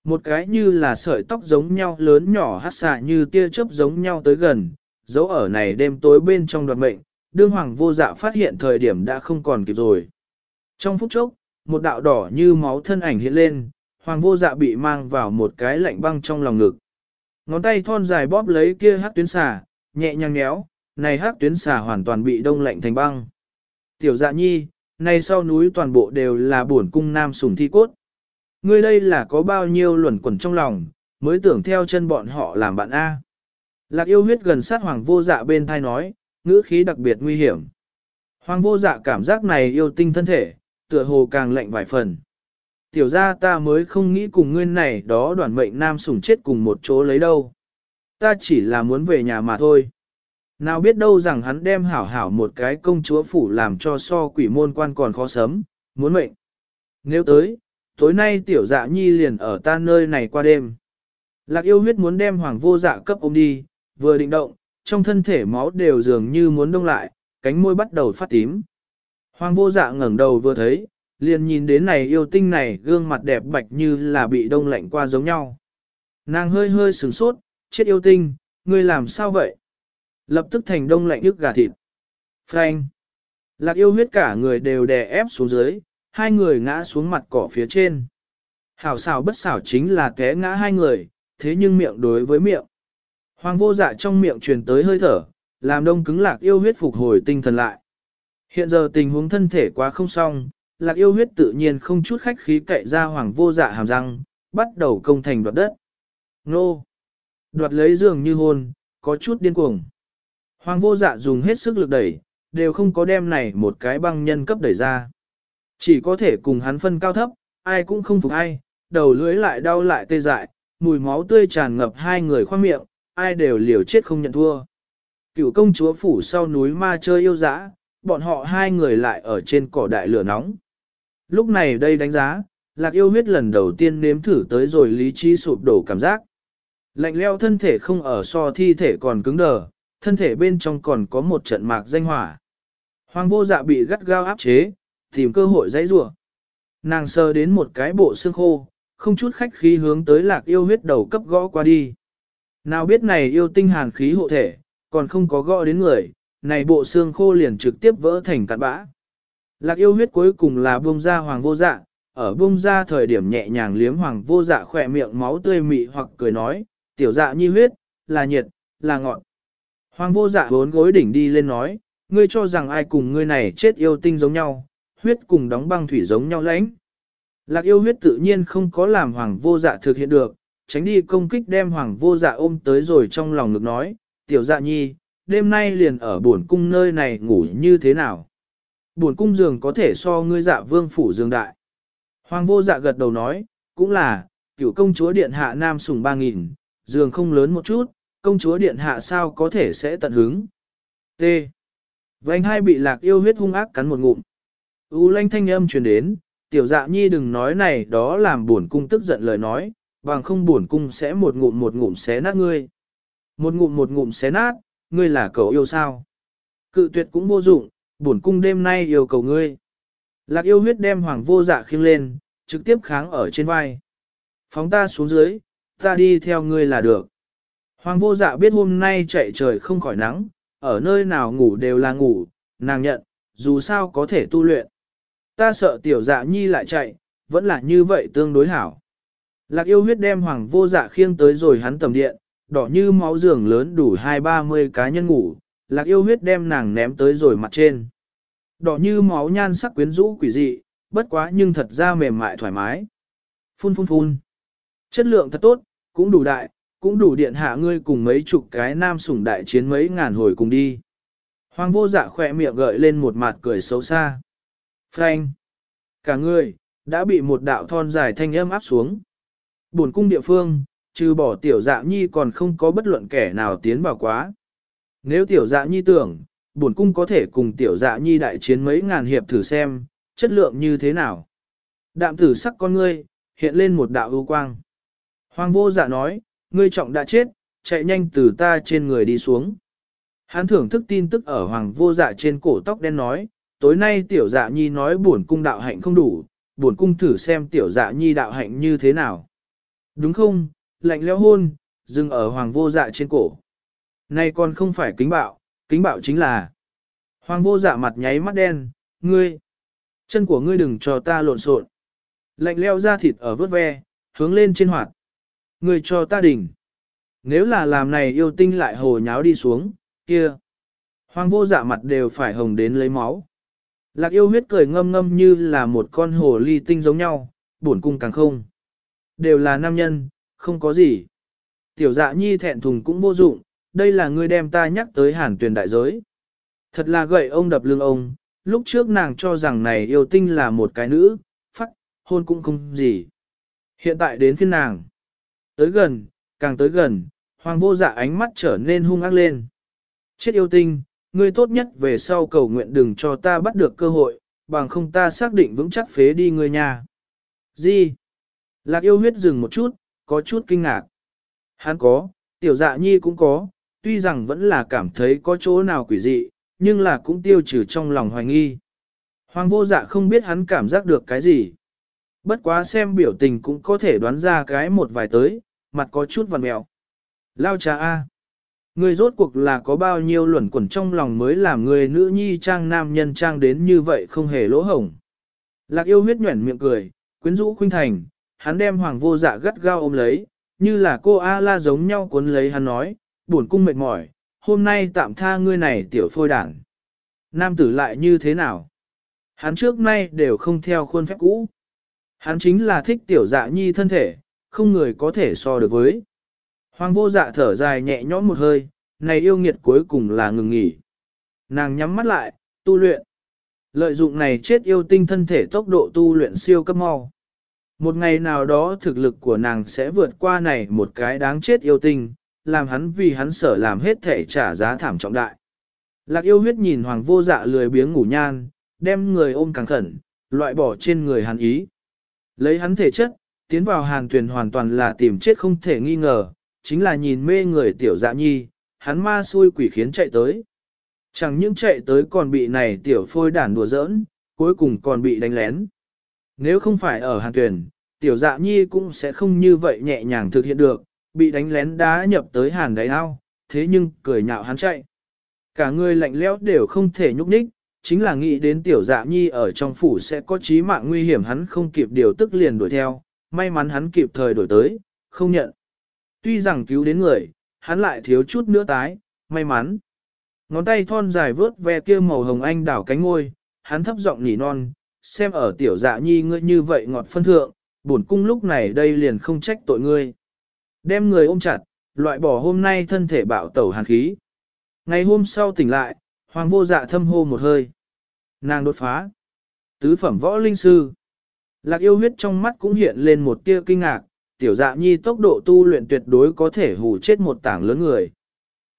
[SPEAKER 1] Một cái như là sợi tóc giống nhau lớn nhỏ hát xạ như tia chớp giống nhau tới gần, dấu ở này đêm tối bên trong đoạt mệnh, đương hoàng vô dạ phát hiện thời điểm đã không còn kịp rồi. Trong phút chốc, một đạo đỏ như máu thân ảnh hiện lên, hoàng vô dạ bị mang vào một cái lạnh băng trong lòng ngực. Ngón tay thon dài bóp lấy kia hát tuyến xà, nhẹ nhàng nhéo, này hát tuyến xà hoàn toàn bị đông lạnh thành băng. Tiểu dạ nhi, này sau núi toàn bộ đều là bổn cung nam sủng thi cốt. Ngươi đây là có bao nhiêu luẩn quẩn trong lòng, mới tưởng theo chân bọn họ làm bạn A. Lạc yêu huyết gần sát hoàng vô dạ bên thai nói, ngữ khí đặc biệt nguy hiểm. Hoàng vô dạ cảm giác này yêu tinh thân thể, tựa hồ càng lạnh vài phần. Tiểu ra ta mới không nghĩ cùng ngươi này đó đoàn mệnh nam sủng chết cùng một chỗ lấy đâu. Ta chỉ là muốn về nhà mà thôi. Nào biết đâu rằng hắn đem hảo hảo một cái công chúa phủ làm cho so quỷ môn quan còn khó sớm, muốn mệnh. Nếu tới, tối nay tiểu dạ nhi liền ở ta nơi này qua đêm. Lạc yêu huyết muốn đem hoàng vô dạ cấp ôm đi, vừa định động, trong thân thể máu đều dường như muốn đông lại, cánh môi bắt đầu phát tím. Hoàng vô dạ ngẩng đầu vừa thấy, liền nhìn đến này yêu tinh này gương mặt đẹp bạch như là bị đông lạnh qua giống nhau. Nàng hơi hơi sửng sốt, chết yêu tinh, ngươi làm sao vậy? Lập tức thành đông lạnh ức gà thịt. Frank. Lạc yêu huyết cả người đều đè ép xuống dưới, hai người ngã xuống mặt cỏ phía trên. Hảo xảo bất xảo chính là té ngã hai người, thế nhưng miệng đối với miệng. Hoàng vô dạ trong miệng truyền tới hơi thở, làm đông cứng lạc yêu huyết phục hồi tinh thần lại. Hiện giờ tình huống thân thể quá không xong, lạc yêu huyết tự nhiên không chút khách khí cậy ra hoàng vô dạ hàm răng, bắt đầu công thành đoạt đất. Nô! Đoạt lấy giường như hôn, có chút điên cuồng. Hoàng vô dạ dùng hết sức lực đẩy, đều không có đem này một cái băng nhân cấp đẩy ra. Chỉ có thể cùng hắn phân cao thấp, ai cũng không phục ai, đầu lưỡi lại đau lại tê dại, mùi máu tươi tràn ngập hai người khoang miệng, ai đều liều chết không nhận thua. Cựu công chúa phủ sau núi ma chơi yêu dã, bọn họ hai người lại ở trên cỏ đại lửa nóng. Lúc này đây đánh giá, lạc yêu huyết lần đầu tiên nếm thử tới rồi lý trí sụp đổ cảm giác. Lạnh leo thân thể không ở so thi thể còn cứng đờ, thân thể bên trong còn có một trận mạc danh hỏa. Hoàng vô dạ bị gắt gao áp chế, tìm cơ hội dãy rủa. Nàng sờ đến một cái bộ xương khô, không chút khách khí hướng tới lạc yêu huyết đầu cấp gõ qua đi. Nào biết này yêu tinh hàn khí hộ thể, còn không có gõ đến người, này bộ xương khô liền trực tiếp vỡ thành cạn bã. Lạc yêu huyết cuối cùng là bông ra hoàng vô dạ, ở bông ra thời điểm nhẹ nhàng liếm hoàng vô dạ khỏe miệng máu tươi mị hoặc cười nói, tiểu dạ nhi huyết, là nhiệt, là ngọn. Hoàng vô dạ bốn gối đỉnh đi lên nói, ngươi cho rằng ai cùng ngươi này chết yêu tinh giống nhau, huyết cùng đóng băng thủy giống nhau lãnh. Lạc yêu huyết tự nhiên không có làm hoàng vô dạ thực hiện được, tránh đi công kích đem hoàng vô dạ ôm tới rồi trong lòng ngực nói, tiểu dạ nhi, đêm nay liền ở buồn cung nơi này ngủ như thế nào? Buồn cung giường có thể so ngươi dạ vương phủ giường đại. Hoàng vô dạ gật đầu nói, cũng là, cựu công chúa điện hạ nam sùng ba nghìn, giường không lớn một chút, công chúa điện hạ sao có thể sẽ tận hứng. T. Vành hai bị lạc yêu huyết hung ác cắn một ngụm. U lanh thanh âm truyền đến, tiểu dạ nhi đừng nói này đó làm buồn cung tức giận lời nói, bằng không buồn cung sẽ một ngụm một ngụm xé nát ngươi. Một ngụm một ngụm xé nát, ngươi là cậu yêu sao? Cự tuyệt cũng vô dụng, buồn cung đêm nay yêu cầu ngươi. Lạc yêu huyết đem hoàng vô dạ khiêng lên, trực tiếp kháng ở trên vai. Phóng ta xuống dưới, ta đi theo ngươi là được. Hoàng vô dạ biết hôm nay chạy trời không khỏi nắng, ở nơi nào ngủ đều là ngủ, nàng nhận, dù sao có thể tu luyện. Ta sợ tiểu dạ nhi lại chạy, vẫn là như vậy tương đối hảo. Lạc yêu huyết đem hoàng vô dạ khiêng tới rồi hắn tầm điện, đỏ như máu giường lớn đủ hai ba mươi cá nhân ngủ, lạc yêu huyết đem nàng ném tới rồi mặt trên. Đỏ như máu nhan sắc quyến rũ quỷ dị, bất quá nhưng thật ra mềm mại thoải mái. Phun phun phun. Chất lượng thật tốt, cũng đủ đại, cũng đủ điện hạ ngươi cùng mấy chục cái nam sủng đại chiến mấy ngàn hồi cùng đi. Hoàng vô dạ khỏe miệng gợi lên một mặt cười xấu xa. Phanh. Cả người, đã bị một đạo thon dài thanh âm áp xuống. Buồn cung địa phương, trừ bỏ tiểu dạ nhi còn không có bất luận kẻ nào tiến vào quá. Nếu tiểu dạ nhi tưởng, buồn cung có thể cùng tiểu dạ nhi đại chiến mấy ngàn hiệp thử xem, chất lượng như thế nào. Đạm tử sắc con ngươi, hiện lên một đạo ưu quang. Hoàng vô dạ nói, ngươi trọng đã chết, chạy nhanh từ ta trên người đi xuống. Hắn thưởng thức tin tức ở hoàng vô dạ trên cổ tóc đen nói, tối nay tiểu dạ nhi nói buồn cung đạo hạnh không đủ, buồn cung thử xem tiểu dạ nhi đạo hạnh như thế nào. Đúng không, lạnh lẽo hôn, dừng ở hoàng vô dạ trên cổ. Này còn không phải kính bạo, kính bạo chính là. Hoàng vô dạ mặt nháy mắt đen, ngươi. Chân của ngươi đừng cho ta lộn xộn. Lạnh leo ra thịt ở vớt ve, hướng lên trên hoạt. Ngươi cho ta đỉnh. Nếu là làm này yêu tinh lại hồ nháo đi xuống, kia. Hoàng vô dạ mặt đều phải hồng đến lấy máu. Lạc yêu huyết cười ngâm ngâm như là một con hồ ly tinh giống nhau, buồn cung càng không. Đều là nam nhân, không có gì. Tiểu dạ nhi thẹn thùng cũng vô dụng, đây là ngươi đem ta nhắc tới hàn tuyển đại giới. Thật là gậy ông đập lưng ông, lúc trước nàng cho rằng này yêu tinh là một cái nữ, phát, hôn cũng không gì. Hiện tại đến phiên nàng. Tới gần, càng tới gần, hoàng vô dạ ánh mắt trở nên hung ác lên. Chết yêu tinh, ngươi tốt nhất về sau cầu nguyện đừng cho ta bắt được cơ hội, bằng không ta xác định vững chắc phế đi ngươi nhà. Gì? Lạc yêu huyết dừng một chút, có chút kinh ngạc. Hắn có, tiểu dạ nhi cũng có, tuy rằng vẫn là cảm thấy có chỗ nào quỷ dị, nhưng là cũng tiêu trừ trong lòng hoài nghi. Hoàng vô dạ không biết hắn cảm giác được cái gì. Bất quá xem biểu tình cũng có thể đoán ra cái một vài tới, mặt có chút vằn mẹo. Lao trà A. Ngươi rốt cuộc là có bao nhiêu luẩn quẩn trong lòng mới làm người nữ nhi trang nam nhân trang đến như vậy không hề lỗ hổng. Lạc yêu huyết nhuẩn miệng cười, quyến rũ khuynh thành, hắn đem hoàng vô dạ gắt gao ôm lấy, như là cô A-la giống nhau cuốn lấy hắn nói, buồn cung mệt mỏi, hôm nay tạm tha ngươi này tiểu phôi đảng. Nam tử lại như thế nào? Hắn trước nay đều không theo khuôn phép cũ. Hắn chính là thích tiểu dạ nhi thân thể, không người có thể so được với. Hoàng vô dạ thở dài nhẹ nhõm một hơi, này yêu nghiệt cuối cùng là ngừng nghỉ. Nàng nhắm mắt lại, tu luyện. Lợi dụng này chết yêu tinh thân thể tốc độ tu luyện siêu cấp mau. Một ngày nào đó thực lực của nàng sẽ vượt qua này một cái đáng chết yêu tinh, làm hắn vì hắn sở làm hết thể trả giá thảm trọng đại. Lạc yêu huyết nhìn hoàng vô dạ lười biếng ngủ nhan, đem người ôm càng khẩn, loại bỏ trên người hắn ý. Lấy hắn thể chất, tiến vào hàn tuyển hoàn toàn là tìm chết không thể nghi ngờ, chính là nhìn mê người tiểu dạ nhi, hắn ma xui quỷ khiến chạy tới. Chẳng những chạy tới còn bị này tiểu phôi đản đùa giỡn, cuối cùng còn bị đánh lén. Nếu không phải ở hàn tuyển, tiểu dạ nhi cũng sẽ không như vậy nhẹ nhàng thực hiện được, bị đánh lén đá nhập tới hàn đáy ao, thế nhưng cười nhạo hắn chạy. Cả người lạnh lẽo đều không thể nhúc nhích, chính là nghĩ đến tiểu dạ nhi ở trong phủ sẽ có chí mạng nguy hiểm hắn không kịp điều tức liền đuổi theo, may mắn hắn kịp thời đổi tới, không nhận. Tuy rằng cứu đến người, hắn lại thiếu chút nữa tái, may mắn. Ngón tay thon dài vớt ve kia màu hồng anh đảo cánh ngôi, hắn thấp giọng nỉ non, xem ở tiểu dạ nhi ngươi như vậy ngọt phân thượng, bổn cung lúc này đây liền không trách tội ngươi. Đem người ôm chặt, loại bỏ hôm nay thân thể bạo tẩu hàn khí. Ngày hôm sau tỉnh lại, hoàng vô dạ thâm hô một hơi. Nàng đột phá. Tứ phẩm võ linh sư. Lạc yêu huyết trong mắt cũng hiện lên một tia kinh ngạc, tiểu dạ nhi tốc độ tu luyện tuyệt đối có thể hù chết một tảng lớn người.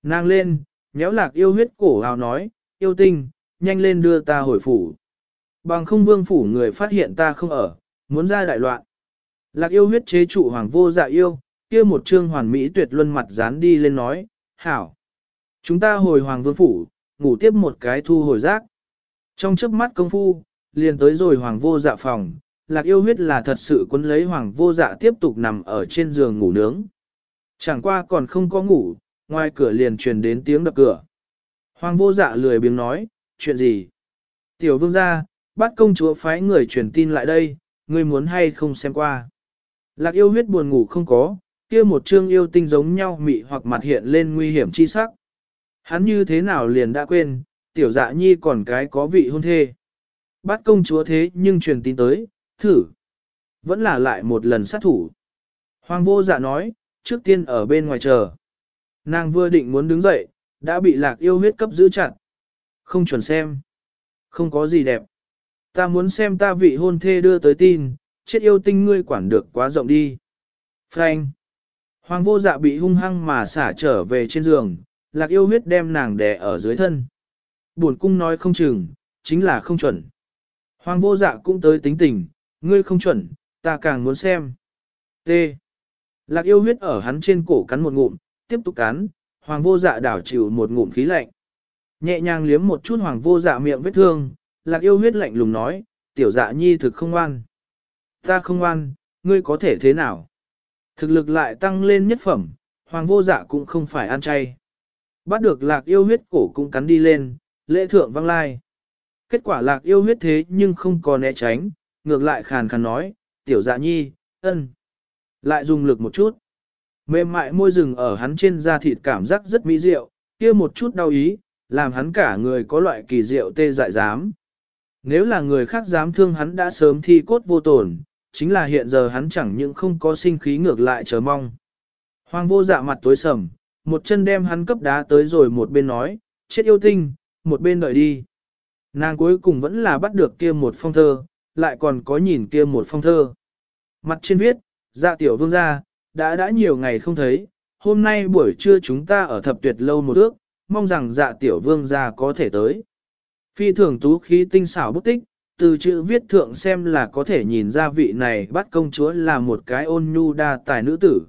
[SPEAKER 1] Nàng lên, nhéo lạc yêu huyết cổ hào nói, yêu tinh, nhanh lên đưa ta hồi phủ. Bằng không vương phủ người phát hiện ta không ở, muốn ra đại loạn. Lạc yêu huyết chế trụ hoàng vô dạ yêu, kia một trương hoàn mỹ tuyệt luân mặt dán đi lên nói, hảo. Chúng ta hồi hoàng vương phủ, ngủ tiếp một cái thu hồi rác. Trong chớp mắt công phu, liền tới rồi hoàng vô dạ phòng, lạc yêu huyết là thật sự quấn lấy hoàng vô dạ tiếp tục nằm ở trên giường ngủ nướng. Chẳng qua còn không có ngủ, ngoài cửa liền truyền đến tiếng đập cửa. Hoàng vô dạ lười biếng nói, chuyện gì? Tiểu vương gia, bắt công chúa phái người truyền tin lại đây, ngươi muốn hay không xem qua. Lạc yêu huyết buồn ngủ không có, kia một chương yêu tinh giống nhau mị hoặc mặt hiện lên nguy hiểm chi sắc. Hắn như thế nào liền đã quên, tiểu dạ nhi còn cái có vị hôn thê. Bắt công chúa thế nhưng truyền tin tới, thử. Vẫn là lại một lần sát thủ. Hoàng vô dạ nói, trước tiên ở bên ngoài chờ. Nàng vừa định muốn đứng dậy, đã bị lạc yêu huyết cấp giữ chặt. Không chuẩn xem. Không có gì đẹp. Ta muốn xem ta vị hôn thê đưa tới tin, chết yêu tinh ngươi quản được quá rộng đi. Frank. Hoàng vô dạ bị hung hăng mà xả trở về trên giường, lạc yêu huyết đem nàng đè ở dưới thân. Buồn cung nói không chừng, chính là không chuẩn. Hoàng vô dạ cũng tới tính tình, ngươi không chuẩn, ta càng muốn xem. T. Lạc yêu huyết ở hắn trên cổ cắn một ngụm, tiếp tục cắn, hoàng vô dạ đảo chịu một ngụm khí lạnh. Nhẹ nhàng liếm một chút hoàng vô dạ miệng vết thương, lạc yêu huyết lạnh lùng nói, tiểu dạ nhi thực không ngoan. Ta không ngoan, ngươi có thể thế nào? Thực lực lại tăng lên nhất phẩm, hoàng vô dạ cũng không phải ăn chay. Bắt được lạc yêu huyết cổ cũng cắn đi lên, lễ thượng văng lai. Kết quả lạc yêu huyết thế nhưng không có né tránh, ngược lại khàn khàn nói, tiểu dạ nhi, ân. Lại dùng lực một chút. Mềm mại môi rừng ở hắn trên da thịt cảm giác rất mỹ diệu, kia một chút đau ý, làm hắn cả người có loại kỳ diệu tê dại dám. Nếu là người khác dám thương hắn đã sớm thi cốt vô tổn, chính là hiện giờ hắn chẳng những không có sinh khí ngược lại chờ mong. Hoàng vô dạ mặt tối sầm, một chân đem hắn cấp đá tới rồi một bên nói, chết yêu tinh, một bên đợi đi. Nàng cuối cùng vẫn là bắt được kia một phong thơ, lại còn có nhìn kia một phong thơ. Mặt trên viết, dạ tiểu vương gia, đã đã nhiều ngày không thấy, hôm nay buổi trưa chúng ta ở thập tuyệt lâu một ước, mong rằng dạ tiểu vương gia có thể tới. Phi thường tú khí tinh xảo bút tích, từ chữ viết thượng xem là có thể nhìn ra vị này bắt công chúa là một cái ôn nhu đa tài nữ tử.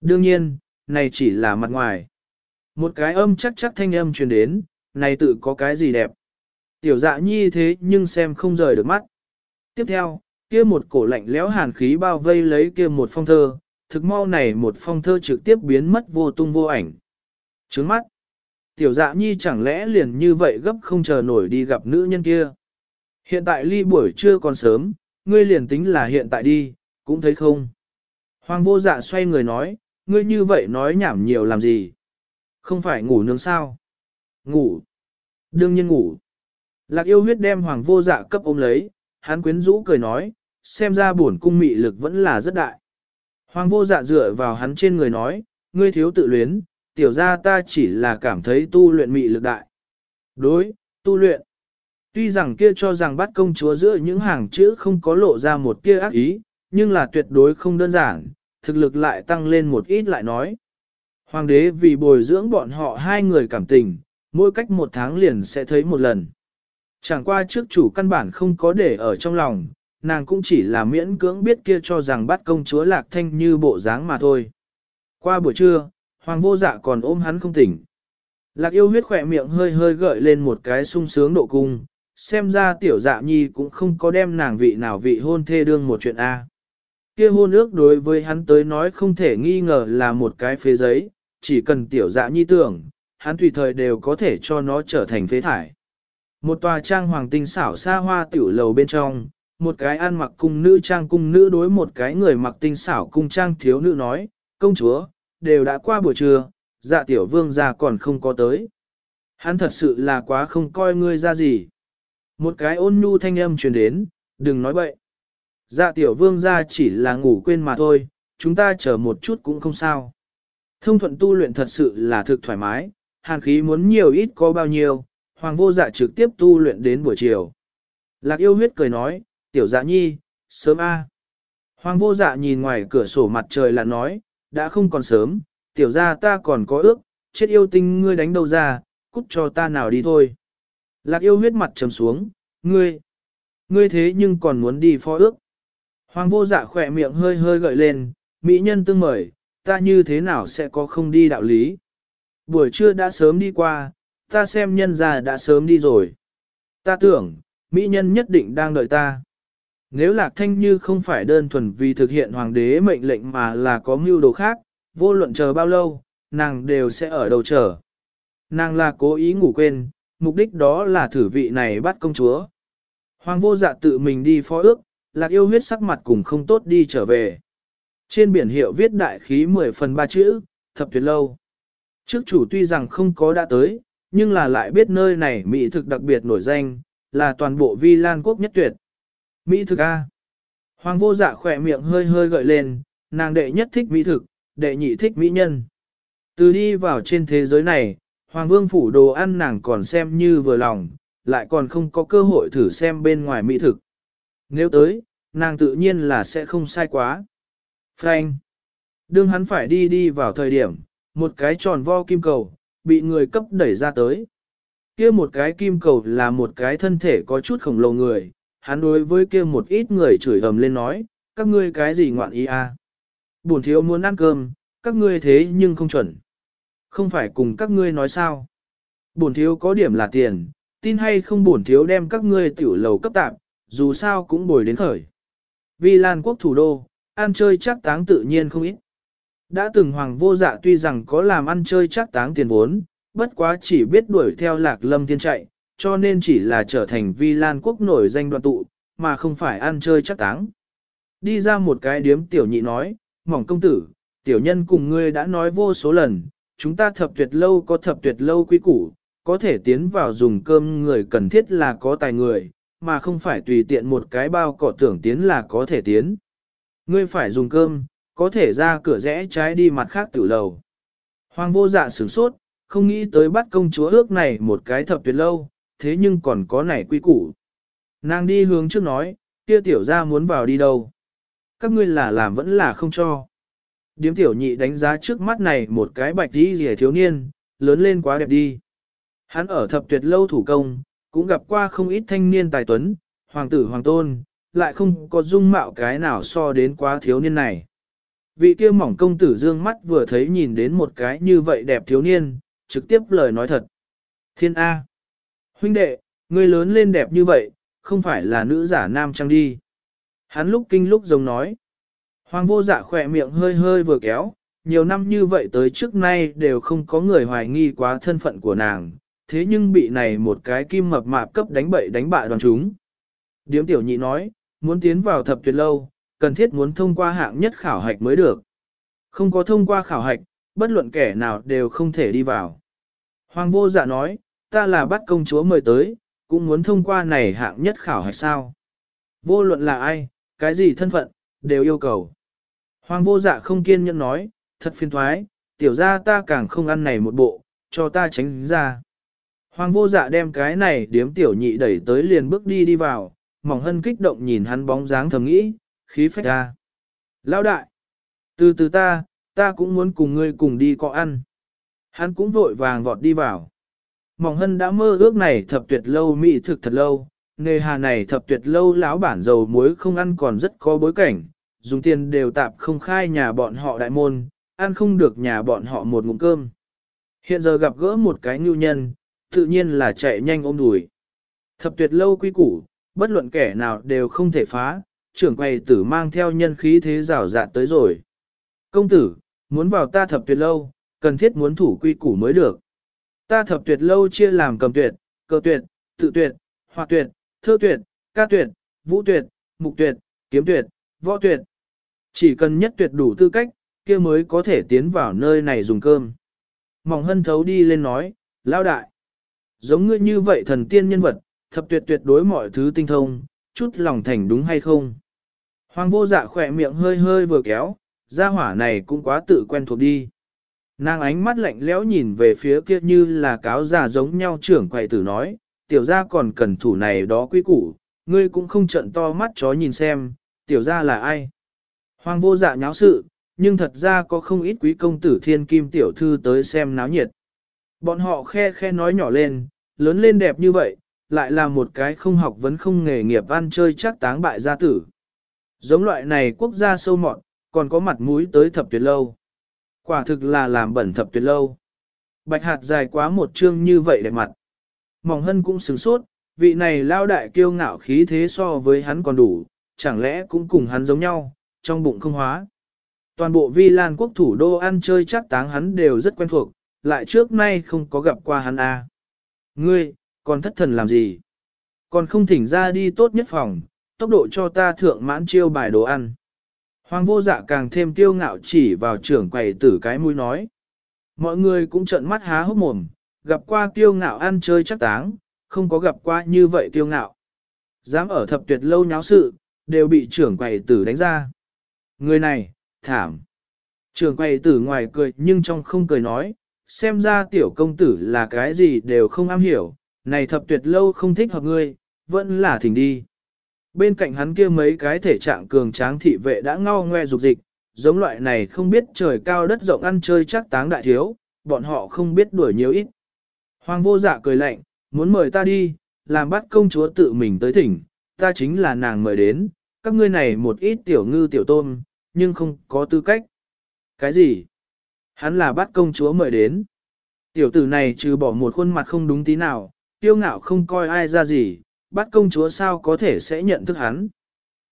[SPEAKER 1] Đương nhiên, này chỉ là mặt ngoài. Một cái âm chắc chắc thanh âm truyền đến, này tự có cái gì đẹp. Tiểu dạ nhi thế nhưng xem không rời được mắt. Tiếp theo, kia một cổ lạnh lẽo hàn khí bao vây lấy kia một phong thơ, thực mau này một phong thơ trực tiếp biến mất vô tung vô ảnh. Trứng mắt. Tiểu dạ nhi chẳng lẽ liền như vậy gấp không chờ nổi đi gặp nữ nhân kia. Hiện tại ly buổi trưa còn sớm, ngươi liền tính là hiện tại đi, cũng thấy không. Hoàng vô dạ xoay người nói, ngươi như vậy nói nhảm nhiều làm gì? Không phải ngủ nướng sao? Ngủ. Đương nhiên ngủ. Lạc yêu huyết đem hoàng vô dạ cấp ôm lấy, hắn quyến rũ cười nói, xem ra bổn cung mị lực vẫn là rất đại. Hoàng vô dạ dựa vào hắn trên người nói, ngươi thiếu tự luyến, tiểu ra ta chỉ là cảm thấy tu luyện mị lực đại. Đối, tu luyện. Tuy rằng kia cho rằng bắt công chúa giữa những hàng chữ không có lộ ra một tia ác ý, nhưng là tuyệt đối không đơn giản, thực lực lại tăng lên một ít lại nói. Hoàng đế vì bồi dưỡng bọn họ hai người cảm tình, mỗi cách một tháng liền sẽ thấy một lần. Chẳng qua trước chủ căn bản không có để ở trong lòng, nàng cũng chỉ là miễn cưỡng biết kia cho rằng bắt công chúa lạc thanh như bộ dáng mà thôi. Qua buổi trưa, hoàng vô dạ còn ôm hắn không tỉnh. Lạc yêu huyết khỏe miệng hơi hơi gợi lên một cái sung sướng độ cung, xem ra tiểu dạ nhi cũng không có đem nàng vị nào vị hôn thê đương một chuyện A. Kia hôn ước đối với hắn tới nói không thể nghi ngờ là một cái phế giấy, chỉ cần tiểu dạ nhi tưởng, hắn tùy thời đều có thể cho nó trở thành phế thải. Một tòa trang hoàng tinh xảo xa hoa tiểu lầu bên trong, một cái ăn mặc cung nữ trang cung nữ đối một cái người mặc tinh xảo cung trang thiếu nữ nói, công chúa, đều đã qua buổi trưa, dạ tiểu vương ra còn không có tới. Hắn thật sự là quá không coi ngươi ra gì. Một cái ôn nhu thanh âm truyền đến, đừng nói bậy. Dạ tiểu vương ra chỉ là ngủ quên mà thôi, chúng ta chờ một chút cũng không sao. Thông thuận tu luyện thật sự là thực thoải mái, hàn khí muốn nhiều ít có bao nhiêu, hoàng vô dạ trực tiếp tu luyện đến buổi chiều. Lạc yêu huyết cười nói, tiểu dạ nhi, sớm a. Hoàng vô dạ nhìn ngoài cửa sổ mặt trời là nói, đã không còn sớm, tiểu ra ta còn có ước, chết yêu tinh ngươi đánh đâu ra, cút cho ta nào đi thôi. Lạc yêu huyết mặt trầm xuống, ngươi, ngươi thế nhưng còn muốn đi phó ước. Hoàng vô dạ khỏe miệng hơi hơi gợi lên, mỹ nhân tương mời, ta như thế nào sẽ có không đi đạo lý. Buổi trưa đã sớm đi qua, ta xem nhân ra đã sớm đi rồi. Ta tưởng, mỹ nhân nhất định đang đợi ta. Nếu lạc thanh như không phải đơn thuần vì thực hiện hoàng đế mệnh lệnh mà là có mưu đồ khác, vô luận chờ bao lâu, nàng đều sẽ ở đầu chờ. Nàng là cố ý ngủ quên, mục đích đó là thử vị này bắt công chúa. Hoàng vô dạ tự mình đi phó ước, lạc yêu huyết sắc mặt cùng không tốt đi trở về. Trên biển hiệu viết đại khí 10 phần ba chữ, thập tuyệt lâu. Trước chủ tuy rằng không có đã tới, nhưng là lại biết nơi này mỹ thực đặc biệt nổi danh, là toàn bộ vi lan quốc nhất tuyệt. Mỹ thực A. Hoàng vô dạ khỏe miệng hơi hơi gợi lên, nàng đệ nhất thích mỹ thực, đệ nhị thích mỹ nhân. Từ đi vào trên thế giới này, Hoàng vương phủ đồ ăn nàng còn xem như vừa lòng, lại còn không có cơ hội thử xem bên ngoài mỹ thực. Nếu tới, nàng tự nhiên là sẽ không sai quá. Frank. Đương hắn phải đi đi vào thời điểm, một cái tròn vo kim cầu, bị người cấp đẩy ra tới. kia một cái kim cầu là một cái thân thể có chút khổng lồ người, hắn đối với kia một ít người chửi ầm lên nói, các ngươi cái gì ngoạn ý à? Bổn thiếu muốn ăn cơm, các ngươi thế nhưng không chuẩn. Không phải cùng các ngươi nói sao? Bổn thiếu có điểm là tiền, tin hay không bổn thiếu đem các ngươi tiểu lầu cấp tạm dù sao cũng bồi đến khởi. Vì Lan quốc thủ đô, ăn chơi chắc táng tự nhiên không ít. Đã từng hoàng vô dạ tuy rằng có làm ăn chơi chắc táng tiền vốn, bất quá chỉ biết đuổi theo lạc lâm thiên chạy, cho nên chỉ là trở thành vi lan quốc nổi danh đoàn tụ, mà không phải ăn chơi chắc táng. Đi ra một cái điếm tiểu nhị nói, mỏng công tử, tiểu nhân cùng ngươi đã nói vô số lần, chúng ta thập tuyệt lâu có thập tuyệt lâu quý củ, có thể tiến vào dùng cơm người cần thiết là có tài người, mà không phải tùy tiện một cái bao cọ tưởng tiến là có thể tiến. Ngươi phải dùng cơm, có thể ra cửa rẽ trái đi mặt khác tiểu lầu. Hoàng vô dạ sửng sốt, không nghĩ tới bắt công chúa ước này một cái thập tuyệt lâu, thế nhưng còn có nảy quy củ. Nàng đi hướng trước nói, kia tiểu ra muốn vào đi đâu. Các ngươi là làm vẫn là không cho. Điếm tiểu nhị đánh giá trước mắt này một cái bạch đi rẻ thiếu niên, lớn lên quá đẹp đi. Hắn ở thập tuyệt lâu thủ công, cũng gặp qua không ít thanh niên tài tuấn, hoàng tử hoàng tôn, lại không có dung mạo cái nào so đến quá thiếu niên này. Vị kia mỏng công tử dương mắt vừa thấy nhìn đến một cái như vậy đẹp thiếu niên, trực tiếp lời nói thật. Thiên A. Huynh đệ, ngươi lớn lên đẹp như vậy, không phải là nữ giả nam trang đi. Hắn lúc kinh lúc giống nói. Hoàng vô dạ khỏe miệng hơi hơi vừa kéo, nhiều năm như vậy tới trước nay đều không có người hoài nghi quá thân phận của nàng, thế nhưng bị này một cái kim mập mạp cấp đánh bậy đánh bại đoàn chúng. Điếm tiểu nhị nói, muốn tiến vào thập tuyệt lâu, cần thiết muốn thông qua hạng nhất khảo hạch mới được. Không có thông qua khảo hạch, bất luận kẻ nào đều không thể đi vào. Hoàng vô dạ nói, ta là bắt công chúa mời tới, cũng muốn thông qua này hạng nhất khảo hạch sao. Vô luận là ai, cái gì thân phận, đều yêu cầu. Hoàng vô dạ không kiên nhẫn nói, thật phiền thoái, tiểu ra ta càng không ăn này một bộ, cho ta tránh ra. Hoàng vô dạ đem cái này điếm tiểu nhị đẩy tới liền bước đi đi vào, mỏng hân kích động nhìn hắn bóng dáng thầm nghĩ, khí phách ra. Lão đại, từ từ ta, ta cũng muốn cùng ngươi cùng đi có ăn. Hắn cũng vội vàng vọt đi vào. Mỏng hân đã mơ ước này thập tuyệt lâu mỹ thực thật lâu, nghề hà này thập tuyệt lâu lão bản dầu muối không ăn còn rất có bối cảnh, dùng tiền đều tạp không khai nhà bọn họ đại môn, ăn không được nhà bọn họ một ngụm cơm. Hiện giờ gặp gỡ một cái nhu nhân, tự nhiên là chạy nhanh ôm đùi. Thập tuyệt lâu quy củ, bất luận kẻ nào đều không thể phá, trưởng quầy tử mang theo nhân khí thế rào rạt tới rồi. Công tử, muốn vào ta thập tuyệt lâu, cần thiết muốn thủ quy củ mới được. Ta thập tuyệt lâu chia làm cầm tuyệt, cơ tuyệt, tự tuyệt, hòa tuyệt, thơ tuyệt, ca tuyệt, vũ tuyệt, mục tuyệt, kiếm tuyệt, võ tuyệt. Chỉ cần nhất tuyệt đủ tư cách, kia mới có thể tiến vào nơi này dùng cơm. Mỏng hân thấu đi lên nói, lao đại. Giống ngươi như vậy thần tiên nhân vật, thập tuyệt tuyệt đối mọi thứ tinh thông, chút lòng thành đúng hay không? Hoàng vô dạ khỏe miệng hơi hơi vừa kéo, gia hỏa này cũng quá tự quen thuộc đi. Nàng ánh mắt lạnh lẽo nhìn về phía kia như là cáo già giống nhau trưởng quậy tử nói, tiểu gia còn cần thủ này đó quý củ, ngươi cũng không trận to mắt chó nhìn xem, tiểu gia là ai. Hoàng vô dạ nháo sự, nhưng thật ra có không ít quý công tử thiên kim tiểu thư tới xem náo nhiệt. Bọn họ khe khe nói nhỏ lên, lớn lên đẹp như vậy, lại là một cái không học vấn không nghề nghiệp ăn chơi chắc táng bại gia tử. Giống loại này quốc gia sâu mọn, còn có mặt mũi tới thập tuyệt lâu. Quả thực là làm bẩn thập tuyệt lâu. Bạch hạt dài quá một chương như vậy để mặt. Mỏng hân cũng sửng sốt, vị này lao đại kiêu ngạo khí thế so với hắn còn đủ, chẳng lẽ cũng cùng hắn giống nhau, trong bụng không hóa. Toàn bộ vi lan quốc thủ đô ăn chơi chắc táng hắn đều rất quen thuộc, lại trước nay không có gặp qua hắn a. À. Ngươi, còn thất thần làm gì? Còn không thỉnh ra đi tốt nhất phòng, tốc độ cho ta thượng mãn chiêu bài đồ ăn. Hoàng vô dạ càng thêm tiêu ngạo chỉ vào trưởng quầy tử cái mũi nói. Mọi người cũng trợn mắt há hốc mồm, gặp qua tiêu ngạo ăn chơi chắc táng, không có gặp qua như vậy tiêu ngạo. Dám ở thập tuyệt lâu nháo sự, đều bị trưởng quầy tử đánh ra. Người này, thảm. Trưởng quầy tử ngoài cười nhưng trong không cười nói, xem ra tiểu công tử là cái gì đều không am hiểu, này thập tuyệt lâu không thích hợp ngươi, vẫn là thỉnh đi. Bên cạnh hắn kia mấy cái thể trạng cường tráng thị vệ đã ngao ngoe dục dịch, giống loại này không biết trời cao đất rộng ăn chơi chắc táng đại thiếu, bọn họ không biết đuổi nhiều ít. Hoàng vô dạ cười lạnh, muốn mời ta đi, làm bắt công chúa tự mình tới thỉnh, ta chính là nàng mời đến, các ngươi này một ít tiểu ngư tiểu tôm, nhưng không có tư cách. Cái gì? Hắn là bắt công chúa mời đến. Tiểu tử này trừ bỏ một khuôn mặt không đúng tí nào, tiêu ngạo không coi ai ra gì, bắt công chúa sao có thể sẽ nhận thức hắn.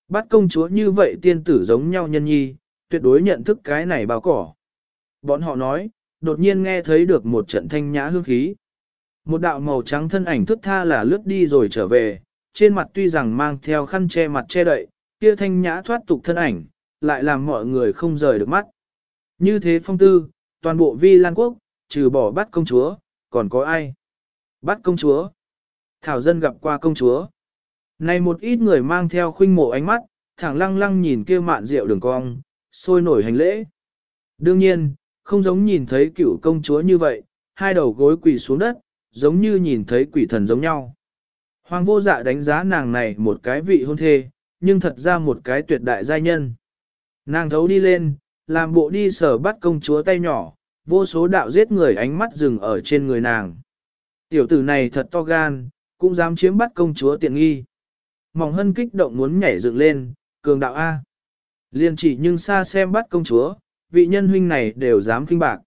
[SPEAKER 1] Bắt công chúa như vậy tiên tử giống nhau nhân nhi, tuyệt đối nhận thức cái này bao cỏ. Bọn họ nói, đột nhiên nghe thấy được một trận thanh nhã hương khí. Một đạo màu trắng thân ảnh thức tha là lướt đi rồi trở về, trên mặt tuy rằng mang theo khăn che mặt che đậy, kia thanh nhã thoát tục thân ảnh, lại làm mọi người không rời được mắt. Như thế phong tư, toàn bộ vi lan quốc, trừ bỏ bắt công chúa, còn có ai? Bắt công chúa. Thảo dân gặp qua công chúa. Này một ít người mang theo khuynh mộ ánh mắt, thẳng lăng lăng nhìn kia mạn rượu đường cong, sôi nổi hành lễ. Đương nhiên, không giống nhìn thấy cựu công chúa như vậy, hai đầu gối quỳ xuống đất, giống như nhìn thấy quỷ thần giống nhau. Hoàng vô dạ đánh giá nàng này một cái vị hôn thê, nhưng thật ra một cái tuyệt đại giai nhân. Nàng thấu đi lên, làm bộ đi sở bắt công chúa tay nhỏ, vô số đạo giết người ánh mắt dừng ở trên người nàng. Tiểu tử này thật to gan, cũng dám chiếm bắt công chúa tiện nghi. Mỏng hân kích động muốn nhảy dựng lên, cường đạo A. Liên chỉ nhưng xa xem bắt công chúa, vị nhân huynh này đều dám kinh bạc.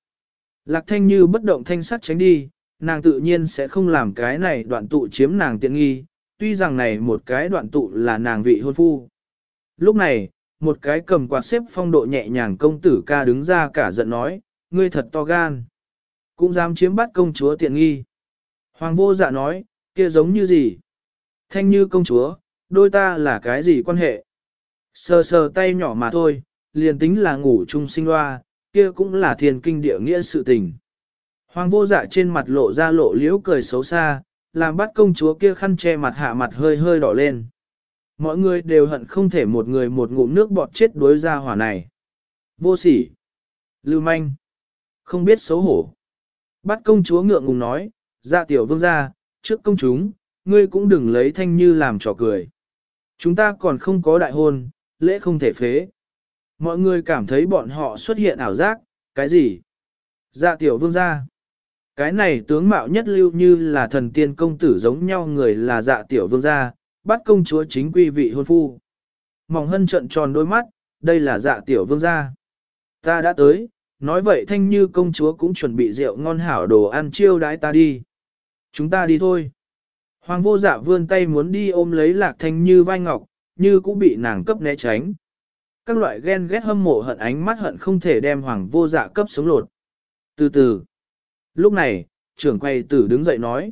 [SPEAKER 1] Lạc thanh như bất động thanh sắc tránh đi, nàng tự nhiên sẽ không làm cái này đoạn tụ chiếm nàng tiện nghi, tuy rằng này một cái đoạn tụ là nàng vị hôn phu. Lúc này, một cái cầm quạt xếp phong độ nhẹ nhàng công tử ca đứng ra cả giận nói, ngươi thật to gan. Cũng dám chiếm bắt công chúa tiện nghi. Hoàng vô dạ nói, kia giống như gì? Thanh như công chúa, đôi ta là cái gì quan hệ? Sờ sờ tay nhỏ mà thôi, liền tính là ngủ chung sinh loa, kia cũng là thiền kinh địa nghĩa sự tình. Hoàng vô dạ trên mặt lộ ra lộ liễu cười xấu xa, làm bắt công chúa kia khăn che mặt hạ mặt hơi hơi đỏ lên. Mọi người đều hận không thể một người một ngụm nước bọt chết đối ra hỏa này. Vô sỉ. Lưu manh. Không biết xấu hổ. Bắt công chúa ngượng ngùng nói, Dạ tiểu vương gia, trước công chúng, ngươi cũng đừng lấy thanh như làm trò cười. Chúng ta còn không có đại hôn, lễ không thể phế. Mọi người cảm thấy bọn họ xuất hiện ảo giác, cái gì? Dạ tiểu vương gia. Cái này tướng mạo nhất lưu như là thần tiên công tử giống nhau người là dạ tiểu vương gia, bắt công chúa chính quy vị hôn phu. Mỏng hân trận tròn đôi mắt, đây là dạ tiểu vương gia. Ta đã tới, nói vậy thanh như công chúa cũng chuẩn bị rượu ngon hảo đồ ăn chiêu đãi ta đi. Chúng ta đi thôi. Hoàng vô dạ vươn tay muốn đi ôm lấy lạc thanh như vai ngọc, như cũng bị nàng cấp né tránh. Các loại ghen ghét hâm mộ hận ánh mắt hận không thể đem hoàng vô dạ cấp sống lột. Từ từ. Lúc này, trưởng quay tử đứng dậy nói.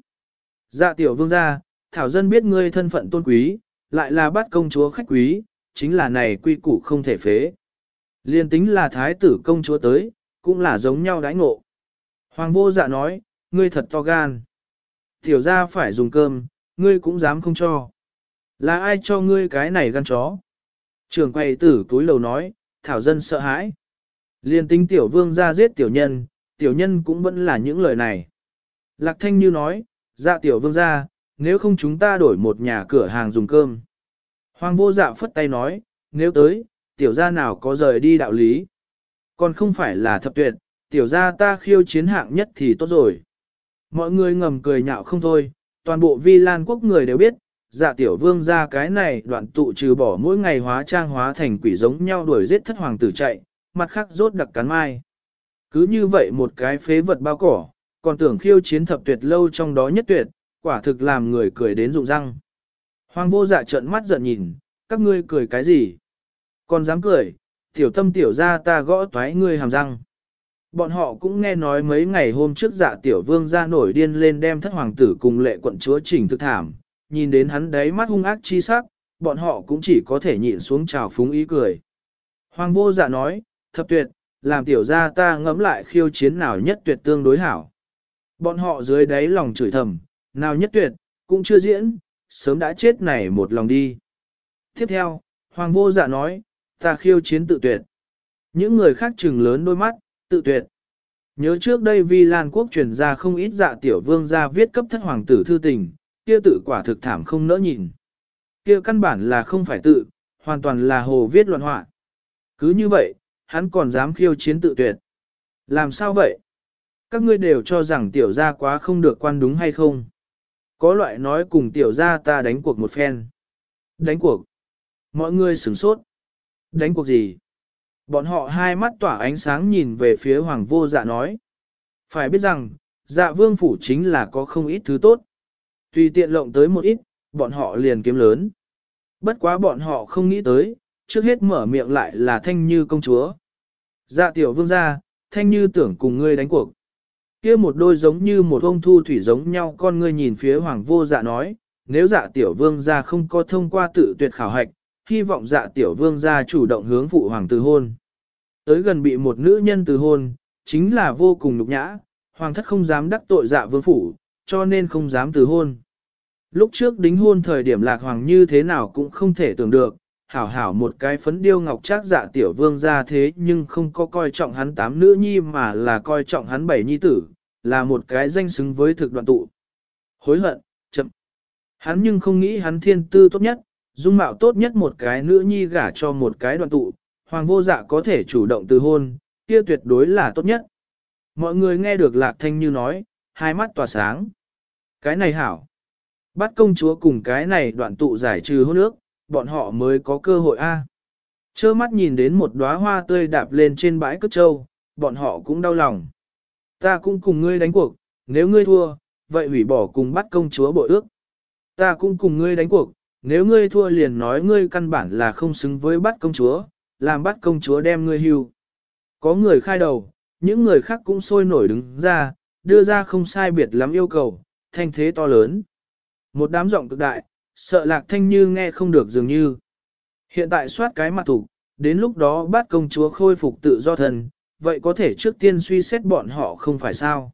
[SPEAKER 1] Dạ tiểu vương gia, thảo dân biết ngươi thân phận tôn quý, lại là bắt công chúa khách quý, chính là này quy củ không thể phế. Liên tính là thái tử công chúa tới, cũng là giống nhau đãi ngộ. Hoàng vô dạ nói, ngươi thật to gan. Tiểu ra phải dùng cơm, ngươi cũng dám không cho. Là ai cho ngươi cái này gan chó? Trường quay tử túi lầu nói, thảo dân sợ hãi. Liên tính tiểu vương ra giết tiểu nhân, tiểu nhân cũng vẫn là những lời này. Lạc thanh như nói, dạ tiểu vương ra, nếu không chúng ta đổi một nhà cửa hàng dùng cơm. Hoàng vô dạ phất tay nói, nếu tới, tiểu gia nào có rời đi đạo lý. Còn không phải là thập tuyệt, tiểu gia ta khiêu chiến hạng nhất thì tốt rồi. Mọi người ngầm cười nhạo không thôi, toàn bộ vi lan quốc người đều biết, dạ tiểu vương ra cái này đoạn tụ trừ bỏ mỗi ngày hóa trang hóa thành quỷ giống nhau đuổi giết thất hoàng tử chạy, mặt khác rốt đặc cắn mai. Cứ như vậy một cái phế vật bao cỏ, còn tưởng khiêu chiến thập tuyệt lâu trong đó nhất tuyệt, quả thực làm người cười đến rụng răng. Hoàng vô dạ trợn mắt giận nhìn, các ngươi cười cái gì? Còn dám cười, tiểu tâm tiểu ra ta gõ toái ngươi hàm răng. Bọn họ cũng nghe nói mấy ngày hôm trước dạ tiểu vương ra nổi điên lên đem thất hoàng tử cùng lệ quận chúa chỉnh thực thảm, nhìn đến hắn đấy mắt hung ác chi sắc, bọn họ cũng chỉ có thể nhịn xuống trào phúng ý cười. Hoàng vô dạ nói, thập tuyệt, làm tiểu ra ta ngẫm lại khiêu chiến nào nhất tuyệt tương đối hảo. Bọn họ dưới đáy lòng chửi thầm, nào nhất tuyệt, cũng chưa diễn, sớm đã chết này một lòng đi. Tiếp theo, Hoàng vô dạ nói, ta khiêu chiến tự tuyệt. Những người khác trừng lớn đôi mắt, tự tuyệt. Nhớ trước đây Vi Lan Quốc truyền ra không ít dạ tiểu vương ra viết cấp thất hoàng tử thư tình, kia tự quả thực thảm không nỡ nhìn. Kia căn bản là không phải tự, hoàn toàn là hồ viết loạn họa. Cứ như vậy, hắn còn dám khiêu chiến tự tuyệt. Làm sao vậy? Các ngươi đều cho rằng tiểu gia quá không được quan đúng hay không? Có loại nói cùng tiểu gia ta đánh cuộc một phen. Đánh cuộc. Mọi người sửng sốt. Đánh cuộc gì? Bọn họ hai mắt tỏa ánh sáng nhìn về phía hoàng vô dạ nói. Phải biết rằng, dạ vương phủ chính là có không ít thứ tốt. Tùy tiện lộng tới một ít, bọn họ liền kiếm lớn. Bất quá bọn họ không nghĩ tới, trước hết mở miệng lại là thanh như công chúa. Dạ tiểu vương gia, thanh như tưởng cùng ngươi đánh cuộc. kia một đôi giống như một ông thu thủy giống nhau con ngươi nhìn phía hoàng vô dạ nói, nếu dạ tiểu vương gia không có thông qua tự tuyệt khảo hạch, hy vọng dạ tiểu vương gia chủ động hướng phụ hoàng từ hôn. Tới gần bị một nữ nhân từ hôn, chính là vô cùng nhục nhã, hoàng thất không dám đắc tội dạ vương phủ, cho nên không dám từ hôn. Lúc trước đính hôn thời điểm lạc hoàng như thế nào cũng không thể tưởng được, hảo hảo một cái phấn điêu ngọc trác dạ tiểu vương ra thế nhưng không có coi trọng hắn tám nữ nhi mà là coi trọng hắn bảy nhi tử, là một cái danh xứng với thực đoạn tụ. Hối hận, chậm. Hắn nhưng không nghĩ hắn thiên tư tốt nhất, dung mạo tốt nhất một cái nữ nhi gả cho một cái đoạn tụ, hoàng vô dạ có thể chủ động từ hôn, kia tuyệt đối là tốt nhất. Mọi người nghe được lạc thanh như nói, hai mắt tỏa sáng. Cái này hảo. Bắt công chúa cùng cái này đoạn tụ giải trừ hôn ước, bọn họ mới có cơ hội a. À. Chơ mắt nhìn đến một đóa hoa tươi đạp lên trên bãi cất trâu, bọn họ cũng đau lòng. Ta cũng cùng ngươi đánh cuộc, nếu ngươi thua, vậy hủy bỏ cùng bắt công chúa bội ước. Ta cũng cùng ngươi đánh cuộc, nếu ngươi thua liền nói ngươi căn bản là không xứng với bắt công chúa, làm bắt công chúa đem ngươi hưu. Có người khai đầu, những người khác cũng sôi nổi đứng ra, đưa ra không sai biệt lắm yêu cầu, thanh thế to lớn. Một đám giọng cực đại, sợ lạc thanh như nghe không được dường như. Hiện tại soát cái mặt thủ, đến lúc đó bắt công chúa khôi phục tự do thần, vậy có thể trước tiên suy xét bọn họ không phải sao.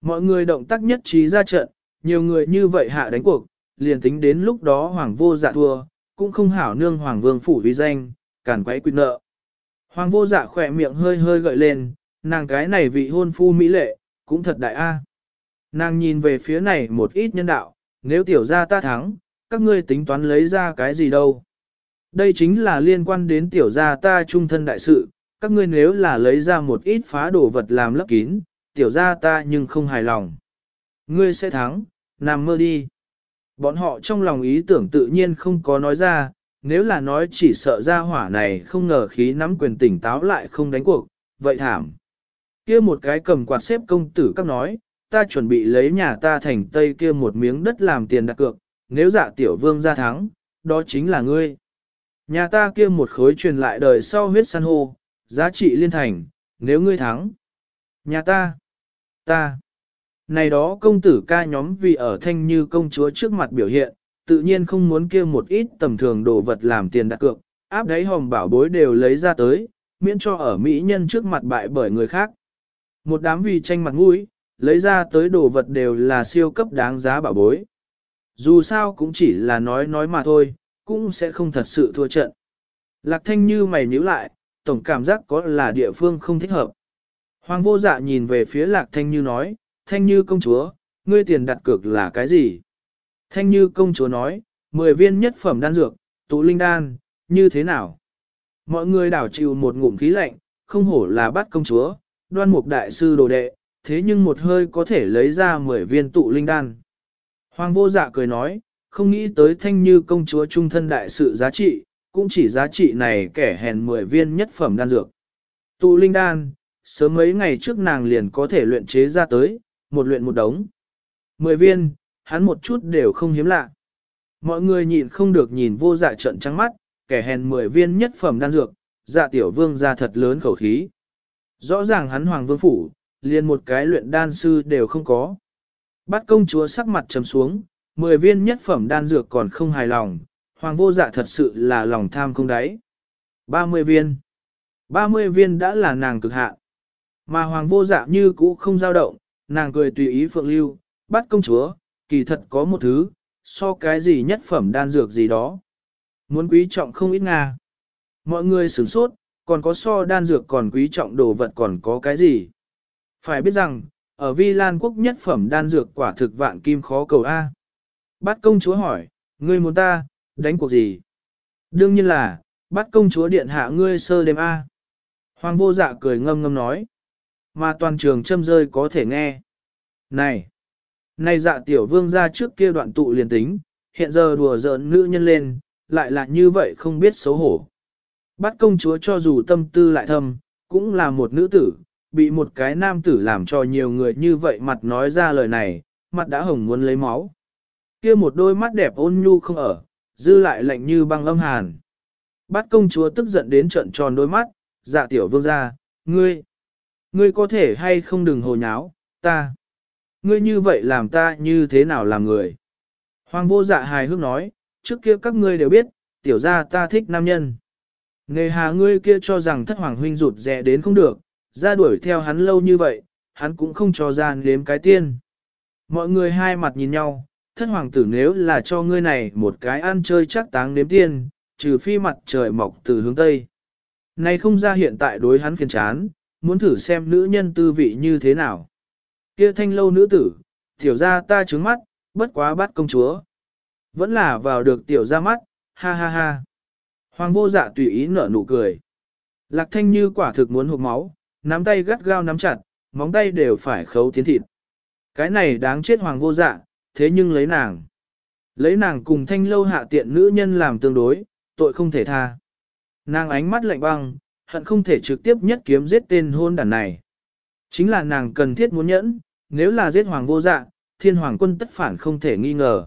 [SPEAKER 1] Mọi người động tác nhất trí ra trận, nhiều người như vậy hạ đánh cuộc, liền tính đến lúc đó hoàng vô dạ thua, cũng không hảo nương hoàng vương phủ vi danh, cản quấy quyết nợ. Hoàng vô dạ khỏe miệng hơi hơi gợi lên, nàng cái này vị hôn phu mỹ lệ, cũng thật đại a. Nàng nhìn về phía này một ít nhân đạo, nếu tiểu gia ta thắng, các ngươi tính toán lấy ra cái gì đâu. Đây chính là liên quan đến tiểu gia ta trung thân đại sự, các ngươi nếu là lấy ra một ít phá đồ vật làm lấp kín, tiểu gia ta nhưng không hài lòng. Ngươi sẽ thắng, nằm mơ đi. Bọn họ trong lòng ý tưởng tự nhiên không có nói ra, nếu là nói chỉ sợ ra hỏa này không ngờ khí nắm quyền tỉnh táo lại không đánh cuộc, vậy thảm. kia một cái cầm quạt xếp công tử các nói, ta chuẩn bị lấy nhà ta thành tây kia một miếng đất làm tiền đặt cược, nếu dạ tiểu vương ra thắng, đó chính là ngươi. Nhà ta kia một khối truyền lại đời sau huyết san hô, giá trị liên thành, nếu ngươi thắng. Nhà ta, ta, này đó công tử ca nhóm vì ở thanh như công chúa trước mặt biểu hiện, tự nhiên không muốn kia một ít tầm thường đồ vật làm tiền đặt cược, áp đáy hòm bảo bối đều lấy ra tới, miễn cho ở mỹ nhân trước mặt bại bởi người khác. Một đám vì tranh mặt mũi, lấy ra tới đồ vật đều là siêu cấp đáng giá bảo bối. Dù sao cũng chỉ là nói nói mà thôi, cũng sẽ không thật sự thua trận. Lạc thanh như mày nhíu lại, tổng cảm giác có là địa phương không thích hợp. Hoàng vô dạ nhìn về phía lạc thanh như nói, thanh như công chúa, ngươi tiền đặt cược là cái gì? Thanh như công chúa nói, 10 viên nhất phẩm đan dược, tụ linh đan, như thế nào? Mọi người đảo chịu một ngụm khí lạnh, không hổ là bắt công chúa, đoan mục đại sư đồ đệ, thế nhưng một hơi có thể lấy ra 10 viên tụ linh đan. Hoàng vô dạ cười nói, không nghĩ tới thanh như công chúa trung thân đại sự giá trị, cũng chỉ giá trị này kẻ hèn 10 viên nhất phẩm đan dược. Tụ linh đan, sớm mấy ngày trước nàng liền có thể luyện chế ra tới, một luyện một đống. 10 viên, hắn một chút đều không hiếm lạ. Mọi người nhịn không được nhìn vô dạ trận trắng mắt, kẻ hèn 10 viên nhất phẩm đan dược, dạ tiểu vương ra thật lớn khẩu khí. Rõ ràng hắn hoàng vương phủ, liền một cái luyện đan sư đều không có. Bắt công chúa sắc mặt trầm xuống, 10 viên nhất phẩm đan dược còn không hài lòng, hoàng vô dạ thật sự là lòng tham không đáy. 30 viên. 30 viên đã là nàng cực hạn. Mà hoàng vô dạ như cũ không dao động, nàng cười tùy ý phượng lưu, bắt công chúa, kỳ thật có một thứ, so cái gì nhất phẩm đan dược gì đó. Muốn quý trọng không ít nga. Mọi người sửng sốt, còn có so đan dược còn quý trọng đồ vật còn có cái gì. Phải biết rằng, ở Vi Lan quốc nhất phẩm đan dược quả thực vạn kim khó cầu A. Bát công chúa hỏi, ngươi muốn ta, đánh cuộc gì? Đương nhiên là, bắt công chúa điện hạ ngươi sơ đêm A. Hoàng vô dạ cười ngâm ngâm nói. Mà toàn trường châm rơi có thể nghe. Này! Này dạ tiểu vương ra trước kia đoạn tụ liền tính, hiện giờ đùa giỡn nữ nhân lên, lại là như vậy không biết xấu hổ. Bắt công chúa cho dù tâm tư lại thâm, cũng là một nữ tử, bị một cái nam tử làm cho nhiều người như vậy mặt nói ra lời này, mặt đã hồng muốn lấy máu. kia một đôi mắt đẹp ôn nhu không ở, dư lại lạnh như băng âm hàn. Bắt công chúa tức giận đến trận tròn đôi mắt, dạ tiểu vương ra, ngươi, ngươi có thể hay không đừng hồ nháo, ta. Ngươi như vậy làm ta như thế nào làm người? Hoàng vô dạ hài hước nói, trước kia các ngươi đều biết, tiểu ra ta thích nam nhân. Nghề hà ngươi kia cho rằng thất hoàng huynh rụt rẻ đến không được, ra đuổi theo hắn lâu như vậy, hắn cũng không cho ra nếm cái tiên. Mọi người hai mặt nhìn nhau, thất hoàng tử nếu là cho ngươi này một cái ăn chơi chắc táng nếm tiên, trừ phi mặt trời mọc từ hướng Tây. Này không ra hiện tại đối hắn phiền chán, muốn thử xem nữ nhân tư vị như thế nào. Kia thanh lâu nữ tử, tiểu ra ta trứng mắt, bất quá bắt công chúa. Vẫn là vào được tiểu ra mắt, ha ha ha. Hoàng vô dạ tùy ý nở nụ cười. Lạc thanh như quả thực muốn hụt máu, nắm tay gắt gao nắm chặt, móng tay đều phải khấu tiến thịt. Cái này đáng chết hoàng vô dạ, thế nhưng lấy nàng. Lấy nàng cùng thanh lâu hạ tiện nữ nhân làm tương đối, tội không thể tha. Nàng ánh mắt lạnh băng, hận không thể trực tiếp nhất kiếm giết tên hôn đàn này. Chính là nàng cần thiết muốn nhẫn, nếu là giết hoàng vô dạ, thiên hoàng quân tất phản không thể nghi ngờ.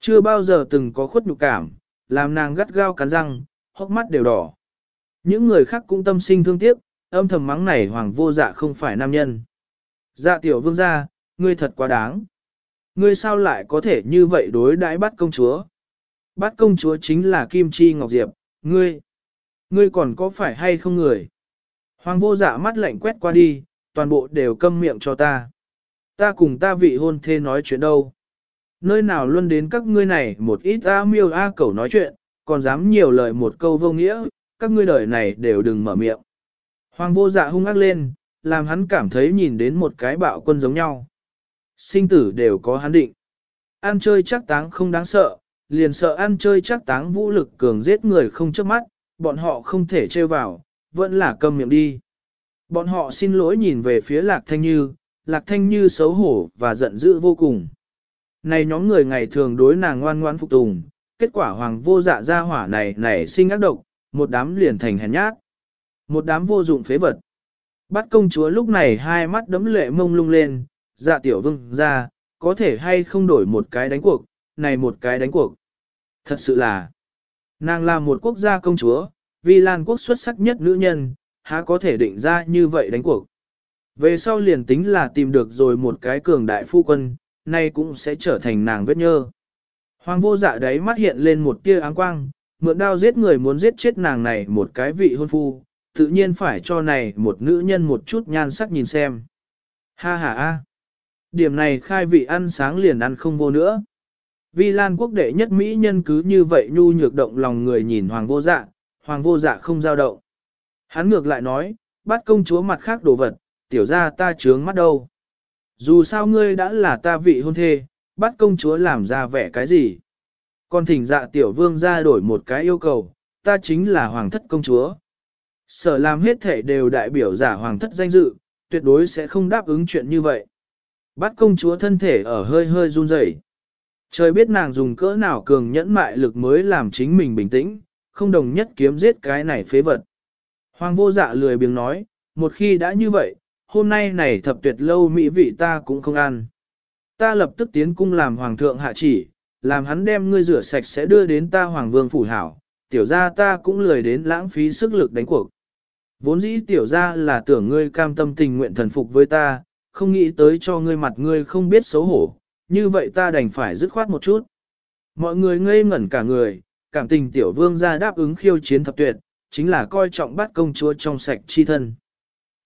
[SPEAKER 1] Chưa bao giờ từng có khuất nhục cảm, làm nàng gắt gao cắn răng, hốc mắt đều đỏ. Những người khác cũng tâm sinh thương tiếc, âm thầm mắng này hoàng vô dạ không phải nam nhân. Dạ tiểu vương gia, ngươi thật quá đáng. Ngươi sao lại có thể như vậy đối đãi bắt công chúa? Bắt công chúa chính là Kim Chi Ngọc Diệp, ngươi. Ngươi còn có phải hay không người? Hoàng vô dạ mắt lạnh quét qua đi, toàn bộ đều câm miệng cho ta. Ta cùng ta vị hôn thê nói chuyện đâu. Nơi nào luôn đến các ngươi này một ít a miêu a cẩu nói chuyện, còn dám nhiều lời một câu vô nghĩa, các ngươi đời này đều đừng mở miệng. Hoàng vô dạ hung ác lên, làm hắn cảm thấy nhìn đến một cái bạo quân giống nhau. Sinh tử đều có hắn định. Ăn chơi chắc táng không đáng sợ, liền sợ ăn chơi chắc táng vũ lực cường giết người không chớp mắt, bọn họ không thể trêu vào, vẫn là câm miệng đi. Bọn họ xin lỗi nhìn về phía Lạc Thanh Như, Lạc Thanh Như xấu hổ và giận dữ vô cùng. Này nhóm người ngày thường đối nàng ngoan ngoan phục tùng, kết quả hoàng vô dạ gia hỏa này nảy sinh ác độc, một đám liền thành hèn nhát. Một đám vô dụng phế vật. Bắt công chúa lúc này hai mắt đấm lệ mông lung lên, dạ tiểu vương ra, có thể hay không đổi một cái đánh cuộc, này một cái đánh cuộc. Thật sự là, nàng là một quốc gia công chúa, vì Lan quốc xuất sắc nhất nữ nhân, há có thể định ra như vậy đánh cuộc. Về sau liền tính là tìm được rồi một cái cường đại phu quân, nay cũng sẽ trở thành nàng vết nhơ. Hoàng vô dạ đấy mắt hiện lên một tia áng quang, mượn đao giết người muốn giết chết nàng này một cái vị hôn phu, tự nhiên phải cho này một nữ nhân một chút nhan sắc nhìn xem. Ha ha a, Điểm này khai vị ăn sáng liền ăn không vô nữa. Vi Lan quốc đệ nhất Mỹ nhân cứ như vậy nhu nhược động lòng người nhìn hoàng vô dạ, hoàng vô dạ không giao động. Hắn ngược lại nói, bắt công chúa mặt khác đồ vật, tiểu ra ta trướng mắt đâu. Dù sao ngươi đã là ta vị hôn thê, bắt công chúa làm ra vẻ cái gì. Còn thỉnh dạ tiểu vương ra đổi một cái yêu cầu, ta chính là hoàng thất công chúa. Sở làm hết thể đều đại biểu giả hoàng thất danh dự, tuyệt đối sẽ không đáp ứng chuyện như vậy. Bắt công chúa thân thể ở hơi hơi run rẩy. Trời biết nàng dùng cỡ nào cường nhẫn mại lực mới làm chính mình bình tĩnh, không đồng nhất kiếm giết cái này phế vật. Hoàng vô dạ lười biếng nói, một khi đã như vậy, hôm nay này thập tuyệt lâu mỹ vị ta cũng không ăn. Ta lập tức tiến cung làm hoàng thượng hạ chỉ, làm hắn đem ngươi rửa sạch sẽ đưa đến ta hoàng vương phủ hảo, tiểu ra ta cũng lười đến lãng phí sức lực đánh cuộc. Vốn dĩ tiểu ra là tưởng ngươi cam tâm tình nguyện thần phục với ta, không nghĩ tới cho ngươi mặt ngươi không biết xấu hổ, như vậy ta đành phải dứt khoát một chút. Mọi người ngây ngẩn cả người, cảm tình tiểu vương ra đáp ứng khiêu chiến thập tuyệt, chính là coi trọng bắt công chúa trong sạch chi thân.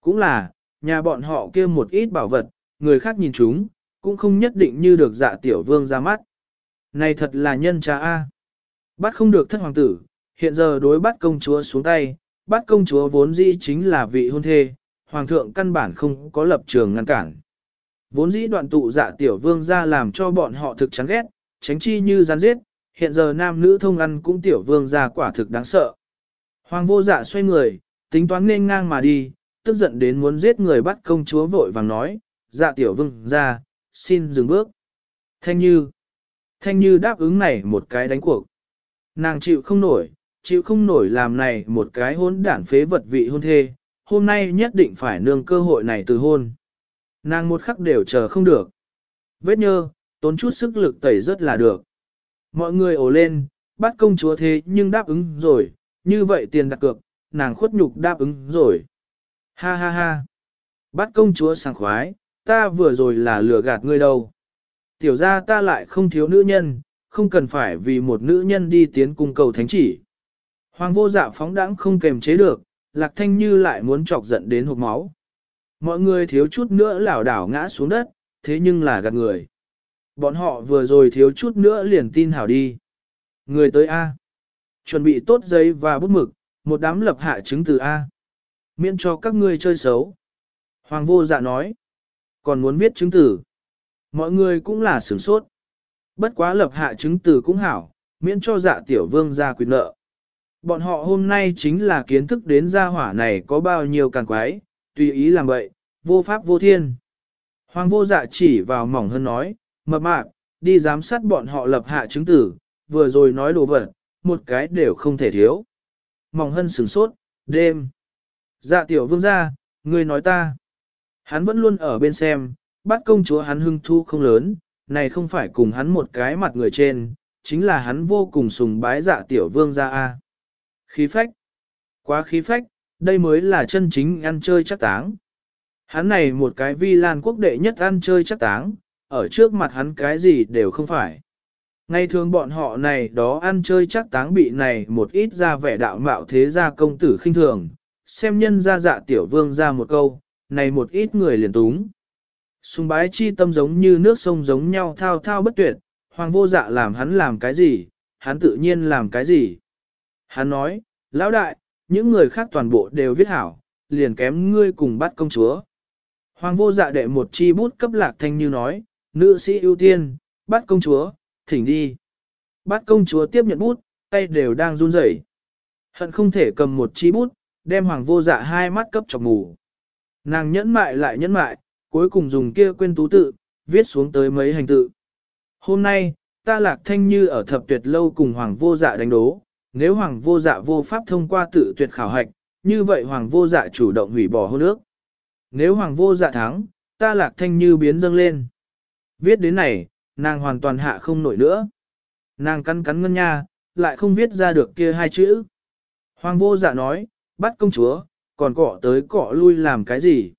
[SPEAKER 1] Cũng là, nhà bọn họ kia một ít bảo vật, người khác nhìn chúng, cũng không nhất định như được dạ tiểu vương ra mắt. Này thật là nhân cha A. Bắt không được thất hoàng tử, hiện giờ đối bắt công chúa xuống tay, bắt công chúa vốn dĩ chính là vị hôn thê, hoàng thượng căn bản không có lập trường ngăn cản. Vốn dĩ đoạn tụ dạ tiểu vương ra làm cho bọn họ thực chán ghét, tránh chi như gián giết, hiện giờ nam nữ thông ăn cũng tiểu vương ra quả thực đáng sợ. Hoàng vô dạ xoay người, tính toán nên ngang mà đi, tức giận đến muốn giết người bắt công chúa vội vàng nói, dạ tiểu vương ra, xin dừng bước. Thanh như, thanh như đáp ứng này một cái đánh cuộc. Nàng chịu không nổi, chịu không nổi làm này một cái hôn đản phế vật vị hôn thê, hôm nay nhất định phải nương cơ hội này từ hôn. Nàng một khắc đều chờ không được. Vết nhơ, tốn chút sức lực tẩy rất là được. Mọi người ổ lên, bắt công chúa thế nhưng đáp ứng rồi, như vậy tiền đặt cược, nàng khuất nhục đáp ứng rồi. Ha ha ha. Bắt công chúa sảng khoái, ta vừa rồi là lừa gạt ngươi đâu. Tiểu ra ta lại không thiếu nữ nhân, không cần phải vì một nữ nhân đi tiến cung cầu thánh chỉ. Hoàng vô dạ phóng đãng không kềm chế được, lạc thanh như lại muốn chọc giận đến hộp máu. Mọi người thiếu chút nữa lảo đảo ngã xuống đất, thế nhưng là gạt người. Bọn họ vừa rồi thiếu chút nữa liền tin hảo đi. Người tới A. Chuẩn bị tốt giấy và bút mực, một đám lập hạ chứng từ A. Miễn cho các ngươi chơi xấu. Hoàng vô dạ nói. Còn muốn viết chứng từ. Mọi người cũng là sửng sốt. Bất quá lập hạ chứng từ cũng hảo, miễn cho dạ tiểu vương ra quyền nợ. Bọn họ hôm nay chính là kiến thức đến gia hỏa này có bao nhiêu càng quái, tùy ý làm vậy, vô pháp vô thiên. Hoàng vô dạ chỉ vào mỏng hơn nói, mập mạp, đi giám sát bọn họ lập hạ chứng tử, vừa rồi nói đồ vật, một cái đều không thể thiếu. Mỏng hân sửng sốt, đêm. Dạ tiểu vương gia, người nói ta. Hắn vẫn luôn ở bên xem, bắt công chúa hắn hưng thu không lớn, này không phải cùng hắn một cái mặt người trên, chính là hắn vô cùng sùng bái dạ tiểu vương gia a. Khí phách. Quá khí phách, đây mới là chân chính ăn chơi chắc táng. Hắn này một cái vi lan quốc đệ nhất ăn chơi chắc táng, ở trước mặt hắn cái gì đều không phải. Ngày thường bọn họ này đó ăn chơi chắc táng bị này một ít ra vẻ đạo mạo thế gia công tử khinh thường, xem nhân ra dạ tiểu vương ra một câu, này một ít người liền túng. Sùng bái chi tâm giống như nước sông giống nhau thao thao bất tuyệt, hoàng vô dạ làm hắn làm cái gì, hắn tự nhiên làm cái gì. Hắn nói, lão đại, những người khác toàn bộ đều viết hảo, liền kém ngươi cùng bắt công chúa. Hoàng vô dạ đệ một chi bút cấp lạc thanh như nói, Nữ sĩ ưu tiên, bắt công chúa, thỉnh đi. Bắt công chúa tiếp nhận bút, tay đều đang run rẩy. Hận không thể cầm một chi bút, đem hoàng vô dạ hai mắt cấp chọc ngủ. Nàng nhẫn mại lại nhẫn mại, cuối cùng dùng kia quên tú tự, viết xuống tới mấy hành tự. Hôm nay, ta lạc thanh như ở thập tuyệt lâu cùng hoàng vô dạ đánh đố, nếu hoàng vô dạ vô pháp thông qua tự tuyệt khảo hạch, như vậy hoàng vô dạ chủ động hủy bỏ hôn ước. Nếu hoàng vô dạ thắng, ta lạc thanh như biến dâng lên. Viết đến này, nàng hoàn toàn hạ không nổi nữa. Nàng cắn cắn ngân nha, lại không viết ra được kia hai chữ. Hoàng vô dạ nói, bắt công chúa, còn cọ tới cọ lui làm cái gì?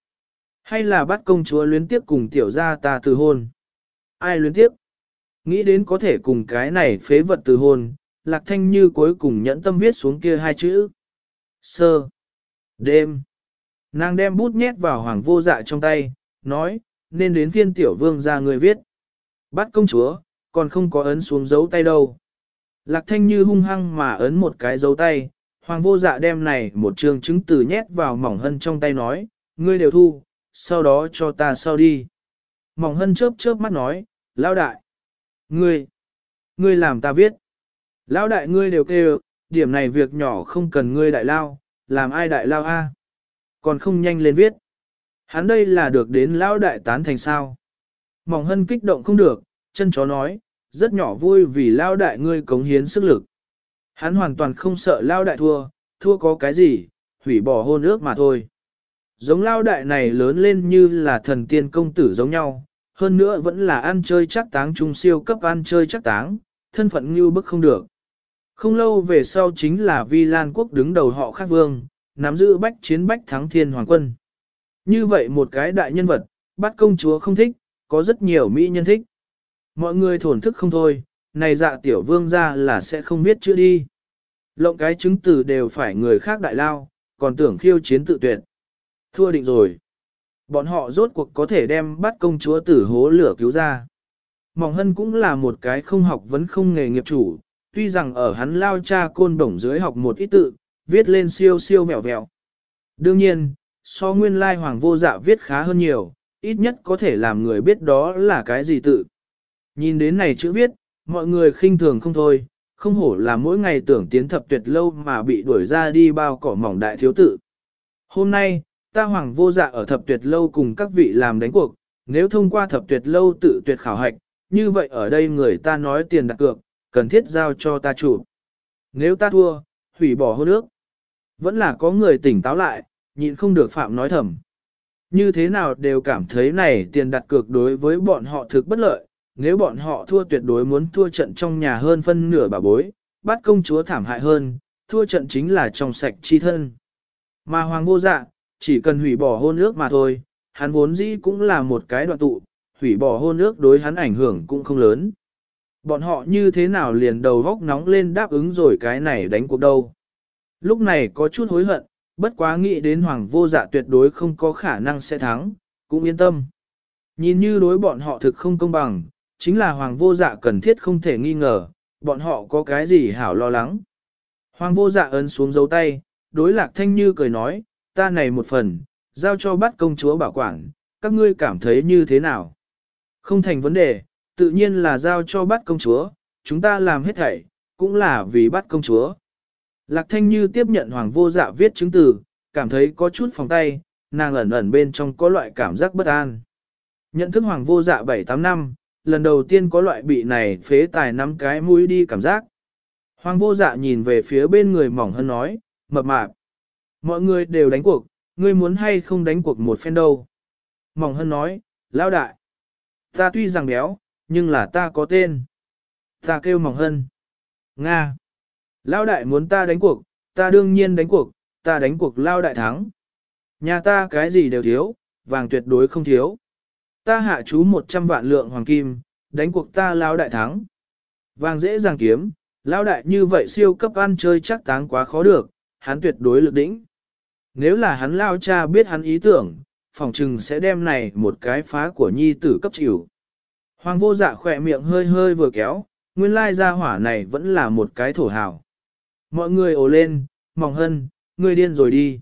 [SPEAKER 1] Hay là bắt công chúa luyến tiếp cùng tiểu gia ta từ hôn? Ai luyến tiếp? Nghĩ đến có thể cùng cái này phế vật từ hôn, lạc thanh như cuối cùng nhẫn tâm viết xuống kia hai chữ. Sơ. Đêm. Nàng đem bút nhét vào hoàng vô dạ trong tay, nói, nên đến phiên tiểu vương ra người viết. Bắt công chúa, còn không có ấn xuống dấu tay đâu. Lạc thanh như hung hăng mà ấn một cái dấu tay, hoàng vô dạ đem này một trường chứng từ nhét vào mỏng hân trong tay nói, ngươi đều thu, sau đó cho ta sau đi. Mỏng hân chớp chớp mắt nói, lão đại. Ngươi, ngươi làm ta viết. Lão đại ngươi đều kêu, điểm này việc nhỏ không cần ngươi đại lao, làm ai đại lao a? Còn không nhanh lên viết. Hắn đây là được đến lão đại tán thành sao. Mỏng hân kích động không được, chân chó nói, rất nhỏ vui vì lão đại ngươi cống hiến sức lực. Hắn hoàn toàn không sợ lão đại thua, thua có cái gì, hủy bỏ hôn ước mà thôi. Giống lão đại này lớn lên như là thần tiên công tử giống nhau, hơn nữa vẫn là ăn chơi chắc táng trung siêu cấp ăn chơi chắc táng, thân phận như bức không được. Không lâu về sau chính là Vi Lan quốc đứng đầu họ khác vương, nắm giữ bách chiến bách thắng thiên hoàng quân. Như vậy một cái đại nhân vật, bắt công chúa không thích, có rất nhiều mỹ nhân thích. Mọi người thổn thức không thôi, này dạ tiểu vương ra là sẽ không biết chữ đi. Lộng cái chứng từ đều phải người khác đại lao, còn tưởng khiêu chiến tự tuyệt. Thua định rồi. Bọn họ rốt cuộc có thể đem bắt công chúa tử hố lửa cứu ra. Mỏng hân cũng là một cái không học vẫn không nghề nghiệp chủ, tuy rằng ở hắn lao cha côn bổng dưới học một ít tự, viết lên siêu siêu mèo vẹo. Đương nhiên, so nguyên lai hoàng vô dạ viết khá hơn nhiều, ít nhất có thể làm người biết đó là cái gì tự. Nhìn đến này chữ viết, mọi người khinh thường không thôi, không hổ là mỗi ngày tưởng tiến thập tuyệt lâu mà bị đuổi ra đi bao cỏ mỏng đại thiếu tự. Hôm nay, ta hoàng vô dạ ở thập tuyệt lâu cùng các vị làm đánh cuộc, nếu thông qua thập tuyệt lâu tự tuyệt khảo hạch, như vậy ở đây người ta nói tiền đặt cược, cần thiết giao cho ta chủ. Nếu ta thua, hủy bỏ hôn ước. Vẫn là có người tỉnh táo lại, nhịn không được phạm nói thầm. Như thế nào đều cảm thấy này tiền đặt cược đối với bọn họ thực bất lợi, nếu bọn họ thua tuyệt đối muốn thua trận trong nhà hơn phân nửa bà bối, bắt công chúa thảm hại hơn, thua trận chính là trong sạch chi thân. Mà hoàng vô dạ, chỉ cần hủy bỏ hôn ước mà thôi, hắn vốn dĩ cũng là một cái đoạn tụ, hủy bỏ hôn ước đối hắn ảnh hưởng cũng không lớn. Bọn họ như thế nào liền đầu góc nóng lên đáp ứng rồi cái này đánh cuộc đâu. Lúc này có chút hối hận, bất quá nghĩ đến hoàng vô dạ tuyệt đối không có khả năng sẽ thắng, cũng yên tâm. Nhìn như đối bọn họ thực không công bằng, chính là hoàng vô dạ cần thiết không thể nghi ngờ, bọn họ có cái gì hảo lo lắng. Hoàng vô dạ ấn xuống dấu tay, đối lạc thanh như cười nói, ta này một phần, giao cho bắt công chúa bảo quản, các ngươi cảm thấy như thế nào? Không thành vấn đề, tự nhiên là giao cho bắt công chúa, chúng ta làm hết thảy, cũng là vì bắt công chúa. Lạc thanh như tiếp nhận hoàng vô dạ viết chứng từ, cảm thấy có chút phòng tay, nàng ẩn ẩn bên trong có loại cảm giác bất an. Nhận thức hoàng vô dạ 7-8 năm, lần đầu tiên có loại bị này phế tài nắm cái mũi đi cảm giác. Hoàng vô dạ nhìn về phía bên người mỏng hơn nói, mập mạp. Mọi người đều đánh cuộc, ngươi muốn hay không đánh cuộc một phen đâu. Mỏng hơn nói, lao đại. Ta tuy rằng béo, nhưng là ta có tên. Ta kêu mỏng hân. Nga. Lao đại muốn ta đánh cuộc, ta đương nhiên đánh cuộc, ta đánh cuộc lao đại thắng. Nhà ta cái gì đều thiếu, vàng tuyệt đối không thiếu. Ta hạ chú 100 vạn lượng hoàng kim, đánh cuộc ta lao đại thắng. Vàng dễ dàng kiếm, lao đại như vậy siêu cấp ăn chơi chắc táng quá khó được, hắn tuyệt đối lực đỉnh. Nếu là hắn lao cha biết hắn ý tưởng, phòng trừng sẽ đem này một cái phá của nhi tử cấp chịu. Hoàng vô dạ khỏe miệng hơi hơi vừa kéo, nguyên lai gia hỏa này vẫn là một cái thổ hào. Mọi người ồ lên, mỏng hân, ngươi điên rồi đi.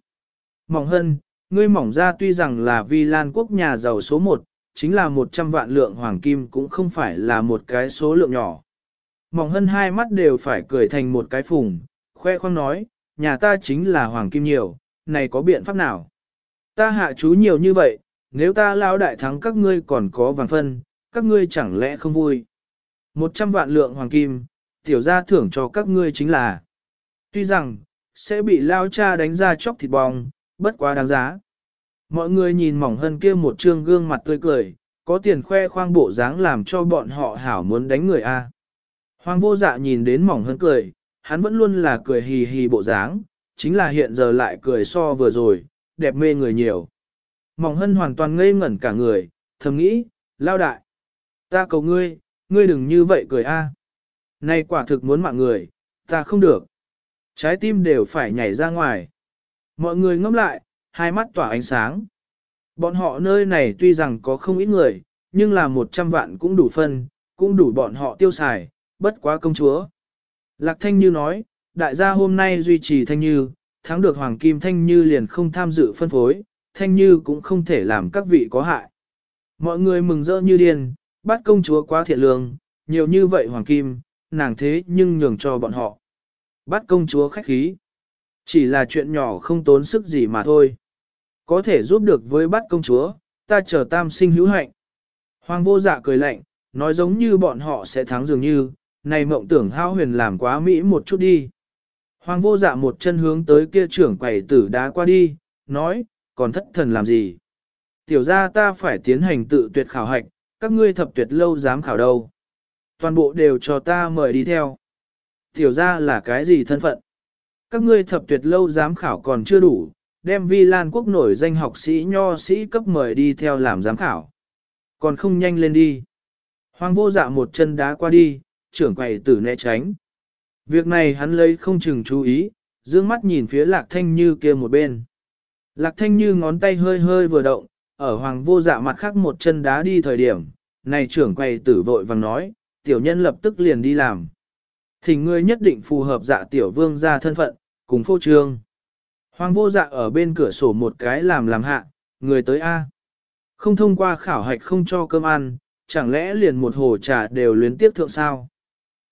[SPEAKER 1] Mỏng hân, ngươi mỏng ra tuy rằng là vi lan quốc nhà giàu số một, chính là 100 vạn lượng hoàng kim cũng không phải là một cái số lượng nhỏ. Mỏng hân hai mắt đều phải cười thành một cái phùng, khoe khoang nói, nhà ta chính là hoàng kim nhiều, này có biện pháp nào? Ta hạ chú nhiều như vậy, nếu ta lao đại thắng các ngươi còn có vàng phân, các ngươi chẳng lẽ không vui? 100 vạn lượng hoàng kim, tiểu gia thưởng cho các ngươi chính là. Tuy rằng, sẽ bị lao cha đánh ra chóc thịt bong, bất quá đáng giá. Mọi người nhìn mỏng hơn kia một trương gương mặt tươi cười, có tiền khoe khoang bộ dáng làm cho bọn họ hảo muốn đánh người a. Hoàng vô dạ nhìn đến mỏng hơn cười, hắn vẫn luôn là cười hì hì bộ dáng, chính là hiện giờ lại cười so vừa rồi, đẹp mê người nhiều. Mỏng hân hoàn toàn ngây ngẩn cả người, thầm nghĩ, lao đại. Ta cầu ngươi, ngươi đừng như vậy cười a. Này quả thực muốn mạng người, ta không được. Trái tim đều phải nhảy ra ngoài. Mọi người ngâm lại, hai mắt tỏa ánh sáng. Bọn họ nơi này tuy rằng có không ít người, nhưng là một trăm vạn cũng đủ phân, cũng đủ bọn họ tiêu xài, bất quá công chúa. Lạc Thanh Như nói, đại gia hôm nay duy trì Thanh Như, thắng được Hoàng Kim Thanh Như liền không tham dự phân phối, Thanh Như cũng không thể làm các vị có hại. Mọi người mừng rỡ như điên, bắt công chúa quá thiện lương, nhiều như vậy Hoàng Kim, nàng thế nhưng nhường cho bọn họ. Bắt công chúa khách khí. Chỉ là chuyện nhỏ không tốn sức gì mà thôi. Có thể giúp được với bắt công chúa, ta chờ tam sinh hữu hạnh. Hoàng vô dạ cười lạnh, nói giống như bọn họ sẽ thắng dường như, này mộng tưởng hao huyền làm quá mỹ một chút đi. Hoàng vô dạ một chân hướng tới kia trưởng quầy tử đá qua đi, nói, còn thất thần làm gì? Tiểu ra ta phải tiến hành tự tuyệt khảo hạch, các ngươi thập tuyệt lâu dám khảo đâu. Toàn bộ đều cho ta mời đi theo. Tiểu ra là cái gì thân phận? Các ngươi thập tuyệt lâu giám khảo còn chưa đủ, đem vi lan quốc nổi danh học sĩ nho sĩ cấp mời đi theo làm giám khảo. Còn không nhanh lên đi. Hoàng vô dạ một chân đá qua đi, trưởng quầy tử né tránh. Việc này hắn lấy không chừng chú ý, dương mắt nhìn phía lạc thanh như kia một bên. Lạc thanh như ngón tay hơi hơi vừa động, ở hoàng vô dạ mặt khác một chân đá đi thời điểm, này trưởng quầy tử vội vàng nói, tiểu nhân lập tức liền đi làm. Thỉnh ngươi nhất định phù hợp dạ tiểu vương ra thân phận, cùng phô trương. Hoàng vô dạ ở bên cửa sổ một cái làm làm hạ, người tới A. Không thông qua khảo hạch không cho cơm ăn, chẳng lẽ liền một hồ trà đều luyến tiếp thượng sao?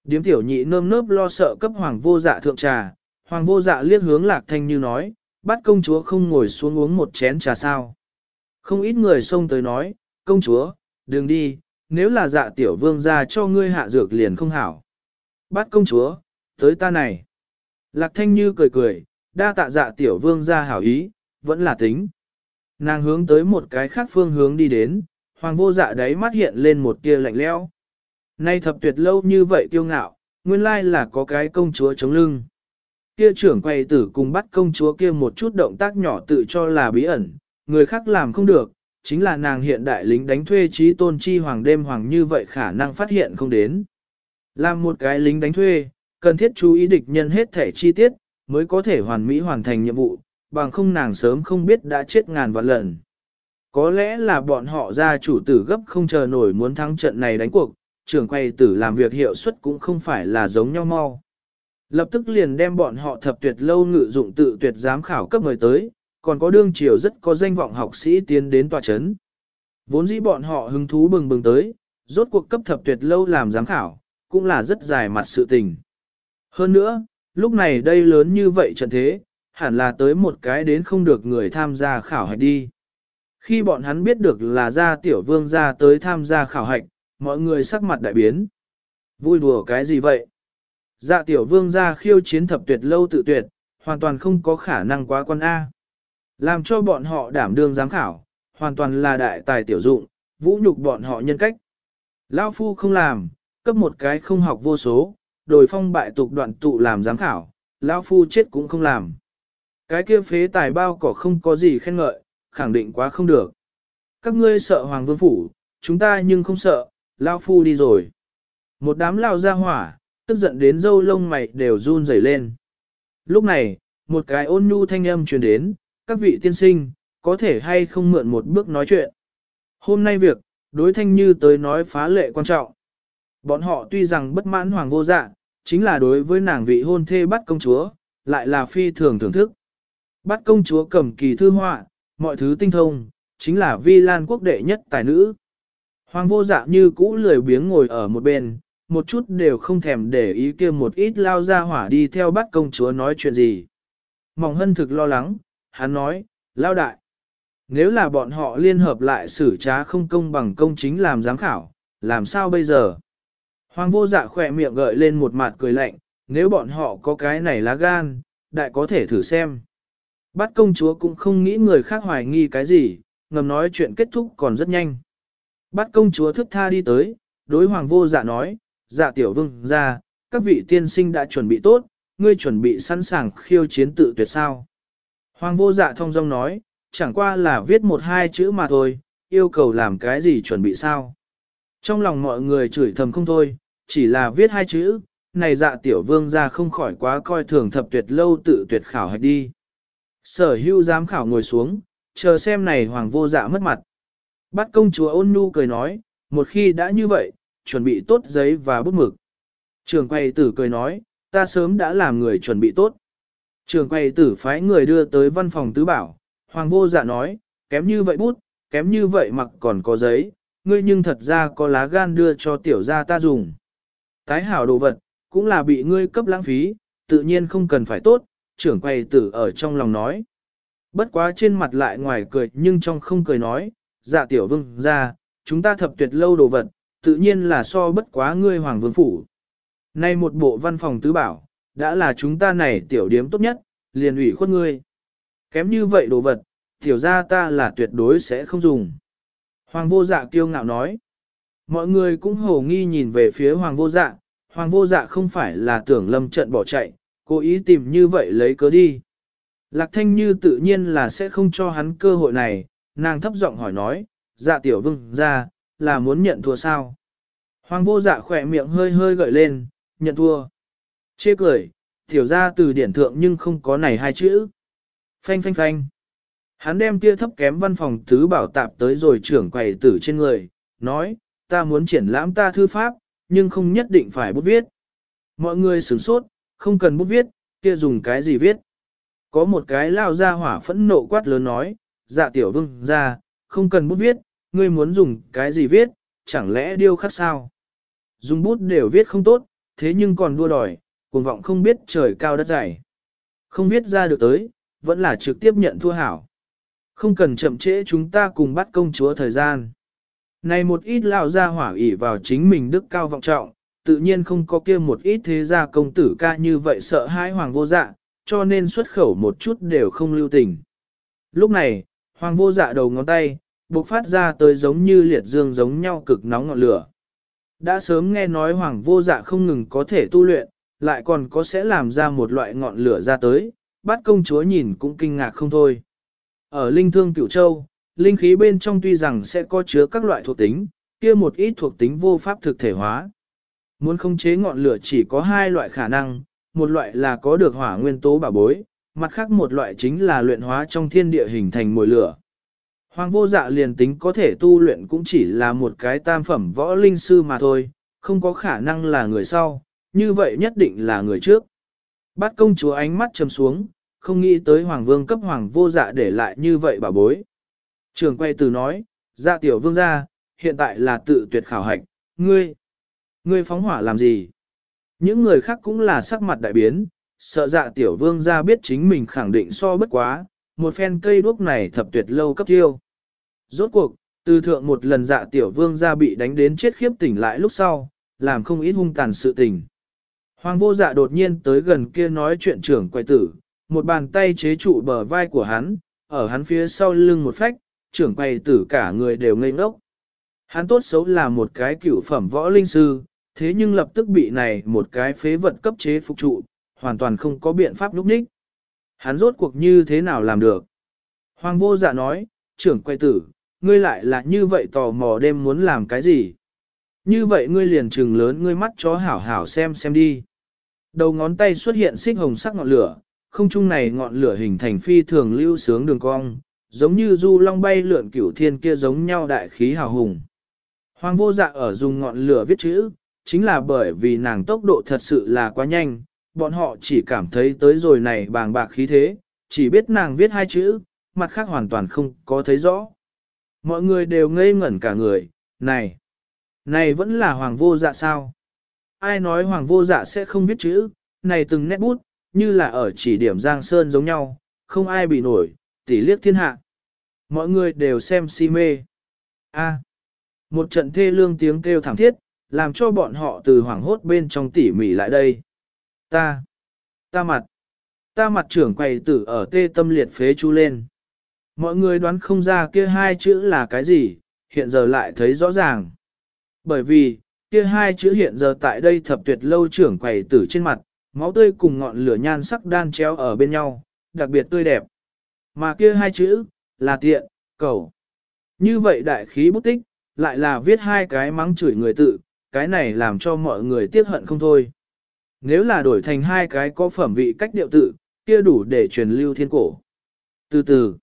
[SPEAKER 1] Điếm tiểu nhị nơm nớp lo sợ cấp hoàng vô dạ thượng trà, hoàng vô dạ liếc hướng lạc thanh như nói, bắt công chúa không ngồi xuống uống một chén trà sao. Không ít người xông tới nói, công chúa, đừng đi, nếu là dạ tiểu vương ra cho ngươi hạ dược liền không hảo. Bắt công chúa, tới ta này. Lạc thanh như cười cười, đa tạ dạ tiểu vương ra hảo ý, vẫn là tính. Nàng hướng tới một cái khác phương hướng đi đến, hoàng vô dạ đáy mắt hiện lên một tia lạnh lẽo. Nay thập tuyệt lâu như vậy tiêu ngạo, nguyên lai là có cái công chúa chống lưng. Kia trưởng quay tử cùng bắt công chúa kia một chút động tác nhỏ tự cho là bí ẩn, người khác làm không được, chính là nàng hiện đại lính đánh thuê trí tôn chi hoàng đêm hoàng như vậy khả năng phát hiện không đến. Làm một cái lính đánh thuê, cần thiết chú ý địch nhân hết thể chi tiết, mới có thể hoàn mỹ hoàn thành nhiệm vụ, bằng không nàng sớm không biết đã chết ngàn vạn lần. Có lẽ là bọn họ ra chủ tử gấp không chờ nổi muốn thắng trận này đánh cuộc, trưởng quay tử làm việc hiệu suất cũng không phải là giống nhau mau. Lập tức liền đem bọn họ thập tuyệt lâu ngự dụng tự tuyệt giám khảo cấp người tới, còn có đương triều rất có danh vọng học sĩ tiến đến tòa chấn. Vốn dĩ bọn họ hứng thú bừng bừng tới, rốt cuộc cấp thập tuyệt lâu làm giám khảo, cũng là rất dài mặt sự tình. Hơn nữa, lúc này đây lớn như vậy trận thế, hẳn là tới một cái đến không được người tham gia khảo hạch đi. Khi bọn hắn biết được là ra tiểu vương ra tới tham gia khảo hạch, mọi người sắc mặt đại biến. Vui đùa cái gì vậy? Dạ tiểu vương ra khiêu chiến thập tuyệt lâu tự tuyệt, hoàn toàn không có khả năng quá quan A. Làm cho bọn họ đảm đương giám khảo, hoàn toàn là đại tài tiểu dụng, vũ nhục bọn họ nhân cách. Lao phu không làm, cấp một cái không học vô số, đổi phong bại tục đoạn tụ làm giám khảo, lão phu chết cũng không làm. Cái kia phế tài bao cỏ không có gì khen ngợi, khẳng định quá không được. Các ngươi sợ hoàng vương phủ, chúng ta nhưng không sợ, lão phu đi rồi. Một đám lao ra hỏa, tức giận đến dâu lông mày đều run rẩy lên. Lúc này, một cái ôn nhu thanh âm truyền đến, các vị tiên sinh, có thể hay không mượn một bước nói chuyện. Hôm nay việc, đối thanh như tới nói phá lệ quan trọng. Bọn họ tuy rằng bất mãn hoàng vô dạ, chính là đối với nàng vị hôn thê bắt công chúa, lại là phi thường thưởng thức. Bắt công chúa cầm kỳ thư họa, mọi thứ tinh thông, chính là vi lan quốc đệ nhất tài nữ. Hoàng vô dạ như cũ lười biếng ngồi ở một bên, một chút đều không thèm để ý kia một ít lao ra hỏa đi theo bắt công chúa nói chuyện gì. Mỏng hân thực lo lắng, hắn nói, lao đại. Nếu là bọn họ liên hợp lại xử trá không công bằng công chính làm giám khảo, làm sao bây giờ? Hoàng vô dạ khỏe miệng gợi lên một mặt cười lạnh, nếu bọn họ có cái này lá gan, đại có thể thử xem. Bắt công chúa cũng không nghĩ người khác hoài nghi cái gì, ngầm nói chuyện kết thúc còn rất nhanh. Bắt công chúa thức tha đi tới, đối hoàng vô dạ nói, dạ tiểu vương ra, các vị tiên sinh đã chuẩn bị tốt, ngươi chuẩn bị sẵn sàng khiêu chiến tự tuyệt sao. Hoàng vô dạ thông dong nói, chẳng qua là viết một hai chữ mà thôi, yêu cầu làm cái gì chuẩn bị sao. Trong lòng mọi người chửi thầm không thôi, chỉ là viết hai chữ, này dạ tiểu vương ra không khỏi quá coi thường thập tuyệt lâu tự tuyệt khảo hạch đi. Sở hưu giám khảo ngồi xuống, chờ xem này hoàng vô dạ mất mặt. Bắt công chúa ôn nhu cười nói, một khi đã như vậy, chuẩn bị tốt giấy và bút mực. Trường quay tử cười nói, ta sớm đã làm người chuẩn bị tốt. Trường quay tử phái người đưa tới văn phòng tứ bảo, hoàng vô dạ nói, kém như vậy bút, kém như vậy mặc còn có giấy, ngươi nhưng thật ra có lá gan đưa cho tiểu gia ta dùng. Tái hảo đồ vật, cũng là bị ngươi cấp lãng phí, tự nhiên không cần phải tốt, trưởng quầy tử ở trong lòng nói. Bất quá trên mặt lại ngoài cười nhưng trong không cười nói, dạ tiểu vương ra, chúng ta thập tuyệt lâu đồ vật, tự nhiên là so bất quá ngươi hoàng vương phủ. Nay một bộ văn phòng tứ bảo, đã là chúng ta này tiểu điếm tốt nhất, liền ủy khuất ngươi. Kém như vậy đồ vật, tiểu ra ta là tuyệt đối sẽ không dùng. Hoàng vô dạ kiêu ngạo nói. Mọi người cũng hồ nghi nhìn về phía hoàng vô dạ, hoàng vô dạ không phải là tưởng lâm trận bỏ chạy, cố ý tìm như vậy lấy cớ đi. Lạc thanh như tự nhiên là sẽ không cho hắn cơ hội này, nàng thấp giọng hỏi nói, dạ tiểu vương ra, là muốn nhận thua sao? Hoàng vô dạ khỏe miệng hơi hơi gợi lên, nhận thua. Chê cười, tiểu ra từ điển thượng nhưng không có này hai chữ. Phanh phanh phanh. Hắn đem kia thấp kém văn phòng tứ bảo tạp tới rồi trưởng quầy tử trên người, nói, ta muốn triển lãm ta thư pháp, nhưng không nhất định phải bút viết. Mọi người sửng sốt, không cần bút viết, kia dùng cái gì viết. Có một cái lao ra hỏa phẫn nộ quát lớn nói, dạ tiểu vương ra, không cần bút viết, ngươi muốn dùng cái gì viết, chẳng lẽ điêu khắc sao? Dùng bút đều viết không tốt, thế nhưng còn đua đòi, cuồng vọng không biết trời cao đất dày. Không biết ra được tới, vẫn là trực tiếp nhận thua hảo. Không cần chậm trễ chúng ta cùng bắt công chúa thời gian. Này một ít lão gia hỏa ỷ vào chính mình đức cao vọng trọng, tự nhiên không có kia một ít thế gia công tử ca như vậy sợ hãi hoàng vô dạ, cho nên xuất khẩu một chút đều không lưu tình. Lúc này, hoàng vô dạ đầu ngón tay, bộc phát ra tới giống như liệt dương giống nhau cực nóng ngọn lửa. Đã sớm nghe nói hoàng vô dạ không ngừng có thể tu luyện, lại còn có sẽ làm ra một loại ngọn lửa ra tới, bắt công chúa nhìn cũng kinh ngạc không thôi. Ở linh thương cửu châu, linh khí bên trong tuy rằng sẽ có chứa các loại thuộc tính, kia một ít thuộc tính vô pháp thực thể hóa. Muốn khống chế ngọn lửa chỉ có hai loại khả năng, một loại là có được hỏa nguyên tố bảo bối, mặt khác một loại chính là luyện hóa trong thiên địa hình thành mồi lửa. Hoàng vô dạ liền tính có thể tu luyện cũng chỉ là một cái tam phẩm võ linh sư mà thôi, không có khả năng là người sau, như vậy nhất định là người trước. Bát công chúa ánh mắt trầm xuống, không nghĩ tới hoàng vương cấp hoàng vô dạ để lại như vậy bà bối. Trường quay từ nói, dạ tiểu vương gia, hiện tại là tự tuyệt khảo hạch, ngươi, ngươi phóng hỏa làm gì? Những người khác cũng là sắc mặt đại biến, sợ dạ tiểu vương gia biết chính mình khẳng định so bất quá, một phen cây đuốc này thập tuyệt lâu cấp tiêu. Rốt cuộc, từ thượng một lần dạ tiểu vương gia bị đánh đến chết khiếp tỉnh lại lúc sau, làm không ít hung tàn sự tình. Hoàng vô dạ đột nhiên tới gần kia nói chuyện trưởng quay tử, một bàn tay chế trụ bờ vai của hắn, ở hắn phía sau lưng một phách, trưởng quay tử cả người đều ngây ngốc. Hắn tốt xấu là một cái cựu phẩm võ linh sư, thế nhưng lập tức bị này một cái phế vật cấp chế phục trụ, hoàn toàn không có biện pháp lúc ních. Hắn rốt cuộc như thế nào làm được? Hoàng vô dạ nói, trưởng quay tử, ngươi lại là như vậy tò mò đêm muốn làm cái gì? Như vậy ngươi liền trừng lớn ngươi mắt chó hảo hảo xem xem đi. Đầu ngón tay xuất hiện xích hồng sắc ngọn lửa, không trung này ngọn lửa hình thành phi thường lưu sướng đường cong, giống như du long bay lượn cửu thiên kia giống nhau đại khí hào hùng. Hoàng vô dạ ở dùng ngọn lửa viết chữ, chính là bởi vì nàng tốc độ thật sự là quá nhanh, bọn họ chỉ cảm thấy tới rồi này bàng bạc khí thế, chỉ biết nàng viết hai chữ, mặt khác hoàn toàn không có thấy rõ. Mọi người đều ngây ngẩn cả người, này, Này vẫn là hoàng vô dạ sao? Ai nói hoàng vô dạ sẽ không viết chữ, này từng nét bút, như là ở chỉ điểm Giang Sơn giống nhau, không ai bị nổi, tỉ liếc thiên hạ. Mọi người đều xem si mê. A. một trận thê lương tiếng kêu thảm thiết, làm cho bọn họ từ hoảng hốt bên trong tỉ mỉ lại đây. Ta. Ta mặt. Ta mặt trưởng quầy tử ở tê tâm liệt phế chu lên. Mọi người đoán không ra kia hai chữ là cái gì, hiện giờ lại thấy rõ ràng. Bởi vì, kia hai chữ hiện giờ tại đây thập tuyệt lâu trưởng quầy tử trên mặt, máu tươi cùng ngọn lửa nhan sắc đan chéo ở bên nhau, đặc biệt tươi đẹp. Mà kia hai chữ, là tiện, cầu. Như vậy đại khí bút tích, lại là viết hai cái mắng chửi người tự, cái này làm cho mọi người tiếc hận không thôi. Nếu là đổi thành hai cái có phẩm vị cách điệu tự, kia đủ để truyền lưu thiên cổ. Từ từ,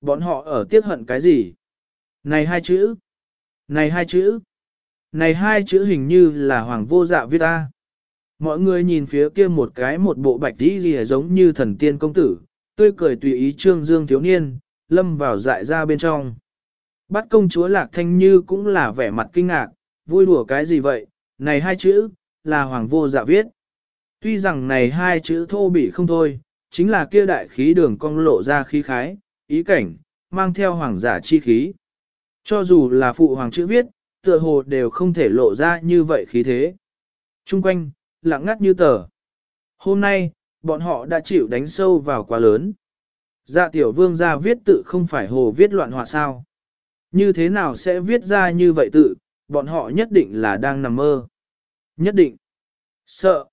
[SPEAKER 1] bọn họ ở tiếc hận cái gì? Này hai chữ, này hai chữ, này hai chữ hình như là hoàng vô dạ viết ta. Mọi người nhìn phía kia một cái một bộ bạch tí gì giống như thần tiên công tử, tươi cười tùy ý trương dương thiếu niên, lâm vào dại ra bên trong. Bắt công chúa Lạc Thanh Như cũng là vẻ mặt kinh ngạc, vui đùa cái gì vậy, này hai chữ, là hoàng vô dạ viết. Tuy rằng này hai chữ thô bỉ không thôi, chính là kia đại khí đường cong lộ ra khí khái, ý cảnh, mang theo hoàng giả chi khí. Cho dù là phụ hoàng chữ viết, tựa hồ đều không thể lộ ra như vậy khí thế. Trung quanh, lặng ngắt như tờ. Hôm nay, bọn họ đã chịu đánh sâu vào quá lớn. Dạ tiểu vương ra viết tự không phải hồ viết loạn họa sao. Như thế nào sẽ viết ra như vậy tự, bọn họ nhất định là đang nằm mơ. Nhất định. Sợ.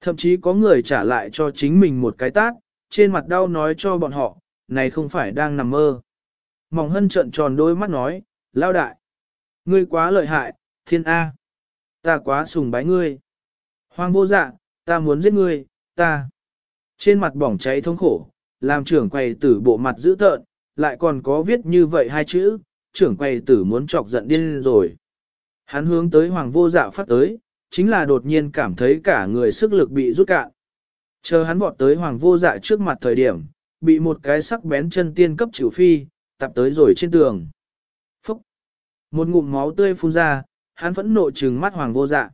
[SPEAKER 1] Thậm chí có người trả lại cho chính mình một cái tát, trên mặt đau nói cho bọn họ, này không phải đang nằm mơ. Mỏng hân trận tròn đôi mắt nói, lao đại. Ngươi quá lợi hại, thiên A. Ta quá sùng bái ngươi. Hoàng vô dạ, ta muốn giết ngươi, ta. Trên mặt bỏng cháy thống khổ, làm trưởng quầy tử bộ mặt dữ tợn, lại còn có viết như vậy hai chữ, trưởng quầy tử muốn chọc giận điên rồi. Hắn hướng tới hoàng vô dạ phát tới, chính là đột nhiên cảm thấy cả người sức lực bị rút cạn. Chờ hắn vọt tới hoàng vô dạ trước mặt thời điểm, bị một cái sắc bén chân tiên cấp chịu phi, tập tới rồi trên tường. Một ngụm máu tươi phun ra, hắn vẫn nộ trừng mắt hoàng vô dạ.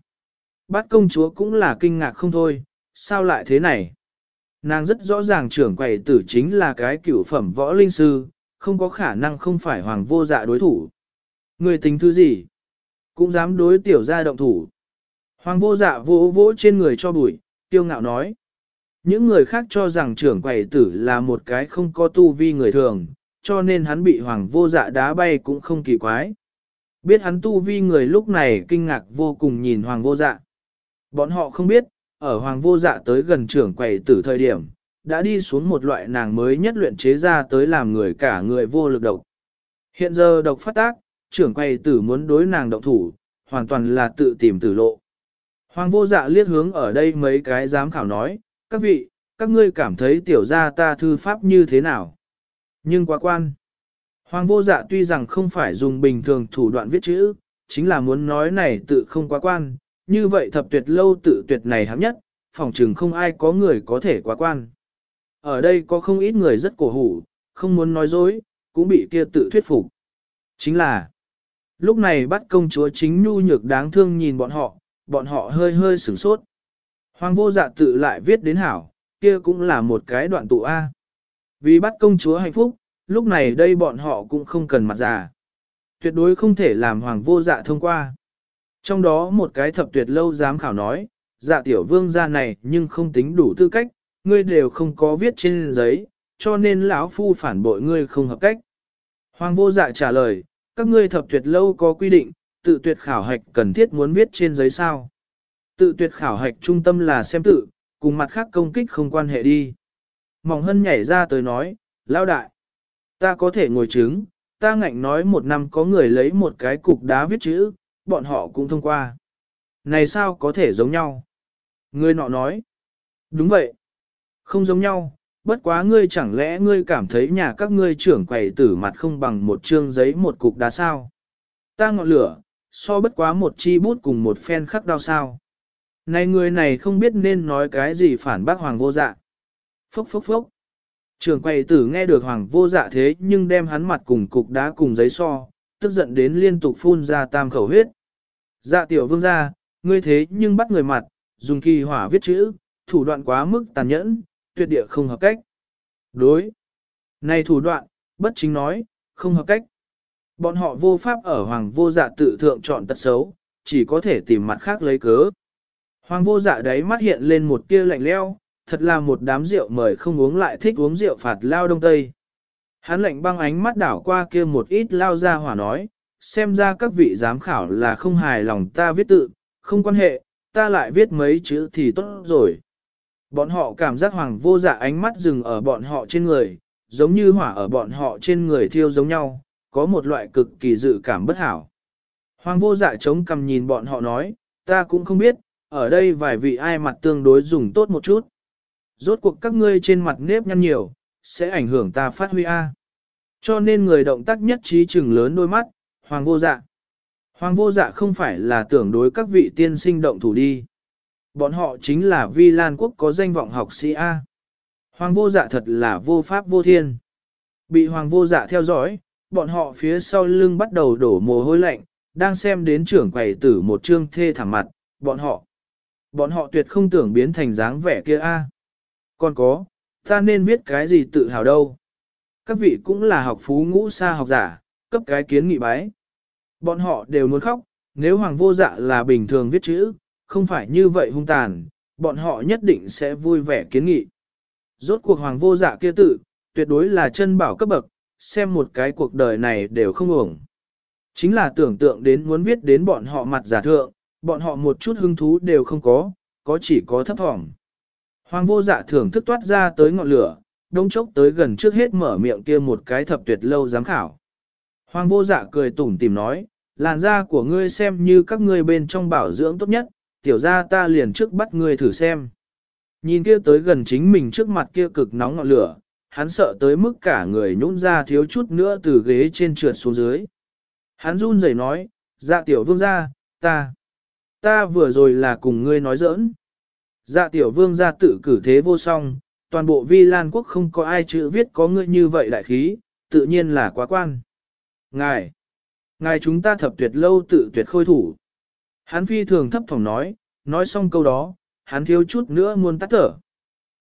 [SPEAKER 1] Bát công chúa cũng là kinh ngạc không thôi, sao lại thế này? Nàng rất rõ ràng trưởng quầy tử chính là cái cửu phẩm võ linh sư, không có khả năng không phải hoàng vô dạ đối thủ. Người tính thứ gì? Cũng dám đối tiểu gia động thủ. Hoàng vô dạ vỗ vỗ trên người cho bụi, tiêu ngạo nói. Những người khác cho rằng trưởng quầy tử là một cái không có tu vi người thường, cho nên hắn bị hoàng vô dạ đá bay cũng không kỳ quái. Biết hắn tu vi người lúc này kinh ngạc vô cùng nhìn hoàng vô dạ. Bọn họ không biết, ở hoàng vô dạ tới gần trưởng quầy tử thời điểm, đã đi xuống một loại nàng mới nhất luyện chế ra tới làm người cả người vô lực độc. Hiện giờ độc phát tác, trưởng quầy tử muốn đối nàng động thủ, hoàn toàn là tự tìm tử lộ. Hoàng vô dạ liếc hướng ở đây mấy cái giám khảo nói, các vị, các ngươi cảm thấy tiểu gia ta thư pháp như thế nào? Nhưng quá quan. Hoàng vô dạ tuy rằng không phải dùng bình thường thủ đoạn viết chữ, chính là muốn nói này tự không quá quan, như vậy thập tuyệt lâu tự tuyệt này hám nhất, phòng chừng không ai có người có thể quá quan. Ở đây có không ít người rất cổ hủ, không muốn nói dối, cũng bị kia tự thuyết phục. Chính là, lúc này bắt công chúa chính nhu nhược đáng thương nhìn bọn họ, bọn họ hơi hơi sửng sốt. Hoàng vô dạ tự lại viết đến hảo, kia cũng là một cái đoạn tụ A. Vì bắt công chúa hạnh phúc, lúc này đây bọn họ cũng không cần mặt già. Tuyệt đối không thể làm hoàng vô dạ thông qua. Trong đó một cái thập tuyệt lâu dám khảo nói, dạ tiểu vương gia này nhưng không tính đủ tư cách, ngươi đều không có viết trên giấy, cho nên lão phu phản bội ngươi không hợp cách. Hoàng vô dạ trả lời, các ngươi thập tuyệt lâu có quy định, tự tuyệt khảo hạch cần thiết muốn viết trên giấy sao. Tự tuyệt khảo hạch trung tâm là xem tự, cùng mặt khác công kích không quan hệ đi. Mỏng hân nhảy ra tới nói, lão đại, ta có thể ngồi chứng, ta ngạnh nói một năm có người lấy một cái cục đá viết chữ, bọn họ cũng thông qua. Này sao có thể giống nhau? Người nọ nói. Đúng vậy. Không giống nhau, bất quá ngươi chẳng lẽ ngươi cảm thấy nhà các ngươi trưởng quầy tử mặt không bằng một trương giấy một cục đá sao? Ta ngọn lửa, so bất quá một chi bút cùng một phen khắc đau sao? Này người này không biết nên nói cái gì phản bác hoàng vô dạ. Phốc phốc phốc. Trường quầy tử nghe được hoàng vô dạ thế nhưng đem hắn mặt cùng cục đá cùng giấy so, tức giận đến liên tục phun ra tam khẩu huyết. Dạ tiểu vương gia, ngươi thế nhưng bắt người mặt, dùng kỳ hỏa viết chữ, thủ đoạn quá mức tàn nhẫn, tuyệt địa không hợp cách. Đối. Này thủ đoạn, bất chính nói, không hợp cách. Bọn họ vô pháp ở hoàng vô dạ tự thượng chọn tật xấu, chỉ có thể tìm mặt khác lấy cớ. Hoàng vô dạ đấy mắt hiện lên một tia lạnh leo, thật là một đám rượu mời không uống lại thích uống rượu phạt lao đông tây. Hắn lạnh băng ánh mắt đảo qua kia một ít lao ra hỏa nói, xem ra các vị giám khảo là không hài lòng ta viết tự, không quan hệ, ta lại viết mấy chữ thì tốt rồi. Bọn họ cảm giác hoàng vô dạ ánh mắt dừng ở bọn họ trên người, giống như hỏa ở bọn họ trên người thiêu giống nhau, có một loại cực kỳ dự cảm bất hảo. Hoàng vô dạ chống cầm nhìn bọn họ nói, ta cũng không biết, ở đây vài vị ai mặt tương đối dùng tốt một chút. Rốt cuộc các ngươi trên mặt nếp nhăn nhiều, sẽ ảnh hưởng ta phát huy A. Cho nên người động tác nhất trí chừng lớn đôi mắt, hoàng vô dạ. Hoàng vô dạ không phải là tưởng đối các vị tiên sinh động thủ đi. Bọn họ chính là vi lan quốc có danh vọng học sĩ A. Hoàng vô dạ thật là vô pháp vô thiên. Bị hoàng vô dạ theo dõi, bọn họ phía sau lưng bắt đầu đổ mồ hôi lạnh, đang xem đến trưởng quầy tử một trương thê thẳng mặt, bọn họ. Bọn họ tuyệt không tưởng biến thành dáng vẻ kia a. Còn có, ta nên viết cái gì tự hào đâu. Các vị cũng là học phú ngũ xa học giả, cấp cái kiến nghị bái. Bọn họ đều muốn khóc, nếu hoàng vô dạ là bình thường viết chữ, không phải như vậy hung tàn, bọn họ nhất định sẽ vui vẻ kiến nghị. Rốt cuộc hoàng vô dạ kia tự, tuyệt đối là chân bảo cấp bậc, xem một cái cuộc đời này đều không ổng. Chính là tưởng tượng đến muốn viết đến bọn họ mặt giả thượng, bọn họ một chút hứng thú đều không có, có chỉ có thấp thỏm. Hoàng vô dạ thưởng thức toát ra tới ngọn lửa, đông chốc tới gần trước hết mở miệng kia một cái thập tuyệt lâu giám khảo. Hoàng vô dạ cười tủm tìm nói, làn da của ngươi xem như các ngươi bên trong bảo dưỡng tốt nhất, tiểu ra ta liền trước bắt ngươi thử xem. Nhìn kia tới gần chính mình trước mặt kia cực nóng ngọn lửa, hắn sợ tới mức cả người nhũn ra thiếu chút nữa từ ghế trên trượt xuống dưới. Hắn run rẩy nói, dạ tiểu vương gia, ta, ta vừa rồi là cùng ngươi nói giỡn. Dạ tiểu vương gia tự cử thế vô song, toàn bộ vi lan quốc không có ai chữ viết có ngươi như vậy đại khí, tự nhiên là quá quan. Ngài, ngài chúng ta thập tuyệt lâu tự tuyệt khôi thủ. Hắn phi thường thấp thỏm nói, nói xong câu đó, hắn thiếu chút nữa muốn tắt thở.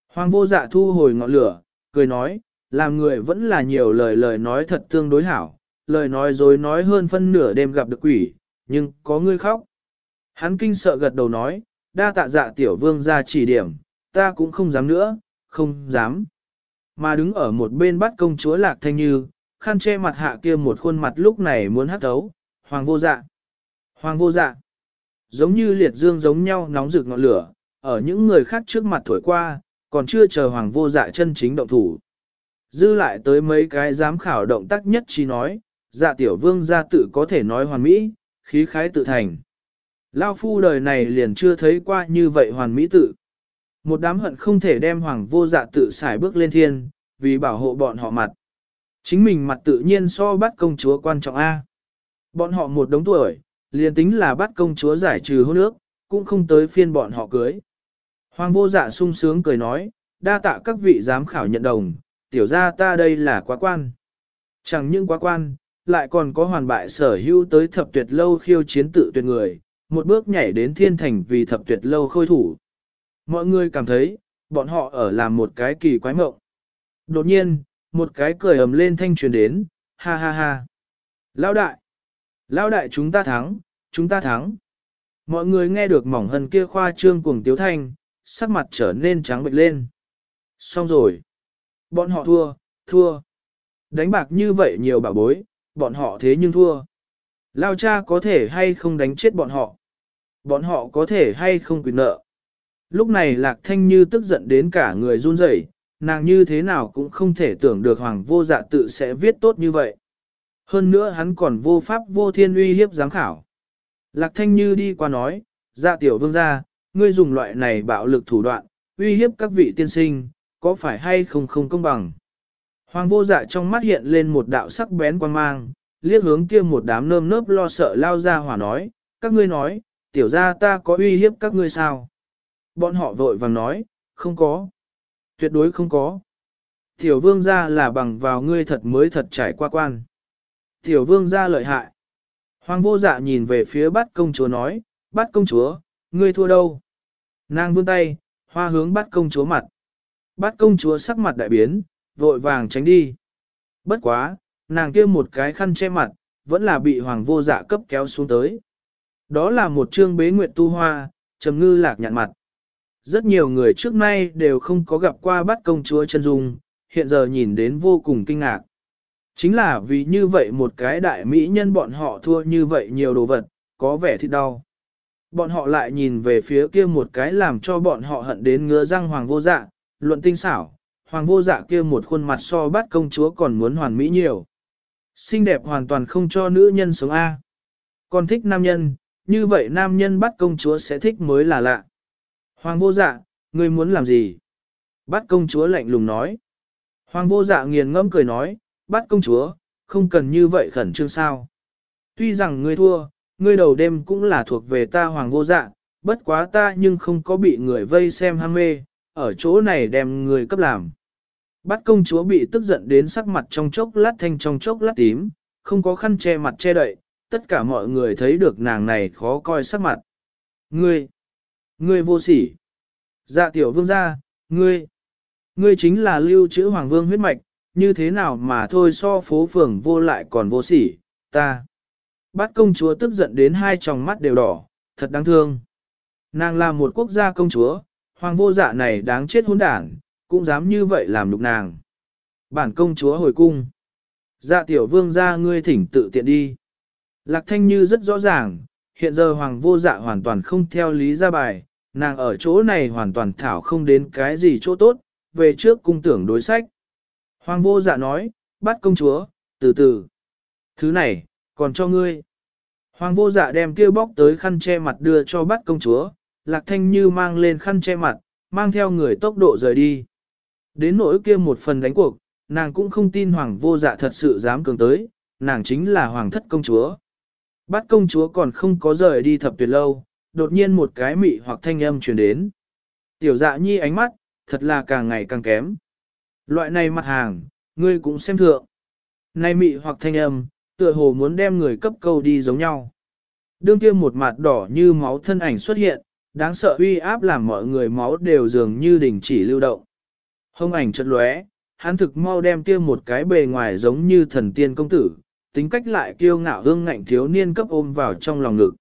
[SPEAKER 1] Hoàng vô dạ thu hồi ngọn lửa, cười nói, làm người vẫn là nhiều lời lời nói thật tương đối hảo, lời nói dối nói hơn phân nửa đêm gặp được quỷ, nhưng có ngươi khóc. Hắn kinh sợ gật đầu nói, đa tạ dạ tiểu vương ra chỉ điểm, ta cũng không dám nữa, không dám. Mà đứng ở một bên bắt công chúa lạc thanh như, khăn che mặt hạ kia một khuôn mặt lúc này muốn hắt thấu, hoàng vô dạ. Hoàng vô dạ. Giống như liệt dương giống nhau nóng rực ngọn lửa, ở những người khác trước mặt thổi qua, còn chưa chờ hoàng vô dạ chân chính động thủ. Dư lại tới mấy cái giám khảo động tác nhất chi nói, dạ tiểu vương gia tự có thể nói hoàn mỹ, khí khái tự thành. Lao phu đời này liền chưa thấy qua như vậy hoàn mỹ tự. Một đám hận không thể đem hoàng vô dạ tự xài bước lên thiên, vì bảo hộ bọn họ mặt. Chính mình mặt tự nhiên so bắt công chúa quan trọng A. Bọn họ một đống tuổi, liền tính là bắt công chúa giải trừ hôn nước, cũng không tới phiên bọn họ cưới. Hoàng vô dạ sung sướng cười nói, đa tạ các vị giám khảo nhận đồng, tiểu ra ta đây là quá quan. Chẳng những quá quan, lại còn có hoàn bại sở hữu tới thập tuyệt lâu khiêu chiến tự tuyệt người, một bước nhảy đến thiên thành vì thập tuyệt lâu khôi thủ. Mọi người cảm thấy, bọn họ ở làm một cái kỳ quái mộng. Đột nhiên, một cái cười ầm lên thanh truyền đến, ha ha ha. Lão đại! Lão đại chúng ta thắng, chúng ta thắng. Mọi người nghe được mỏng hần kia khoa trương cuồng tiếu thanh, sắc mặt trở nên trắng bệch lên. Xong rồi. Bọn họ thua, thua. Đánh bạc như vậy nhiều bà bối, bọn họ thế nhưng thua. Lao cha có thể hay không đánh chết bọn họ. Bọn họ có thể hay không quyền nợ. Lúc này Lạc Thanh Như tức giận đến cả người run rẩy, nàng như thế nào cũng không thể tưởng được Hoàng vô dạ tự sẽ viết tốt như vậy. Hơn nữa hắn còn vô pháp vô thiên uy hiếp giám khảo. Lạc Thanh Như đi qua nói, dạ tiểu vương gia, ngươi dùng loại này bạo lực thủ đoạn, uy hiếp các vị tiên sinh, có phải hay không không công bằng. Hoàng vô dạ trong mắt hiện lên một đạo sắc bén quan mang, liếc hướng kia một đám nơm nớp lo sợ lao ra hỏa nói, các ngươi nói, tiểu ra ta có uy hiếp các ngươi sao? Bọn họ vội vàng nói, không có. Tuyệt đối không có. Tiểu vương gia là bằng vào ngươi thật mới thật trải qua quan. Tiểu vương gia lợi hại. Hoàng vô dạ nhìn về phía bắt công chúa nói, bắt công chúa, ngươi thua đâu? Nàng vươn tay, hoa hướng bắt công chúa mặt. Bắt công chúa sắc mặt đại biến, vội vàng tránh đi. Bất quá, nàng kia một cái khăn che mặt, vẫn là bị hoàng vô dạ cấp kéo xuống tới. Đó là một chương bế nguyệt tu hoa, trầm ngư lạc nhạn mặt. Rất nhiều người trước nay đều không có gặp qua bắt công chúa chân dung, hiện giờ nhìn đến vô cùng kinh ngạc. Chính là vì như vậy một cái đại mỹ nhân bọn họ thua như vậy nhiều đồ vật, có vẻ thịt đau. Bọn họ lại nhìn về phía kia một cái làm cho bọn họ hận đến ngứa răng hoàng vô dạ, luận tinh xảo, hoàng vô dạ kia một khuôn mặt so bắt công chúa còn muốn hoàn mỹ nhiều. Xinh đẹp hoàn toàn không cho nữ nhân sống A. Còn thích nam nhân, như vậy nam nhân bắt công chúa sẽ thích mới là lạ. Hoàng vô dạ, ngươi muốn làm gì? Bắt công chúa lạnh lùng nói. Hoàng vô dạ nghiền ngẫm cười nói, bắt công chúa, không cần như vậy khẩn trương sao. Tuy rằng ngươi thua, ngươi đầu đêm cũng là thuộc về ta hoàng vô dạ, bất quá ta nhưng không có bị người vây xem ham mê, ở chỗ này đem người cấp làm. Bắt công chúa bị tức giận đến sắc mặt trong chốc lát thanh trong chốc lát tím, không có khăn che mặt che đậy, tất cả mọi người thấy được nàng này khó coi sắc mặt. Ngươi, ngươi vô sỉ. Dạ tiểu vương gia, ngươi, ngươi chính là lưu trữ hoàng vương huyết mạch, như thế nào mà thôi so phố phường vô lại còn vô sỉ, ta. Bắt công chúa tức giận đến hai tròng mắt đều đỏ, thật đáng thương. Nàng là một quốc gia công chúa, hoàng vô dạ này đáng chết hỗn đản, cũng dám như vậy làm lục nàng. Bản công chúa hồi cung. Dạ tiểu vương ra ngươi thỉnh tự tiện đi. Lạc thanh như rất rõ ràng, hiện giờ hoàng vô dạ hoàn toàn không theo lý ra bài, nàng ở chỗ này hoàn toàn thảo không đến cái gì chỗ tốt, về trước cung tưởng đối sách. Hoàng vô dạ nói, bắt công chúa, từ từ. Thứ này, còn cho ngươi. Hoàng vô dạ đem kia bóc tới khăn che mặt đưa cho bắt công chúa, lạc thanh như mang lên khăn che mặt, mang theo người tốc độ rời đi. Đến nỗi kia một phần đánh cuộc, nàng cũng không tin hoàng vô dạ thật sự dám cường tới, nàng chính là hoàng thất công chúa. Bắt công chúa còn không có rời đi thập tuyệt lâu, đột nhiên một cái mị hoặc thanh âm truyền đến. Tiểu dạ nhi ánh mắt, thật là càng ngày càng kém. Loại này mặt hàng, ngươi cũng xem thượng. Này mị hoặc thanh âm, tựa hồ muốn đem người cấp câu đi giống nhau. Đương kia một mặt đỏ như máu thân ảnh xuất hiện, đáng sợ uy áp làm mọi người máu đều dường như đình chỉ lưu động. Hông ảnh chợt lóe, hắn thực mau đem kia một cái bề ngoài giống như thần tiên công tử, tính cách lại kiêu ngạo hương ngạnh thiếu niên cấp ôm vào trong lòng ngực.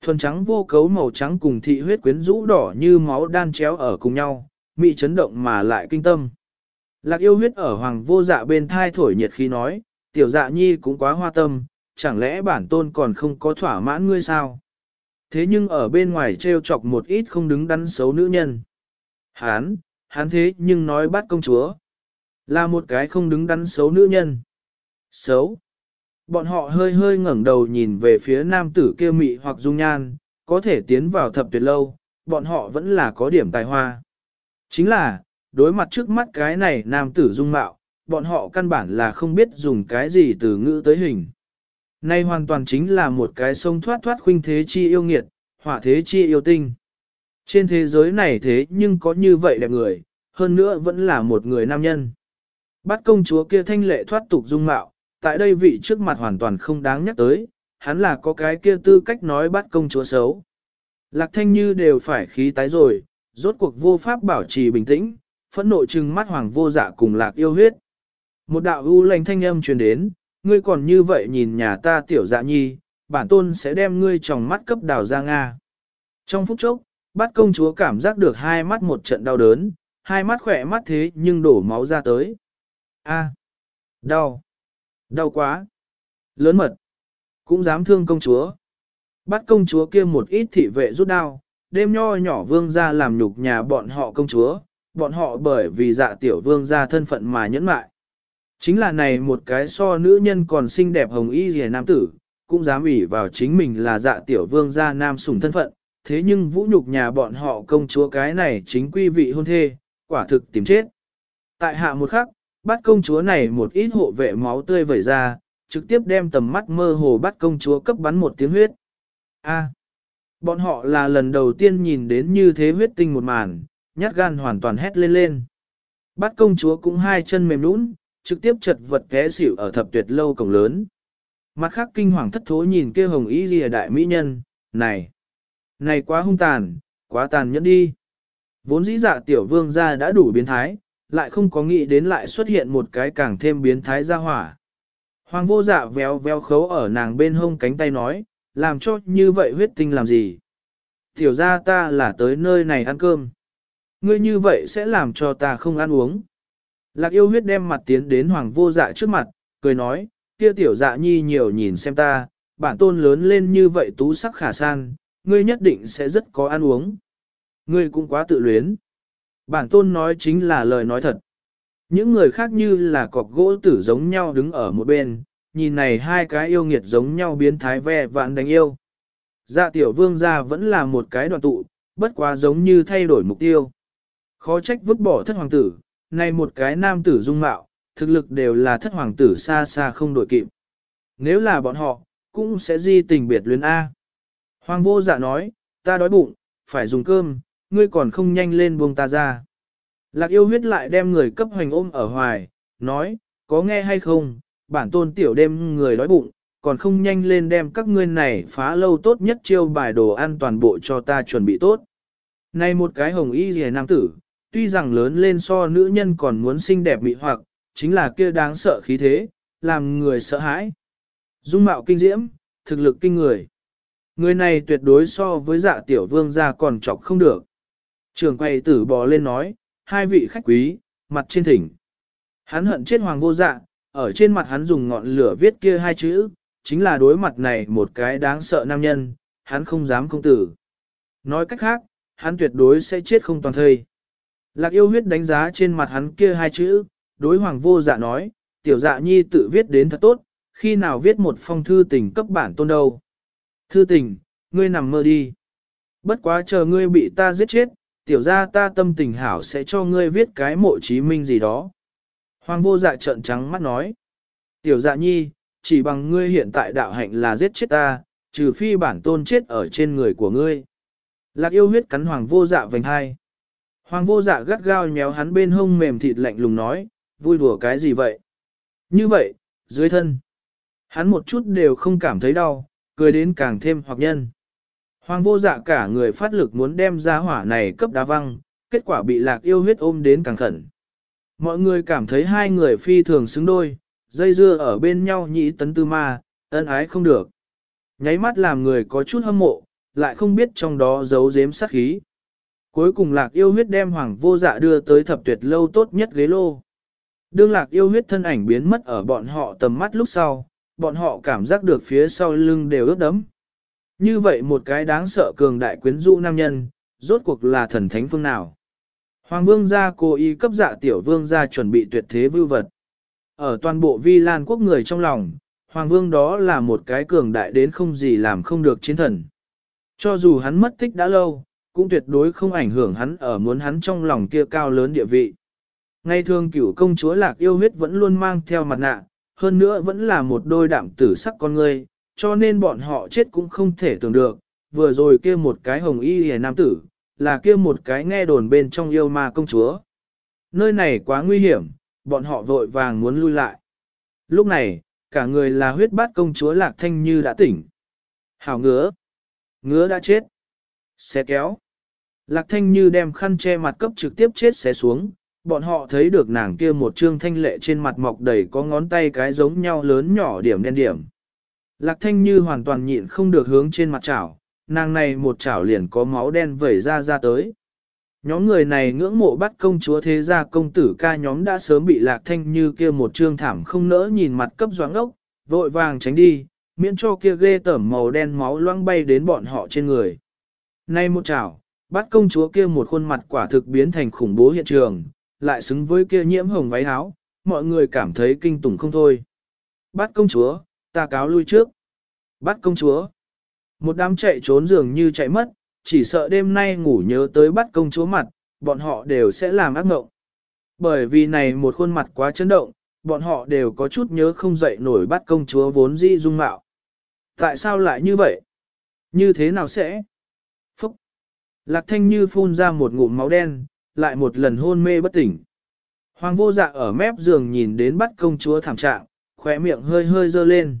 [SPEAKER 1] Thuần trắng vô cấu màu trắng cùng thị huyết quyến rũ đỏ như máu đan chéo ở cùng nhau, mị chấn động mà lại kinh tâm. Lạc yêu huyết ở hoàng vô dạ bên thai thổi nhiệt khí nói, tiểu dạ nhi cũng quá hoa tâm, chẳng lẽ bản tôn còn không có thỏa mãn ngươi sao? Thế nhưng ở bên ngoài trêu chọc một ít không đứng đắn xấu nữ nhân. Hán, hắn thế nhưng nói bắt công chúa. Là một cái không đứng đắn xấu nữ nhân. Xấu. Bọn họ hơi hơi ngẩng đầu nhìn về phía nam tử kia mị hoặc dung nhan, có thể tiến vào thập tuyệt lâu, bọn họ vẫn là có điểm tài hoa. Chính là, đối mặt trước mắt cái này nam tử dung mạo, bọn họ căn bản là không biết dùng cái gì từ ngữ tới hình. Nay hoàn toàn chính là một cái sông thoát thoát khuynh thế chi yêu nghiệt, hỏa thế chi yêu tinh. Trên thế giới này thế nhưng có như vậy đẹp người, hơn nữa vẫn là một người nam nhân. Bắt công chúa kia thanh lệ thoát tục dung mạo, tại đây vị trước mặt hoàn toàn không đáng nhắc tới, hắn là có cái kia tư cách nói bắt công chúa xấu. Lạc thanh như đều phải khí tái rồi, rốt cuộc vô pháp bảo trì bình tĩnh, phẫn nộ trừng mắt hoàng vô dạ cùng lạc yêu huyết. Một đạo ưu lành thanh âm truyền đến, ngươi còn như vậy nhìn nhà ta tiểu dạ nhi, bản tôn sẽ đem ngươi tròng mắt cấp đào ra Nga. Trong phút chốc, bát công chúa cảm giác được hai mắt một trận đau đớn, hai mắt khỏe mắt thế nhưng đổ máu ra tới. A, đau, đau quá, lớn mật, cũng dám thương công chúa. Bắt công chúa kia một ít thị vệ rút đao, đêm nho nhỏ vương ra làm nhục nhà bọn họ công chúa, bọn họ bởi vì dạ tiểu vương ra thân phận mà nhẫn mại. Chính là này một cái so nữ nhân còn xinh đẹp hồng y rìa nam tử, cũng dám ủy vào chính mình là dạ tiểu vương gia nam sủng thân phận, thế nhưng vũ nhục nhà bọn họ công chúa cái này chính quy vị hôn thê, quả thực tìm chết. Tại hạ một khắc, bắt công chúa này một ít hộ vệ máu tươi vẩy ra, trực tiếp đem tầm mắt mơ hồ bắt công chúa cấp bắn một tiếng huyết. A. bọn họ là lần đầu tiên nhìn đến như thế huyết tinh một màn, nhát gan hoàn toàn hét lên lên. Bắt công chúa cũng hai chân mềm nũng, trực tiếp chật vật té xỉu ở thập tuyệt lâu cổng lớn. Mặt khác kinh hoàng thất thố nhìn kia hồng y lìa đại mỹ nhân, này, này quá hung tàn, quá tàn nhẫn đi. Vốn dĩ dạ tiểu vương gia đã đủ biến thái, lại không có nghĩ đến lại xuất hiện một cái càng thêm biến thái ra hỏa. Hoàng vô dạ véo véo khấu ở nàng bên hông cánh tay nói, làm cho như vậy huyết tinh làm gì? Tiểu ra ta là tới nơi này ăn cơm. Ngươi như vậy sẽ làm cho ta không ăn uống. Lạc yêu huyết đem mặt tiến đến hoàng vô dạ trước mặt, cười nói, kia tiểu dạ nhi nhiều nhìn xem ta, bản tôn lớn lên như vậy tú sắc khả san, ngươi nhất định sẽ rất có ăn uống. Ngươi cũng quá tự luyến. Bản tôn nói chính là lời nói thật. Những người khác như là cọc gỗ tử giống nhau đứng ở một bên, nhìn này hai cái yêu nghiệt giống nhau biến thái ve vạn đánh yêu. Dạ tiểu vương gia vẫn là một cái đoàn tụ, bất quá giống như thay đổi mục tiêu. Khó trách vứt bỏ thất hoàng tử, này một cái nam tử dung mạo, thực lực đều là thất hoàng tử xa xa không đổi kịp. Nếu là bọn họ, cũng sẽ di tình biệt luyến A. Hoàng vô dạ nói, ta đói bụng, phải dùng cơm, ngươi còn không nhanh lên buông ta ra. Lạc yêu huyết lại đem người cấp hoành ôm ở hoài, nói, có nghe hay không, bản tôn tiểu đêm người đói bụng, còn không nhanh lên đem các ngươi này phá lâu tốt nhất chiêu bài đồ ăn toàn bộ cho ta chuẩn bị tốt. Này một cái hồng y rìa nam tử, tuy rằng lớn lên so nữ nhân còn muốn xinh đẹp mị hoặc, chính là kia đáng sợ khí thế, làm người sợ hãi. Dung mạo kinh diễm, thực lực kinh người. Người này tuyệt đối so với dạ tiểu vương gia còn chọc không được. Trường quay tử bò lên nói, hai vị khách quý, mặt trên thỉnh. Hắn hận chết hoàng vô dạ, ở trên mặt hắn dùng ngọn lửa viết kia hai chữ, chính là đối mặt này một cái đáng sợ nam nhân, hắn không dám không tử. Nói cách khác, hắn tuyệt đối sẽ chết không toàn thây. Lạc yêu huyết đánh giá trên mặt hắn kia hai chữ, đối hoàng vô dạ nói, tiểu dạ nhi tự viết đến thật tốt, khi nào viết một phong thư tình cấp bản tôn đâu. Thư tình, ngươi nằm mơ đi. Bất quá chờ ngươi bị ta giết chết, tiểu ra ta tâm tình hảo sẽ cho ngươi viết cái mộ chí minh gì đó. Hoàng vô dạ trợn trắng mắt nói. Tiểu dạ nhi, chỉ bằng ngươi hiện tại đạo hạnh là giết chết ta, trừ phi bản tôn chết ở trên người của ngươi. Lạc yêu huyết cắn hoàng vô dạ vành hai. Hoàng vô dạ gắt gao nhéo hắn bên hông mềm thịt lạnh lùng nói, vui đùa cái gì vậy? Như vậy, dưới thân. Hắn một chút đều không cảm thấy đau, cười đến càng thêm hoặc nhân. Hoàng vô dạ cả người phát lực muốn đem ra hỏa này cấp đá văng, kết quả bị lạc yêu huyết ôm đến càng khẩn. Mọi người cảm thấy hai người phi thường xứng đôi, dây dưa ở bên nhau nhị tấn tư ma, ân ái không được. Nháy mắt làm người có chút hâm mộ, lại không biết trong đó giấu giếm sát khí. Cuối cùng lạc yêu huyết đem hoàng vô dạ đưa tới thập tuyệt lâu tốt nhất ghế lô. Đương lạc yêu huyết thân ảnh biến mất ở bọn họ tầm mắt lúc sau, bọn họ cảm giác được phía sau lưng đều ướt đẫm Như vậy một cái đáng sợ cường đại quyến rũ nam nhân, rốt cuộc là thần thánh phương nào. Hoàng vương gia cố ý cấp dạ tiểu vương gia chuẩn bị tuyệt thế vưu vật. Ở toàn bộ vi lan quốc người trong lòng, hoàng vương đó là một cái cường đại đến không gì làm không được chiến thần. Cho dù hắn mất tích đã lâu, cũng tuyệt đối không ảnh hưởng hắn ở muốn hắn trong lòng kia cao lớn địa vị. Ngay thường cửu công chúa lạc yêu huyết vẫn luôn mang theo mặt nạ, hơn nữa vẫn là một đôi đạm tử sắc con người, cho nên bọn họ chết cũng không thể tưởng được, vừa rồi kia một cái hồng y hề nam tử, là kia một cái nghe đồn bên trong yêu ma công chúa. Nơi này quá nguy hiểm, bọn họ vội vàng muốn lui lại. Lúc này, cả người là huyết bát công chúa Lạc Thanh Như đã tỉnh. Hảo ngứa. Ngứa đã chết. Xé kéo. Lạc Thanh Như đem khăn che mặt cấp trực tiếp chết xé xuống. Bọn họ thấy được nàng kia một trương thanh lệ trên mặt mọc đầy có ngón tay cái giống nhau lớn nhỏ điểm đen điểm. Lạc Thanh Như hoàn toàn nhịn không được hướng trên mặt chảo, nàng này một chảo liền có máu đen vẩy ra ra tới. Nhóm người này ngưỡng mộ bắt công chúa thế gia công tử ca nhóm đã sớm bị lạc thanh như kia một trương thảm không nỡ nhìn mặt cấp doáng ốc, vội vàng tránh đi, miễn cho kia ghê tởm màu đen máu loang bay đến bọn họ trên người. Nay một chảo, bắt công chúa kia một khuôn mặt quả thực biến thành khủng bố hiện trường, lại xứng với kia nhiễm hồng váy áo, mọi người cảm thấy kinh tủng không thôi. Bắt công chúa, ta cáo lui trước. Bắt công chúa. Một đám chạy trốn dường như chạy mất, chỉ sợ đêm nay ngủ nhớ tới bắt công chúa mặt, bọn họ đều sẽ làm ác ngộng. Bởi vì này một khuôn mặt quá chấn động, bọn họ đều có chút nhớ không dậy nổi bắt công chúa vốn dĩ dung mạo. Tại sao lại như vậy? Như thế nào sẽ? Phúc! Lạc thanh như phun ra một ngụm máu đen, lại một lần hôn mê bất tỉnh. Hoàng vô dạ ở mép giường nhìn đến bắt công chúa thảm trạng, khỏe miệng hơi hơi dơ lên.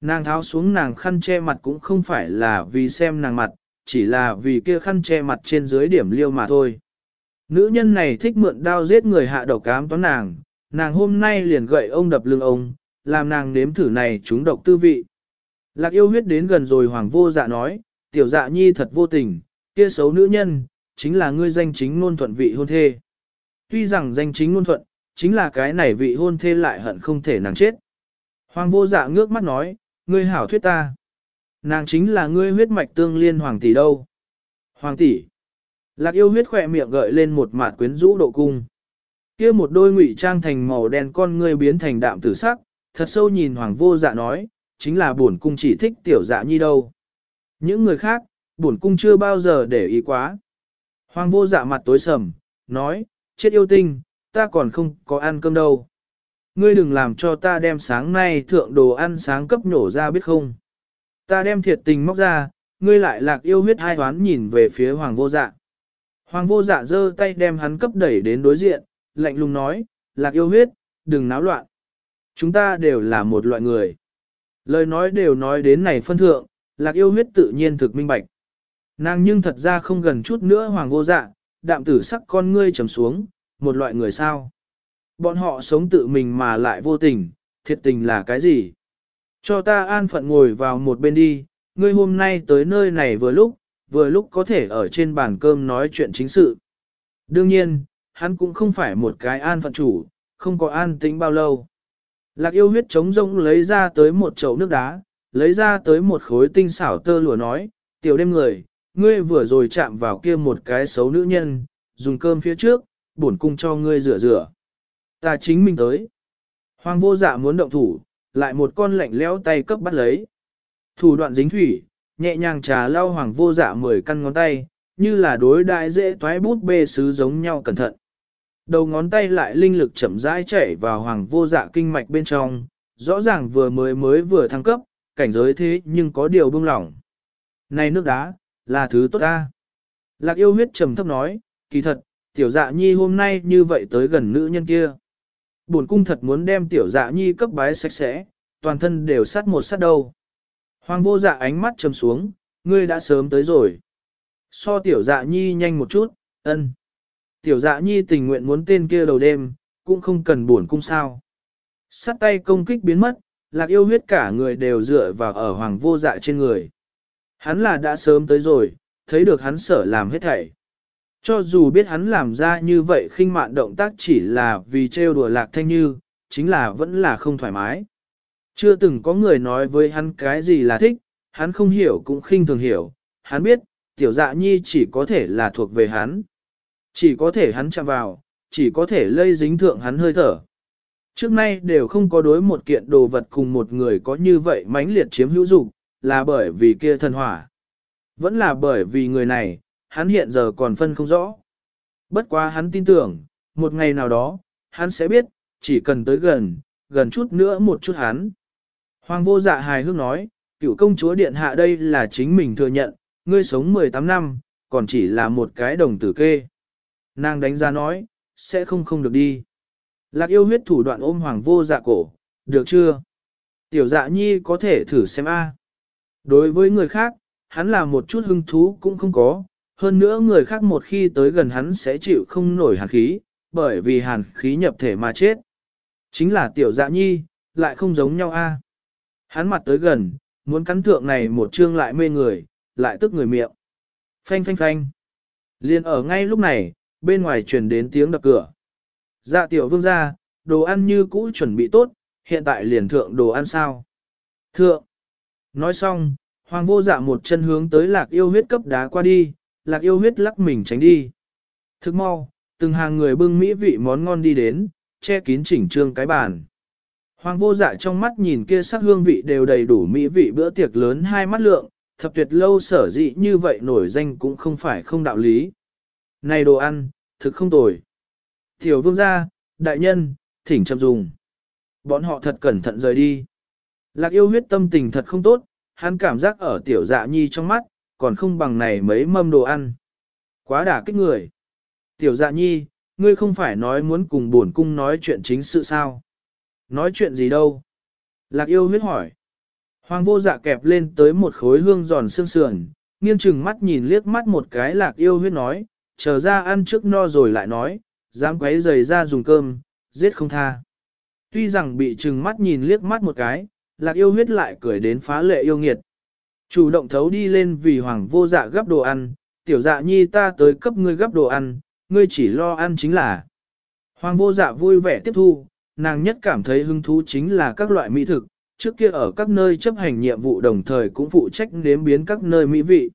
[SPEAKER 1] Nàng tháo xuống nàng khăn che mặt cũng không phải là vì xem nàng mặt, chỉ là vì kia khăn che mặt trên dưới điểm liêu mà thôi. Nữ nhân này thích mượn đao giết người hạ độc cám toán nàng, nàng hôm nay liền gậy ông đập lưng ông, làm nàng nếm thử này chúng độc tư vị. Lạc yêu huyết đến gần rồi hoàng vô dạ nói, tiểu dạ nhi thật vô tình, kia xấu nữ nhân, chính là ngươi danh chính ngôn thuận vị hôn thê. Tuy rằng danh chính ngôn thuận, chính là cái này vị hôn thê lại hận không thể nàng chết. Hoàng vô dạ ngước mắt nói, ngươi hảo thuyết ta. Nàng chính là ngươi huyết mạch tương liên hoàng tỷ đâu. Hoàng tỷ. Lạc yêu huyết khỏe miệng gợi lên một mạt quyến rũ độ cung. kia một đôi ngụy trang thành màu đen con ngươi biến thành đạm tử sắc, thật sâu nhìn hoàng vô dạ nói, chính là bổn cung chỉ thích tiểu dạ nhi đâu. Những người khác, bổn cung chưa bao giờ để ý quá. Hoàng vô dạ mặt tối sầm, nói, chết yêu tinh, ta còn không có ăn cơm đâu. Ngươi đừng làm cho ta đem sáng nay thượng đồ ăn sáng cấp nhổ ra biết không. Ta đem thiệt tình móc ra, ngươi lại lạc yêu huyết hai hoán nhìn về phía hoàng vô dạ. Hoàng vô dạ giơ tay đem hắn cấp đẩy đến đối diện, lạnh lùng nói, lạc yêu huyết, đừng náo loạn. Chúng ta đều là một loại người. Lời nói đều nói đến này phân thượng, lạc yêu huyết tự nhiên thực minh bạch. Nàng nhưng thật ra không gần chút nữa hoàng vô dạ, đạm tử sắc con ngươi trầm xuống, một loại người sao. Bọn họ sống tự mình mà lại vô tình, thiệt tình là cái gì? Cho ta an phận ngồi vào một bên đi, ngươi hôm nay tới nơi này vừa lúc, vừa lúc có thể ở trên bàn cơm nói chuyện chính sự. Đương nhiên, hắn cũng không phải một cái an phận chủ, không có an tĩnh bao lâu. Lạc yêu huyết trống rỗng lấy ra tới một chậu nước đá, lấy ra tới một khối tinh xảo tơ lụa nói, tiểu đêm người, ngươi vừa rồi chạm vào kia một cái xấu nữ nhân, dùng cơm phía trước, bổn cung cho ngươi rửa rửa. Ta chính mình tới. Hoàng vô dạ muốn động thủ, lại một con lạnh lẽo tay cấp bắt lấy. Thủ đoạn dính thủy, nhẹ nhàng trà lau hoàng vô dạ mười căn ngón tay, như là đối đại dễ toái bút bê sứ giống nhau cẩn thận. Đầu ngón tay lại linh lực chậm rãi chảy vào hoàng vô dạ kinh mạch bên trong, rõ ràng vừa mới mới vừa thăng cấp, cảnh giới thế nhưng có điều buông lỏng. Này nước đá, là thứ tốt ta. Lạc yêu huyết trầm thấp nói, kỳ thật, tiểu dạ nhi hôm nay như vậy tới gần nữ nhân kia. Bổn cung thật muốn đem tiểu dạ nhi cấp bái sạch sẽ, toàn thân đều sát một sát đầu. Hoàng vô dạ ánh mắt trầm xuống, ngươi đã sớm tới rồi. So tiểu dạ nhi nhanh một chút, ân. Tiểu dạ nhi tình nguyện muốn tên kia đầu đêm, cũng không cần buồn cung sao. Sát tay công kích biến mất, lạc yêu huyết cả người đều dựa vào ở hoàng vô dạ trên người. Hắn là đã sớm tới rồi, thấy được hắn sở làm hết thảy. Cho dù biết hắn làm ra như vậy khinh mạn động tác chỉ là vì trêu đùa lạc thanh như, chính là vẫn là không thoải mái. Chưa từng có người nói với hắn cái gì là thích, hắn không hiểu cũng khinh thường hiểu, hắn biết, tiểu dạ nhi chỉ có thể là thuộc về hắn. Chỉ có thể hắn chạm vào, chỉ có thể lây dính thượng hắn hơi thở. Trước nay đều không có đối một kiện đồ vật cùng một người có như vậy mãnh liệt chiếm hữu dục, là bởi vì kia thần hỏa. Vẫn là bởi vì người này, hắn hiện giờ còn phân không rõ. Bất quá hắn tin tưởng, một ngày nào đó, hắn sẽ biết, chỉ cần tới gần, gần chút nữa một chút hắn. Hoàng vô dạ hài hước nói, cựu công chúa điện hạ đây là chính mình thừa nhận, ngươi sống 18 năm, còn chỉ là một cái đồng tử kê. Nàng đánh giá nói, sẽ không không được đi. Lạc yêu huyết thủ đoạn ôm hoàng vô dạ cổ, được chưa? Tiểu dạ nhi có thể thử xem a. Đối với người khác, hắn là một chút hứng thú cũng không có, hơn nữa người khác một khi tới gần hắn sẽ chịu không nổi hàn khí, bởi vì hàn khí nhập thể mà chết. Chính là tiểu dạ nhi, lại không giống nhau a. Hắn mặt tới gần, muốn cắn thượng này một chương lại mê người, lại tức người miệng. Phanh phanh phanh. Liên ở ngay lúc này, bên ngoài truyền đến tiếng đập cửa. Dạ tiểu vương ra, đồ ăn như cũ chuẩn bị tốt, hiện tại liền thượng đồ ăn sao. Thượng. Nói xong, hoàng vô dạ một chân hướng tới lạc yêu huyết cấp đá qua đi, lạc yêu huyết lắc mình tránh đi. Thức mau, từng hàng người bưng mỹ vị món ngon đi đến, che kín chỉnh trương cái bàn. Hoàng vô dạ trong mắt nhìn kia sắc hương vị đều đầy đủ mỹ vị bữa tiệc lớn hai mắt lượng, thập tuyệt lâu sở dị như vậy nổi danh cũng không phải không đạo lý. Này đồ ăn, thực không tồi. Tiểu vương gia, đại nhân, thỉnh chậm dùng. Bọn họ thật cẩn thận rời đi. Lạc yêu huyết tâm tình thật không tốt, hắn cảm giác ở tiểu dạ nhi trong mắt, còn không bằng này mấy mâm đồ ăn. Quá đả kích người. Tiểu dạ nhi, ngươi không phải nói muốn cùng bổn cung nói chuyện chính sự sao? Nói chuyện gì đâu? Lạc yêu huyết hỏi. Hoàng vô dạ kẹp lên tới một khối hương giòn xương sườn, nghiêng chừng mắt nhìn liếc mắt một cái lạc yêu huyết nói, chờ ra ăn trước no rồi lại nói, dám quấy giày ra dùng cơm, giết không tha. Tuy rằng bị chừng mắt nhìn liếc mắt một cái, lạc yêu huyết lại cười đến phá lệ yêu nghiệt. Chủ động thấu đi lên vì hoàng vô dạ gấp đồ ăn, tiểu dạ nhi ta tới cấp ngươi gấp đồ ăn, ngươi chỉ lo ăn chính là. Hoàng vô dạ vui vẻ tiếp thu, nàng nhất cảm thấy hứng thú chính là các loại mỹ thực, trước kia ở các nơi chấp hành nhiệm vụ đồng thời cũng phụ trách nếm biến các nơi mỹ vị.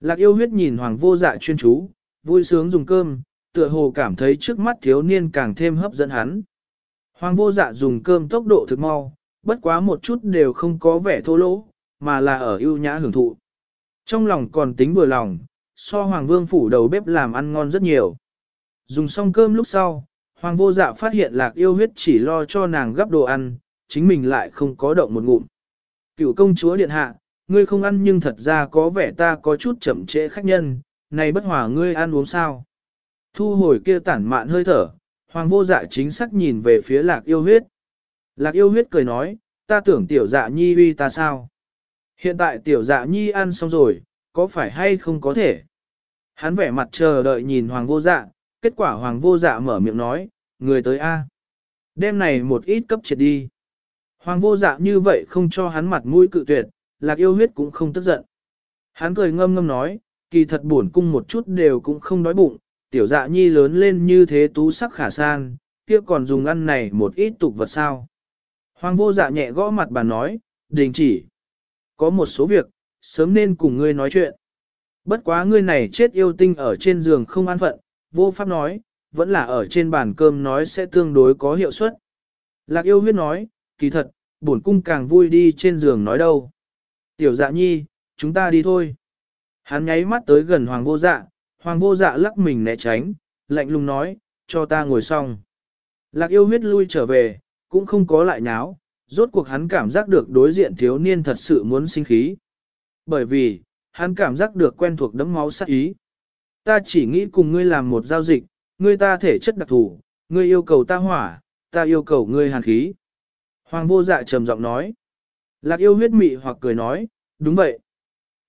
[SPEAKER 1] Lạc yêu huyết nhìn hoàng vô dạ chuyên chú, vui sướng dùng cơm, tựa hồ cảm thấy trước mắt thiếu niên càng thêm hấp dẫn hắn. Hoàng vô dạ dùng cơm tốc độ thực mau, bất quá một chút đều không có vẻ thô lỗ, mà là ở ưu nhã hưởng thụ. Trong lòng còn tính vừa lòng, so hoàng vương phủ đầu bếp làm ăn ngon rất nhiều. Dùng xong cơm lúc sau, hoàng vô dạ phát hiện lạc yêu huyết chỉ lo cho nàng gấp đồ ăn, chính mình lại không có động một ngụm. Cựu công chúa điện hạ, ngươi không ăn nhưng thật ra có vẻ ta có chút chậm trễ khách nhân, này bất hòa ngươi ăn uống sao. Thu hồi kia tản mạn hơi thở, hoàng vô dạ chính xác nhìn về phía lạc yêu huyết. Lạc yêu huyết cười nói, ta tưởng tiểu dạ nhi uy ta sao. Hiện tại tiểu dạ nhi ăn xong rồi, có phải hay không có thể? Hắn vẻ mặt chờ đợi nhìn hoàng vô dạ, kết quả hoàng vô dạ mở miệng nói, người tới A. Đêm này một ít cấp triệt đi. Hoàng vô dạ như vậy không cho hắn mặt mũi cự tuyệt, lạc yêu huyết cũng không tức giận. Hắn cười ngâm ngâm nói, kỳ thật buồn cung một chút đều cũng không đói bụng, tiểu dạ nhi lớn lên như thế tú sắc khả san, kia còn dùng ăn này một ít tục vật sao. Hoàng vô dạ nhẹ gõ mặt bà nói, đình chỉ. Có một số việc, sớm nên cùng ngươi nói chuyện. Bất quá ngươi này chết yêu tinh ở trên giường không an phận, vô pháp nói, vẫn là ở trên bàn cơm nói sẽ tương đối có hiệu suất. Lạc yêu huyết nói, kỳ thật, bổn cung càng vui đi trên giường nói đâu. Tiểu dạ nhi, chúng ta đi thôi. Hắn nháy mắt tới gần hoàng vô dạ, hoàng vô dạ lắc mình né tránh, lạnh lùng nói, cho ta ngồi xong. Lạc yêu huyết lui trở về, cũng không có lại nháo, rốt cuộc hắn cảm giác được đối diện thiếu niên thật sự muốn sinh khí. Bởi vì, hắn cảm giác được quen thuộc đấm máu sát ý. Ta chỉ nghĩ cùng ngươi làm một giao dịch, ngươi ta thể chất đặc thù, ngươi yêu cầu ta hỏa, ta yêu cầu ngươi hàn khí. Hoàng vô dạ trầm giọng nói. Lạc yêu huyết mị hoặc cười nói, đúng vậy.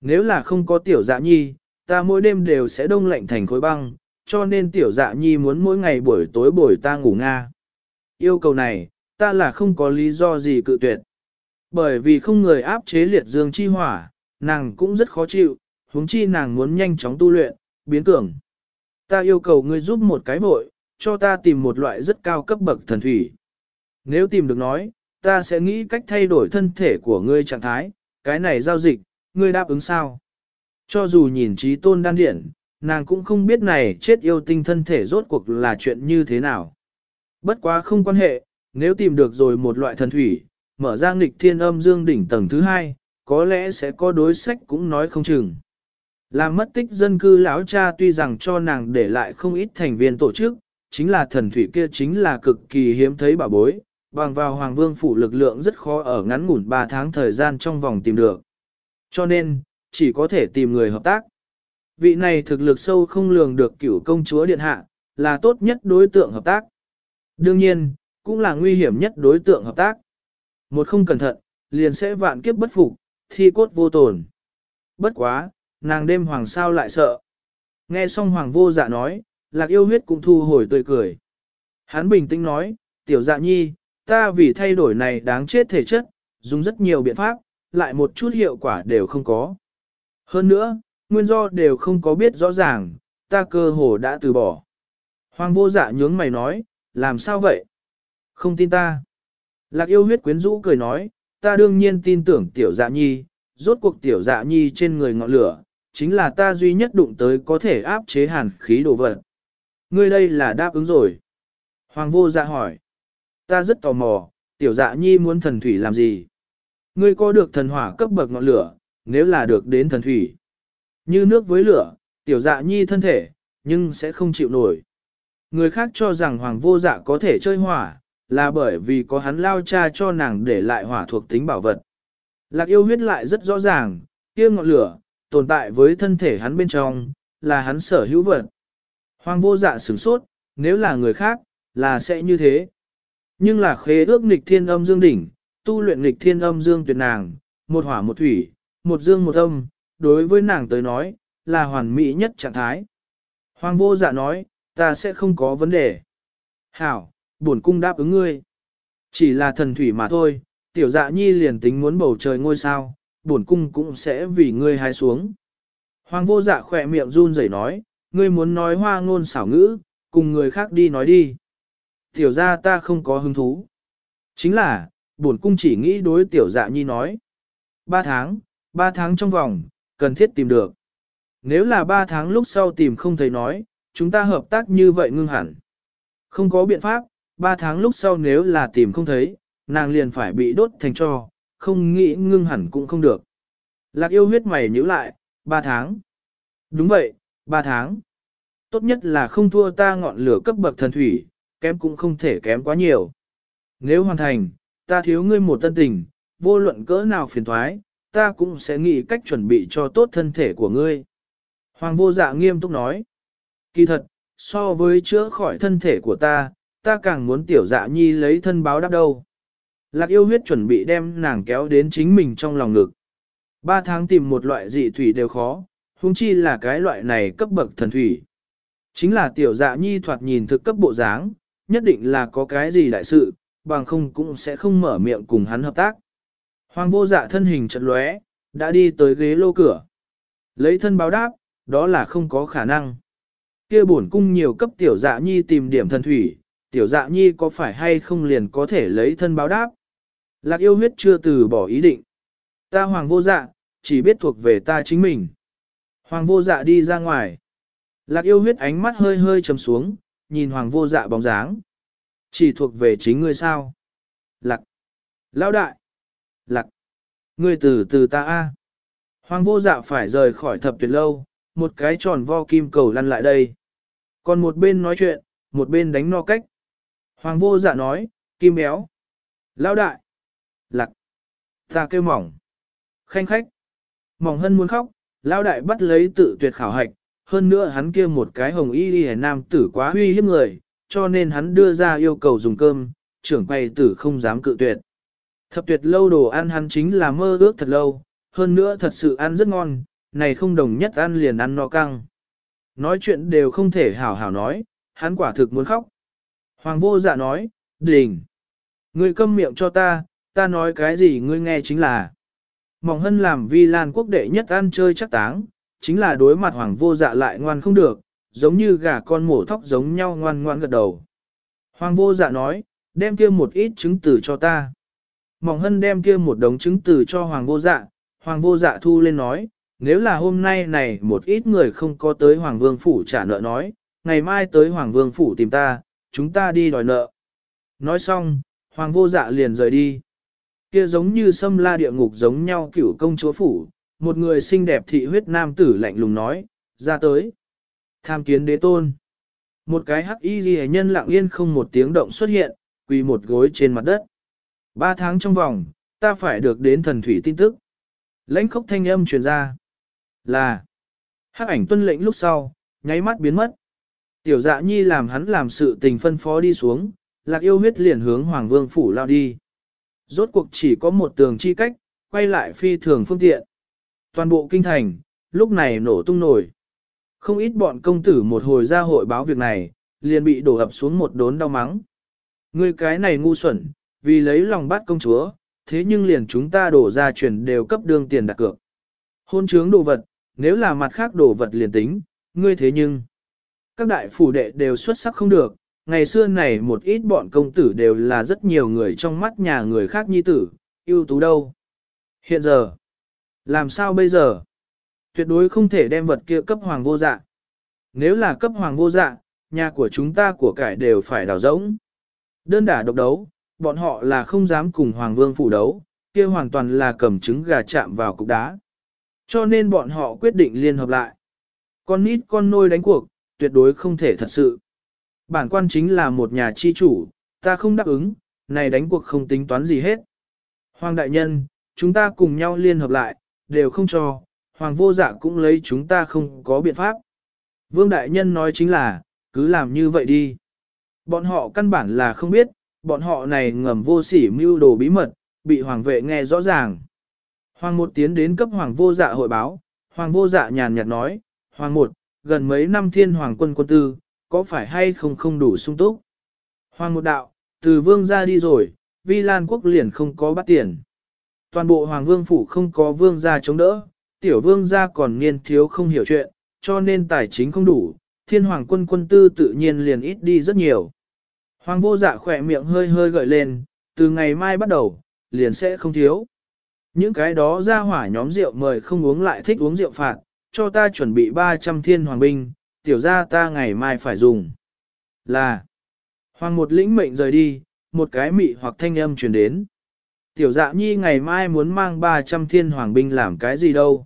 [SPEAKER 1] Nếu là không có tiểu dạ nhi, ta mỗi đêm đều sẽ đông lạnh thành khối băng, cho nên tiểu dạ nhi muốn mỗi ngày buổi tối buổi ta ngủ nga. Yêu cầu này, ta là không có lý do gì cự tuyệt. Bởi vì không người áp chế liệt dương chi hỏa, nàng cũng rất khó chịu, huống chi nàng muốn nhanh chóng tu luyện, biến cường. Ta yêu cầu ngươi giúp một cái vội, cho ta tìm một loại rất cao cấp bậc thần thủy. Nếu tìm được nói, ta sẽ nghĩ cách thay đổi thân thể của ngươi trạng thái, cái này giao dịch, ngươi đáp ứng sao? Cho dù nhìn trí tôn đan điển, nàng cũng không biết này chết yêu tinh thân thể rốt cuộc là chuyện như thế nào. Bất quá không quan hệ, nếu tìm được rồi một loại thần thủy, mở ra nghịch thiên âm dương đỉnh tầng thứ hai, có lẽ sẽ có đối sách cũng nói không chừng. Làm mất tích dân cư lão cha tuy rằng cho nàng để lại không ít thành viên tổ chức, chính là thần thủy kia chính là cực kỳ hiếm thấy bảo bối, bằng vào Hoàng Vương phủ lực lượng rất khó ở ngắn ngủn 3 tháng thời gian trong vòng tìm được. Cho nên, chỉ có thể tìm người hợp tác. Vị này thực lực sâu không lường được cửu công chúa điện hạ, là tốt nhất đối tượng hợp tác. Đương nhiên, cũng là nguy hiểm nhất đối tượng hợp tác. Một không cẩn thận, liền sẽ vạn kiếp bất phục, thi cốt vô tồn. Bất quá, nàng đêm hoàng sao lại sợ. Nghe xong hoàng vô dạ nói, lạc yêu huyết cũng thu hồi tươi cười. Hắn bình tĩnh nói, tiểu dạ nhi, ta vì thay đổi này đáng chết thể chất, dùng rất nhiều biện pháp, lại một chút hiệu quả đều không có. Hơn nữa, nguyên do đều không có biết rõ ràng, ta cơ hồ đã từ bỏ. Hoàng vô dạ nhướng mày nói, làm sao vậy? Không tin ta. Lạc yêu huyết quyến rũ cười nói, ta đương nhiên tin tưởng tiểu dạ nhi, rốt cuộc tiểu dạ nhi trên người ngọn lửa, chính là ta duy nhất đụng tới có thể áp chế hàn khí đồ vật. Ngươi đây là đáp ứng rồi. Hoàng vô dạ hỏi. Ta rất tò mò, tiểu dạ nhi muốn thần thủy làm gì? Ngươi có được thần hỏa cấp bậc ngọn lửa, nếu là được đến thần thủy. Như nước với lửa, tiểu dạ nhi thân thể, nhưng sẽ không chịu nổi. Người khác cho rằng hoàng vô dạ có thể chơi hỏa, là bởi vì có hắn lao cha cho nàng để lại hỏa thuộc tính bảo vật. Lạc yêu huyết lại rất rõ ràng, kia ngọn lửa, tồn tại với thân thể hắn bên trong, là hắn sở hữu vật. Hoàng vô dạ sửng sốt, nếu là người khác, là sẽ như thế. Nhưng là khế ước nghịch thiên âm dương đỉnh, tu luyện nghịch thiên âm dương tuyệt nàng, một hỏa một thủy, một dương một âm, đối với nàng tới nói, là hoàn mỹ nhất trạng thái. Hoàng vô dạ nói, ta sẽ không có vấn đề. Hảo, bổn cung đáp ứng ngươi. Chỉ là thần thủy mà thôi, tiểu dạ nhi liền tính muốn bầu trời ngôi sao, bổn cung cũng sẽ vì ngươi hái xuống. Hoàng vô dạ khỏe miệng run rẩy nói, ngươi muốn nói hoa ngôn xảo ngữ, cùng người khác đi nói đi. Tiểu ra ta không có hứng thú. Chính là, bổn cung chỉ nghĩ đối tiểu dạ nhi nói. Ba tháng, ba tháng trong vòng, cần thiết tìm được. Nếu là ba tháng lúc sau tìm không thấy nói, chúng ta hợp tác như vậy ngưng hẳn. Không có biện pháp, ba tháng lúc sau nếu là tìm không thấy, nàng liền phải bị đốt thành cho, không nghĩ ngưng hẳn cũng không được. Lạc yêu huyết mày nhíu lại, ba tháng. Đúng vậy, ba tháng. Tốt nhất là không thua ta ngọn lửa cấp bậc thần thủy, kém cũng không thể kém quá nhiều. Nếu hoàn thành, ta thiếu ngươi một tân tình, vô luận cỡ nào phiền thoái, ta cũng sẽ nghĩ cách chuẩn bị cho tốt thân thể của ngươi. Hoàng vô dạ nghiêm túc nói. Kỳ thật, so với chữa khỏi thân thể của ta, ta càng muốn tiểu dạ nhi lấy thân báo đáp đâu. Lạc yêu huyết chuẩn bị đem nàng kéo đến chính mình trong lòng ngực. Ba tháng tìm một loại dị thủy đều khó, huống chi là cái loại này cấp bậc thần thủy. Chính là tiểu dạ nhi thoạt nhìn thực cấp bộ dáng, nhất định là có cái gì đại sự, bằng không cũng sẽ không mở miệng cùng hắn hợp tác. Hoàng vô dạ thân hình chật lóe, đã đi tới ghế lô cửa. Lấy thân báo đáp, đó là không có khả năng. Kia bổn cung nhiều cấp tiểu dạ nhi tìm điểm thần thủy, tiểu dạ nhi có phải hay không liền có thể lấy thân báo đáp. Lạc yêu huyết chưa từ bỏ ý định. Ta hoàng vô dạ, chỉ biết thuộc về ta chính mình. Hoàng vô dạ đi ra ngoài. Lạc yêu huyết ánh mắt hơi hơi trầm xuống, nhìn hoàng vô dạ bóng dáng. Chỉ thuộc về chính ngươi sao? Lạc. Lão đại. Lạc. Ngươi từ từ ta a. Hoàng vô dạ phải rời khỏi thập tuyệt lâu, một cái tròn vo kim cầu lăn lại đây. Còn một bên nói chuyện, một bên đánh no cách. Hoàng vô dạ nói, kim béo. Lão đại. Lạc. Ta kêu mỏng. Khanh khách. Mỏng hân muốn khóc, lão đại bắt lấy tự tuyệt khảo hạch, hơn nữa hắn kia một cái hồng y đi nam tử quá huy hiếp người, cho nên hắn đưa ra yêu cầu dùng cơm, trưởng quay tử không dám cự tuyệt. Thập tuyệt lâu đồ ăn hắn chính là mơ ước thật lâu, hơn nữa thật sự ăn rất ngon, này không đồng nhất ăn liền ăn no căng. Nói chuyện đều không thể hảo hảo nói, hắn quả thực muốn khóc. Hoàng vô dạ nói, đỉnh, Ngươi câm miệng cho ta, ta nói cái gì ngươi nghe chính là. Mỏng hân làm vi lan quốc đệ nhất ăn chơi chắc táng, chính là đối mặt hoàng vô dạ lại ngoan không được, giống như gà con mổ thóc giống nhau ngoan ngoan gật đầu. Hoàng vô dạ nói, đem kia một ít chứng từ cho ta. Mỏng hân đem kia một đống chứng từ cho hoàng vô dạ, hoàng vô dạ thu lên nói, nếu là hôm nay này một ít người không có tới hoàng vương phủ trả nợ nói, ngày mai tới hoàng vương phủ tìm ta, chúng ta đi đòi nợ. Nói xong, hoàng vô dạ liền rời đi. Kia giống như sâm la địa ngục giống nhau cửu công chúa phủ, một người xinh đẹp thị huyết nam tử lạnh lùng nói, ra tới. Tham kiến đế tôn. Một cái hắc y ghi nhân lặng yên không một tiếng động xuất hiện, quỳ một gối trên mặt đất. Ba tháng trong vòng, ta phải được đến thần thủy tin tức. Lãnh khốc thanh âm truyền ra. Là. Hắc ảnh tuân lệnh lúc sau, nháy mắt biến mất. Tiểu dạ nhi làm hắn làm sự tình phân phó đi xuống, lạc yêu huyết liền hướng Hoàng Vương Phủ lao đi. Rốt cuộc chỉ có một tường chi cách, quay lại phi thường phương tiện. Toàn bộ kinh thành, lúc này nổ tung nổi. Không ít bọn công tử một hồi ra hội báo việc này, liền bị đổ ập xuống một đốn đau mắng. Người cái này ngu xuẩn, vì lấy lòng bắt công chúa, thế nhưng liền chúng ta đổ ra chuyển đều cấp đương tiền đặt cược. Hôn trướng đồ vật, nếu là mặt khác đồ vật liền tính, ngươi thế nhưng. Các đại phủ đệ đều xuất sắc không được, ngày xưa này một ít bọn công tử đều là rất nhiều người trong mắt nhà người khác nhi tử, ưu tú đâu. Hiện giờ, làm sao bây giờ? Tuyệt đối không thể đem vật kia cấp hoàng vô dạ. Nếu là cấp hoàng vô dạ, nhà của chúng ta của cải đều phải đào rỗng. Đơn đả độc đấu, bọn họ là không dám cùng hoàng vương phủ đấu, kia hoàn toàn là cầm trứng gà chạm vào cục đá. Cho nên bọn họ quyết định liên hợp lại. Con nít con nôi đánh cuộc, tuyệt đối không thể thật sự. Bản quan chính là một nhà chi chủ, ta không đáp ứng, này đánh cuộc không tính toán gì hết. Hoàng đại nhân, chúng ta cùng nhau liên hợp lại, đều không cho, hoàng vô dạ cũng lấy chúng ta không có biện pháp. Vương đại nhân nói chính là, cứ làm như vậy đi. Bọn họ căn bản là không biết, bọn họ này ngầm vô sỉ mưu đồ bí mật, bị hoàng vệ nghe rõ ràng. Hoàng một tiến đến cấp hoàng vô dạ hội báo, hoàng vô dạ nhàn nhạt nói, hoàng một, gần mấy năm thiên hoàng quân quân tư, có phải hay không không đủ sung túc? Hoàng một đạo, từ vương ra đi rồi, vi lan quốc liền không có bắt tiền. Toàn bộ hoàng vương phủ không có vương gia chống đỡ, tiểu vương gia còn niên thiếu không hiểu chuyện, cho nên tài chính không đủ, thiên hoàng quân quân tư tự nhiên liền ít đi rất nhiều. Hoàng vô dạ khỏe miệng hơi hơi gợi lên, từ ngày mai bắt đầu, liền sẽ không thiếu. Những cái đó ra hỏa nhóm rượu mời không uống lại thích uống rượu phạt, cho ta chuẩn bị 300 thiên hoàng binh, tiểu ra ta ngày mai phải dùng. Là, hoàng một lĩnh mệnh rời đi, một cái mị hoặc thanh âm truyền đến. Tiểu dạ nhi ngày mai muốn mang 300 thiên hoàng binh làm cái gì đâu.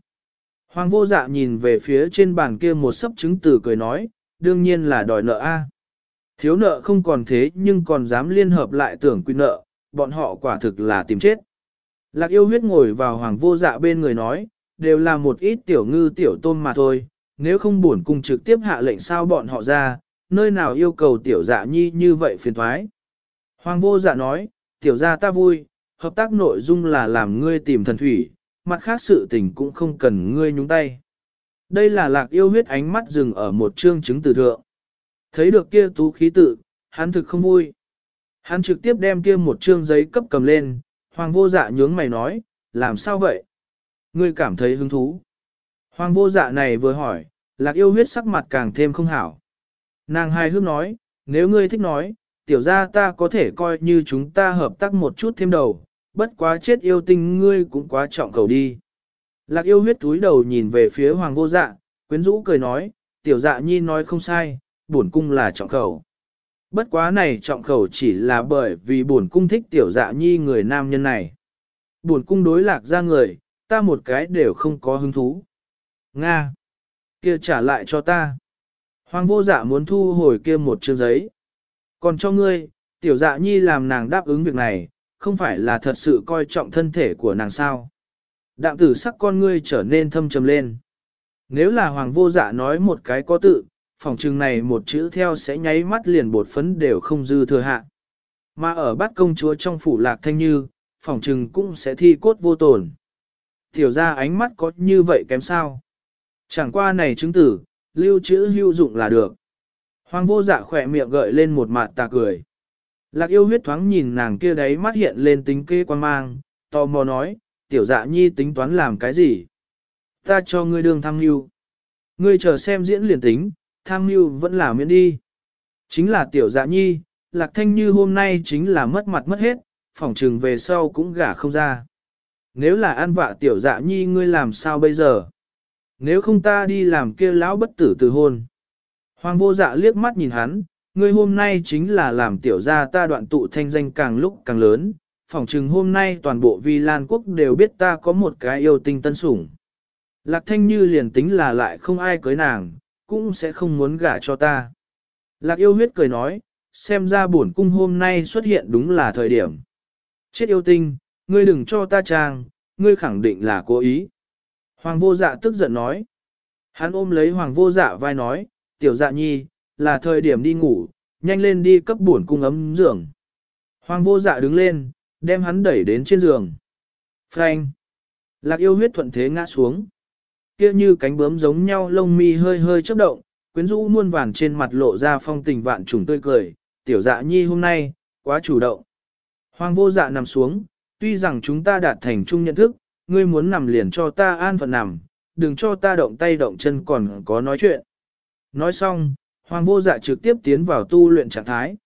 [SPEAKER 1] Hoàng vô dạ nhìn về phía trên bàn kia một sấp chứng từ cười nói, đương nhiên là đòi nợ A. Thiếu nợ không còn thế nhưng còn dám liên hợp lại tưởng quy nợ, bọn họ quả thực là tìm chết. Lạc yêu huyết ngồi vào hoàng vô dạ bên người nói, đều là một ít tiểu ngư tiểu tôm mà thôi, nếu không buồn cùng trực tiếp hạ lệnh sao bọn họ ra, nơi nào yêu cầu tiểu dạ nhi như vậy phiền thoái. Hoàng vô dạ nói, tiểu gia ta vui, hợp tác nội dung là làm ngươi tìm thần thủy, mặt khác sự tình cũng không cần ngươi nhúng tay. Đây là lạc yêu huyết ánh mắt dừng ở một chương chứng từ thượng. Thấy được kia tú khí tự, hắn thực không vui. Hắn trực tiếp đem kia một chương giấy cấp cầm lên, hoàng vô dạ nhướng mày nói, làm sao vậy? Ngươi cảm thấy hứng thú. Hoàng vô dạ này vừa hỏi, lạc yêu huyết sắc mặt càng thêm không hảo. Nàng hai hước nói, nếu ngươi thích nói, tiểu ra ta có thể coi như chúng ta hợp tác một chút thêm đầu, bất quá chết yêu tinh ngươi cũng quá trọng cầu đi. Lạc yêu huyết túi đầu nhìn về phía hoàng vô dạ, quyến rũ cười nói, tiểu dạ nhi nói không sai, bổn cung là trọng khẩu. Bất quá này trọng khẩu chỉ là bởi vì bổn cung thích tiểu dạ nhi người nam nhân này. Bổn cung đối lạc ra người, ta một cái đều không có hứng thú. Nga! kia trả lại cho ta. Hoàng vô dạ muốn thu hồi kia một chương giấy. Còn cho ngươi, tiểu dạ nhi làm nàng đáp ứng việc này, không phải là thật sự coi trọng thân thể của nàng sao. Đạm tử sắc con ngươi trở nên thâm trầm lên. Nếu là hoàng vô dạ nói một cái có tự, phòng trừng này một chữ theo sẽ nháy mắt liền bột phấn đều không dư thừa hạ. Mà ở bát công chúa trong phủ lạc thanh như, phòng trừng cũng sẽ thi cốt vô tổn. Tiểu ra ánh mắt có như vậy kém sao? Chẳng qua này chứng tử, lưu trữ hữu dụng là được. Hoàng vô dạ khỏe miệng gợi lên một mặt tà cười. Lạc yêu huyết thoáng nhìn nàng kia đấy mắt hiện lên tính kê quan mang, tò mò nói, tiểu dạ nhi tính toán làm cái gì? Ta cho ngươi đường tham mưu. Ngươi chờ xem diễn liền tính, tham mưu vẫn là miễn đi. Chính là tiểu dạ nhi, lạc thanh như hôm nay chính là mất mặt mất hết, phỏng trừng về sau cũng gả không ra. Nếu là an vạ tiểu dạ nhi ngươi làm sao bây giờ? Nếu không ta đi làm kia lão bất tử từ hôn. Hoàng vô dạ liếc mắt nhìn hắn, ngươi hôm nay chính là làm tiểu gia ta đoạn tụ thanh danh càng lúc càng lớn, phỏng chừng hôm nay toàn bộ vi lan quốc đều biết ta có một cái yêu tinh tân sủng. Lạc thanh như liền tính là lại không ai cưới nàng, cũng sẽ không muốn gả cho ta. Lạc yêu huyết cười nói, xem ra bổn cung hôm nay xuất hiện đúng là thời điểm. Chết yêu tinh, ngươi đừng cho ta trang, ngươi khẳng định là cố ý. Hoàng vô dạ tức giận nói. Hắn ôm lấy hoàng vô dạ vai nói, tiểu dạ nhi, là thời điểm đi ngủ, nhanh lên đi cấp buồn cung ấm giường. Hoàng vô dạ đứng lên, đem hắn đẩy đến trên giường. Frank! Lạc yêu huyết thuận thế ngã xuống. kia như cánh bướm giống nhau lông mi hơi hơi chớp động, quyến rũ muôn vàn trên mặt lộ ra phong tình vạn trùng tươi cười, tiểu dạ nhi hôm nay, quá chủ động. Hoàng vô dạ nằm xuống, tuy rằng chúng ta đạt thành chung nhận thức, ngươi muốn nằm liền cho ta an phận nằm, đừng cho ta động tay động chân còn có nói chuyện. Nói xong, hoàng vô dạ trực tiếp tiến vào tu luyện trạng thái.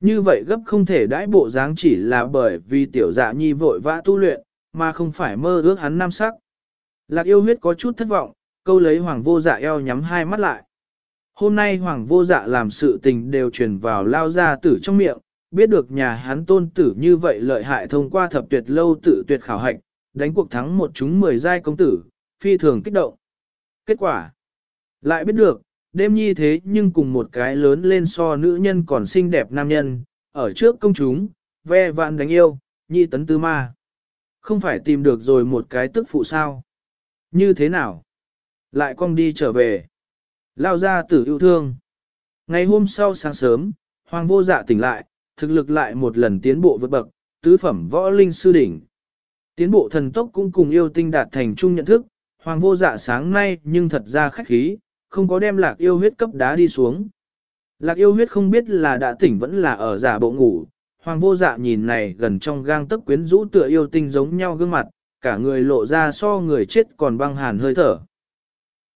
[SPEAKER 1] Như vậy gấp không thể đãi bộ dáng chỉ là bởi vì tiểu dạ nhi vội vã tu luyện, mà không phải mơ ước hắn nam sắc. Lạc yêu huyết có chút thất vọng, câu lấy hoàng vô dạ eo nhắm hai mắt lại. Hôm nay hoàng vô dạ làm sự tình đều truyền vào lao ra tử trong miệng, biết được nhà hắn tôn tử như vậy lợi hại thông qua thập tuyệt lâu tự tuyệt khảo hạch, đánh cuộc thắng một chúng mười giai công tử, phi thường kích động. Kết quả, lại biết được, đêm nhi thế nhưng cùng một cái lớn lên so nữ nhân còn xinh đẹp nam nhân, ở trước công chúng, ve vạn đánh yêu, nhi tấn tư ma. Không phải tìm được rồi một cái tức phụ sao. Như thế nào? Lại quăng đi trở về. Lao ra tử yêu thương. Ngày hôm sau sáng sớm, hoàng vô dạ tỉnh lại, thực lực lại một lần tiến bộ vượt bậc, tứ phẩm võ linh sư đỉnh. Tiến bộ thần tốc cũng cùng yêu tinh đạt thành chung nhận thức, hoàng vô dạ sáng nay nhưng thật ra khách khí, không có đem lạc yêu huyết cấp đá đi xuống. Lạc yêu huyết không biết là đã tỉnh vẫn là ở giả bộ ngủ, hoàng vô dạ nhìn này gần trong gang tấc quyến rũ tựa yêu tinh giống nhau gương mặt, cả người lộ ra so người chết còn băng hàn hơi thở.